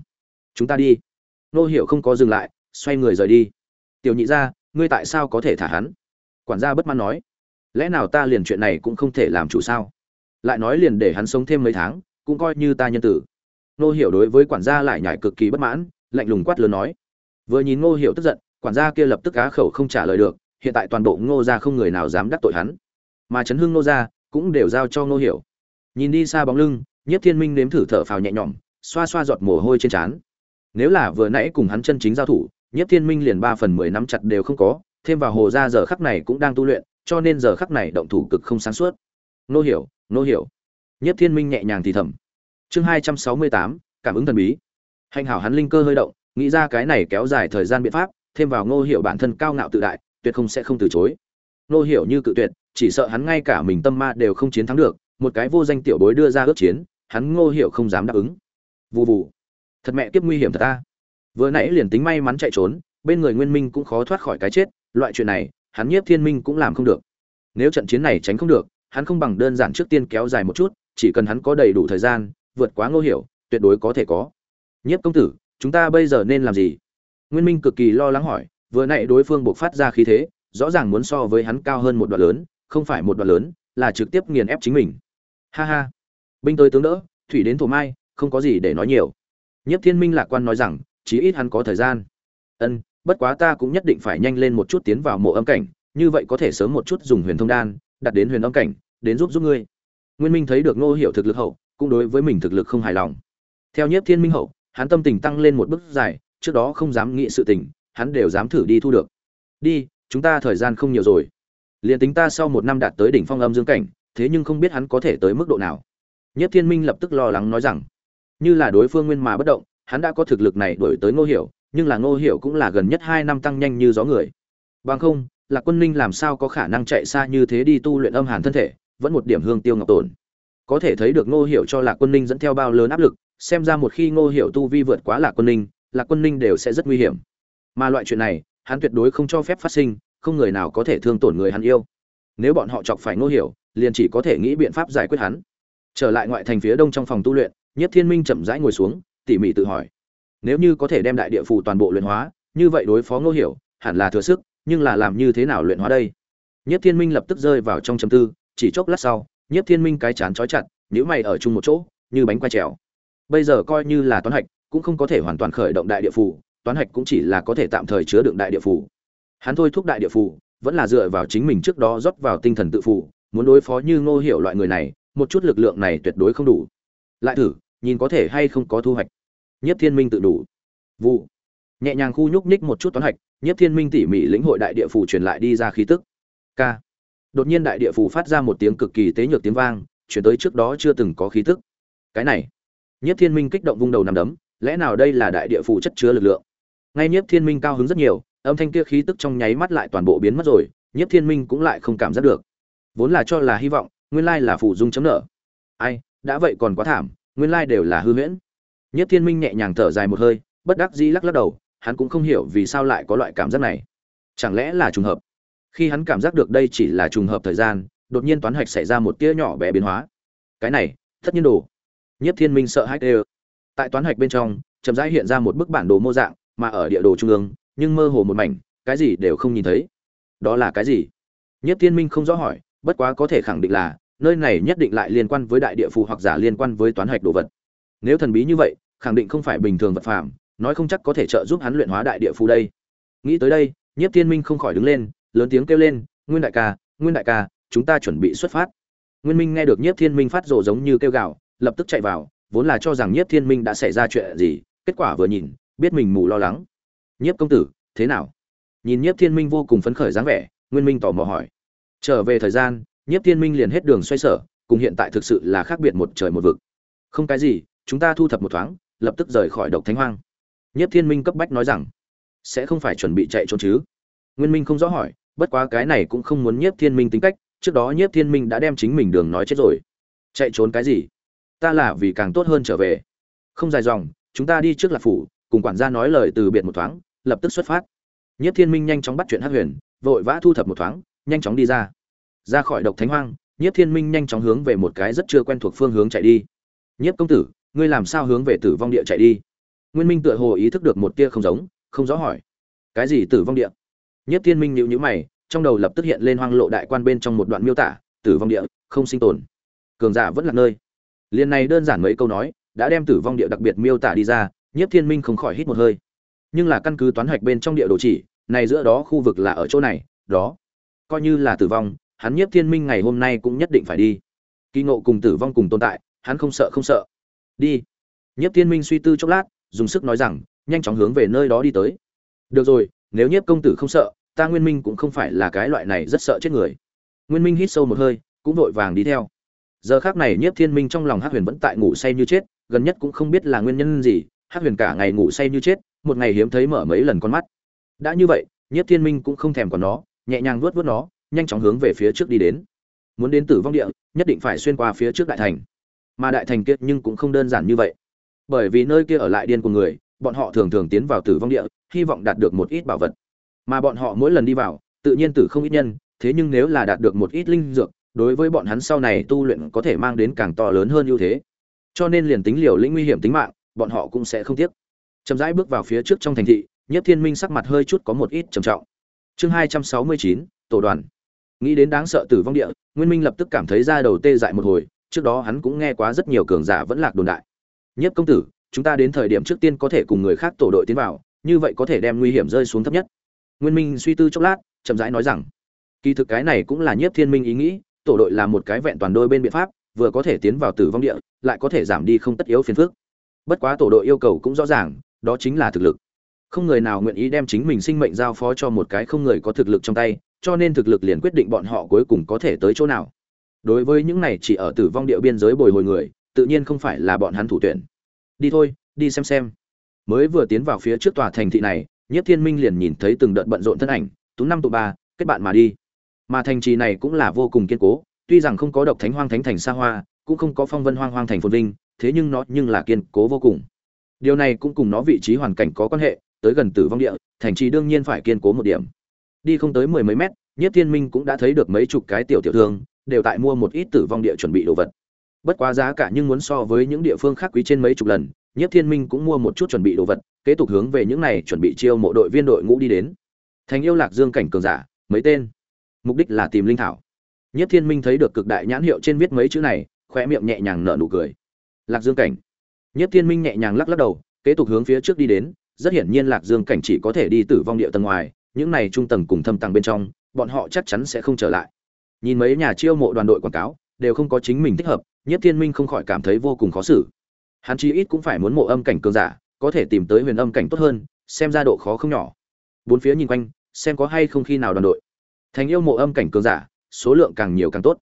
chúng ta đi. Nô hiểu không có dừng lại, xoay người rời đi. Tiểu nhị gia, ngươi tại sao có thể thả hắn? Quản gia bất mãn nói, lẽ nào ta liền chuyện này cũng không thể làm chủ sao? Lại nói liền để hắn sống thêm mấy tháng, cũng coi như ta nhân tử. Nô hiểu đối với quản gia lại nhải cực kỳ bất mãn, lạnh lùng quát lớn nói. Vừa nhìn ngô hiểu tức giận, quản gia kia lập tức á khẩu không trả lời được, hiện tại toàn bộ ngô gia không người nào dám đắc tội hắn. Mà chấn hưng ngô gia cũng đều giao cho ngô hiểu. Nhìn đi xa bóng lưng nhất thiên minh nếm thử thở phào nhẹ nhõm, xoa xoa giọt mồ hôi trên trán. Nếu là vừa nãy cùng hắn chân chính giao thủ nhất thiên minh liền ba phần mười năm chặt đều không có, thêm vào hồ gia giờ khắc này cũng đang tu luyện, cho nên giờ khắc này động thủ cực không sáng suốt. Ngô hiểu nô hiểu. Nhất thiên minh nhẹ nhàng thì thầm. Chương hai trăm sáu mươi tám cảm ứng thần bí. Hành hảo hắn linh cơ hơi động nghĩ ra cái này kéo dài thời gian biện pháp thêm vào ngô hiểu bản thân cao ngạo tự đại tuyệt không sẽ không từ chối. Ngô hiểu như cự tuyệt chỉ sợ hắn ngay cả mình tâm ma đều không chiến thắng được một cái vô danh tiểu bối đưa ra ước chiến hắn ngô hiểu không dám đáp ứng. Vụ vụ, thật mẹ kiếp nguy hiểm thật ta. Vừa nãy liền tính may mắn chạy trốn bên người nguyên minh cũng khó thoát khỏi cái chết loại chuyện này hắn nhiếp thiên minh cũng làm không được. Nếu trận chiến này tránh không được hắn không bằng đơn giản trước tiên kéo dài một chút, chỉ cần hắn có đầy đủ thời gian, vượt quá ngô hiểu, tuyệt đối có thể có. Nhiếp công tử, chúng ta bây giờ nên làm gì? Nguyên minh cực kỳ lo lắng hỏi, vừa nãy đối phương buộc phát ra khí thế, rõ ràng muốn so với hắn cao hơn một đoạn lớn, không phải một đoạn lớn, là trực tiếp nghiền ép chính mình. Ha ha. Binh tới tướng đỡ, thủy đến thổ mai, không có gì để nói nhiều. Nhất thiên minh lạc quan nói rằng, chí ít hắn có thời gian. Ân, bất quá ta cũng nhất định phải nhanh lên một chút tiến vào mộ âm cảnh, như vậy có thể sớm một chút dùng huyền thông đan đặt đến huyền âm cảnh đến giúp giúp ngươi. Nguyên minh thấy được ngô hiểu thực lực hậu, cũng đối với mình thực lực không hài lòng. Theo nhiếp thiên minh hậu, hắn tâm tình tăng lên một bước dài, trước đó không dám nghĩ sự tình, hắn đều dám thử đi thu được. Đi, chúng ta thời gian không nhiều rồi. Liền tính ta sau một năm đạt tới đỉnh phong âm dương cảnh, thế nhưng không biết hắn có thể tới mức độ nào. Nhất thiên minh lập tức lo lắng nói rằng, như là đối phương nguyên mà bất động, hắn đã có thực lực này đổi tới ngô hiểu, nhưng là ngô hiểu cũng là gần nhất hai năm tăng nhanh như gió người. Bằng không là quân ninh làm sao có khả năng chạy xa như thế đi tu luyện âm hàn thân thể vẫn một điểm hương tiêu ngọc tổn. Có thể thấy được ngô hiểu cho lạc quân ninh dẫn theo bao lớn áp lực, xem ra một khi ngô hiểu tu vi vượt quá lạc quân ninh, lạc quân ninh đều sẽ rất nguy hiểm. Mà loại chuyện này, hắn tuyệt đối không cho phép phát sinh, không người nào có thể thương tổn người hắn yêu. Nếu bọn họ chọc phải ngô hiểu, liền chỉ có thể nghĩ biện pháp giải quyết hắn. Trở lại ngoại thành phía đông trong phòng tu luyện nhất thiên minh chậm rãi ngồi xuống, tỉ mỉ tự hỏi. Nếu như có thể đem đại địa phù toàn bộ luyện hóa, như vậy đối phó ngô hiểu, hẳn là thừa sức, nhưng là làm như thế nào luyện hóa đây? Nhất thiên minh lập tức rơi vào trong chầm tư chỉ chốc lát sau nhất thiên minh cái chán trói chặt nhữ mày ở chung một chỗ, như bánh quay trèo. Bây giờ coi như là toán hạch, cũng không có thể hoàn toàn khởi động đại địa phủ toán hạch cũng chỉ là có thể tạm thời chứa đựng đại địa phủ hắn thôi thúc đại địa phủ vẫn là dựa vào chính mình trước đó rót vào tinh thần tự phủ muốn đối phó như ngô hiểu loại người này, một chút lực lượng này tuyệt đối không đủ. Lại thử, nhìn có thể hay không có thu hoạch. Nhất thiên minh tự đủ. Vụ. Nhẹ nhàng khu nhúc nhích một chút toán hạch nhất thiên minh tỉ mỉ lĩnh hội đại địa phủ truyền lại đi ra khí tức. K đột nhiên đại địa phủ phát ra một tiếng cực kỳ tế nhược tiếng vang chuyển tới trước đó chưa từng có khí tức cái này Nhiếp Thiên Minh kích động vung đầu nằm đấm, lẽ nào đây là đại địa phủ chất chứa lực lượng? Ngay Nhiếp Thiên Minh cao hứng rất nhiều, âm thanh kia khí tức trong nháy mắt lại toàn bộ biến mất rồi, Nhiếp Thiên Minh cũng lại không cảm giác được. Vốn là cho là hy vọng, nguyên lai là phụ dung chấm nợ. Ai, đã vậy còn quá thảm, nguyên lai đều là hư huyễn. Nhiếp Thiên Minh nhẹ nhàng thở dài một hơi, bất đắc dĩ lắc lắc đầu, hắn cũng không hiểu vì sao lại có loại cảm giác này. Chẳng lẽ là trùng hợp? Khi hắn cảm giác được đây chỉ là trùng hợp thời gian, đột nhiên toán hạch xảy ra một tia nhỏ bé biến hóa. Cái này, tất nhiên đồ. Nhất Thiên Minh sợ hãi đều. Tại toán hạch bên trong, chậm rãi hiện ra một bức bản đồ mô dạng, mà ở địa đồ trung ương, nhưng mơ hồ một mảnh, cái gì đều không nhìn thấy. Đó là cái gì? Nhất Thiên Minh không rõ hỏi, bất quá có thể khẳng định là nơi này nhất định lại liên quan với đại địa phù hoặc giả liên quan với toán hạch đồ vật. nếu thần bí như vậy khẳng định không phải bình thường vật phàm nói không chắc có thể trợ giúp hắn luyện hóa đại địa phù đây nghĩ tới đây nhiếp thiên minh không khỏi đứng lên lớn tiếng kêu lên nguyên đại ca nguyên đại ca chúng ta chuẩn bị xuất phát. Nguyên minh nghe được nhiếp thiên minh phát rộ giống như kêu gạo, lập tức chạy vào vốn là cho rằng nhiếp thiên minh đã xảy ra chuyện gì kết quả vừa nhìn biết mình mù lo lắng. Nhiếp công tử thế nào? Nhìn nhiếp thiên minh vô cùng phấn khởi dáng vẻ nguyên minh tò mò hỏi. Trở về thời gian nhiếp thiên minh liền hết đường xoay sở cùng hiện tại thực sự là khác biệt một trời một vực. Không cái gì chúng ta thu thập một thoáng lập tức rời khỏi độc thánh hoang. Nhiếp thiên minh cấp bách nói rằng. Sẽ không phải chuẩn bị chạy trốn chứ? Nguyên minh không rõ hỏi bất quá cái này cũng không muốn nhiếp thiên minh tính cách, trước đó nhiếp thiên minh đã đem chính mình đường nói chết rồi. Chạy trốn cái gì? Ta là vì càng tốt hơn trở về. Không dài dòng, chúng ta đi trước lạc phủ, cùng quản gia nói lời từ biệt một thoáng, lập tức xuất phát. Nhiếp thiên minh nhanh chóng bắt chuyện hát huyền, vội vã thu thập một thoáng, nhanh chóng đi ra. Ra khỏi độc thánh hoang, nhiếp thiên minh nhanh chóng hướng về một cái rất chưa quen thuộc phương hướng chạy đi. Nhiếp công tử, ngươi làm sao hướng về tử vong địa chạy đi? Nguyên minh tựa hồ ý thức được một tia không giống, không rõ hỏi. Cái gì tử vong địa? Nhất thiên minh nhíu nhíu mày, trong đầu lập tức hiện lên hoang lộ đại quan bên trong một đoạn miêu tả, tử vong địa, không sinh tồn. Cường giả vẫn là nơi. Liên này đơn giản mấy câu nói, đã đem tử vong địa đặc biệt miêu tả đi ra, nhất thiên minh không khỏi hít một hơi. Nhưng là căn cứ toán hoạch bên trong địa đồ chỉ, này giữa đó khu vực là ở chỗ này, đó. Coi như là tử vong, hắn nhiếp thiên minh ngày hôm nay cũng nhất định phải đi. Kỳ ngộ cùng tử vong cùng tồn tại, hắn không sợ không sợ. Đi. Nhiếp thiên minh suy tư chốc lát, dùng sức nói rằng, nhanh chóng hướng về nơi đó đi tới. Được rồi nếu nhiếp công tử không sợ, ta nguyên minh cũng không phải là cái loại này rất sợ chết người. Nguyên minh hít sâu một hơi, cũng vội vàng đi theo. Giờ khác này nhiếp thiên minh trong lòng hát huyền vẫn tại ngủ say như chết, gần nhất cũng không biết là nguyên nhân gì hát huyền cả ngày ngủ say như chết, một ngày hiếm thấy mở mấy lần con mắt. Đã như vậy, nhiếp thiên minh cũng không thèm còn nó, nhẹ nhàng vuốt vuốt nó, nhanh chóng hướng về phía trước đi đến. Muốn đến tử vong địa, nhất định phải xuyên qua phía trước đại thành. Mà đại thành kiệt nhưng cũng không đơn giản như vậy. Bởi vì nơi kia ở lại điên của người, bọn họ thường thường tiến vào tử vong địa hy vọng đạt được một ít bảo vật. Mà bọn họ mỗi lần đi vào, tự nhiên tử không ít nhân, thế nhưng nếu là đạt được một ít linh dược, đối với bọn hắn sau này tu luyện có thể mang đến càng to lớn hơn ưu thế. Cho nên liền tính liều lĩnh nguy hiểm tính mạng, bọn họ cũng sẽ không tiếc. Chậm rãi bước vào phía trước trong thành thị, nhất thiên minh sắc mặt hơi chút có một ít trầm trọng. Chương hai trăm sáu mươi chín, tổ đoàn. Nghĩ đến đáng sợ tử vong địa, nguyên minh lập tức cảm thấy da đầu tê dại một hồi, trước đó hắn cũng nghe quá rất nhiều cường giả vẫn lạc đồn đại. Nhất công tử, chúng ta đến thời điểm trước tiên có thể cùng người khác tổ đội tiến vào như vậy có thể đem nguy hiểm rơi xuống thấp nhất. Nguyên minh suy tư chốc lát, chậm rãi nói rằng, kỳ thực cái này cũng là Nhiếp thiên minh ý nghĩ, tổ đội là một cái vẹn toàn đôi bên biện pháp, vừa có thể tiến vào tử vong địa, lại có thể giảm đi không tất yếu phiền phức. Bất quá tổ đội yêu cầu cũng rõ ràng, đó chính là thực lực. Không người nào nguyện ý đem chính mình sinh mệnh giao phó cho một cái không người có thực lực trong tay, cho nên thực lực liền quyết định bọn họ cuối cùng có thể tới chỗ nào. Đối với những này chỉ ở tử vong địa biên giới bồi hồi người, tự nhiên không phải là bọn hắn thủ tuyển. Đi thôi, đi xem xem mới vừa tiến vào phía trước tòa thành thị này nhất thiên minh liền nhìn thấy từng đợt bận rộn thân ảnh, tú năm tụ ba, kết bạn mà đi. Mà thành trì này cũng là vô cùng kiên cố, tuy rằng không có độc thánh hoang thánh thành xa hoa, cũng không có phong vân hoang hoang thành phồn vinh, thế nhưng nó nhưng là kiên cố vô cùng. Điều này cũng cùng nó vị trí hoàn cảnh có quan hệ, tới gần tử vong địa, thành trì đương nhiên phải kiên cố một điểm. Đi không tới mười mấy mét nhất thiên minh cũng đã thấy được mấy chục cái tiểu tiểu thương, đều tại mua một ít tử vong địa chuẩn bị đồ vật. Bất quá giá cả nhưng muốn so với những địa phương khác quý trên mấy chục lần Nhiếp thiên minh cũng mua một chút chuẩn bị đồ vật, kế tục hướng về những này chuẩn bị chiêu mộ đội viên đội ngũ đi đến. Thành yêu lạc dương cảnh cường giả, mấy tên? Mục đích là tìm linh thảo. Nhiếp thiên minh thấy được cực đại nhãn hiệu trên viết mấy chữ này khoe miệng nhẹ nhàng nở nụ cười. Lạc dương cảnh. Nhiếp thiên minh nhẹ nhàng lắc lắc đầu, kế tục hướng phía trước đi đến. Rất hiển nhiên lạc dương cảnh chỉ có thể đi tử vong địa tầng ngoài, những này trung tầng cùng thâm tầng bên trong, bọn họ chắc chắn sẽ không trở lại. Nhìn mấy nhà chiêu mộ đoàn đội quảng cáo, đều không có chính mình thích hợp, Nhiếp thiên minh không khỏi cảm thấy vô cùng khó xử hắn chí ít cũng phải muốn mộ âm cảnh cường giả, có thể tìm tới huyền âm cảnh tốt hơn, xem ra độ khó không nhỏ. Bốn phía nhìn quanh, xem có hay không khi nào đoàn đội. Thành yêu mộ âm cảnh cường giả, số lượng càng nhiều càng tốt.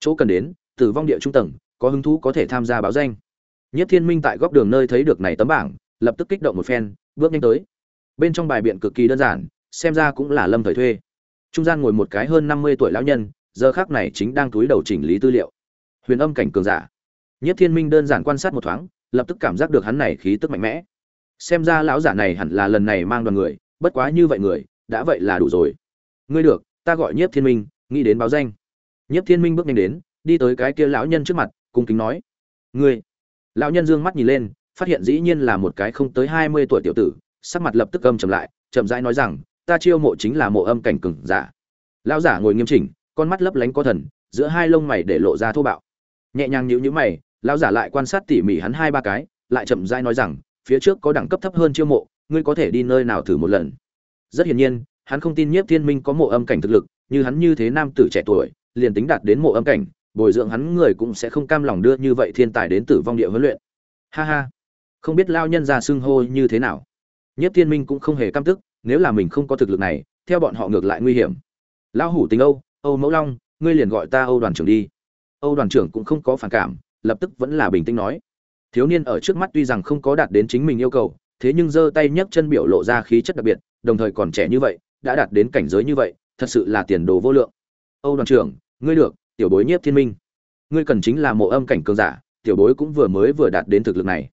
Chỗ cần đến tử vong địa trung tầng, có hứng thú có thể tham gia báo danh. Nhất thiên minh tại góc đường nơi thấy được này tấm bảng, lập tức kích động một phen, bước nhanh tới. Bên trong bài biện cực kỳ đơn giản, xem ra cũng là lâm thời thuê. Trung gian ngồi một cái hơn năm mươi tuổi lão nhân, giờ khác này chính đang túi đầu chỉnh lý tư liệu. Huyền âm cảnh cường giả. Nhất thiên minh đơn giản quan sát một thoáng lập tức cảm giác được hắn này khí tức mạnh mẽ. Xem ra lão giả này hẳn là lần này mang đoàn người, bất quá như vậy người, đã vậy là đủ rồi. Ngươi được, ta gọi nhiếp thiên minh, nghĩ đến báo danh. Nhiếp thiên minh bước nhanh đến, đi tới cái kia lão nhân trước mặt, cung kính nói, ngươi. Lão nhân dương mắt nhìn lên, phát hiện dĩ nhiên là một cái không tới hai mươi tuổi tiểu tử, sắc mặt lập tức âm chậm lại, chậm rãi nói rằng, ta chiêu mộ chính là mộ âm cảnh cường giả. Lão giả ngồi nghiêm chỉnh, con mắt lấp lánh có thần, giữa hai lông mày để lộ ra thô bạo. Nhẹ nhàng nhíu nhíu mày lão giả lại quan sát tỉ mỉ hắn hai ba cái, lại chậm rãi nói rằng, phía trước có đẳng cấp thấp hơn chiêu mộ, ngươi có thể đi nơi nào thử một lần? Rất hiển nhiên, hắn không tin nhiếp thiên minh có mộ âm cảnh thực lực, như hắn như thế nam tử trẻ tuổi, liền tính đạt đến mộ âm cảnh, bồi dưỡng hắn người cũng sẽ không cam lòng đưa như vậy thiên tài đến tử vong địa huấn luyện. Ha ha. Không biết lao nhân ra xưng hô như thế nào. Nhất thiên minh cũng không hề cam tức, nếu là mình không có thực lực này, theo bọn họ ngược lại nguy hiểm. Lão hủ tình âu âu mẫu long, ngươi liền gọi ta âu đoàn trưởng đi. Âu đoàn trưởng cũng không có phản cảm lập tức vẫn là bình tĩnh nói. Thiếu niên ở trước mắt tuy rằng không có đạt đến chính mình yêu cầu, thế nhưng giơ tay nhấc chân biểu lộ ra khí chất đặc biệt, đồng thời còn trẻ như vậy, đã đạt đến cảnh giới như vậy, thật sự là tiền đồ vô lượng. Âu đoàn trưởng, ngươi được, tiểu bối nhiếp thiên minh. Ngươi cần chính là mộ âm cảnh cường giả, tiểu bối cũng vừa mới vừa đạt đến thực lực này.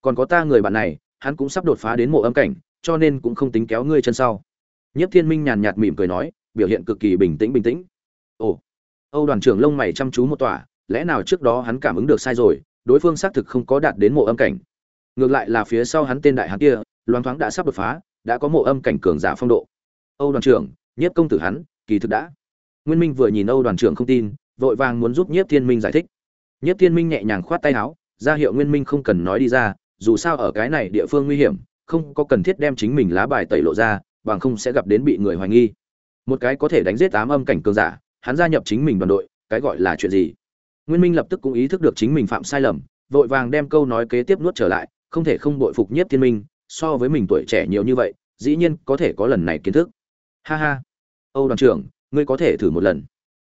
Còn có ta người bạn này, hắn cũng sắp đột phá đến mộ âm cảnh, cho nên cũng không tính kéo ngươi chân sau. Nhiếp thiên minh nhàn nhạt mỉm cười nói, biểu hiện cực kỳ bình tĩnh bình tĩnh. Ồ. Âu đoàn trưởng lông mày chăm chú một tỏa lẽ nào trước đó hắn cảm ứng được sai rồi, đối phương xác thực không có đạt đến mộ âm cảnh. Ngược lại là phía sau hắn tên đại hắn kia, loáng thoáng đã sắp đột phá, đã có mộ âm cảnh cường giả phong độ. Âu đoàn trưởng, nhiếp công tử hắn, kỳ thực đã. Nguyên minh vừa nhìn âu đoàn trưởng không tin, vội vàng muốn giúp nhiếp thiên minh giải thích. Nhiếp thiên minh nhẹ nhàng khoát tay áo, ra hiệu nguyên minh không cần nói đi ra, dù sao ở cái này địa phương nguy hiểm, không có cần thiết đem chính mình lá bài tẩy lộ ra, bằng không sẽ gặp đến bị người hoài nghi. Một cái có thể đánh giết tám âm cảnh cường giả, hắn gia nhập chính mình đoàn đội, cái gọi là chuyện gì? Nguyên minh lập tức cũng ý thức được chính mình phạm sai lầm, vội vàng đem câu nói kế tiếp nuốt trở lại, không thể không bội phục nhất thiên minh, so với mình tuổi trẻ nhiều như vậy, dĩ nhiên có thể có lần này kiến thức. Ha ha. Âu đoàn trưởng, ngươi có thể thử một lần.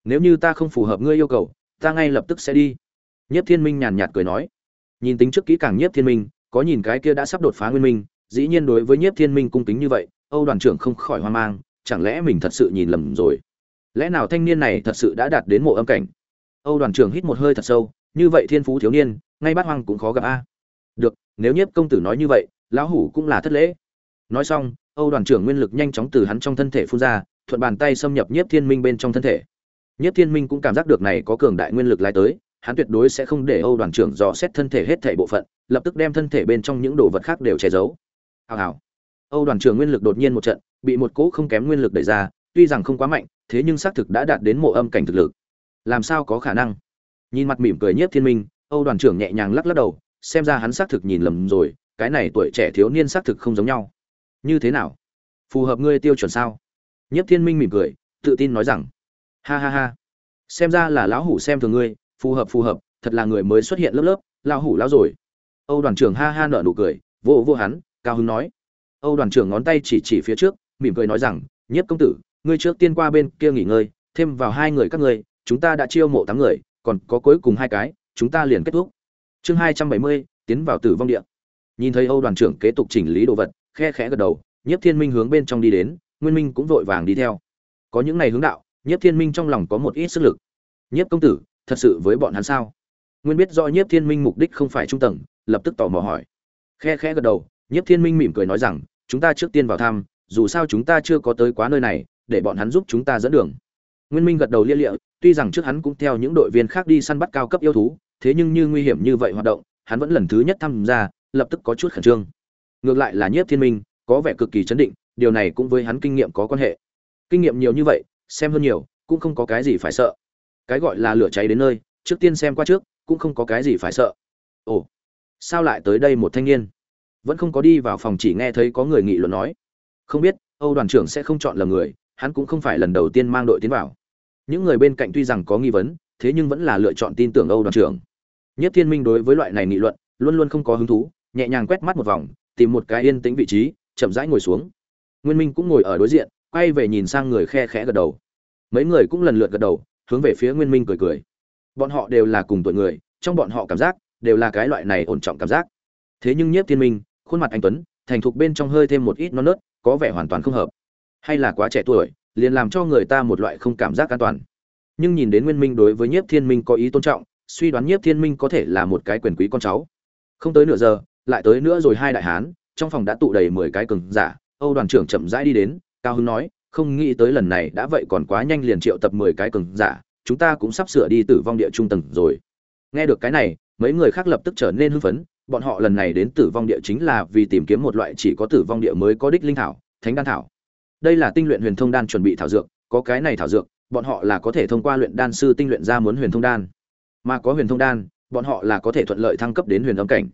Nếu như ta không phù hợp ngươi yêu cầu, ta ngay lập tức sẽ đi. Nhất thiên minh nhàn nhạt cười nói. Nhìn tính trước kỹ càng nhất thiên minh, có nhìn cái kia đã sắp đột phá nguyên minh, dĩ nhiên đối với nhất thiên minh cung kính như vậy, âu đoàn trưởng không khỏi hoang mang, chẳng lẽ mình thật sự nhìn lầm rồi? Lẽ nào thanh niên này thật sự đã đạt đến mộ âm cảnh? Âu đoàn trưởng hít một hơi thật sâu, như vậy thiên phú thiếu niên, ngay bát hoang cũng khó gặp a. Được, nếu nhiếp công tử nói như vậy, lão hủ cũng là thất lễ. Nói xong, âu đoàn trưởng nguyên lực nhanh chóng từ hắn trong thân thể phun ra, thuận bàn tay xâm nhập nhiếp thiên minh bên trong thân thể. Nhiếp thiên minh cũng cảm giác được này có cường đại nguyên lực lái tới, hắn tuyệt đối sẽ không để âu đoàn trưởng dò xét thân thể hết thảy bộ phận, lập tức đem thân thể bên trong những đồ vật khác đều che giấu. Hào hào. Âu đoàn trưởng nguyên lực đột nhiên một trận, bị một cỗ không kém nguyên lực đẩy ra, tuy rằng không quá mạnh, thế nhưng xác thực đã đạt đến mộ âm cảnh thực lực làm sao có khả năng? Nhìn mặt mỉm cười nhiếp thiên minh, âu đoàn trưởng nhẹ nhàng lắc lắc đầu, xem ra hắn xác thực nhìn lầm rồi, cái này tuổi trẻ thiếu niên xác thực không giống nhau. Như thế nào? Phù hợp ngươi tiêu chuẩn sao? Nhiếp thiên minh mỉm cười, tự tin nói rằng, ha ha ha. Xem ra là lão hủ xem thường ngươi, phù hợp phù hợp, thật là người mới xuất hiện lớp lớp, lão hủ lão rồi. Âu đoàn trưởng ha ha nở nụ cười, vô vô hắn, cao hứng nói. Âu đoàn trưởng ngón tay chỉ chỉ phía trước, mỉm cười nói rằng, nhiếp công tử, ngươi trước tiên qua bên kia nghỉ ngơi, thêm vào hai người các ngươi chúng ta đã chiêu mộ tám người, còn có cuối cùng hai cái, chúng ta liền kết thúc. Chương hai trăm bảy mươi, tiến vào tử vong địa. Nhìn thấy âu đoàn trưởng kế tục chỉnh lý đồ vật, khe khẽ gật đầu, nhiếp thiên minh hướng bên trong đi đến, nguyên minh cũng vội vàng đi theo. Có những này hướng đạo, nhiếp thiên minh trong lòng có một ít sức lực. Nhiếp công tử, thật sự với bọn hắn sao? Nguyên biết do nhiếp thiên minh mục đích không phải trung tầng, lập tức tò mò hỏi. Khe khẽ gật đầu, nhiếp thiên minh mỉm cười nói rằng, chúng ta trước tiên vào thăm, dù sao chúng ta chưa có tới quá nơi này, để bọn hắn giúp chúng ta dẫn đường. Nguyên minh gật đầu lia lịa tuy rằng trước hắn cũng theo những đội viên khác đi săn bắt cao cấp yêu thú, thế nhưng như nguy hiểm như vậy hoạt động, hắn vẫn lần thứ nhất tham gia, lập tức có chút khẩn trương. Ngược lại là nhiếp thiên minh, có vẻ cực kỳ chấn định, điều này cũng với hắn kinh nghiệm có quan hệ. Kinh nghiệm nhiều như vậy, xem hơn nhiều, cũng không có cái gì phải sợ. Cái gọi là lửa cháy đến nơi, trước tiên xem qua trước, cũng không có cái gì phải sợ. Ồ, sao lại tới đây một thanh niên? Vẫn không có đi vào phòng chỉ nghe thấy có người nghị luận nói. Không biết, âu đoàn trưởng sẽ không chọn lầm người, hắn cũng không phải lần đầu tiên mang đội tiến vào những người bên cạnh tuy rằng có nghi vấn, thế nhưng vẫn là lựa chọn tin tưởng âu đoàn trưởng. Nhất thiên minh đối với loại này nghị luận, luôn luôn không có hứng thú, nhẹ nhàng quét mắt một vòng, tìm một cái yên tĩnh vị trí, chậm rãi ngồi xuống. Nguyên minh cũng ngồi ở đối diện, quay về nhìn sang người khe khẽ gật đầu. Mấy người cũng lần lượt gật đầu, hướng về phía nguyên minh cười cười. Bọn họ đều là cùng tuổi người, trong bọn họ cảm giác, đều là cái loại này ổn trọng cảm giác. Thế nhưng nhiếp thiên minh, khuôn mặt anh tuấn, thành thục bên trong hơi thêm một ít non nớt, có vẻ hoàn toàn không hợp. Hay là quá trẻ tuổi liền làm cho người ta một loại không cảm giác an toàn. Nhưng nhìn đến nguyên minh đối với nhiếp thiên minh có ý tôn trọng, suy đoán nhiếp thiên minh có thể là một cái quyền quý con cháu. Không tới nửa giờ, lại tới nữa rồi hai đại hán, trong phòng đã tụ đầy mười cái cường giả, âu đoàn trưởng chậm rãi đi đến, cao hưng nói, không nghĩ tới lần này đã vậy còn quá nhanh liền triệu tập mười cái cường giả, chúng ta cũng sắp sửa đi tử vong địa trung tầng rồi. Nghe được cái này, mấy người khác lập tức trở nên hưng phấn, bọn họ lần này đến tử vong địa chính là vì tìm kiếm một loại chỉ có tử vong địa mới có đích linh thảo, thánh đan thảo đây là tinh luyện huyền thông đan chuẩn bị thảo dược, có cái này thảo dược, bọn họ là có thể thông qua luyện đan sư tinh luyện ra muốn huyền thông đan. Mà có huyền thông đan, bọn họ là có thể thuận lợi thăng cấp đến huyền âm cảnh.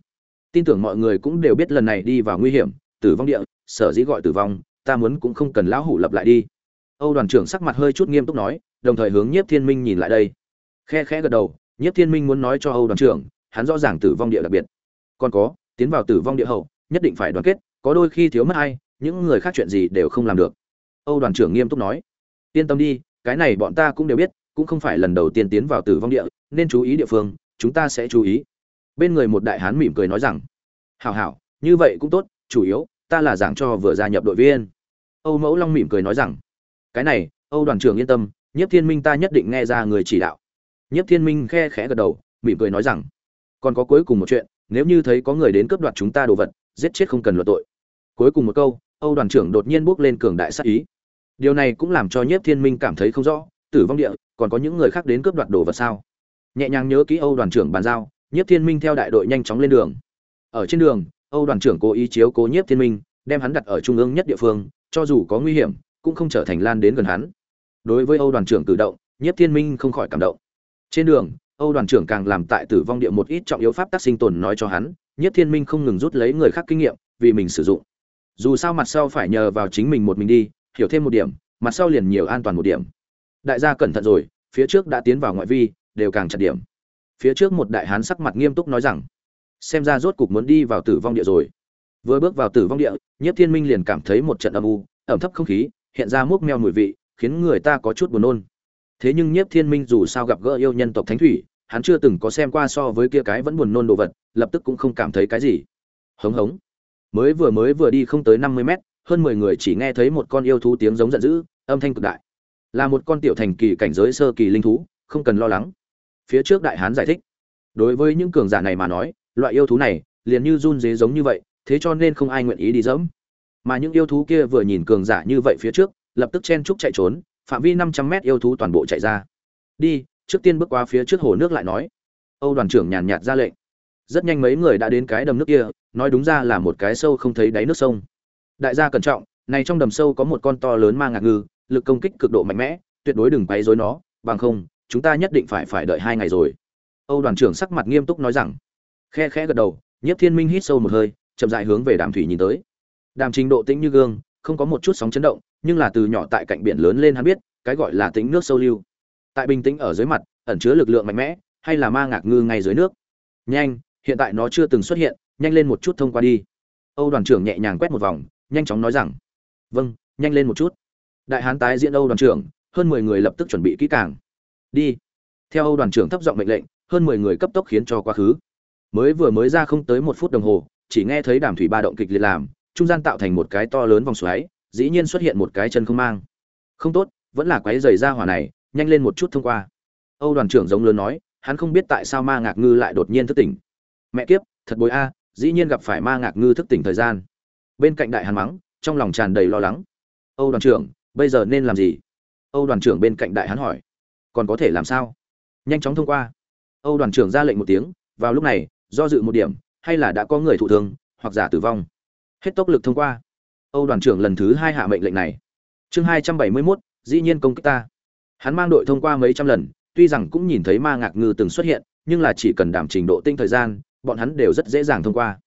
Tin tưởng mọi người cũng đều biết lần này đi vào nguy hiểm, tử vong địa, sở dĩ gọi tử vong, ta muốn cũng không cần lão hủ lập lại đi. Âu đoàn trưởng sắc mặt hơi chút nghiêm túc nói, đồng thời hướng nhiếp thiên minh nhìn lại đây. Khe khẽ gật đầu, nhiếp thiên minh muốn nói cho âu đoàn trưởng, hắn rõ ràng tử vong địa đặc biệt. Còn có, tiến vào tử vong địa hậu, nhất định phải đoàn kết, có đôi khi thiếu mất ai những người khác chuyện gì đều không làm được. Âu đoàn trưởng nghiêm túc nói, yên tâm đi, cái này bọn ta cũng đều biết, cũng không phải lần đầu tiên tiến vào tử vong địa, nên chú ý địa phương, chúng ta sẽ chú ý. Bên người một đại hán mỉm cười nói rằng, hảo hảo, như vậy cũng tốt, chủ yếu, ta là giảng cho vừa gia nhập đội viên. Âu mẫu long mỉm cười nói rằng, cái này, âu đoàn trưởng yên tâm nhất thiên minh ta nhất định nghe ra người chỉ đạo. Nhất thiên minh khe khẽ gật đầu, mỉm cười nói rằng, còn có cuối cùng một chuyện, nếu như thấy có người đến cướp đoạt chúng ta đồ vật, giết chết không cần luận tội cuối cùng một câu, âu đoàn trưởng đột nhiên bước lên cường đại sát ý. Điều này cũng làm cho nhất thiên minh cảm thấy không rõ, tử vong địa, còn có những người khác đến cướp đoạt đồ vật sao? Nhẹ nhàng nhớ kỹ âu đoàn trưởng bàn giao nhất thiên minh theo đại đội nhanh chóng lên đường. Ở trên đường, âu đoàn trưởng cố ý chiếu cố nhiếp thiên minh, đem hắn đặt ở trung ương nhất địa phương, cho dù có nguy hiểm, cũng không trở thành lan đến gần hắn. Đối với âu đoàn trưởng cử động, nhiếp thiên minh không khỏi cảm động. Trên đường, âu đoàn trưởng càng làm tại tử vong địa một ít trọng yếu pháp tác sinh tồn nói cho hắn, nhiếp thiên minh không ngừng rút lấy người khác kinh nghiệm, vì mình sử dụng dù sao mặt sau phải nhờ vào chính mình một mình đi, hiểu thêm một điểm, mặt sau liền nhiều an toàn một điểm. Đại gia cẩn thận rồi, phía trước đã tiến vào ngoại vi, đều càng chặt điểm. Phía trước một đại hán sắc mặt nghiêm túc nói rằng, xem ra rốt cục muốn đi vào tử vong địa rồi. Vừa bước vào tử vong địa, nhiếp thiên minh liền cảm thấy một trận âm u, ẩm thấp không khí, hiện ra múc meo mùi vị, khiến người ta có chút buồn nôn. Thế nhưng nhiếp thiên minh dù sao gặp gỡ yêu nhân tộc thánh thủy, hắn chưa từng có xem qua so với kia cái vẫn buồn nôn đồ vật, lập tức cũng không cảm thấy cái gì. Hống hống mới vừa mới vừa đi không tới năm mươi mét, hơn mười người chỉ nghe thấy một con yêu thú tiếng giống giận dữ, âm thanh cực đại. Là một con tiểu thành kỳ cảnh giới sơ kỳ linh thú, không cần lo lắng. Phía trước đại hán giải thích. Đối với những cường giả này mà nói, loại yêu thú này liền như run dế giống như vậy, thế cho nên không ai nguyện ý đi dẫm. Mà những yêu thú kia vừa nhìn cường giả như vậy phía trước, lập tức chen trúc chạy trốn, phạm vi năm trăm mét yêu thú toàn bộ chạy ra. Đi, trước tiên bước qua phía trước hồ nước lại nói. Âu đoàn trưởng nhàn nhạt ra lệnh rất nhanh mấy người đã đến cái đầm nước kia, nói đúng ra là một cái sâu không thấy đáy nước sông. Đại gia cẩn trọng, này trong đầm sâu có một con to lớn ma ngạc ngư, lực công kích cực độ mạnh mẽ, tuyệt đối đừng bay rối nó, bằng không, chúng ta nhất định phải phải đợi hai ngày rồi. Âu đoàn trưởng sắc mặt nghiêm túc nói rằng. Khe khẽ gật đầu nhất thiên minh hít sâu một hơi, chậm dại hướng về đàm thủy nhìn tới. Đàm trình độ tĩnh như gương, không có một chút sóng chấn động, nhưng là từ nhỏ tại cạnh biển lớn lên hắn biết, cái gọi là tính nước sâu lưu. Tại bình tĩnh ở dưới mặt, ẩn chứa lực lượng mạnh mẽ, hay là ma ngạc ngư ngay dưới nước. Nhanh hiện tại nó chưa từng xuất hiện, nhanh lên một chút thông qua đi. Âu đoàn trưởng nhẹ nhàng quét một vòng, nhanh chóng nói rằng vâng nhanh lên một chút. Đại hán tái diễn âu đoàn trưởng, hơn mười người lập tức chuẩn bị kỹ càng. Đi. Theo âu đoàn trưởng thấp giọng mệnh lệnh, hơn mười người cấp tốc khiến cho quá khứ. Mới vừa mới ra không tới một phút đồng hồ, chỉ nghe thấy đàm thủy ba động kịch liệt làm, trung gian tạo thành một cái to lớn vòng xoáy, dĩ nhiên xuất hiện một cái chân không mang. Không tốt, vẫn là quái dày ra hỏa này, nhanh lên một chút thông qua. Âu đoàn trưởng giống lớn nói, hắn không biết tại sao ma ngạc ngư lại đột nhiên thức tỉnh mẹ kiếp, thật bối a, dĩ nhiên gặp phải ma ngạc ngư thức tỉnh thời gian. Bên cạnh đại hàn mắng, trong lòng tràn đầy lo lắng. Âu đoàn trưởng, bây giờ nên làm gì? Âu đoàn trưởng bên cạnh đại hán hỏi. Còn có thể làm sao? Nhanh chóng thông qua. Âu đoàn trưởng ra lệnh một tiếng, vào lúc này, do dự một điểm, hay là đã có người thụ thương, hoặc giả tử vong. Hết tốc lực thông qua. Âu đoàn trưởng lần thứ hai hạ mệnh lệnh này. Chương hai trăm bảy mươi mốt, dĩ nhiên công kích ta. Hắn mang đội thông qua mấy trăm lần, tuy rằng cũng nhìn thấy ma ngạc ngư từng xuất hiện, nhưng là chỉ cần đảm trình độ tinh thời gian bọn hắn đều rất dễ dàng thông qua.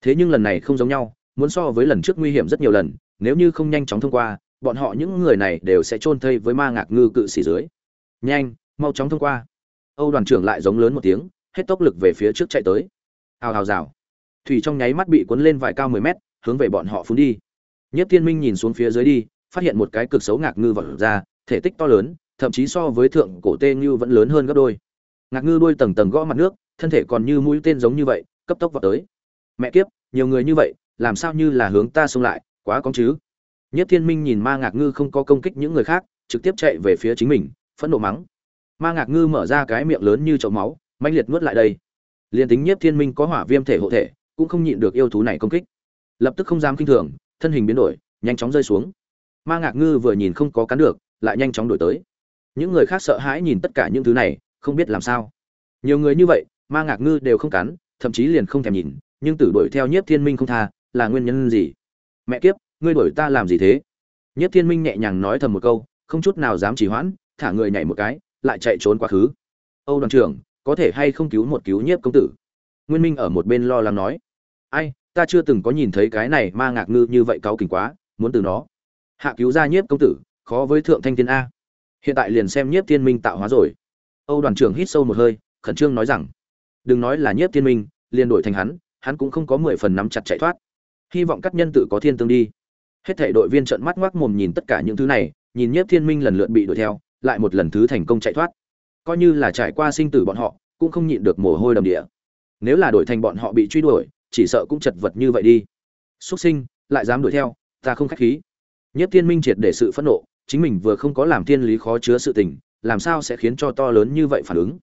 Thế nhưng lần này không giống nhau, muốn so với lần trước nguy hiểm rất nhiều lần, nếu như không nhanh chóng thông qua, bọn họ những người này đều sẽ chôn thây với ma ngạc ngư cự xỉ dưới. Nhanh, mau chóng thông qua. Âu đoàn trưởng lại giống lớn một tiếng, hết tốc lực về phía trước chạy tới. Hào hào rào. Thủy trong nháy mắt bị cuốn lên vài cao mười mét, hướng về bọn họ phun đi. Nhất thiên minh nhìn xuống phía dưới đi, phát hiện một cái cực xấu ngạc ngư vọt ra, thể tích to lớn, thậm chí so với thượng cổ tê như vẫn lớn hơn gấp đôi. Ngạc ngư đuôi tầng tầng gõ mặt nước thân thể còn như mũi tên giống như vậy, cấp tốc vào tới. Mẹ kiếp, nhiều người như vậy, làm sao như là hướng ta xông lại, quá cóng chứ. Nhất thiên minh nhìn ma ngạc ngư không có công kích những người khác, trực tiếp chạy về phía chính mình, phẫn nộ mắng. Ma ngạc ngư mở ra cái miệng lớn như chậu máu manh liệt nuốt lại đây. Liền tính nhất thiên minh có hỏa viêm thể hộ thể, cũng không nhịn được yêu thú này công kích. Lập tức không dám kinh thường, thân hình biến đổi, nhanh chóng rơi xuống. Ma ngạc ngư vừa nhìn không có cắn được, lại nhanh chóng đổi tới. Những người khác sợ hãi nhìn tất cả những thứ này, không biết làm sao. Nhiều người như vậy ma ngạc ngư đều không cắn, thậm chí liền không thèm nhìn, nhưng tử đuổi theo nhiếp thiên minh không tha, là nguyên nhân gì? Mẹ kiếp, ngươi đuổi ta làm gì thế? Nhiếp thiên minh nhẹ nhàng nói thầm một câu, không chút nào dám chỉ hoãn, thả người nhảy một cái, lại chạy trốn quá khứ. Âu đoàn trưởng, có thể hay không cứu một cứu nhiếp công tử? Nguyên minh ở một bên lo lắng nói. Ai, ta chưa từng có nhìn thấy cái này ma ngạc ngư như vậy cáu kỉnh quá, muốn từ nó hạ cứu ra nhiếp công tử, khó với thượng thanh thiên a. Hiện tại liền xem nhiếp thiên minh tạo hóa rồi. Âu đoàn trưởng hít sâu một hơi, khẩn trương nói rằng đừng nói là nhiếp thiên minh, liền đổi thành hắn hắn cũng không có mười phần nắm chặt chạy thoát. Hy vọng các nhân tự có thiên tương đi. Hết thể đội viên trợn mắt ngoác mồm nhìn tất cả những thứ này, nhìn nhiếp thiên minh lần lượt bị đuổi theo, lại một lần thứ thành công chạy thoát. Coi như là trải qua sinh tử bọn họ, cũng không nhịn được mồ hôi đầm địa. Nếu là đổi thành bọn họ bị truy đuổi, chỉ sợ cũng chật vật như vậy đi. Xuất sinh, lại dám đuổi theo, ta không khách khí. Nhất thiên minh triệt để sự phẫn nộ, chính mình vừa không có làm thiên lý khó chứa sự tình, làm sao sẽ khiến cho to lớn như vậy phản ứng?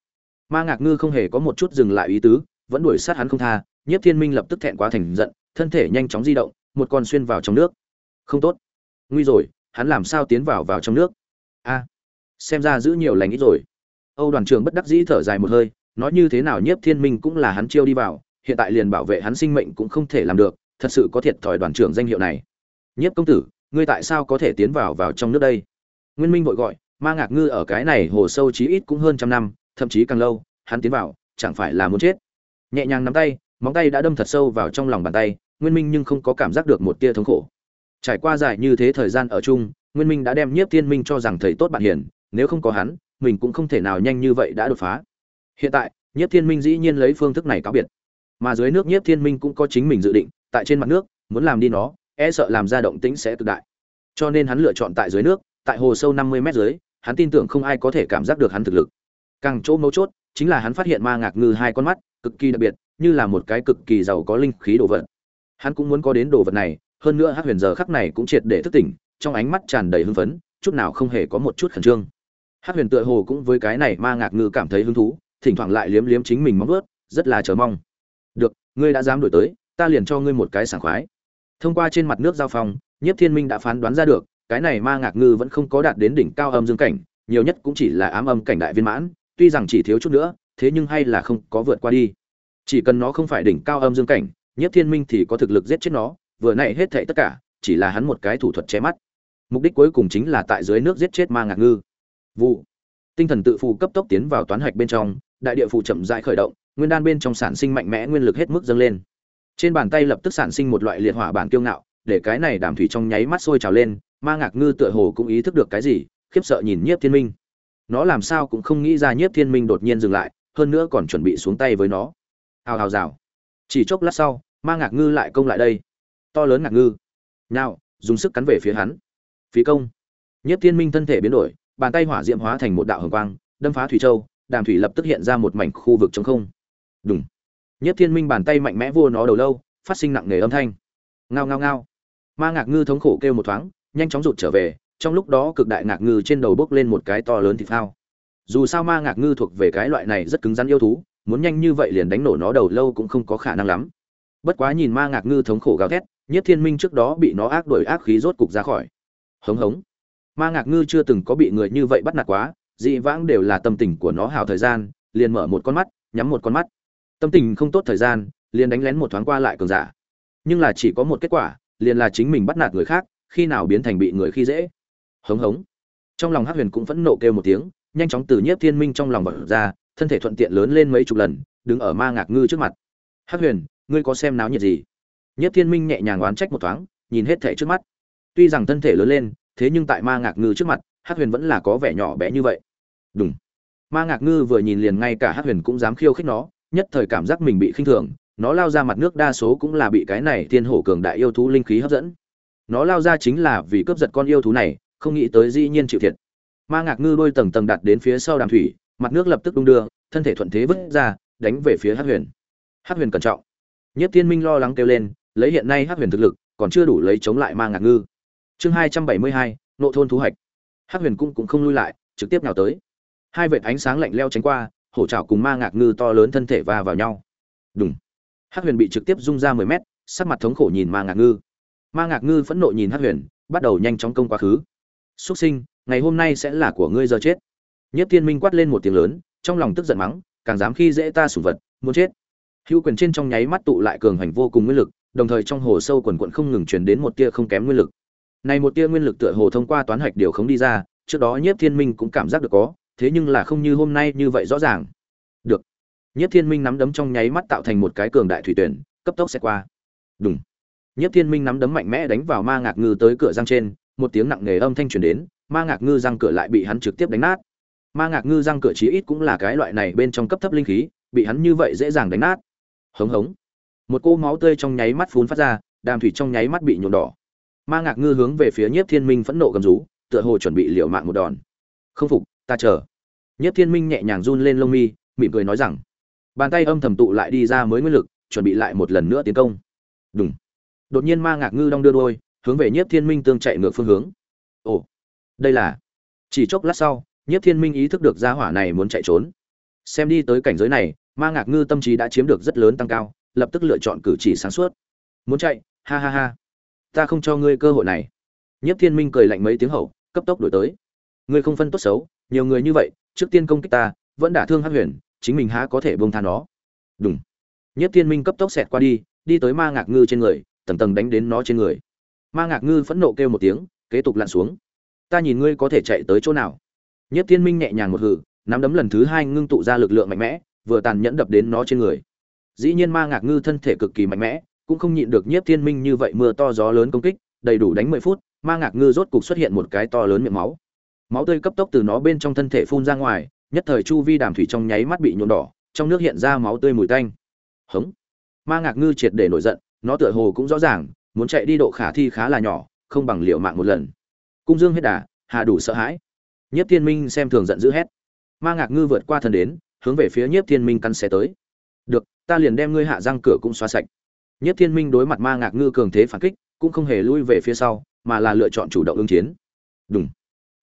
Ma ngạc ngư không hề có một chút dừng lại ý tứ, vẫn đuổi sát hắn không tha nhất thiên minh lập tức thẹn quá thành giận, thân thể nhanh chóng di động, một con xuyên vào trong nước. Không tốt. Nguy rồi, hắn làm sao tiến vào vào trong nước? A. Xem ra giữ nhiều lành ít rồi. Âu đoàn trưởng bất đắc dĩ thở dài một hơi, nói như thế nào nhiếp thiên minh cũng là hắn chiêu đi vào, hiện tại liền bảo vệ hắn sinh mệnh cũng không thể làm được, thật sự có thiệt thòi đoàn trưởng danh hiệu này. Nhiếp công tử, ngươi tại sao có thể tiến vào vào trong nước đây? Nguyên minh vội gọi, ma ngạc ngư ở cái này hồ sâu chí ít cũng hơn trăm năm thậm chí càng lâu, hắn tiến vào, chẳng phải là muốn chết. Nhẹ nhàng nắm tay, móng tay đã đâm thật sâu vào trong lòng bàn tay, nguyên minh nhưng không có cảm giác được một tia thống khổ. Trải qua dài như thế thời gian ở chung, nguyên minh đã đem nhiếp thiên minh cho rằng thầy tốt bạn hiền, nếu không có hắn, mình cũng không thể nào nhanh như vậy đã đột phá. Hiện tại, nhiếp thiên minh dĩ nhiên lấy phương thức này cáo biệt. Mà dưới nước nhiếp thiên minh cũng có chính mình dự định, tại trên mặt nước, muốn làm đi nó e sợ làm ra động tĩnh sẽ cực đại. Cho nên hắn lựa chọn tại dưới nước, tại hồ sâu năm mươi mét dưới, hắn tin tưởng không ai có thể cảm giác được hắn thực lực càng chỗ mấu chốt chính là hắn phát hiện ma ngạc ngư hai con mắt cực kỳ đặc biệt, như là một cái cực kỳ giàu có linh khí đồ vật. Hắn cũng muốn có đến đồ vật này, hơn nữa hát huyền giờ khắc này cũng triệt để thức tỉnh, trong ánh mắt tràn đầy hưng phấn, chút nào không hề có một chút khẩn trương. Hát huyền tựa hồ cũng với cái này ma ngạc ngư cảm thấy hứng thú, thỉnh thoảng lại liếm liếm chính mình móng ướt rất là chờ mong. Được, ngươi đã dám đổi tới, ta liền cho ngươi một cái sảng khoái. Thông qua trên mặt nước giao phong, nhiếp thiên minh đã phán đoán ra được, cái này ma ngạc ngư vẫn không có đạt đến đỉnh cao âm dương cảnh, nhiều nhất cũng chỉ là ám âm cảnh đại viên mãn tuy rằng chỉ thiếu chút nữa, thế nhưng hay là không có vượt qua đi. Chỉ cần nó không phải đỉnh cao âm dương cảnh, nhiếp thiên minh thì có thực lực giết chết nó, vừa nãy hết thảy tất cả, chỉ là hắn một cái thủ thuật che mắt. Mục đích cuối cùng chính là tại dưới nước giết chết ma ngạc ngư. Vụ. Tinh thần tự phụ cấp tốc tiến vào toán hạch bên trong, đại địa phụ chậm rãi khởi động, nguyên đan bên trong sản sinh mạnh mẽ nguyên lực hết mức dâng lên. Trên bàn tay lập tức sản sinh một loại liệt hỏa bản kiêu ngạo, để cái này đàm thủy trong nháy mắt sôi trào lên, ma ngạc ngư tựa hồ cũng ý thức được cái gì, khiếp sợ nhìn nhiếp thiên minh nó làm sao cũng không nghĩ ra nhiếp thiên minh đột nhiên dừng lại, hơn nữa còn chuẩn bị xuống tay với nó. Hào hào rào. Chỉ chốc lát sau, ma ngạc ngư lại công lại đây. To lớn ngạc ngư. Nào, dùng sức cắn về phía hắn. Phí công. Nhiếp thiên minh thân thể biến đổi, bàn tay hỏa diễm hóa thành một đạo hồng quang, đâm phá thủy châu, đàm thủy lập tức hiện ra một mảnh khu vực trống không. Đúng nhất thiên minh bàn tay mạnh mẽ vua nó đầu lâu, phát sinh nặng nề âm thanh. Ngao ngao ngao. Ma ngạc ngư thống khổ kêu một thoáng, nhanh chóng rụt trở về trong lúc đó cực đại ngạc ngư trên đầu bốc lên một cái to lớn thịt phao. Dù sao ma ngạc ngư thuộc về cái loại này rất cứng rắn yêu thú, muốn nhanh như vậy liền đánh nổ nó đầu lâu cũng không có khả năng lắm. Bất quá nhìn ma ngạc ngư thống khổ gào thét nhất thiên minh trước đó bị nó ác đổi ác khí rốt cục ra khỏi. Hống hống. Ma ngạc ngư chưa từng có bị người như vậy bắt nạt quá, dị vãng đều là tâm tình của nó hào thời gian, liền mở một con mắt, nhắm một con mắt. Tâm tình không tốt thời gian, liền đánh lén một thoáng qua lại cường giả. Nhưng là chỉ có một kết quả, liền là chính mình bắt nạt người khác, khi nào biến thành bị người khi dễ hống hống. Trong lòng hắc huyền cũng phẫn nộ kêu một tiếng, nhanh chóng từ nhiếp thiên minh trong lòng bật ra, thân thể thuận tiện lớn lên mấy chục lần, đứng ở ma ngạc ngư trước mặt. Hắc huyền, ngươi có xem náo nhiệt gì? Nhiếp thiên minh nhẹ nhàng oán trách một thoáng, nhìn hết thể trước mắt. Tuy rằng thân thể lớn lên, thế nhưng tại ma ngạc ngư trước mặt, hắc huyền vẫn là có vẻ nhỏ bé như vậy. Đúng ma ngạc ngư vừa nhìn liền ngay cả hắc huyền cũng dám khiêu khích nó, nhất thời cảm giác mình bị khinh thường, nó lao ra mặt nước đa số cũng là bị cái này thiên hổ cường đại yêu thú linh khí hấp dẫn. Nó lao ra chính là vì cướp giật con yêu thú này không nghĩ tới dĩ nhiên chịu thiệt. Ma ngạc ngư đôi tầng tầng đặt đến phía sau đàm thủy, mặt nước lập tức đung đưa, thân thể thuận thế vứt ra, đánh về phía hắc huyền. Hắc huyền cẩn trọng. Nhất thiên minh lo lắng kêu lên, lấy hiện nay hắc huyền thực lực, còn chưa đủ lấy chống lại ma ngạc ngư. Chương hai trăm bảy mươi hai, nộ thôn thú hạch hắc huyền cũng cũng không lui lại, trực tiếp nào tới. Hai vệt ánh sáng lạnh leo tránh qua, hổ trào cùng ma ngạc ngư to lớn thân thể va vào nhau. Đúng hắc huyền bị trực tiếp rung ra mười mét, sắc mặt thống khổ nhìn ma ngạc ngư. Ma ngạc ngư phẫn nộ nhìn hắc huyền, bắt đầu nhanh chóng công quá khứ xuất sinh ngày hôm nay sẽ là của ngươi giờ chết. Nhất thiên minh quát lên một tiếng lớn trong lòng tức giận mắng càng dám khi dễ ta sủng vật muốn chết. Hữu quyền trên trong nháy mắt tụ lại cường hành vô cùng nguyên lực đồng thời trong hồ sâu quần quận không ngừng truyền đến một tia không kém nguyên lực. Này một tia nguyên lực tựa hồ thông qua toán hạch điều không đi ra trước đó nhiếp thiên minh cũng cảm giác được có thế nhưng là không như hôm nay như vậy rõ ràng. Được. Nhiếp thiên minh nắm đấm trong nháy mắt tạo thành một cái cường đại thủy tuyển cấp tốc sẽ qua. Đùng. Nhiếp Thiên Minh nắm đấm mạnh mẽ đánh vào Ma Ngạc Ngư tới cửa răng trên, một tiếng nặng nề âm thanh truyền đến, Ma Ngạc Ngư răng cửa lại bị hắn trực tiếp đánh nát. Ma Ngạc Ngư răng cửa chí ít cũng là cái loại này bên trong cấp thấp linh khí, bị hắn như vậy dễ dàng đánh nát. Hống hống. Một cô máu tươi trong nháy mắt phun phát ra, đàm thủy trong nháy mắt bị nhuộm đỏ. Ma Ngạc Ngư hướng về phía Nhiếp Thiên Minh phẫn nộ gầm rú, tựa hồ chuẩn bị liều mạng một đòn. Không phục, ta chờ. Nhiếp Thiên Minh nhẹ nhàng run lên lông mi, mỉm cười nói rằng, bàn tay âm thầm tụ lại đi ra mới nguyên lực, chuẩn bị lại một lần nữa tiến công. Đùng đột nhiên ma ngạc ngư đong đưa đôi hướng về nhiếp thiên minh tương chạy ngược phương hướng. Ồ, đây là, chỉ chốc lát sau, nhiếp thiên minh ý thức được gia hỏa này muốn chạy trốn. Xem đi tới cảnh giới này, ma ngạc ngư tâm trí đã chiếm được rất lớn tăng cao, lập tức lựa chọn cử chỉ sáng suốt. Muốn chạy, ha ha ha. Ta không cho ngươi cơ hội này. Nhiếp thiên minh cười lạnh mấy tiếng hậu, cấp tốc đuổi tới. Ngươi không phân tốt xấu, nhiều người như vậy, trước tiên công kích ta, vẫn đả thương hắc huyền, chính mình há có thể buông tha nó. Đùng. nhiếp thiên minh cấp tốc xẹt qua đi đi tới ma ngạc ngư trên người, tầng tầng đánh đến nó trên người ma ngạc ngư phẫn nộ kêu một tiếng, kế tục lặn xuống. Ta nhìn ngươi có thể chạy tới chỗ nào? Nhất thiên minh nhẹ nhàng một hử nắm đấm lần thứ hai ngưng tụ ra lực lượng mạnh mẽ, vừa tàn nhẫn đập đến nó trên người. Dĩ nhiên ma ngạc ngư thân thể cực kỳ mạnh mẽ, cũng không nhịn được nhiếp thiên minh như vậy mưa to gió lớn công kích, đầy đủ đánh mười phút, ma ngạc ngư rốt cục xuất hiện một cái to lớn miệng máu. Máu tươi cấp tốc từ nó bên trong thân thể phun ra ngoài, nhất thời chu vi đàm thủy trong nháy mắt bị nhuộm đỏ, trong nước hiện ra máu tươi mùi tanh. Hống! Ma ngạc ngư triệt để nổi giận, nó tựa hồ cũng rõ ràng muốn chạy đi độ khả thi khá là nhỏ, không bằng liệu mạng một lần. Cung dương hết đà, hà đủ sợ hãi. Nhiếp thiên minh xem thường giận dữ hét. Ma ngạc ngư vượt qua thần đến, hướng về phía nhiếp thiên minh căn xe tới. Được, ta liền đem ngươi hạ răng cửa cũng xóa sạch. Nhiếp thiên minh đối mặt ma ngạc ngư cường thế phản kích, cũng không hề lui về phía sau, mà là lựa chọn chủ động ứng chiến. Đúng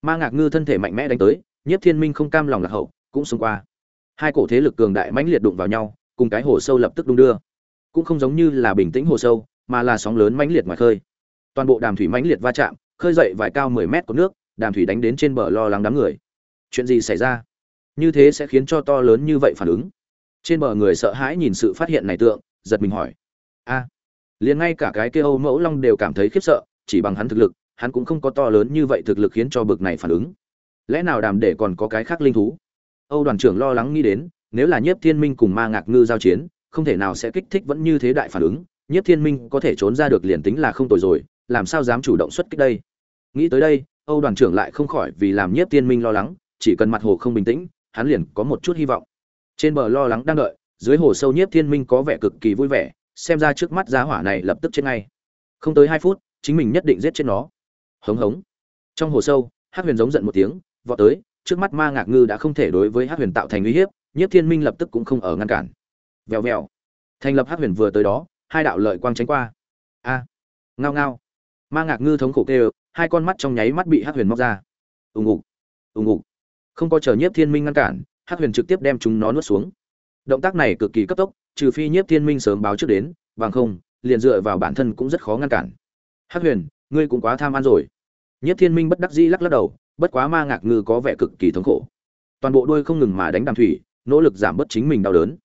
ma ngạc ngư thân thể mạnh mẽ đánh tới, nhiếp thiên minh không cam lòng lạc hậu, cũng xông qua. Hai cổ thế lực cường đại mãnh liệt đụng vào nhau, cùng cái hồ sâu lập tức đung đưa. Cũng không giống như là bình tĩnh hồ sâu mà là sóng lớn mãnh liệt ngoài khơi. Toàn bộ đàm thủy mãnh liệt va chạm, khơi dậy vài cao mười mét của nước, đàm thủy đánh đến trên bờ lo lắng đám người. Chuyện gì xảy ra? Như thế sẽ khiến cho to lớn như vậy phản ứng. Trên bờ người sợ hãi nhìn sự phát hiện này tượng, giật mình hỏi. A, liền ngay cả cái kia âu mẫu long đều cảm thấy khiếp sợ, chỉ bằng hắn thực lực, hắn cũng không có to lớn như vậy thực lực khiến cho bực này phản ứng. Lẽ nào đàm để còn có cái khác linh thú? Âu đoàn trưởng lo lắng nghĩ đến, nếu là nhiếp thiên minh cùng ma ngạc ngư giao chiến, không thể nào sẽ kích thích vẫn như thế đại phản ứng nhiếp thiên minh có thể trốn ra được liền tính là không tồi rồi, làm sao dám chủ động xuất kích đây? Nghĩ tới đây, âu đoàn trưởng lại không khỏi vì làm nhiếp thiên minh lo lắng, chỉ cần mặt hồ không bình tĩnh, hắn liền có một chút hy vọng. Trên bờ lo lắng đang đợi, dưới hồ sâu nhiếp thiên minh có vẻ cực kỳ vui vẻ, xem ra trước mắt giá hỏa này lập tức chết ngay. Không tới hai phút, chính mình nhất định giết chết nó. Hống hống. Trong hồ sâu hát huyền giống giận một tiếng, vọt tới, trước mắt ma ngạc ngư đã không thể đối với hát huyền tạo thành uy hiếp, nhiếp thiên minh lập tức cũng không ở ngăn cản. Vèo vèo. Thành lập hắc huyền vừa tới đó hai đạo lợi quang tránh qua. A, ngao ngao. Ma ngạc ngư thống khổ kêu, hai con mắt trong nháy mắt bị hắc huyền móc ra. Ùng ục ùng ục không có chờ nhiếp thiên minh ngăn cản, hắc huyền trực tiếp đem chúng nó nuốt xuống. Động tác này cực kỳ cấp tốc, trừ phi nhiếp thiên minh sớm báo trước đến, bằng không, liền dựa vào bản thân cũng rất khó ngăn cản. Hắc huyền, ngươi cũng quá tham ăn rồi. Nhiếp thiên minh bất đắc dĩ lắc lắc đầu, bất quá ma ngạc ngư có vẻ cực kỳ thống khổ. Toàn bộ đuôi không ngừng mà đánh đàm thủy, nỗ lực giảm bớt chính mình đau đớn.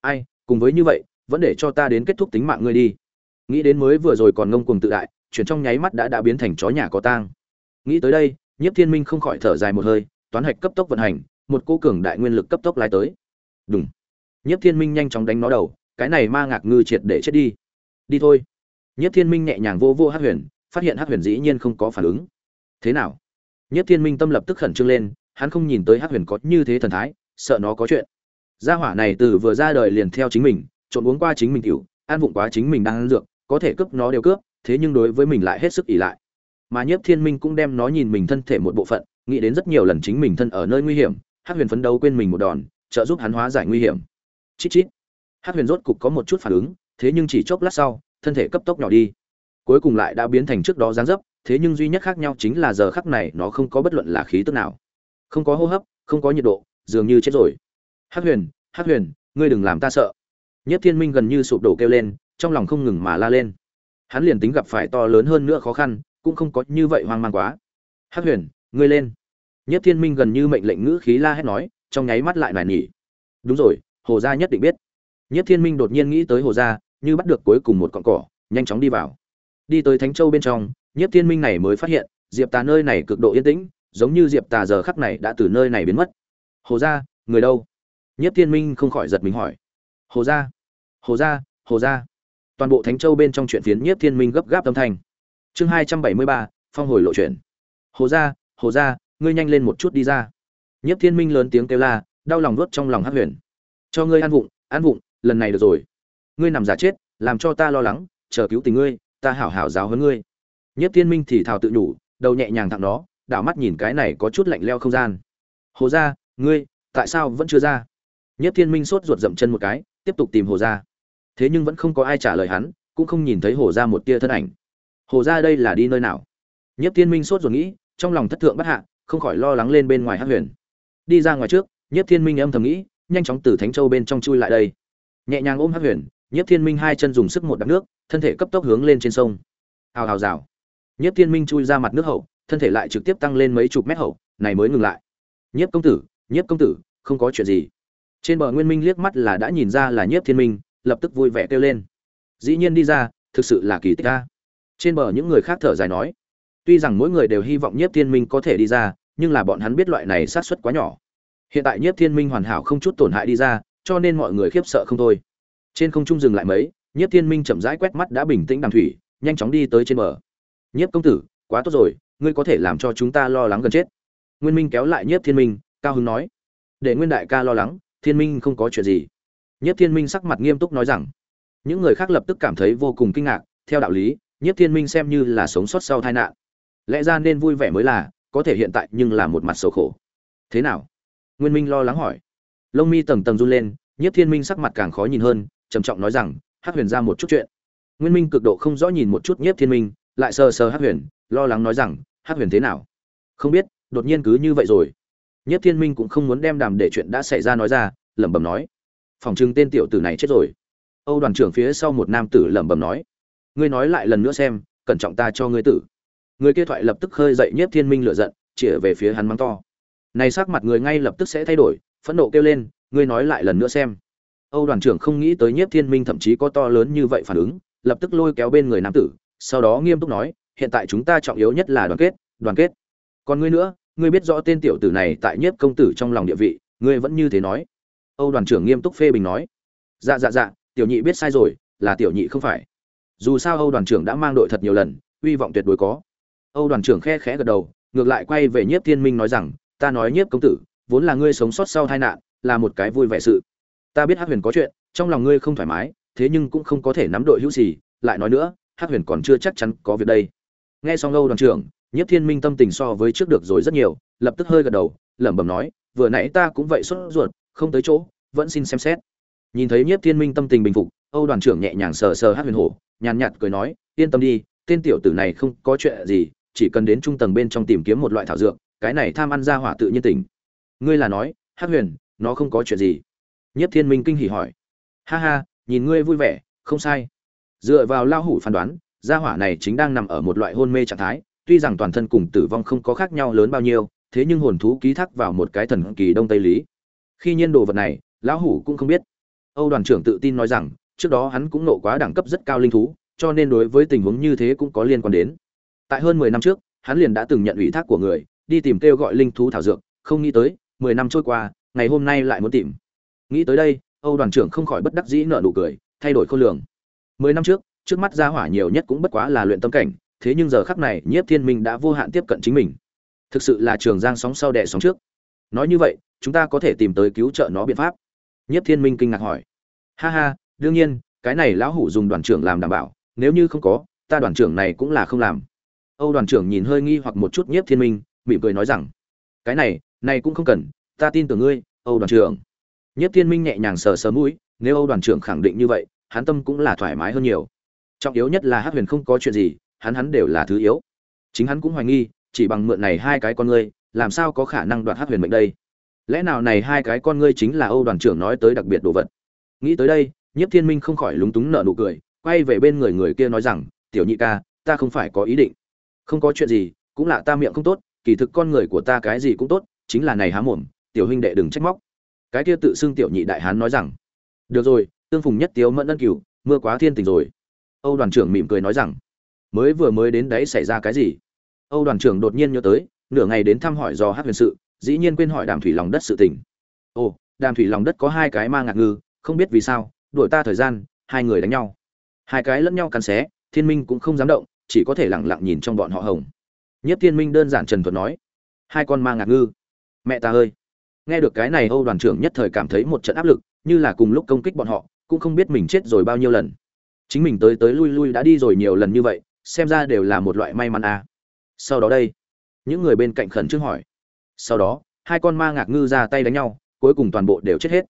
Ai, cùng với như vậy vẫn để cho ta đến kết thúc tính mạng ngươi đi. Nghĩ đến mới vừa rồi còn ngông cuồng tự đại, chuyển trong nháy mắt đã đã biến thành chó nhà có tang. Nghĩ tới đây, nhiếp thiên minh không khỏi thở dài một hơi, toán hạch cấp tốc vận hành, một cô cường đại nguyên lực cấp tốc lái tới. Đúng nhiếp thiên minh nhanh chóng đánh nó đầu, cái này ma ngạc ngư triệt để chết đi. Đi thôi. Nhiếp thiên minh nhẹ nhàng vô vô hát huyền, phát hiện hát huyền dĩ nhiên không có phản ứng. Thế nào? Nhiếp thiên minh tâm lập tức khẩn trương lên, hắn không nhìn tới hát huyền có như thế thần thái, sợ nó có chuyện. Gia hỏa này từ vừa ra đời liền theo chính mình trộn uống qua chính mình tiểu, ăn vụng quá chính mình đang ăn dược, có thể cướp nó đều cướp, thế nhưng đối với mình lại hết sức ỷ lại. Mà nhiếp thiên minh cũng đem nó nhìn mình thân thể một bộ phận, nghĩ đến rất nhiều lần chính mình thân ở nơi nguy hiểm, hắc huyền phấn đấu quên mình một đòn, trợ giúp hắn hóa giải nguy hiểm. Chít chít. Hắc huyền rốt cục có một chút phản ứng, thế nhưng chỉ chốc lát sau, thân thể cấp tốc nhỏ đi. Cuối cùng lại đã biến thành trước đó dáng dấp, thế nhưng duy nhất khác nhau chính là giờ khắc này nó không có bất luận là khí tức nào. Không có hô hấp, không có nhiệt độ, dường như chết rồi. Hắc huyền hắc huyền, ngươi đừng làm ta sợ nhất thiên minh gần như sụp đổ kêu lên, trong lòng không ngừng mà la lên. Hắn liền tính gặp phải to lớn hơn nữa khó khăn, cũng không có như vậy hoang mang quá. Hắc huyền, ngươi lên. Nhất thiên minh gần như mệnh lệnh ngữ khí la hét nói, trong nháy mắt lại nài nỉ. Đúng rồi, hồ gia nhất định biết. Nhất thiên minh đột nhiên nghĩ tới hồ gia, như bắt được cuối cùng một con cỏ, nhanh chóng đi vào. Đi tới thánh châu bên trong, nhất thiên minh này mới phát hiện, diệp tà nơi này cực độ yên tĩnh, giống như diệp tà giờ khắc này đã từ nơi này biến mất. Hồ gia, người đâu? Nhất thiên minh không khỏi giật mình hỏi hồ gia hồ gia hồ gia. Toàn bộ thánh châu bên trong chuyện phiến nhiếp thiên minh gấp gáp âm thanh. Chương hai trăm bảy mươi ba, phong hồi lộ chuyện. Hồ gia hồ gia, ngươi nhanh lên một chút đi ra. Nhiếp thiên minh lớn tiếng kêu la, đau lòng nuốt trong lòng hát huyền. Cho ngươi ăn vụng ăn vụng, lần này được rồi. Ngươi nằm giả chết, làm cho ta lo lắng, chờ cứu tình ngươi, ta hảo hảo giáo hơn ngươi. Nhiếp thiên minh thì thào tự nhủ, đầu nhẹ nhàng thẳng đó đảo mắt nhìn cái này có chút lạnh leo không gian. Hồ gia, ngươi, tại sao vẫn chưa ra? Nhất thiên minh sốt ruột dậm chân một cái tiếp tục tìm hồ gia. Thế nhưng vẫn không có ai trả lời hắn, cũng không nhìn thấy hồ gia một tia thân ảnh. Hồ gia đây là đi nơi nào? Nhất thiên minh sốt ruột nghĩ, trong lòng thất thượng bất hạ, không khỏi lo lắng lên bên ngoài hát huyền. Đi ra ngoài trước nhất thiên minh âm thầm nghĩ, nhanh chóng từ thánh châu bên trong chui lại đây. Nhẹ nhàng ôm hát huyền nhất thiên minh hai chân dùng sức một đập nước, thân thể cấp tốc hướng lên trên sông. Hào hào rào. Nhất thiên minh chui ra mặt nước hậu, thân thể lại trực tiếp tăng lên mấy chục mét hậu, này mới ngừng lại. Nhất công tử nhất công tử, không có chuyện gì trên bờ nguyên minh liếc mắt là đã nhìn ra là nhiếp thiên minh, lập tức vui vẻ kêu lên. Dĩ nhiên đi ra, thực sự là kỳ tích ca trên bờ những người khác thở dài nói, tuy rằng mỗi người đều hy vọng nhiếp thiên minh có thể đi ra, nhưng là bọn hắn biết loại này sát suất quá nhỏ. Hiện tại nhiếp thiên minh hoàn hảo không chút tổn hại đi ra, cho nên mọi người khiếp sợ không thôi. Trên không trung dừng lại mấy, nhiếp thiên minh chậm rãi quét mắt đã bình tĩnh đàm thủy, nhanh chóng đi tới trên bờ. Nhiếp công tử, quá tốt rồi, ngươi có thể làm cho chúng ta lo lắng gần chết. Nguyên minh kéo lại nhiếp thiên minh, cao hứng nói. Để nguyên đại ca lo lắng thiên minh không có chuyện gì. Nhiếp thiên minh sắc mặt nghiêm túc nói rằng, những người khác lập tức cảm thấy vô cùng kinh ngạc, theo đạo lý, nhiếp thiên minh xem như là sống sót sau tai nạn. Lẽ ra nên vui vẻ mới là, có thể hiện tại nhưng là một mặt sầu khổ. Thế nào? Nguyên minh lo lắng hỏi. Lông mi tầng tầng run lên, nhiếp thiên minh sắc mặt càng khó nhìn hơn, trầm trọng nói rằng, hắc huyền ra một chút chuyện. Nguyên minh cực độ không rõ nhìn một chút nhiếp thiên minh, lại sờ sờ hắc huyền, lo lắng nói rằng, hắc huyền thế nào? Không biết, đột nhiên cứ như vậy rồi nhất thiên minh cũng không muốn đem đàm để chuyện đã xảy ra nói ra, lẩm bẩm nói. Phòng trưng tên tiểu tử này chết rồi. Âu đoàn trưởng phía sau một nam tử lẩm bẩm nói. Ngươi nói lại lần nữa xem, cẩn trọng ta cho ngươi tử. Người kia thoại lập tức khơi dậy nhất thiên minh lựa giận, chĩa về phía hắn mắng to. Này sắc mặt người ngay lập tức sẽ thay đổi, phẫn nộ kêu lên, ngươi nói lại lần nữa xem. Âu đoàn trưởng không nghĩ tới nhất thiên minh thậm chí có to lớn như vậy phản ứng, lập tức lôi kéo bên người nam tử, sau đó nghiêm túc nói, hiện tại chúng ta trọng yếu nhất là đoàn kết đoàn kết. Còn ngươi nữa ngươi biết rõ tên tiểu tử này tại nhiếp công tử trong lòng địa vị, ngươi vẫn như thế nói. Âu đoàn trưởng nghiêm túc phê bình nói. Dạ dạ dạ tiểu nhị biết sai rồi, là tiểu nhị không phải. Dù sao âu đoàn trưởng đã mang đội thật nhiều lần, hy vọng tuyệt đối có. Âu đoàn trưởng khe khẽ gật đầu, ngược lại quay về nhiếp thiên minh nói rằng, ta nói nhiếp công tử, vốn là ngươi sống sót sau tai nạn, là một cái vui vẻ sự. Ta biết hắc huyền có chuyện, trong lòng ngươi không thoải mái, thế nhưng cũng không có thể nắm đội hữu gì. Lại nói nữa, hắc huyền còn chưa chắc chắn có việc đây. Nghe xong âu đoàn trưởng Nhiếp Thiên Minh tâm tình so với trước được rồi rất nhiều, lập tức hơi gật đầu, lẩm bẩm nói, vừa nãy ta cũng vậy sốt ruột, không tới chỗ, vẫn xin xem xét. Nhìn thấy Nhiếp Thiên Minh tâm tình bình phục, Âu đoàn trưởng nhẹ nhàng sờ sờ Hắc Huyền Hổ, nhàn nhạt cười nói, yên tâm đi, tên tiểu tử này không có chuyện gì, chỉ cần đến trung tầng bên trong tìm kiếm một loại thảo dược, cái này tham ăn ra hỏa tự nhiên tỉnh. Ngươi là nói, Hắc Huyền, nó không có chuyện gì? Nhiếp Thiên Minh kinh hỉ hỏi. Ha ha, nhìn ngươi vui vẻ, không sai. Dựa vào lao hủ phán đoán, gia hỏa này chính đang nằm ở một loại hôn mê trạng thái, tuy rằng toàn thân cùng tử vong không có khác nhau lớn bao nhiêu, thế nhưng hồn thú ký thác vào một cái thần kỳ đông tây lý. Khi nhiên đồ vật này, lão hủ cũng không biết. Âu đoàn trưởng tự tin nói rằng, trước đó hắn cũng nộ quá đẳng cấp rất cao linh thú, cho nên đối với tình huống như thế cũng có liên quan đến. Tại hơn mười năm trước, hắn liền đã từng nhận ủy thác của người, đi tìm kêu gọi linh thú thảo dược, không nghĩ tới, mười năm trôi qua, ngày hôm nay lại muốn tìm. Nghĩ tới đây, âu đoàn trưởng không khỏi bất đắc dĩ nợ nụ cười, thay đổi khôn lường. Mười năm trước trước mắt gia hỏa nhiều nhất cũng bất quá là luyện tâm cảnh thế nhưng giờ khắc này, nhiếp thiên minh đã vô hạn tiếp cận chính mình. Thực sự là trường giang sóng sau đẻ sóng trước. Nói như vậy, chúng ta có thể tìm tới cứu trợ nó biện pháp. Nhiếp thiên minh kinh ngạc hỏi. Ha ha, đương nhiên, cái này lão hủ dùng đoàn trưởng làm đảm bảo, nếu như không có, ta đoàn trưởng này cũng là không làm. Âu đoàn trưởng nhìn hơi nghi hoặc một chút nhiếp thiên minh, mỉm cười nói rằng, cái này này cũng không cần, ta tin tưởng ngươi, âu đoàn trưởng. Nhiếp thiên minh nhẹ nhàng sờ sờ mũi, nếu âu đoàn trưởng khẳng định như vậy, hắn tâm cũng là thoải mái hơn nhiều. Trọng yếu nhất là hát huyền không có chuyện gì hắn hắn đều là thứ yếu. Chính hắn cũng hoài nghi, chỉ bằng mượn này hai cái con ngươi, làm sao có khả năng đoạt hát huyền mệnh đây? Lẽ nào này hai cái con ngươi chính là âu đoàn trưởng nói tới đặc biệt đồ vật? Nghĩ tới đây, nhiếp thiên minh không khỏi lúng túng nợ nụ cười, quay về bên người người kia nói rằng, tiểu nhị ca, ta không phải có ý định. Không có chuyện gì, cũng là ta miệng không tốt, kỳ thực con người của ta cái gì cũng tốt, chính là này há mồm, tiểu huynh đệ đừng trách móc. Cái kia tự xưng tiểu nhị đại hán nói rằng, được rồi, tương phùng nhất tiếu mẫn ân cửu, mưa quá thiên tình rồi. Âu đoàn trưởng mỉm cười nói rằng mới vừa mới đến đấy xảy ra cái gì? Âu đoàn trưởng đột nhiên nhớ tới, nửa ngày đến thăm hỏi do hát huyền sự, dĩ nhiên quên hỏi đàm thủy lòng đất sự tình. Ồ, đàm thủy lòng đất có hai cái ma ngạc ngư, không biết vì sao, đuổi ta thời gian, hai người đánh nhau. Hai cái lẫn nhau cắn xé, thiên minh cũng không dám động, chỉ có thể lẳng lặng nhìn trong bọn họ hồng. Nhất thiên minh đơn giản trần thuật nói, hai con ma ngạc ngư. Mẹ ta ơi! Nghe được cái này âu đoàn trưởng nhất thời cảm thấy một trận áp lực, như là cùng lúc công kích bọn họ, cũng không biết mình chết rồi bao nhiêu lần. Chính mình tới tới lui lui đã đi rồi nhiều lần như vậy xem ra đều là một loại may mắn à. sau đó đây, những người bên cạnh khẩn trương hỏi. Sau đó, hai con ma ngạc ngư ra tay đánh nhau, cuối cùng toàn bộ đều chết hết.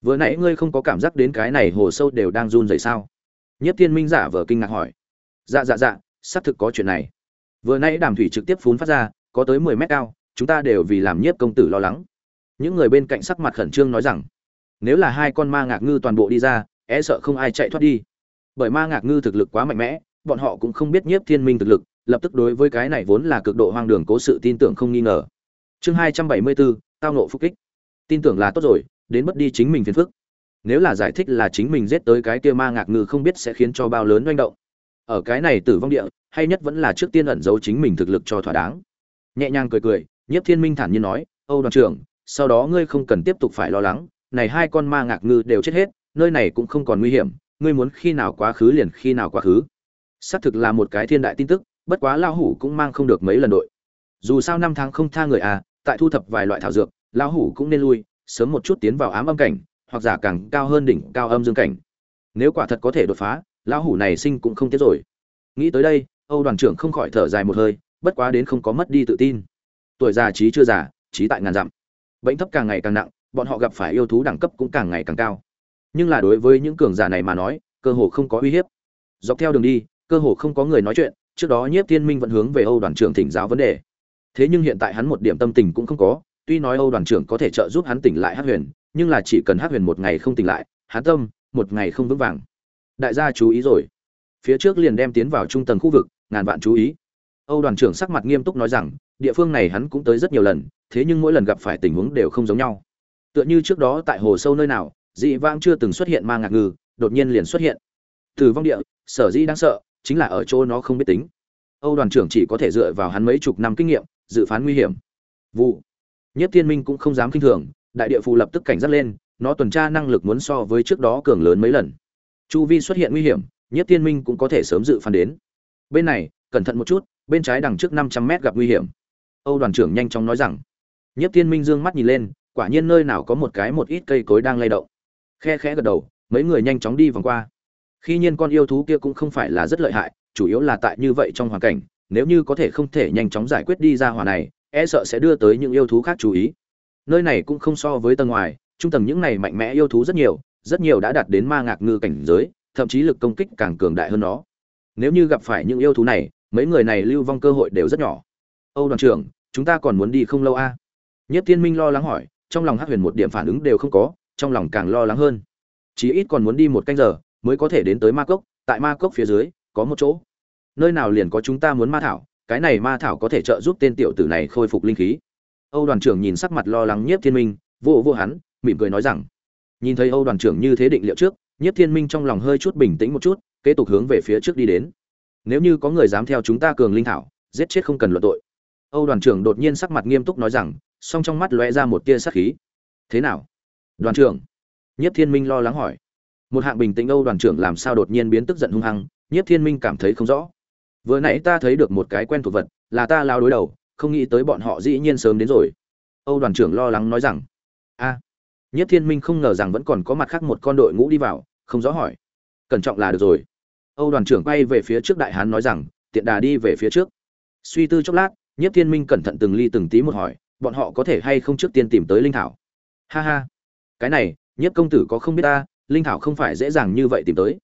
Vừa nãy ngươi không có cảm giác đến cái này hồ sâu đều đang run rẩy sao? Nhất thiên minh giả vờ kinh ngạc hỏi. Dạ dạ dạ xác thực có chuyện này. Vừa nãy đàm thủy trực tiếp phun phát ra, có tới mười mét cao, chúng ta đều vì làm nhiếp công tử lo lắng. Những người bên cạnh sắc mặt khẩn trương nói rằng, nếu là hai con ma ngạc ngư toàn bộ đi ra é sợ không ai chạy thoát đi. Bởi ma ngạc ngư thực lực quá mạnh mẽ bọn họ cũng không biết nhiếp thiên minh thực lực, lập tức đối với cái này vốn là cực độ hoang đường cố sự tin tưởng không nghi ngờ. Chương hai trăm bảy mươi bốn tao nộ phúc kích. Tin tưởng là tốt rồi, đến mất đi chính mình phiền phức. Nếu là giải thích là chính mình giết tới cái kia ma ngạc ngư không biết sẽ khiến cho bao lớn doanh động. Ở cái này tử vong địa, hay nhất vẫn là trước tiên ẩn giấu chính mình thực lực cho thỏa đáng. Nhẹ nhàng cười cười, nhiếp thiên minh thản nhiên nói, âu đoàn trưởng, sau đó ngươi không cần tiếp tục phải lo lắng, này hai con ma ngạc ngư đều chết hết, nơi này cũng không còn nguy hiểm, ngươi muốn khi nào quá khứ liền khi nào quá khứ xác thực là một cái thiên đại tin tức, bất quá lao hủ cũng mang không được mấy lần đội. Dù sao năm tháng không tha người à tại thu thập vài loại thảo dược lao hủ cũng nên lui, sớm một chút tiến vào ám âm cảnh, hoặc giả càng cao hơn đỉnh cao âm dương cảnh. Nếu quả thật có thể đột phá, lão hủ này sinh cũng không tiếc rồi. Nghĩ tới đây, âu đoàn trưởng không khỏi thở dài một hơi, bất quá đến không có mất đi tự tin. Tuổi già trí chưa già, trí tại ngàn dặm. Bệnh thấp càng ngày càng nặng, bọn họ gặp phải yêu thú đẳng cấp cũng càng ngày càng cao. Nhưng là đối với những cường giả này mà nói, cơ hồ không có uy hiếp. Dọc theo đường đi cơ hồ không có người nói chuyện, trước đó nhiếp thiên minh vẫn hướng về âu đoàn trưởng thỉnh giáo vấn đề. Thế nhưng hiện tại hắn một điểm tâm tình cũng không có, tuy nói âu đoàn trưởng có thể trợ giúp hắn tỉnh lại hát huyền, nhưng là chỉ cần hát huyền một ngày không tỉnh lại, hắn tâm, một ngày không vững vàng. Đại gia chú ý rồi. Phía trước liền đem tiến vào trung tầng khu vực, ngàn vạn chú ý. Âu đoàn trưởng sắc mặt nghiêm túc nói rằng, địa phương này hắn cũng tới rất nhiều lần, thế nhưng mỗi lần gặp phải tình huống đều không giống nhau. Tựa như trước đó tại hồ sâu nơi nào, dị vãng chưa từng xuất hiện ma ngạc ngư đột nhiên liền xuất hiện. Từ vong địa, sở dĩ đáng sợ chính là ở chỗ nó không biết tính. Âu đoàn trưởng chỉ có thể dựa vào hắn mấy chục năm kinh nghiệm, dự phán nguy hiểm. Vụ. Nhất thiên minh cũng không dám kinh thường, đại địa phù lập tức cảnh giác lên, nó tuần tra năng lực muốn so với trước đó cường lớn mấy lần. Chu vi xuất hiện nguy hiểm, nhất thiên minh cũng có thể sớm dự phán đến. Bên này, cẩn thận một chút, bên trái đằng trước năm trăm mét gặp nguy hiểm. Âu đoàn trưởng nhanh chóng nói rằng. Nhất thiên minh dương mắt nhìn lên, quả nhiên nơi nào có một cái một ít cây cối đang lay động. Khe khẽ gật đầu, mấy người nhanh chóng đi vòng qua khi nhiên con yêu thú kia cũng không phải là rất lợi hại, chủ yếu là tại như vậy trong hoàn cảnh, nếu như có thể không thể nhanh chóng giải quyết đi ra hỏa này e sợ sẽ đưa tới những yêu thú khác chú ý. Nơi này cũng không so với tầng ngoài, trung tầng những này mạnh mẽ yêu thú rất nhiều rất nhiều đã đạt đến ma ngạc ngư cảnh giới, thậm chí lực công kích càng cường đại hơn nó. Nếu như gặp phải những yêu thú này, mấy người này lưu vong cơ hội đều rất nhỏ. Âu đoàn trưởng, chúng ta còn muốn đi không lâu a? À? nhất thiên minh lo lắng hỏi, trong lòng hắc huyền một điểm phản ứng đều không có, trong lòng càng lo lắng hơn. Chí ít còn muốn đi một canh giờ mới có thể đến tới ma cốc, tại ma cốc phía dưới, có một chỗ. Nơi nào liền có chúng ta muốn ma thảo, cái này ma thảo có thể trợ giúp tên tiểu tử này khôi phục linh khí. Âu đoàn trưởng nhìn sắc mặt lo lắng nhiếp thiên minh, vô vô hắn, mỉm cười nói rằng, nhìn thấy âu đoàn trưởng như thế định liệu trước, nhiếp thiên minh trong lòng hơi chút bình tĩnh một chút, kế tục hướng về phía trước đi đến. Nếu như có người dám theo chúng ta cường linh thảo, giết chết không cần luận tội. Âu đoàn trưởng đột nhiên sắc mặt nghiêm túc nói rằng, song trong mắt lóe ra một tia sắc khí. Thế nào? Đoàn trưởng, nhiếp thiên minh lo lắng hỏi một hạng bình tĩnh âu đoàn trưởng làm sao đột nhiên biến tức giận hung hăng nhiếp thiên minh cảm thấy không rõ. Vừa nãy ta thấy được một cái quen thuộc vật là ta lao đối đầu không nghĩ tới bọn họ dĩ nhiên sớm đến rồi. Âu đoàn trưởng lo lắng nói rằng a. À, nhất thiên minh không ngờ rằng vẫn còn có mặt khác một con đội ngũ đi vào không rõ hỏi cẩn trọng là được rồi. Âu đoàn trưởng quay về phía trước đại hán nói rằng tiện đà đi về phía trước. Suy tư chốc lát nhất thiên minh cẩn thận từng ly từng tí một hỏi bọn họ có thể hay không trước tiên tìm tới linh thảo? Ha ha. Cái này nhất công tử có không biết ta linh thảo không phải dễ dàng như vậy tìm tới.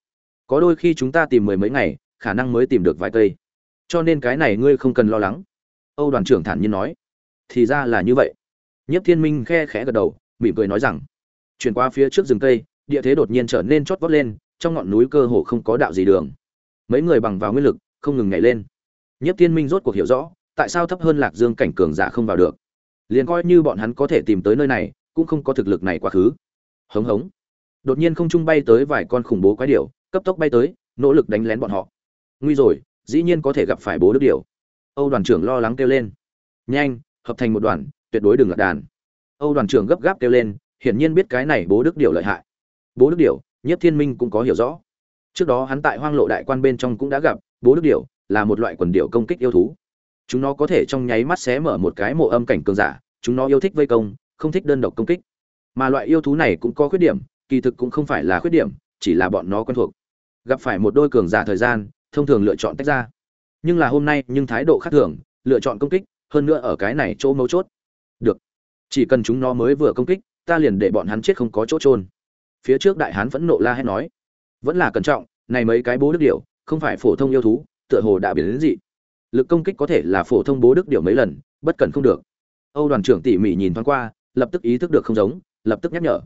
Có đôi khi chúng ta tìm mười mấy ngày, khả năng mới tìm được vài cây. Cho nên cái này ngươi không cần lo lắng. Âu đoàn trưởng thản nhiên nói. Thì ra là như vậy. Nhất thiên minh khe khẽ gật đầu, mỉm cười nói rằng, chuyển qua phía trước rừng cây, địa thế đột nhiên trở nên chót vót lên, trong ngọn núi cơ hồ không có đạo gì đường. Mấy người bằng vào nguyên lực, không ngừng nhảy lên. Nhất thiên minh rốt cuộc hiểu rõ, tại sao thấp hơn lạc dương cảnh cường giả không vào được. Liền coi như bọn hắn có thể tìm tới nơi này, cũng không có thực lực này quá khứ. Hống hống đột nhiên không trung bay tới vài con khủng bố quái điểu, cấp tốc bay tới, nỗ lực đánh lén bọn họ. Nguy rồi, dĩ nhiên có thể gặp phải bố đức điểu. Âu đoàn trưởng lo lắng kêu lên. Nhanh, hợp thành một đoàn, tuyệt đối đừng lạc đàn. Âu đoàn trưởng gấp gáp kêu lên, hiển nhiên biết cái này bố đức điểu lợi hại. Bố đức điểu, nhất thiên minh cũng có hiểu rõ. Trước đó hắn tại hoang lộ đại quan bên trong cũng đã gặp, bố đức điểu là một loại quần điểu công kích yêu thú. Chúng nó có thể trong nháy mắt xé mở một cái mộ âm cảnh cường giả, chúng nó yêu thích vây công, không thích đơn độc công kích. Mà loại yêu thú này cũng có khuyết điểm kỳ thực cũng không phải là khuyết điểm, chỉ là bọn nó quen thuộc. Gặp phải một đôi cường giả thời gian, thông thường lựa chọn tách ra. Nhưng là hôm nay, nhưng thái độ khác thường, lựa chọn công kích, hơn nữa ở cái này chỗ mấu chốt. Được. Chỉ cần chúng nó mới vừa công kích, ta liền để bọn hắn chết không có chỗ trôn phía trước đại hán vẫn nộ la hét nói. Vẫn là cẩn trọng, này mấy cái bố đức điểu, không phải phổ thông yêu thú, tựa hồ đã biến đến dị. Lực công kích có thể là phổ thông bố đức điểu mấy lần, bất cần không được. Âu đoàn trưởng tỉ mỉ nhìn thoáng qua, lập tức ý thức được không giống, lập tức nhắc nhở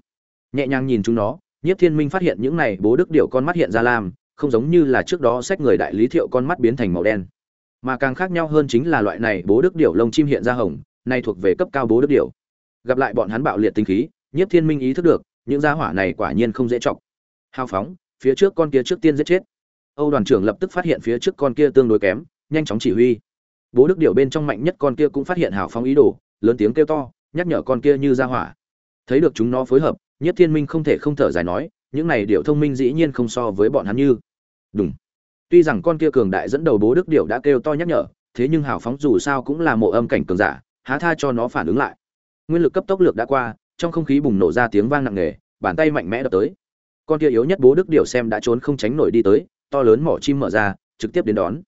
nhẹ nhàng nhìn chúng nó, nhiếp thiên minh phát hiện những này bố đức điệu con mắt hiện ra lam, không giống như là trước đó sách người đại lý thiệu con mắt biến thành màu đen. Mà càng khác nhau hơn chính là loại này bố đức điệu lông chim hiện ra hồng, nay thuộc về cấp cao bố đức điệu gặp lại bọn hắn bạo liệt tinh khí, nhiếp thiên minh ý thức được, những gia hỏa này quả nhiên không dễ chọc. Hao phóng, phía trước con kia trước tiên giết chết. Âu đoàn trưởng lập tức phát hiện phía trước con kia tương đối kém, nhanh chóng chỉ huy. Bố đức điệu bên trong mạnh nhất con kia cũng phát hiện hào phóng ý đồ, lớn tiếng kêu to, nhắc nhở con kia như ra hỏa. Thấy được chúng nó phối hợp nhất thiên minh không thể không thở dài nói, những này điệu thông minh dĩ nhiên không so với bọn hắn như. Đúng tuy rằng con kia cường đại dẫn đầu bố đức điệu đã kêu to nhắc nhở, thế nhưng hào phóng dù sao cũng là mộ âm cảnh cường giả, há tha cho nó phản ứng lại. Nguyên lực cấp tốc lược đã qua, trong không khí bùng nổ ra tiếng vang nặng nề, bàn tay mạnh mẽ đập tới. Con kia yếu nhất bố đức điệu xem đã trốn không tránh nổi đi tới, to lớn mỏ chim mở ra, trực tiếp đến đón.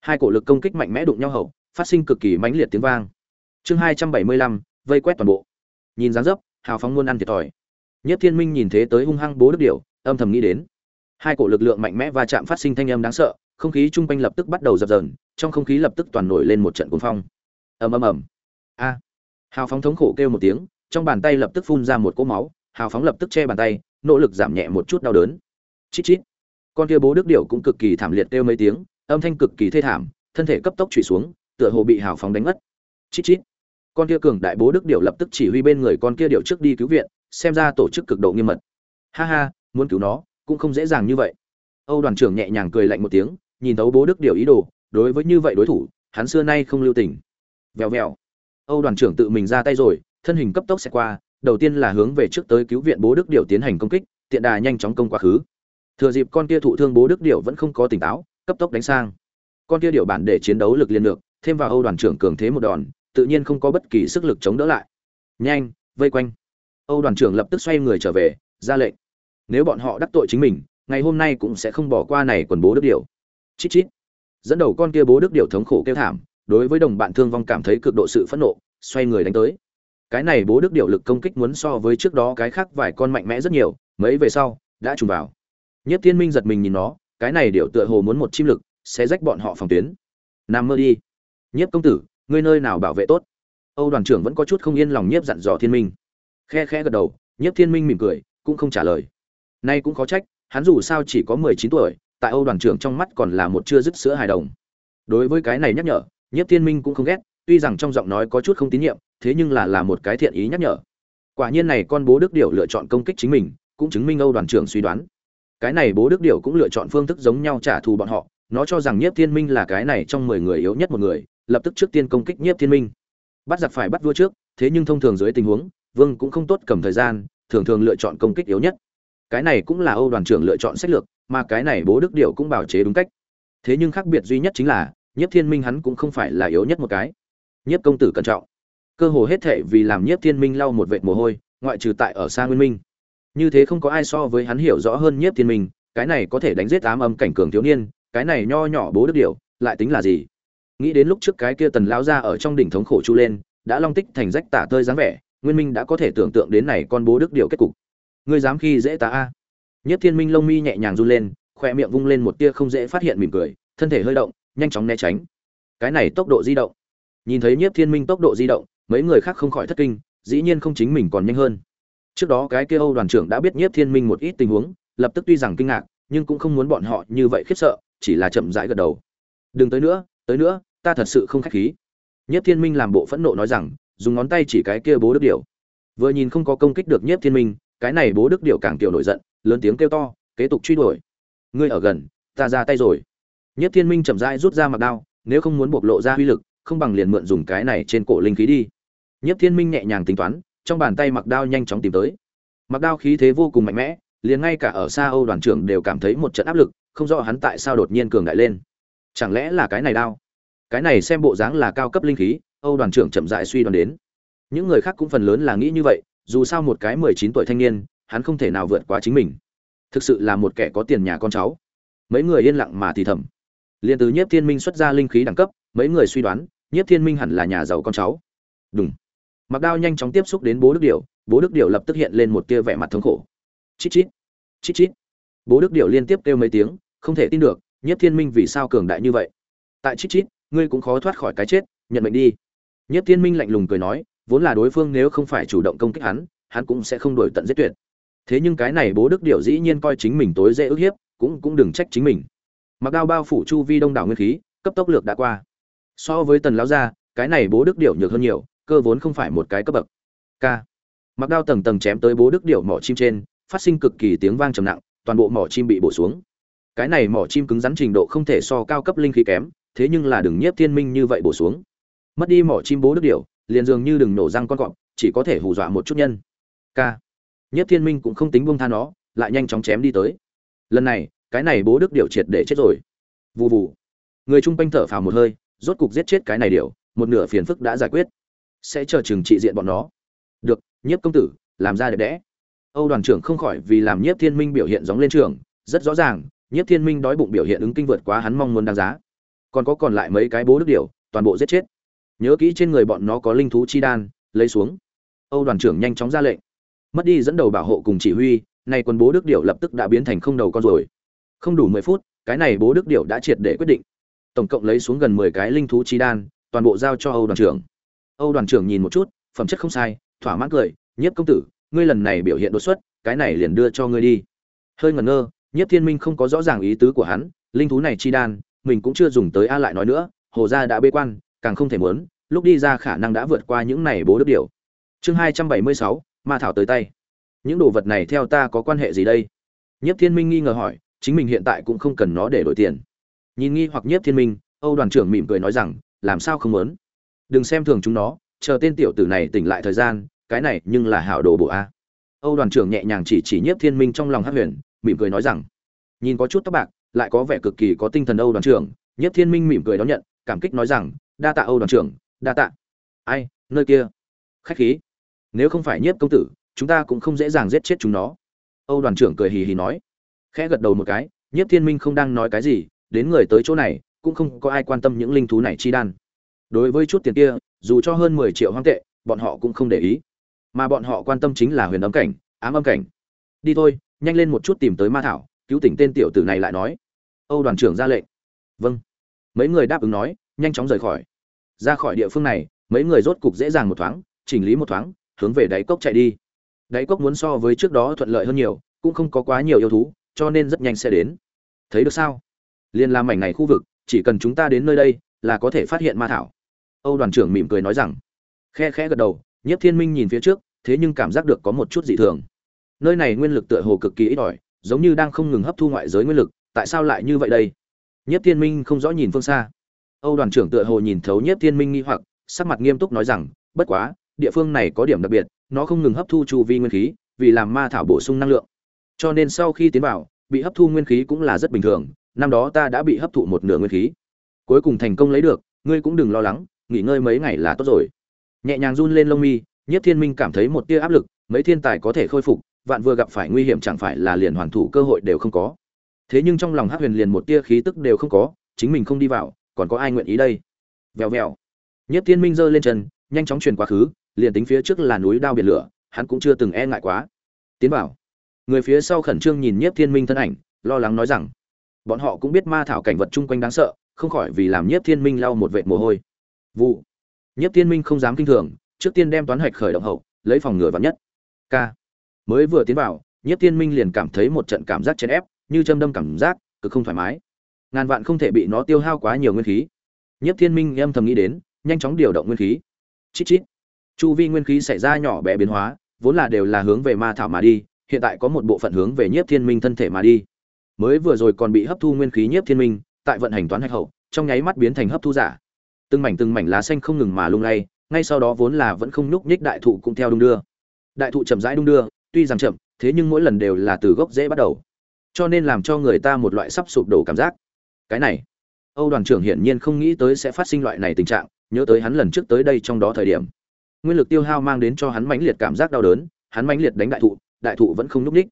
Hai cổ lực công kích mạnh mẽ đụng nhau hậu, phát sinh cực kỳ mãnh liệt tiếng vang. Chương hai trăm bảy mươi lăm, vây quét toàn bộ. Nhìn dáng dấp, hào phóng luôn ăn thiệt thòi nhất thiên minh nhìn thế tới hung hăng bố đức điểu, âm thầm nghĩ đến. Hai cổ lực lượng mạnh mẽ va chạm phát sinh thanh âm đáng sợ không khí chung quanh lập tức bắt đầu dập dờn trong không khí lập tức toàn nổi lên một trận cuồng phong. Ầm ầm ầm. A. Hào phóng thống khổ kêu một tiếng trong bàn tay lập tức phun ra một cỗ máu hào phóng lập tức che bàn tay nỗ lực giảm nhẹ một chút đau đớn. Chít chít. Con kia bố đức điểu cũng cực kỳ thảm liệt kêu mấy tiếng âm thanh cực kỳ thê thảm thân thể cấp tốc chủy xuống tựa hồ bị hào phóng đánh mất chít chít. Con kia cường đại bố đức điểu lập tức chỉ huy bên người con kia điệu trước đi cứu viện xem ra tổ chức cực độ nghiêm mật. Ha ha, muốn cứu nó, cũng không dễ dàng như vậy. Âu đoàn trưởng nhẹ nhàng cười lạnh một tiếng, nhìn thấu bố đức điều ý đồ, đối với như vậy đối thủ, hắn xưa nay không lưu tình. Vèo vèo. Âu đoàn trưởng tự mình ra tay rồi, thân hình cấp tốc xẹt qua, đầu tiên là hướng về trước tới cứu viện bố đức điều tiến hành công kích, tiện đà nhanh chóng công quá khứ. Thừa dịp con kia thụ thương bố đức điệu vẫn không có tỉnh táo, cấp tốc đánh sang. Con kia điệu bản để chiến đấu lực liên lược, thêm vào âu đoàn trưởng cường thế một đòn, tự nhiên không có bất kỳ sức lực chống đỡ lại. Nhanh, vây quanh âu đoàn trưởng lập tức xoay người trở về, ra lệnh. Nếu bọn họ đắc tội chính mình, ngày hôm nay cũng sẽ không bỏ qua này quần bố đức điểu. chít chít. Dẫn đầu con kia bố đức điểu thống khổ kêu thảm, đối với đồng bạn thương vong cảm thấy cực độ sự phẫn nộ, xoay người đánh tới. Cái này bố đức điểu lực công kích muốn so với trước đó cái khác vài con mạnh mẽ rất nhiều, mấy về sau, đã trùng vào. Nhất thiên minh giật mình nhìn nó, cái này điểu tựa hồ muốn một chim lực, sẽ rách bọn họ phòng tuyến. Nam mơ đi. Nhiếp công tử, ngươi nơi nào bảo vệ tốt? Âu đoàn trưởng vẫn có chút không yên lòng nhiếp dặn dò thiên minh khe khe gật đầu, nhiếp thiên minh mỉm cười, cũng không trả lời. Nay cũng khó trách, hắn dù sao chỉ có mười chín tuổi, tại âu đoàn trưởng trong mắt còn là một chưa dứt sữa hài đồng. Đối với cái này nhắc nhở, nhiếp thiên minh cũng không ghét, tuy rằng trong giọng nói có chút không tín nhiệm, thế nhưng là là một cái thiện ý nhắc nhở. Quả nhiên này con bố đức điệu lựa chọn công kích chính mình, cũng chứng minh âu đoàn trưởng suy đoán. Cái này bố đức điệu cũng lựa chọn phương thức giống nhau trả thù bọn họ, nó cho rằng nhiếp thiên minh là cái này trong mười người yếu nhất một người, lập tức trước tiên công kích nhiếp thiên minh. Bắt giặc phải bắt vua trước, thế nhưng thông thường dưới tình huống vương cũng không tốt cầm thời gian, thường thường lựa chọn công kích yếu nhất. Cái này cũng là âu đoàn trưởng lựa chọn sách lược, mà cái này bố đức điệu cũng bảo chế đúng cách. Thế nhưng khác biệt duy nhất chính là, nhiếp thiên minh hắn cũng không phải là yếu nhất một cái. Nhiếp công tử cẩn trọng. Cơ hồ hết thệ vì làm nhiếp thiên minh lau một vệt mồ hôi, ngoại trừ tại ở xa nguyên minh. Như thế không có ai so với hắn hiểu rõ hơn nhiếp thiên minh, cái này có thể đánh giết tám âm cảnh cường thiếu niên, cái này nho nhỏ bố đức điệu lại tính là gì? Nghĩ đến lúc trước cái kia tần lão ra ở trong đỉnh thống khổ chu lên, đã long tích thành rách tả tơi dáng vẻ nguyên minh đã có thể tưởng tượng đến này con bố đức điều kết cục. Ngươi dám khi dễ ta a? Nhất thiên minh lông mi nhẹ nhàng run lên khoe miệng vung lên một tia không dễ phát hiện mỉm cười, thân thể hơi động, nhanh chóng né tránh. Cái này tốc độ di động. Nhìn thấy nhất thiên minh tốc độ di động, mấy người khác không khỏi thất kinh, dĩ nhiên không chính mình còn nhanh hơn. Trước đó cái kia âu đoàn trưởng đã biết nhất thiên minh một ít tình huống, lập tức tuy rằng kinh ngạc, nhưng cũng không muốn bọn họ như vậy khiếp sợ, chỉ là chậm rãi gật đầu. Đừng tới nữa tới nữa, ta thật sự không khách khí. Nhất thiên minh làm bộ phẫn nộ nói rằng dùng ngón tay chỉ cái kia bố đức điểu. Vừa nhìn không có công kích được nhất thiên minh, cái này bố đức điểu càng kiểu nổi giận, lớn tiếng kêu to, kế tục truy đuổi. Ngươi ở gần, ta ra tay rồi. Nhất thiên minh chậm rãi rút ra mặc đao, nếu không muốn bộc lộ ra uy lực, không bằng liền mượn dùng cái này trên cổ linh khí đi. Nhất thiên minh nhẹ nhàng tính toán, trong bàn tay mặc đao nhanh chóng tìm tới. Mặc đao khí thế vô cùng mạnh mẽ, liền ngay cả ở xa âu đoàn trưởng đều cảm thấy một trận áp lực, không rõ hắn tại sao đột nhiên cường đại lên. Chẳng lẽ là cái này đao? Cái này xem bộ dáng là cao cấp linh khí âu đoàn trưởng chậm rãi suy đoán đến. Những người khác cũng phần lớn là nghĩ như vậy dù sao một cái mười chín tuổi thanh niên hắn không thể nào vượt qua chính mình. Thực sự là một kẻ có tiền nhà con cháu. Mấy người yên lặng mà thì thầm. Liên từ nhiếp thiên minh xuất ra linh khí đẳng cấp mấy người suy đoán nhiếp thiên minh hẳn là nhà giàu con cháu. Đúng mặc đao nhanh chóng tiếp xúc đến bố đức Điểu, bố đức Điểu lập tức hiện lên một tia vẻ mặt thống khổ. Chít chít. Chít chít. Bố đức Điểu liên tiếp kêu mấy tiếng không thể tin được nhiếp thiên minh vì sao cường đại như vậy. Tại chít chít ngươi cũng khó thoát khỏi cái chết nhận mệnh đi nhiếp thiên minh lạnh lùng cười nói, vốn là đối phương nếu không phải chủ động công kích hắn hắn cũng sẽ không đổi tận giết tuyệt. Thế nhưng cái này bố đức Điểu dĩ nhiên coi chính mình tối dễ ức hiếp, cũng cũng đừng trách chính mình. Mặc đao bao phủ chu vi đông đảo nguyên khí, cấp tốc lược đã qua. So với tần lão gia, cái này bố đức Điểu nhược hơn nhiều, cơ vốn không phải một cái cấp bậc. K. Mặc đao tầng tầng chém tới bố đức Điểu mỏ chim trên, phát sinh cực kỳ tiếng vang trầm nặng, toàn bộ mỏ chim bị bổ xuống. Cái này mỏ chim cứng rắn trình độ không thể so cao cấp linh khí kém, thế nhưng là đừng nhiếp thiên minh như vậy bổ xuống mất đi mỏ chim bố đức điểu, liền dường như đừng nổ răng con cọp, chỉ có thể hù dọa một chút nhân. K nhất thiên minh cũng không tính buông tha nó, lại nhanh chóng chém đi tới. Lần này, cái này bố đức điệu triệt để chết rồi. Vù vù. Người chung quanh thở phào một hơi, rốt cục giết chết cái này điệu một nửa phiền phức đã giải quyết. Sẽ chờ chừng trị diện bọn nó. Được, nhiếp công tử, làm ra đẹp đẽ. Âu đoàn trưởng không khỏi vì làm nhiếp thiên minh biểu hiện giống lên trường, rất rõ ràng, nhiếp thiên minh đói bụng biểu hiện ứng kinh vượt quá hắn mong muốn đáng giá. Còn có còn lại mấy cái bố đức điệu toàn bộ giết chết nhớ kỹ trên người bọn nó có linh thú chi đan, lấy xuống. Âu đoàn trưởng nhanh chóng ra lệnh. Mất đi dẫn đầu bảo hộ cùng chỉ huy, nay quân bố đức điệu lập tức đã biến thành không đầu con rồi không đủ mười phút, cái này bố đức điệu đã triệt để quyết định. Tổng cộng lấy xuống gần mười cái linh thú chi đan, toàn bộ giao cho âu đoàn trưởng. Âu đoàn trưởng nhìn một chút, phẩm chất không sai, thỏa mãn cười, nhiếp công tử, ngươi lần này biểu hiện đột xuất, cái này liền đưa cho ngươi đi. Hơi ngẩn ngơ, nhiếp thiên minh không có rõ ràng ý tứ của hắn, linh thú này chi đan, mình cũng chưa dùng tới a lại nói nữa, hồ gia đã bê quan càng không thể muốn, lúc đi ra khả năng đã vượt qua những này bố đức điều. Chương hai trăm bảy mươi sáu, ma thảo tới tay. Những đồ vật này theo ta có quan hệ gì đây? Nhiếp thiên minh nghi ngờ hỏi, chính mình hiện tại cũng không cần nó để đổi tiền. Nhìn nghi hoặc nhiếp thiên minh, âu đoàn trưởng mỉm cười nói rằng, làm sao không muốn? Đừng xem thường chúng nó, chờ tên tiểu tử này tỉnh lại thời gian, cái này nhưng là hảo đồ bộ a. Âu đoàn trưởng nhẹ nhàng chỉ chỉ nhiếp thiên minh trong lòng hắc huyền, mỉm cười nói rằng, nhìn có chút tóc bạc, lại có vẻ cực kỳ có tinh thần âu đoàn trưởng. Nhiếp thiên minh mỉm cười đón nhận, cảm kích nói rằng đa tạ âu đoàn trưởng, đa tạ. Ai, nơi kia? Khách khí. Nếu không phải nhiếp công tử, chúng ta cũng không dễ dàng giết chết chúng nó. Âu đoàn trưởng cười hì hì nói. Khẽ gật đầu một cái, nhiếp thiên minh không đang nói cái gì, đến người tới chỗ này, cũng không có ai quan tâm những linh thú này chi đan. Đối với chút tiền kia, dù cho hơn mười triệu hoang tệ, bọn họ cũng không để ý. Mà bọn họ quan tâm chính là huyền âm cảnh, ám âm cảnh. Đi thôi, nhanh lên một chút tìm tới ma thảo, cứu tỉnh tên tiểu tử này lại nói. Âu đoàn trưởng ra lệnh. Vâng. Mấy người đáp ứng nói nhanh chóng rời khỏi. Ra khỏi địa phương này, mấy người rốt cục dễ dàng một thoáng, chỉnh lý một thoáng, hướng về đáy cốc chạy đi. Đáy cốc muốn so với trước đó thuận lợi hơn nhiều, cũng không có quá nhiều yêu thú, cho nên rất nhanh sẽ đến. Thấy được sao? Liên làm mảnh này khu vực, chỉ cần chúng ta đến nơi đây, là có thể phát hiện ma thảo. Âu đoàn trưởng mỉm cười nói rằng. Khe khẽ gật đầu, nhiếp thiên minh nhìn phía trước, thế nhưng cảm giác được có một chút dị thường. Nơi này nguyên lực tựa hồ cực kỳ ít ỏi, giống như đang không ngừng hấp thu ngoại giới nguyên lực, tại sao lại như vậy đây? Nhiếp thiên minh không rõ nhìn phương xa âu đoàn trưởng tựa hồ nhìn thấu nhiếp thiên minh nghi hoặc, sắc mặt nghiêm túc nói rằng, bất quá, địa phương này có điểm đặc biệt, nó không ngừng hấp thu chu vi nguyên khí, vì làm ma thảo bổ sung năng lượng. Cho nên sau khi tiến vào, bị hấp thu nguyên khí cũng là rất bình thường, năm đó ta đã bị hấp thụ một nửa nguyên khí. Cuối cùng thành công lấy được, ngươi cũng đừng lo lắng, nghỉ ngơi mấy ngày là tốt rồi. Nhẹ nhàng run lên lông mi nhất thiên minh cảm thấy một tia áp lực, mấy thiên tài có thể khôi phục, vạn vừa gặp phải nguy hiểm chẳng phải là liền hoàn thủ cơ hội đều không có. Thế nhưng trong lòng hắc huyền liền một tia khí tức đều không có, chính mình không đi vào còn có ai nguyện ý đây? Vèo vèo. Nhất thiên minh giơ lên chân, nhanh chóng truyền quá khứ, liền tính phía trước là núi đao biển lửa, hắn cũng chưa từng e ngại quá. Tiến vào. Người phía sau khẩn trương nhìn nhiếp thiên minh thân ảnh, lo lắng nói rằng, bọn họ cũng biết ma thảo cảnh vật chung quanh đáng sợ, không khỏi vì làm nhiếp thiên minh lau một vệt mồ hôi. Vụ. Nhiếp thiên minh không dám kinh thường, trước tiên đem toán hạch khởi động hậu, lấy phòng ngừa vắn nhất. K. Mới vừa tiến vào, nhiếp thiên minh liền cảm thấy một trận cảm giác chèn ép, như châm đâm cảm giác, cực không thoải mái ngàn vạn không thể bị nó tiêu hao quá nhiều nguyên khí. Nhất thiên minh em thầm nghĩ đến, nhanh chóng điều động nguyên khí. Chít chít. Chu vi nguyên khí xảy ra nhỏ bé biến hóa, vốn là đều là hướng về ma thảo mà đi, hiện tại có một bộ phận hướng về nhiếp thiên minh thân thể mà đi. Mới vừa rồi còn bị hấp thu nguyên khí nhiếp thiên minh, tại vận hành toán hạch hậu, trong nháy mắt biến thành hấp thu giả. Từng mảnh từng mảnh lá xanh không ngừng mà lung lay, ngay sau đó vốn là vẫn không nhúc nhích đại thụ cũng theo đung đưa. Đại thụ chậm rãi đung đưa, tuy rằng chậm, thế nhưng mỗi lần đều là từ gốc dễ bắt đầu. Cho nên làm cho người ta một loại sắp sụp đổ cảm giác cái này, âu đoàn trưởng hiển nhiên không nghĩ tới sẽ phát sinh loại này tình trạng, nhớ tới hắn lần trước tới đây trong đó thời điểm. Nguyên lực tiêu hao mang đến cho hắn mãnh liệt cảm giác đau đớn, hắn mãnh liệt đánh đại thụ đại thụ vẫn không nhúc ních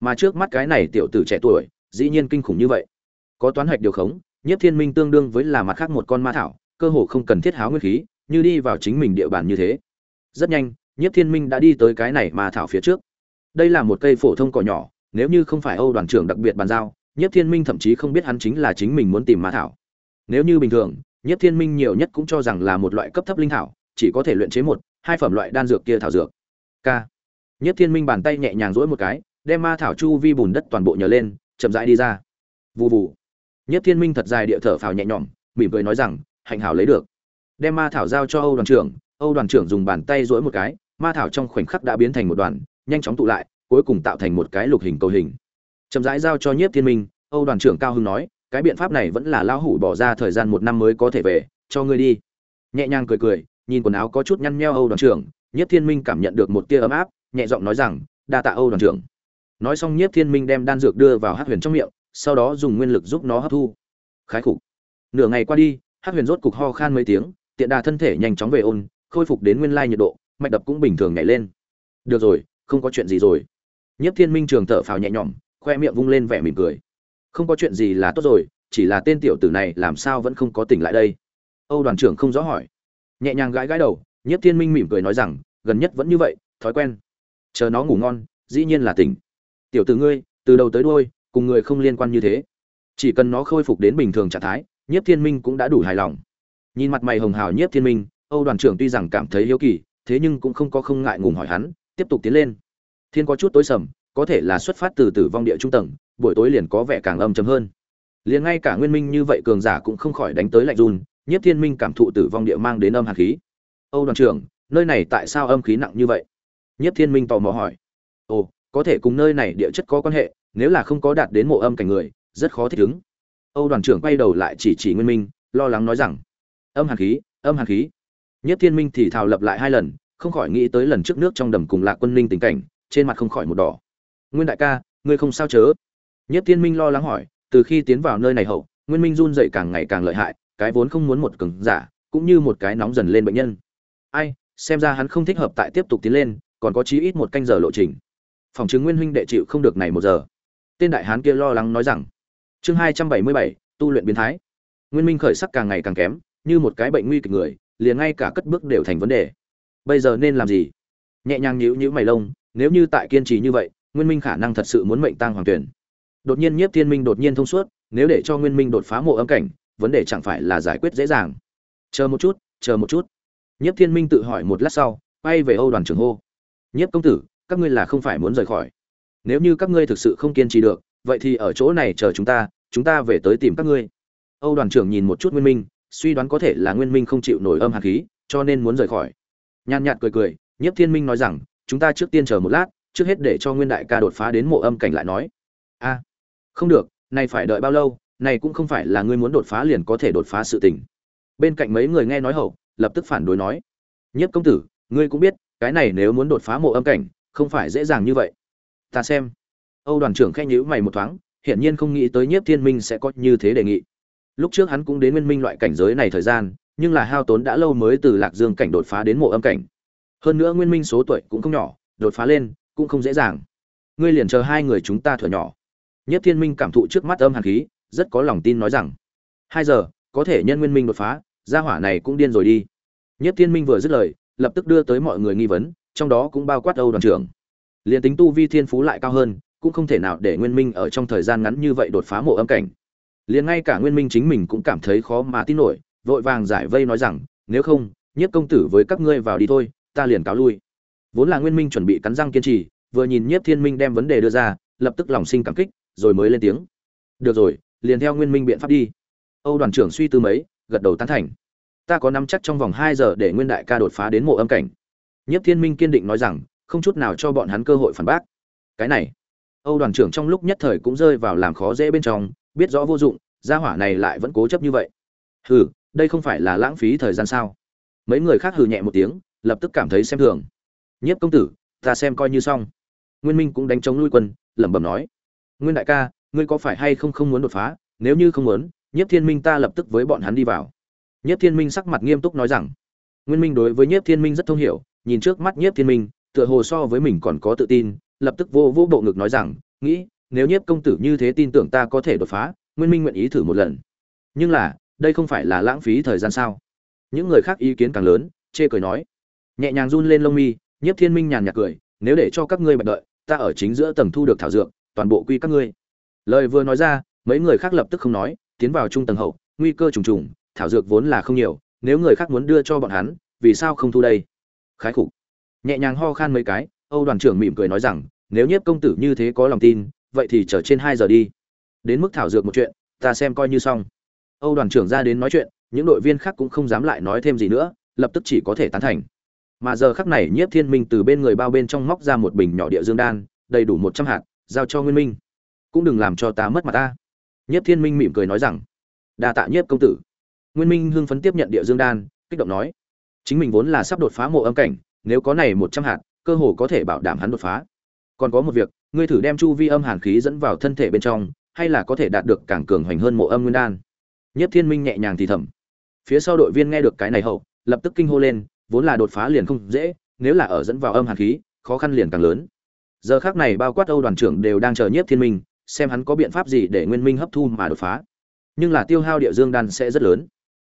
mà trước mắt cái này tiểu tử trẻ tuổi, dĩ nhiên kinh khủng như vậy. Có toán hạch điều khống nhất thiên minh tương đương với là mặt khác một con ma thảo, cơ hồ không cần thiết háo nguyên khí, như đi vào chính mình địa bàn như thế. Rất nhanh nhất thiên minh đã đi tới cái này ma thảo phía trước. Đây là một cây phổ thông cỏ nhỏ, nếu như không phải âu đoàn trưởng đặc biệt bàn giao nhất thiên minh thậm chí không biết hắn chính là chính mình muốn tìm ma thảo. Nếu như bình thường nhất thiên minh nhiều nhất cũng cho rằng là một loại cấp thấp linh thảo, chỉ có thể luyện chế một, hai phẩm loại đan dược kia thảo dược. K nhất thiên minh bàn tay nhẹ nhàng duỗi một cái, đem ma thảo chu vi bùn đất toàn bộ nhờ lên, chậm rãi đi ra. Vù vù. nhất thiên minh thật dài địa thở phào nhẹ nhõm, mỉm cười nói rằng, hạnh hảo lấy được. Đem ma thảo giao cho âu đoàn trưởng, âu đoàn trưởng dùng bàn tay duỗi một cái, ma thảo trong khoảnh khắc đã biến thành một đoàn, nhanh chóng tụ lại, cuối cùng tạo thành một cái lục hình cầu hình chậm rãi giao cho nhiếp thiên minh, âu đoàn trưởng cao hưng nói, cái biện pháp này vẫn là lão hủ bỏ ra thời gian một năm mới có thể về, cho ngươi đi. Nhẹ nhàng cười cười, nhìn quần áo có chút nhăn nheo âu đoàn trưởng, nhiếp thiên minh cảm nhận được một tia ấm áp, nhẹ giọng nói rằng, đa tạ âu đoàn trưởng. Nói xong nhiếp thiên minh đem đan dược đưa vào hát huyền trong miệng, sau đó dùng nguyên lực giúp nó hấp thu. Khái khục. Nửa ngày qua đi hát huyền rốt cục ho khan mấy tiếng, tiện đà thân thể nhanh chóng về ôn, khôi phục đến nguyên lai nhiệt độ, mạch đập cũng bình thường nhảy lên. Được rồi, không có chuyện gì rồi. Nhiếp thiên minh trường thở phào nhẹ nhõm khoe miệng vung lên vẻ mỉm cười. Không có chuyện gì là tốt rồi, chỉ là tên tiểu tử này làm sao vẫn không có tỉnh lại đây? Âu đoàn trưởng không rõ hỏi. Nhẹ nhàng gãi gãi đầu, nhiếp thiên minh mỉm cười nói rằng, gần nhất vẫn như vậy, thói quen. Chờ nó ngủ ngon, dĩ nhiên là tỉnh. Tiểu tử ngươi, từ đầu tới đuôi, cùng người không liên quan như thế. Chỉ cần nó khôi phục đến bình thường trạng thái, nhiếp thiên minh cũng đã đủ hài lòng. Nhìn mặt mày hồng hào nhiếp thiên minh, âu đoàn trưởng tuy rằng cảm thấy hiếu kỳ, thế nhưng cũng không có không ngại ngùng hỏi hắn, tiếp tục tiến lên. Thiên có chút tối sầm có thể là xuất phát từ tử vong địa trung tầng, buổi tối liền có vẻ càng âm chấm hơn. Liền ngay cả nguyên minh như vậy cường giả cũng không khỏi đánh tới lạnh run, nhiếp thiên minh cảm thụ tử vong địa mang đến âm hàn khí. Âu đoàn trưởng, nơi này tại sao âm khí nặng như vậy? Nhiếp thiên minh tò mò hỏi. Ồ, có thể cùng nơi này địa chất có quan hệ, nếu là không có đạt đến mộ âm cảnh người, rất khó thích ứng. Âu đoàn trưởng quay đầu lại chỉ chỉ nguyên minh, lo lắng nói rằng, âm hàn khí, âm hàn khí. Nhất thiên minh thì thào lập lại hai lần, không khỏi nghĩ tới lần trước nước trong đầm cùng lạc quân ninh tình cảnh, trên mặt không khỏi một đỏ nguyên đại ca, ngươi không sao chớ? Nhất thiên minh lo lắng hỏi, từ khi tiến vào nơi này hậu, nguyên minh run dậy càng ngày càng lợi hại, cái vốn không muốn một cứng giả, cũng như một cái nóng dần lên bệnh nhân. Ai, xem ra hắn không thích hợp tại tiếp tục tiến lên, còn có chí ít một canh giờ lộ trình. Phòng chứng nguyên huynh đệ chịu không được này một giờ. Tên đại hán kia lo lắng nói rằng, chương hai trăm bảy mươi bảy, tu luyện biến thái. Nguyên minh khởi sắc càng ngày càng kém, như một cái bệnh nguy kịch người, liền ngay cả cất bước đều thành vấn đề. Bây giờ nên làm gì? Nhẹ nhàng nhíu nhíu mày lông, nếu như tại kiên trì như vậy nguyên minh khả năng thật sự muốn mệnh tăng hoàng tuyển. Đột nhiên nhiếp thiên minh đột nhiên thông suốt, nếu để cho nguyên minh đột phá mộ âm cảnh, vấn đề chẳng phải là giải quyết dễ dàng. Chờ một chút, chờ một chút. Nhiếp thiên minh tự hỏi một lát sau, quay về âu đoàn Trường hô. Nhiếp công tử, các ngươi là không phải muốn rời khỏi. Nếu như các ngươi thực sự không kiên trì được, vậy thì ở chỗ này chờ chúng ta chúng ta về tới tìm các ngươi. Âu đoàn trưởng nhìn một chút nguyên minh, suy đoán có thể là nguyên minh không chịu nổi âm hạt khí, cho nên muốn rời khỏi. Nhàn nhạt cười cười, nhiếp thiên minh nói rằng, chúng ta trước tiên chờ một lát trước hết để cho nguyên đại ca đột phá đến mộ âm cảnh lại nói. A, không được, này phải đợi bao lâu, này cũng không phải là ngươi muốn đột phá liền có thể đột phá sự tình. Bên cạnh mấy người nghe nói hậu, lập tức phản đối nói. Nhất công tử, ngươi cũng biết, cái này nếu muốn đột phá mộ âm cảnh, không phải dễ dàng như vậy. Ta xem. Âu đoàn trưởng khẽ nhữ mày một thoáng, hiển nhiên không nghĩ tới nhiếp thiên minh sẽ có như thế đề nghị. Lúc trước hắn cũng đến nguyên minh loại cảnh giới này thời gian, nhưng là hao tốn đã lâu mới từ lạc dương cảnh đột phá đến mộ âm cảnh. Hơn nữa nguyên minh số tuổi cũng không nhỏ, đột phá lên cũng không dễ dàng. Ngươi liền chờ hai người chúng ta thuở nhỏ. Nhất thiên minh cảm thụ trước mắt âm hàn khí, rất có lòng tin nói rằng, hai giờ, có thể nhân nguyên minh đột phá, gia hỏa này cũng điên rồi đi. Nhất thiên minh vừa dứt lời, lập tức đưa tới mọi người nghi vấn, trong đó cũng bao quát âu đoàn trưởng. Liền tính tu vi thiên phú lại cao hơn, cũng không thể nào để nguyên minh ở trong thời gian ngắn như vậy đột phá mộ âm cảnh. Liền ngay cả nguyên minh chính mình cũng cảm thấy khó mà tin nổi, vội vàng giải vây nói rằng, nếu không nhiếp công tử với các ngươi vào đi thôi, ta liền cáo lui vốn là nguyên minh chuẩn bị cắn răng kiên trì, vừa nhìn nhiếp thiên minh đem vấn đề đưa ra, lập tức lòng sinh cảm kích, rồi mới lên tiếng. Được rồi, liền theo nguyên minh biện pháp đi. Âu đoàn trưởng suy tư mấy, gật đầu tán thành. Ta có nắm chắc trong vòng hai giờ để nguyên đại ca đột phá đến mộ âm cảnh. Nhiếp thiên minh kiên định nói rằng, không chút nào cho bọn hắn cơ hội phản bác. Cái này. Âu đoàn trưởng trong lúc nhất thời cũng rơi vào làm khó dễ bên trong, biết rõ vô dụng, gia hỏa này lại vẫn cố chấp như vậy. Hừ, đây không phải là lãng phí thời gian sao? Mấy người khác hừ nhẹ một tiếng, lập tức cảm thấy xem thường nhiếp công tử, ta xem coi như xong. Nguyên minh cũng đánh chống lui quân, lẩm bẩm nói. Nguyên đại ca, ngươi có phải hay không không muốn đột phá? Nếu như không muốn, nhiếp thiên minh ta lập tức với bọn hắn đi vào. Nhiếp thiên minh sắc mặt nghiêm túc nói rằng, nguyên minh đối với nhiếp thiên minh rất thông hiểu, nhìn trước mắt nhiếp thiên minh, tựa hồ so với mình còn có tự tin, lập tức vô vô bộ ngực nói rằng, nghĩ, nếu nhiếp công tử như thế tin tưởng ta có thể đột phá, nguyên minh nguyện ý thử một lần. Nhưng là, đây không phải là lãng phí thời gian sao? Những người khác ý kiến càng lớn, chê cười nói. Nhẹ nhàng run lên lông mi nhiếp thiên minh nhàn nhạt cười, nếu để cho các ngươi bạch đợi, ta ở chính giữa tầng thu được thảo dược, toàn bộ quy các ngươi. Lời vừa nói ra, mấy người khác lập tức không nói, tiến vào trung tầng hậu, nguy cơ trùng trùng, thảo dược vốn là không nhiều, nếu người khác muốn đưa cho bọn hắn, vì sao không thu đây? Khái khủng. nhẹ nhàng ho khan mấy cái, âu đoàn trưởng mỉm cười nói rằng, nếu nhiếp công tử như thế có lòng tin, vậy thì chờ trên hai giờ đi. Đến mức thảo dược một chuyện, ta xem coi như xong. Âu đoàn trưởng ra đến nói chuyện, những đội viên khác cũng không dám lại nói thêm gì nữa, lập tức chỉ có thể tán thành mà giờ khắc này nhiếp thiên minh từ bên người bao bên trong móc ra một bình nhỏ địa dương đan, đầy đủ một trăm hạt, giao cho nguyên minh. Cũng đừng làm cho ta mất mặt ta. Nhiếp thiên minh mỉm cười nói rằng, đa tạ nhiếp công tử. Nguyên minh hưng phấn tiếp nhận địa dương đan, kích động nói, chính mình vốn là sắp đột phá mộ âm cảnh, nếu có này một trăm hạt, cơ hồ có thể bảo đảm hắn đột phá. Còn có một việc, ngươi thử đem chu vi âm hàn khí dẫn vào thân thể bên trong, hay là có thể đạt được càng cường hoành hơn mộ âm nguyên đan. Nhất thiên minh nhẹ nhàng thì thầm. Phía sau đội viên nghe được cái này hậu, lập tức kinh hô lên vốn là đột phá liền không dễ, nếu là ở dẫn vào âm hàn khí, khó khăn liền càng lớn. Giờ khác này bao quát âu đoàn trưởng đều đang chờ nhiếp thiên minh, xem hắn có biện pháp gì để nguyên minh hấp thu mà đột phá. Nhưng là tiêu hao địa dương đan sẽ rất lớn.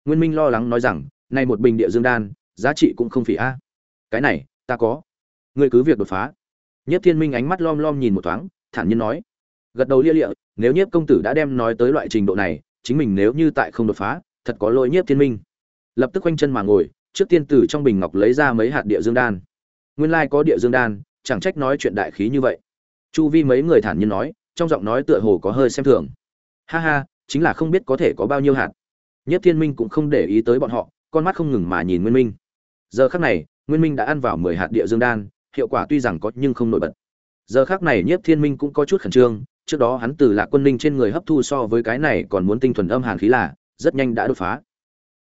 Nguyên minh lo lắng nói rằng, này một bình địa dương đan, giá trị cũng không phỉ a. Cái này, ta có. Ngươi cứ việc đột phá. Nhiếp thiên minh ánh mắt lom lom nhìn một thoáng, thản nhiên nói. Gật đầu lia lịa, nếu nhiếp công tử đã đem nói tới loại trình độ này, chính mình nếu như tại không đột phá, thật có lỗi nhiếp thiên minh. Lập tức quanh chân mà ngồi trước tiên từ trong bình ngọc lấy ra mấy hạt địa dương đan. Nguyên lai có địa dương đan, chẳng trách nói chuyện đại khí như vậy. Chu vi mấy người thản nhiên nói, trong giọng nói tựa hồ có hơi xem thường. Ha ha, chính là không biết có thể có bao nhiêu hạt. Nhất thiên minh cũng không để ý tới bọn họ, con mắt không ngừng mà nhìn nguyên minh. Giờ khắc này, nguyên minh đã ăn vào mười hạt địa dương đan, hiệu quả tuy rằng có nhưng không nổi bật. Giờ khắc này nhất thiên minh cũng có chút khẩn trương, trước đó hắn từ lạc quân ninh trên người hấp thu so với cái này còn muốn tinh thuần âm hàn khí là rất nhanh đã đột phá.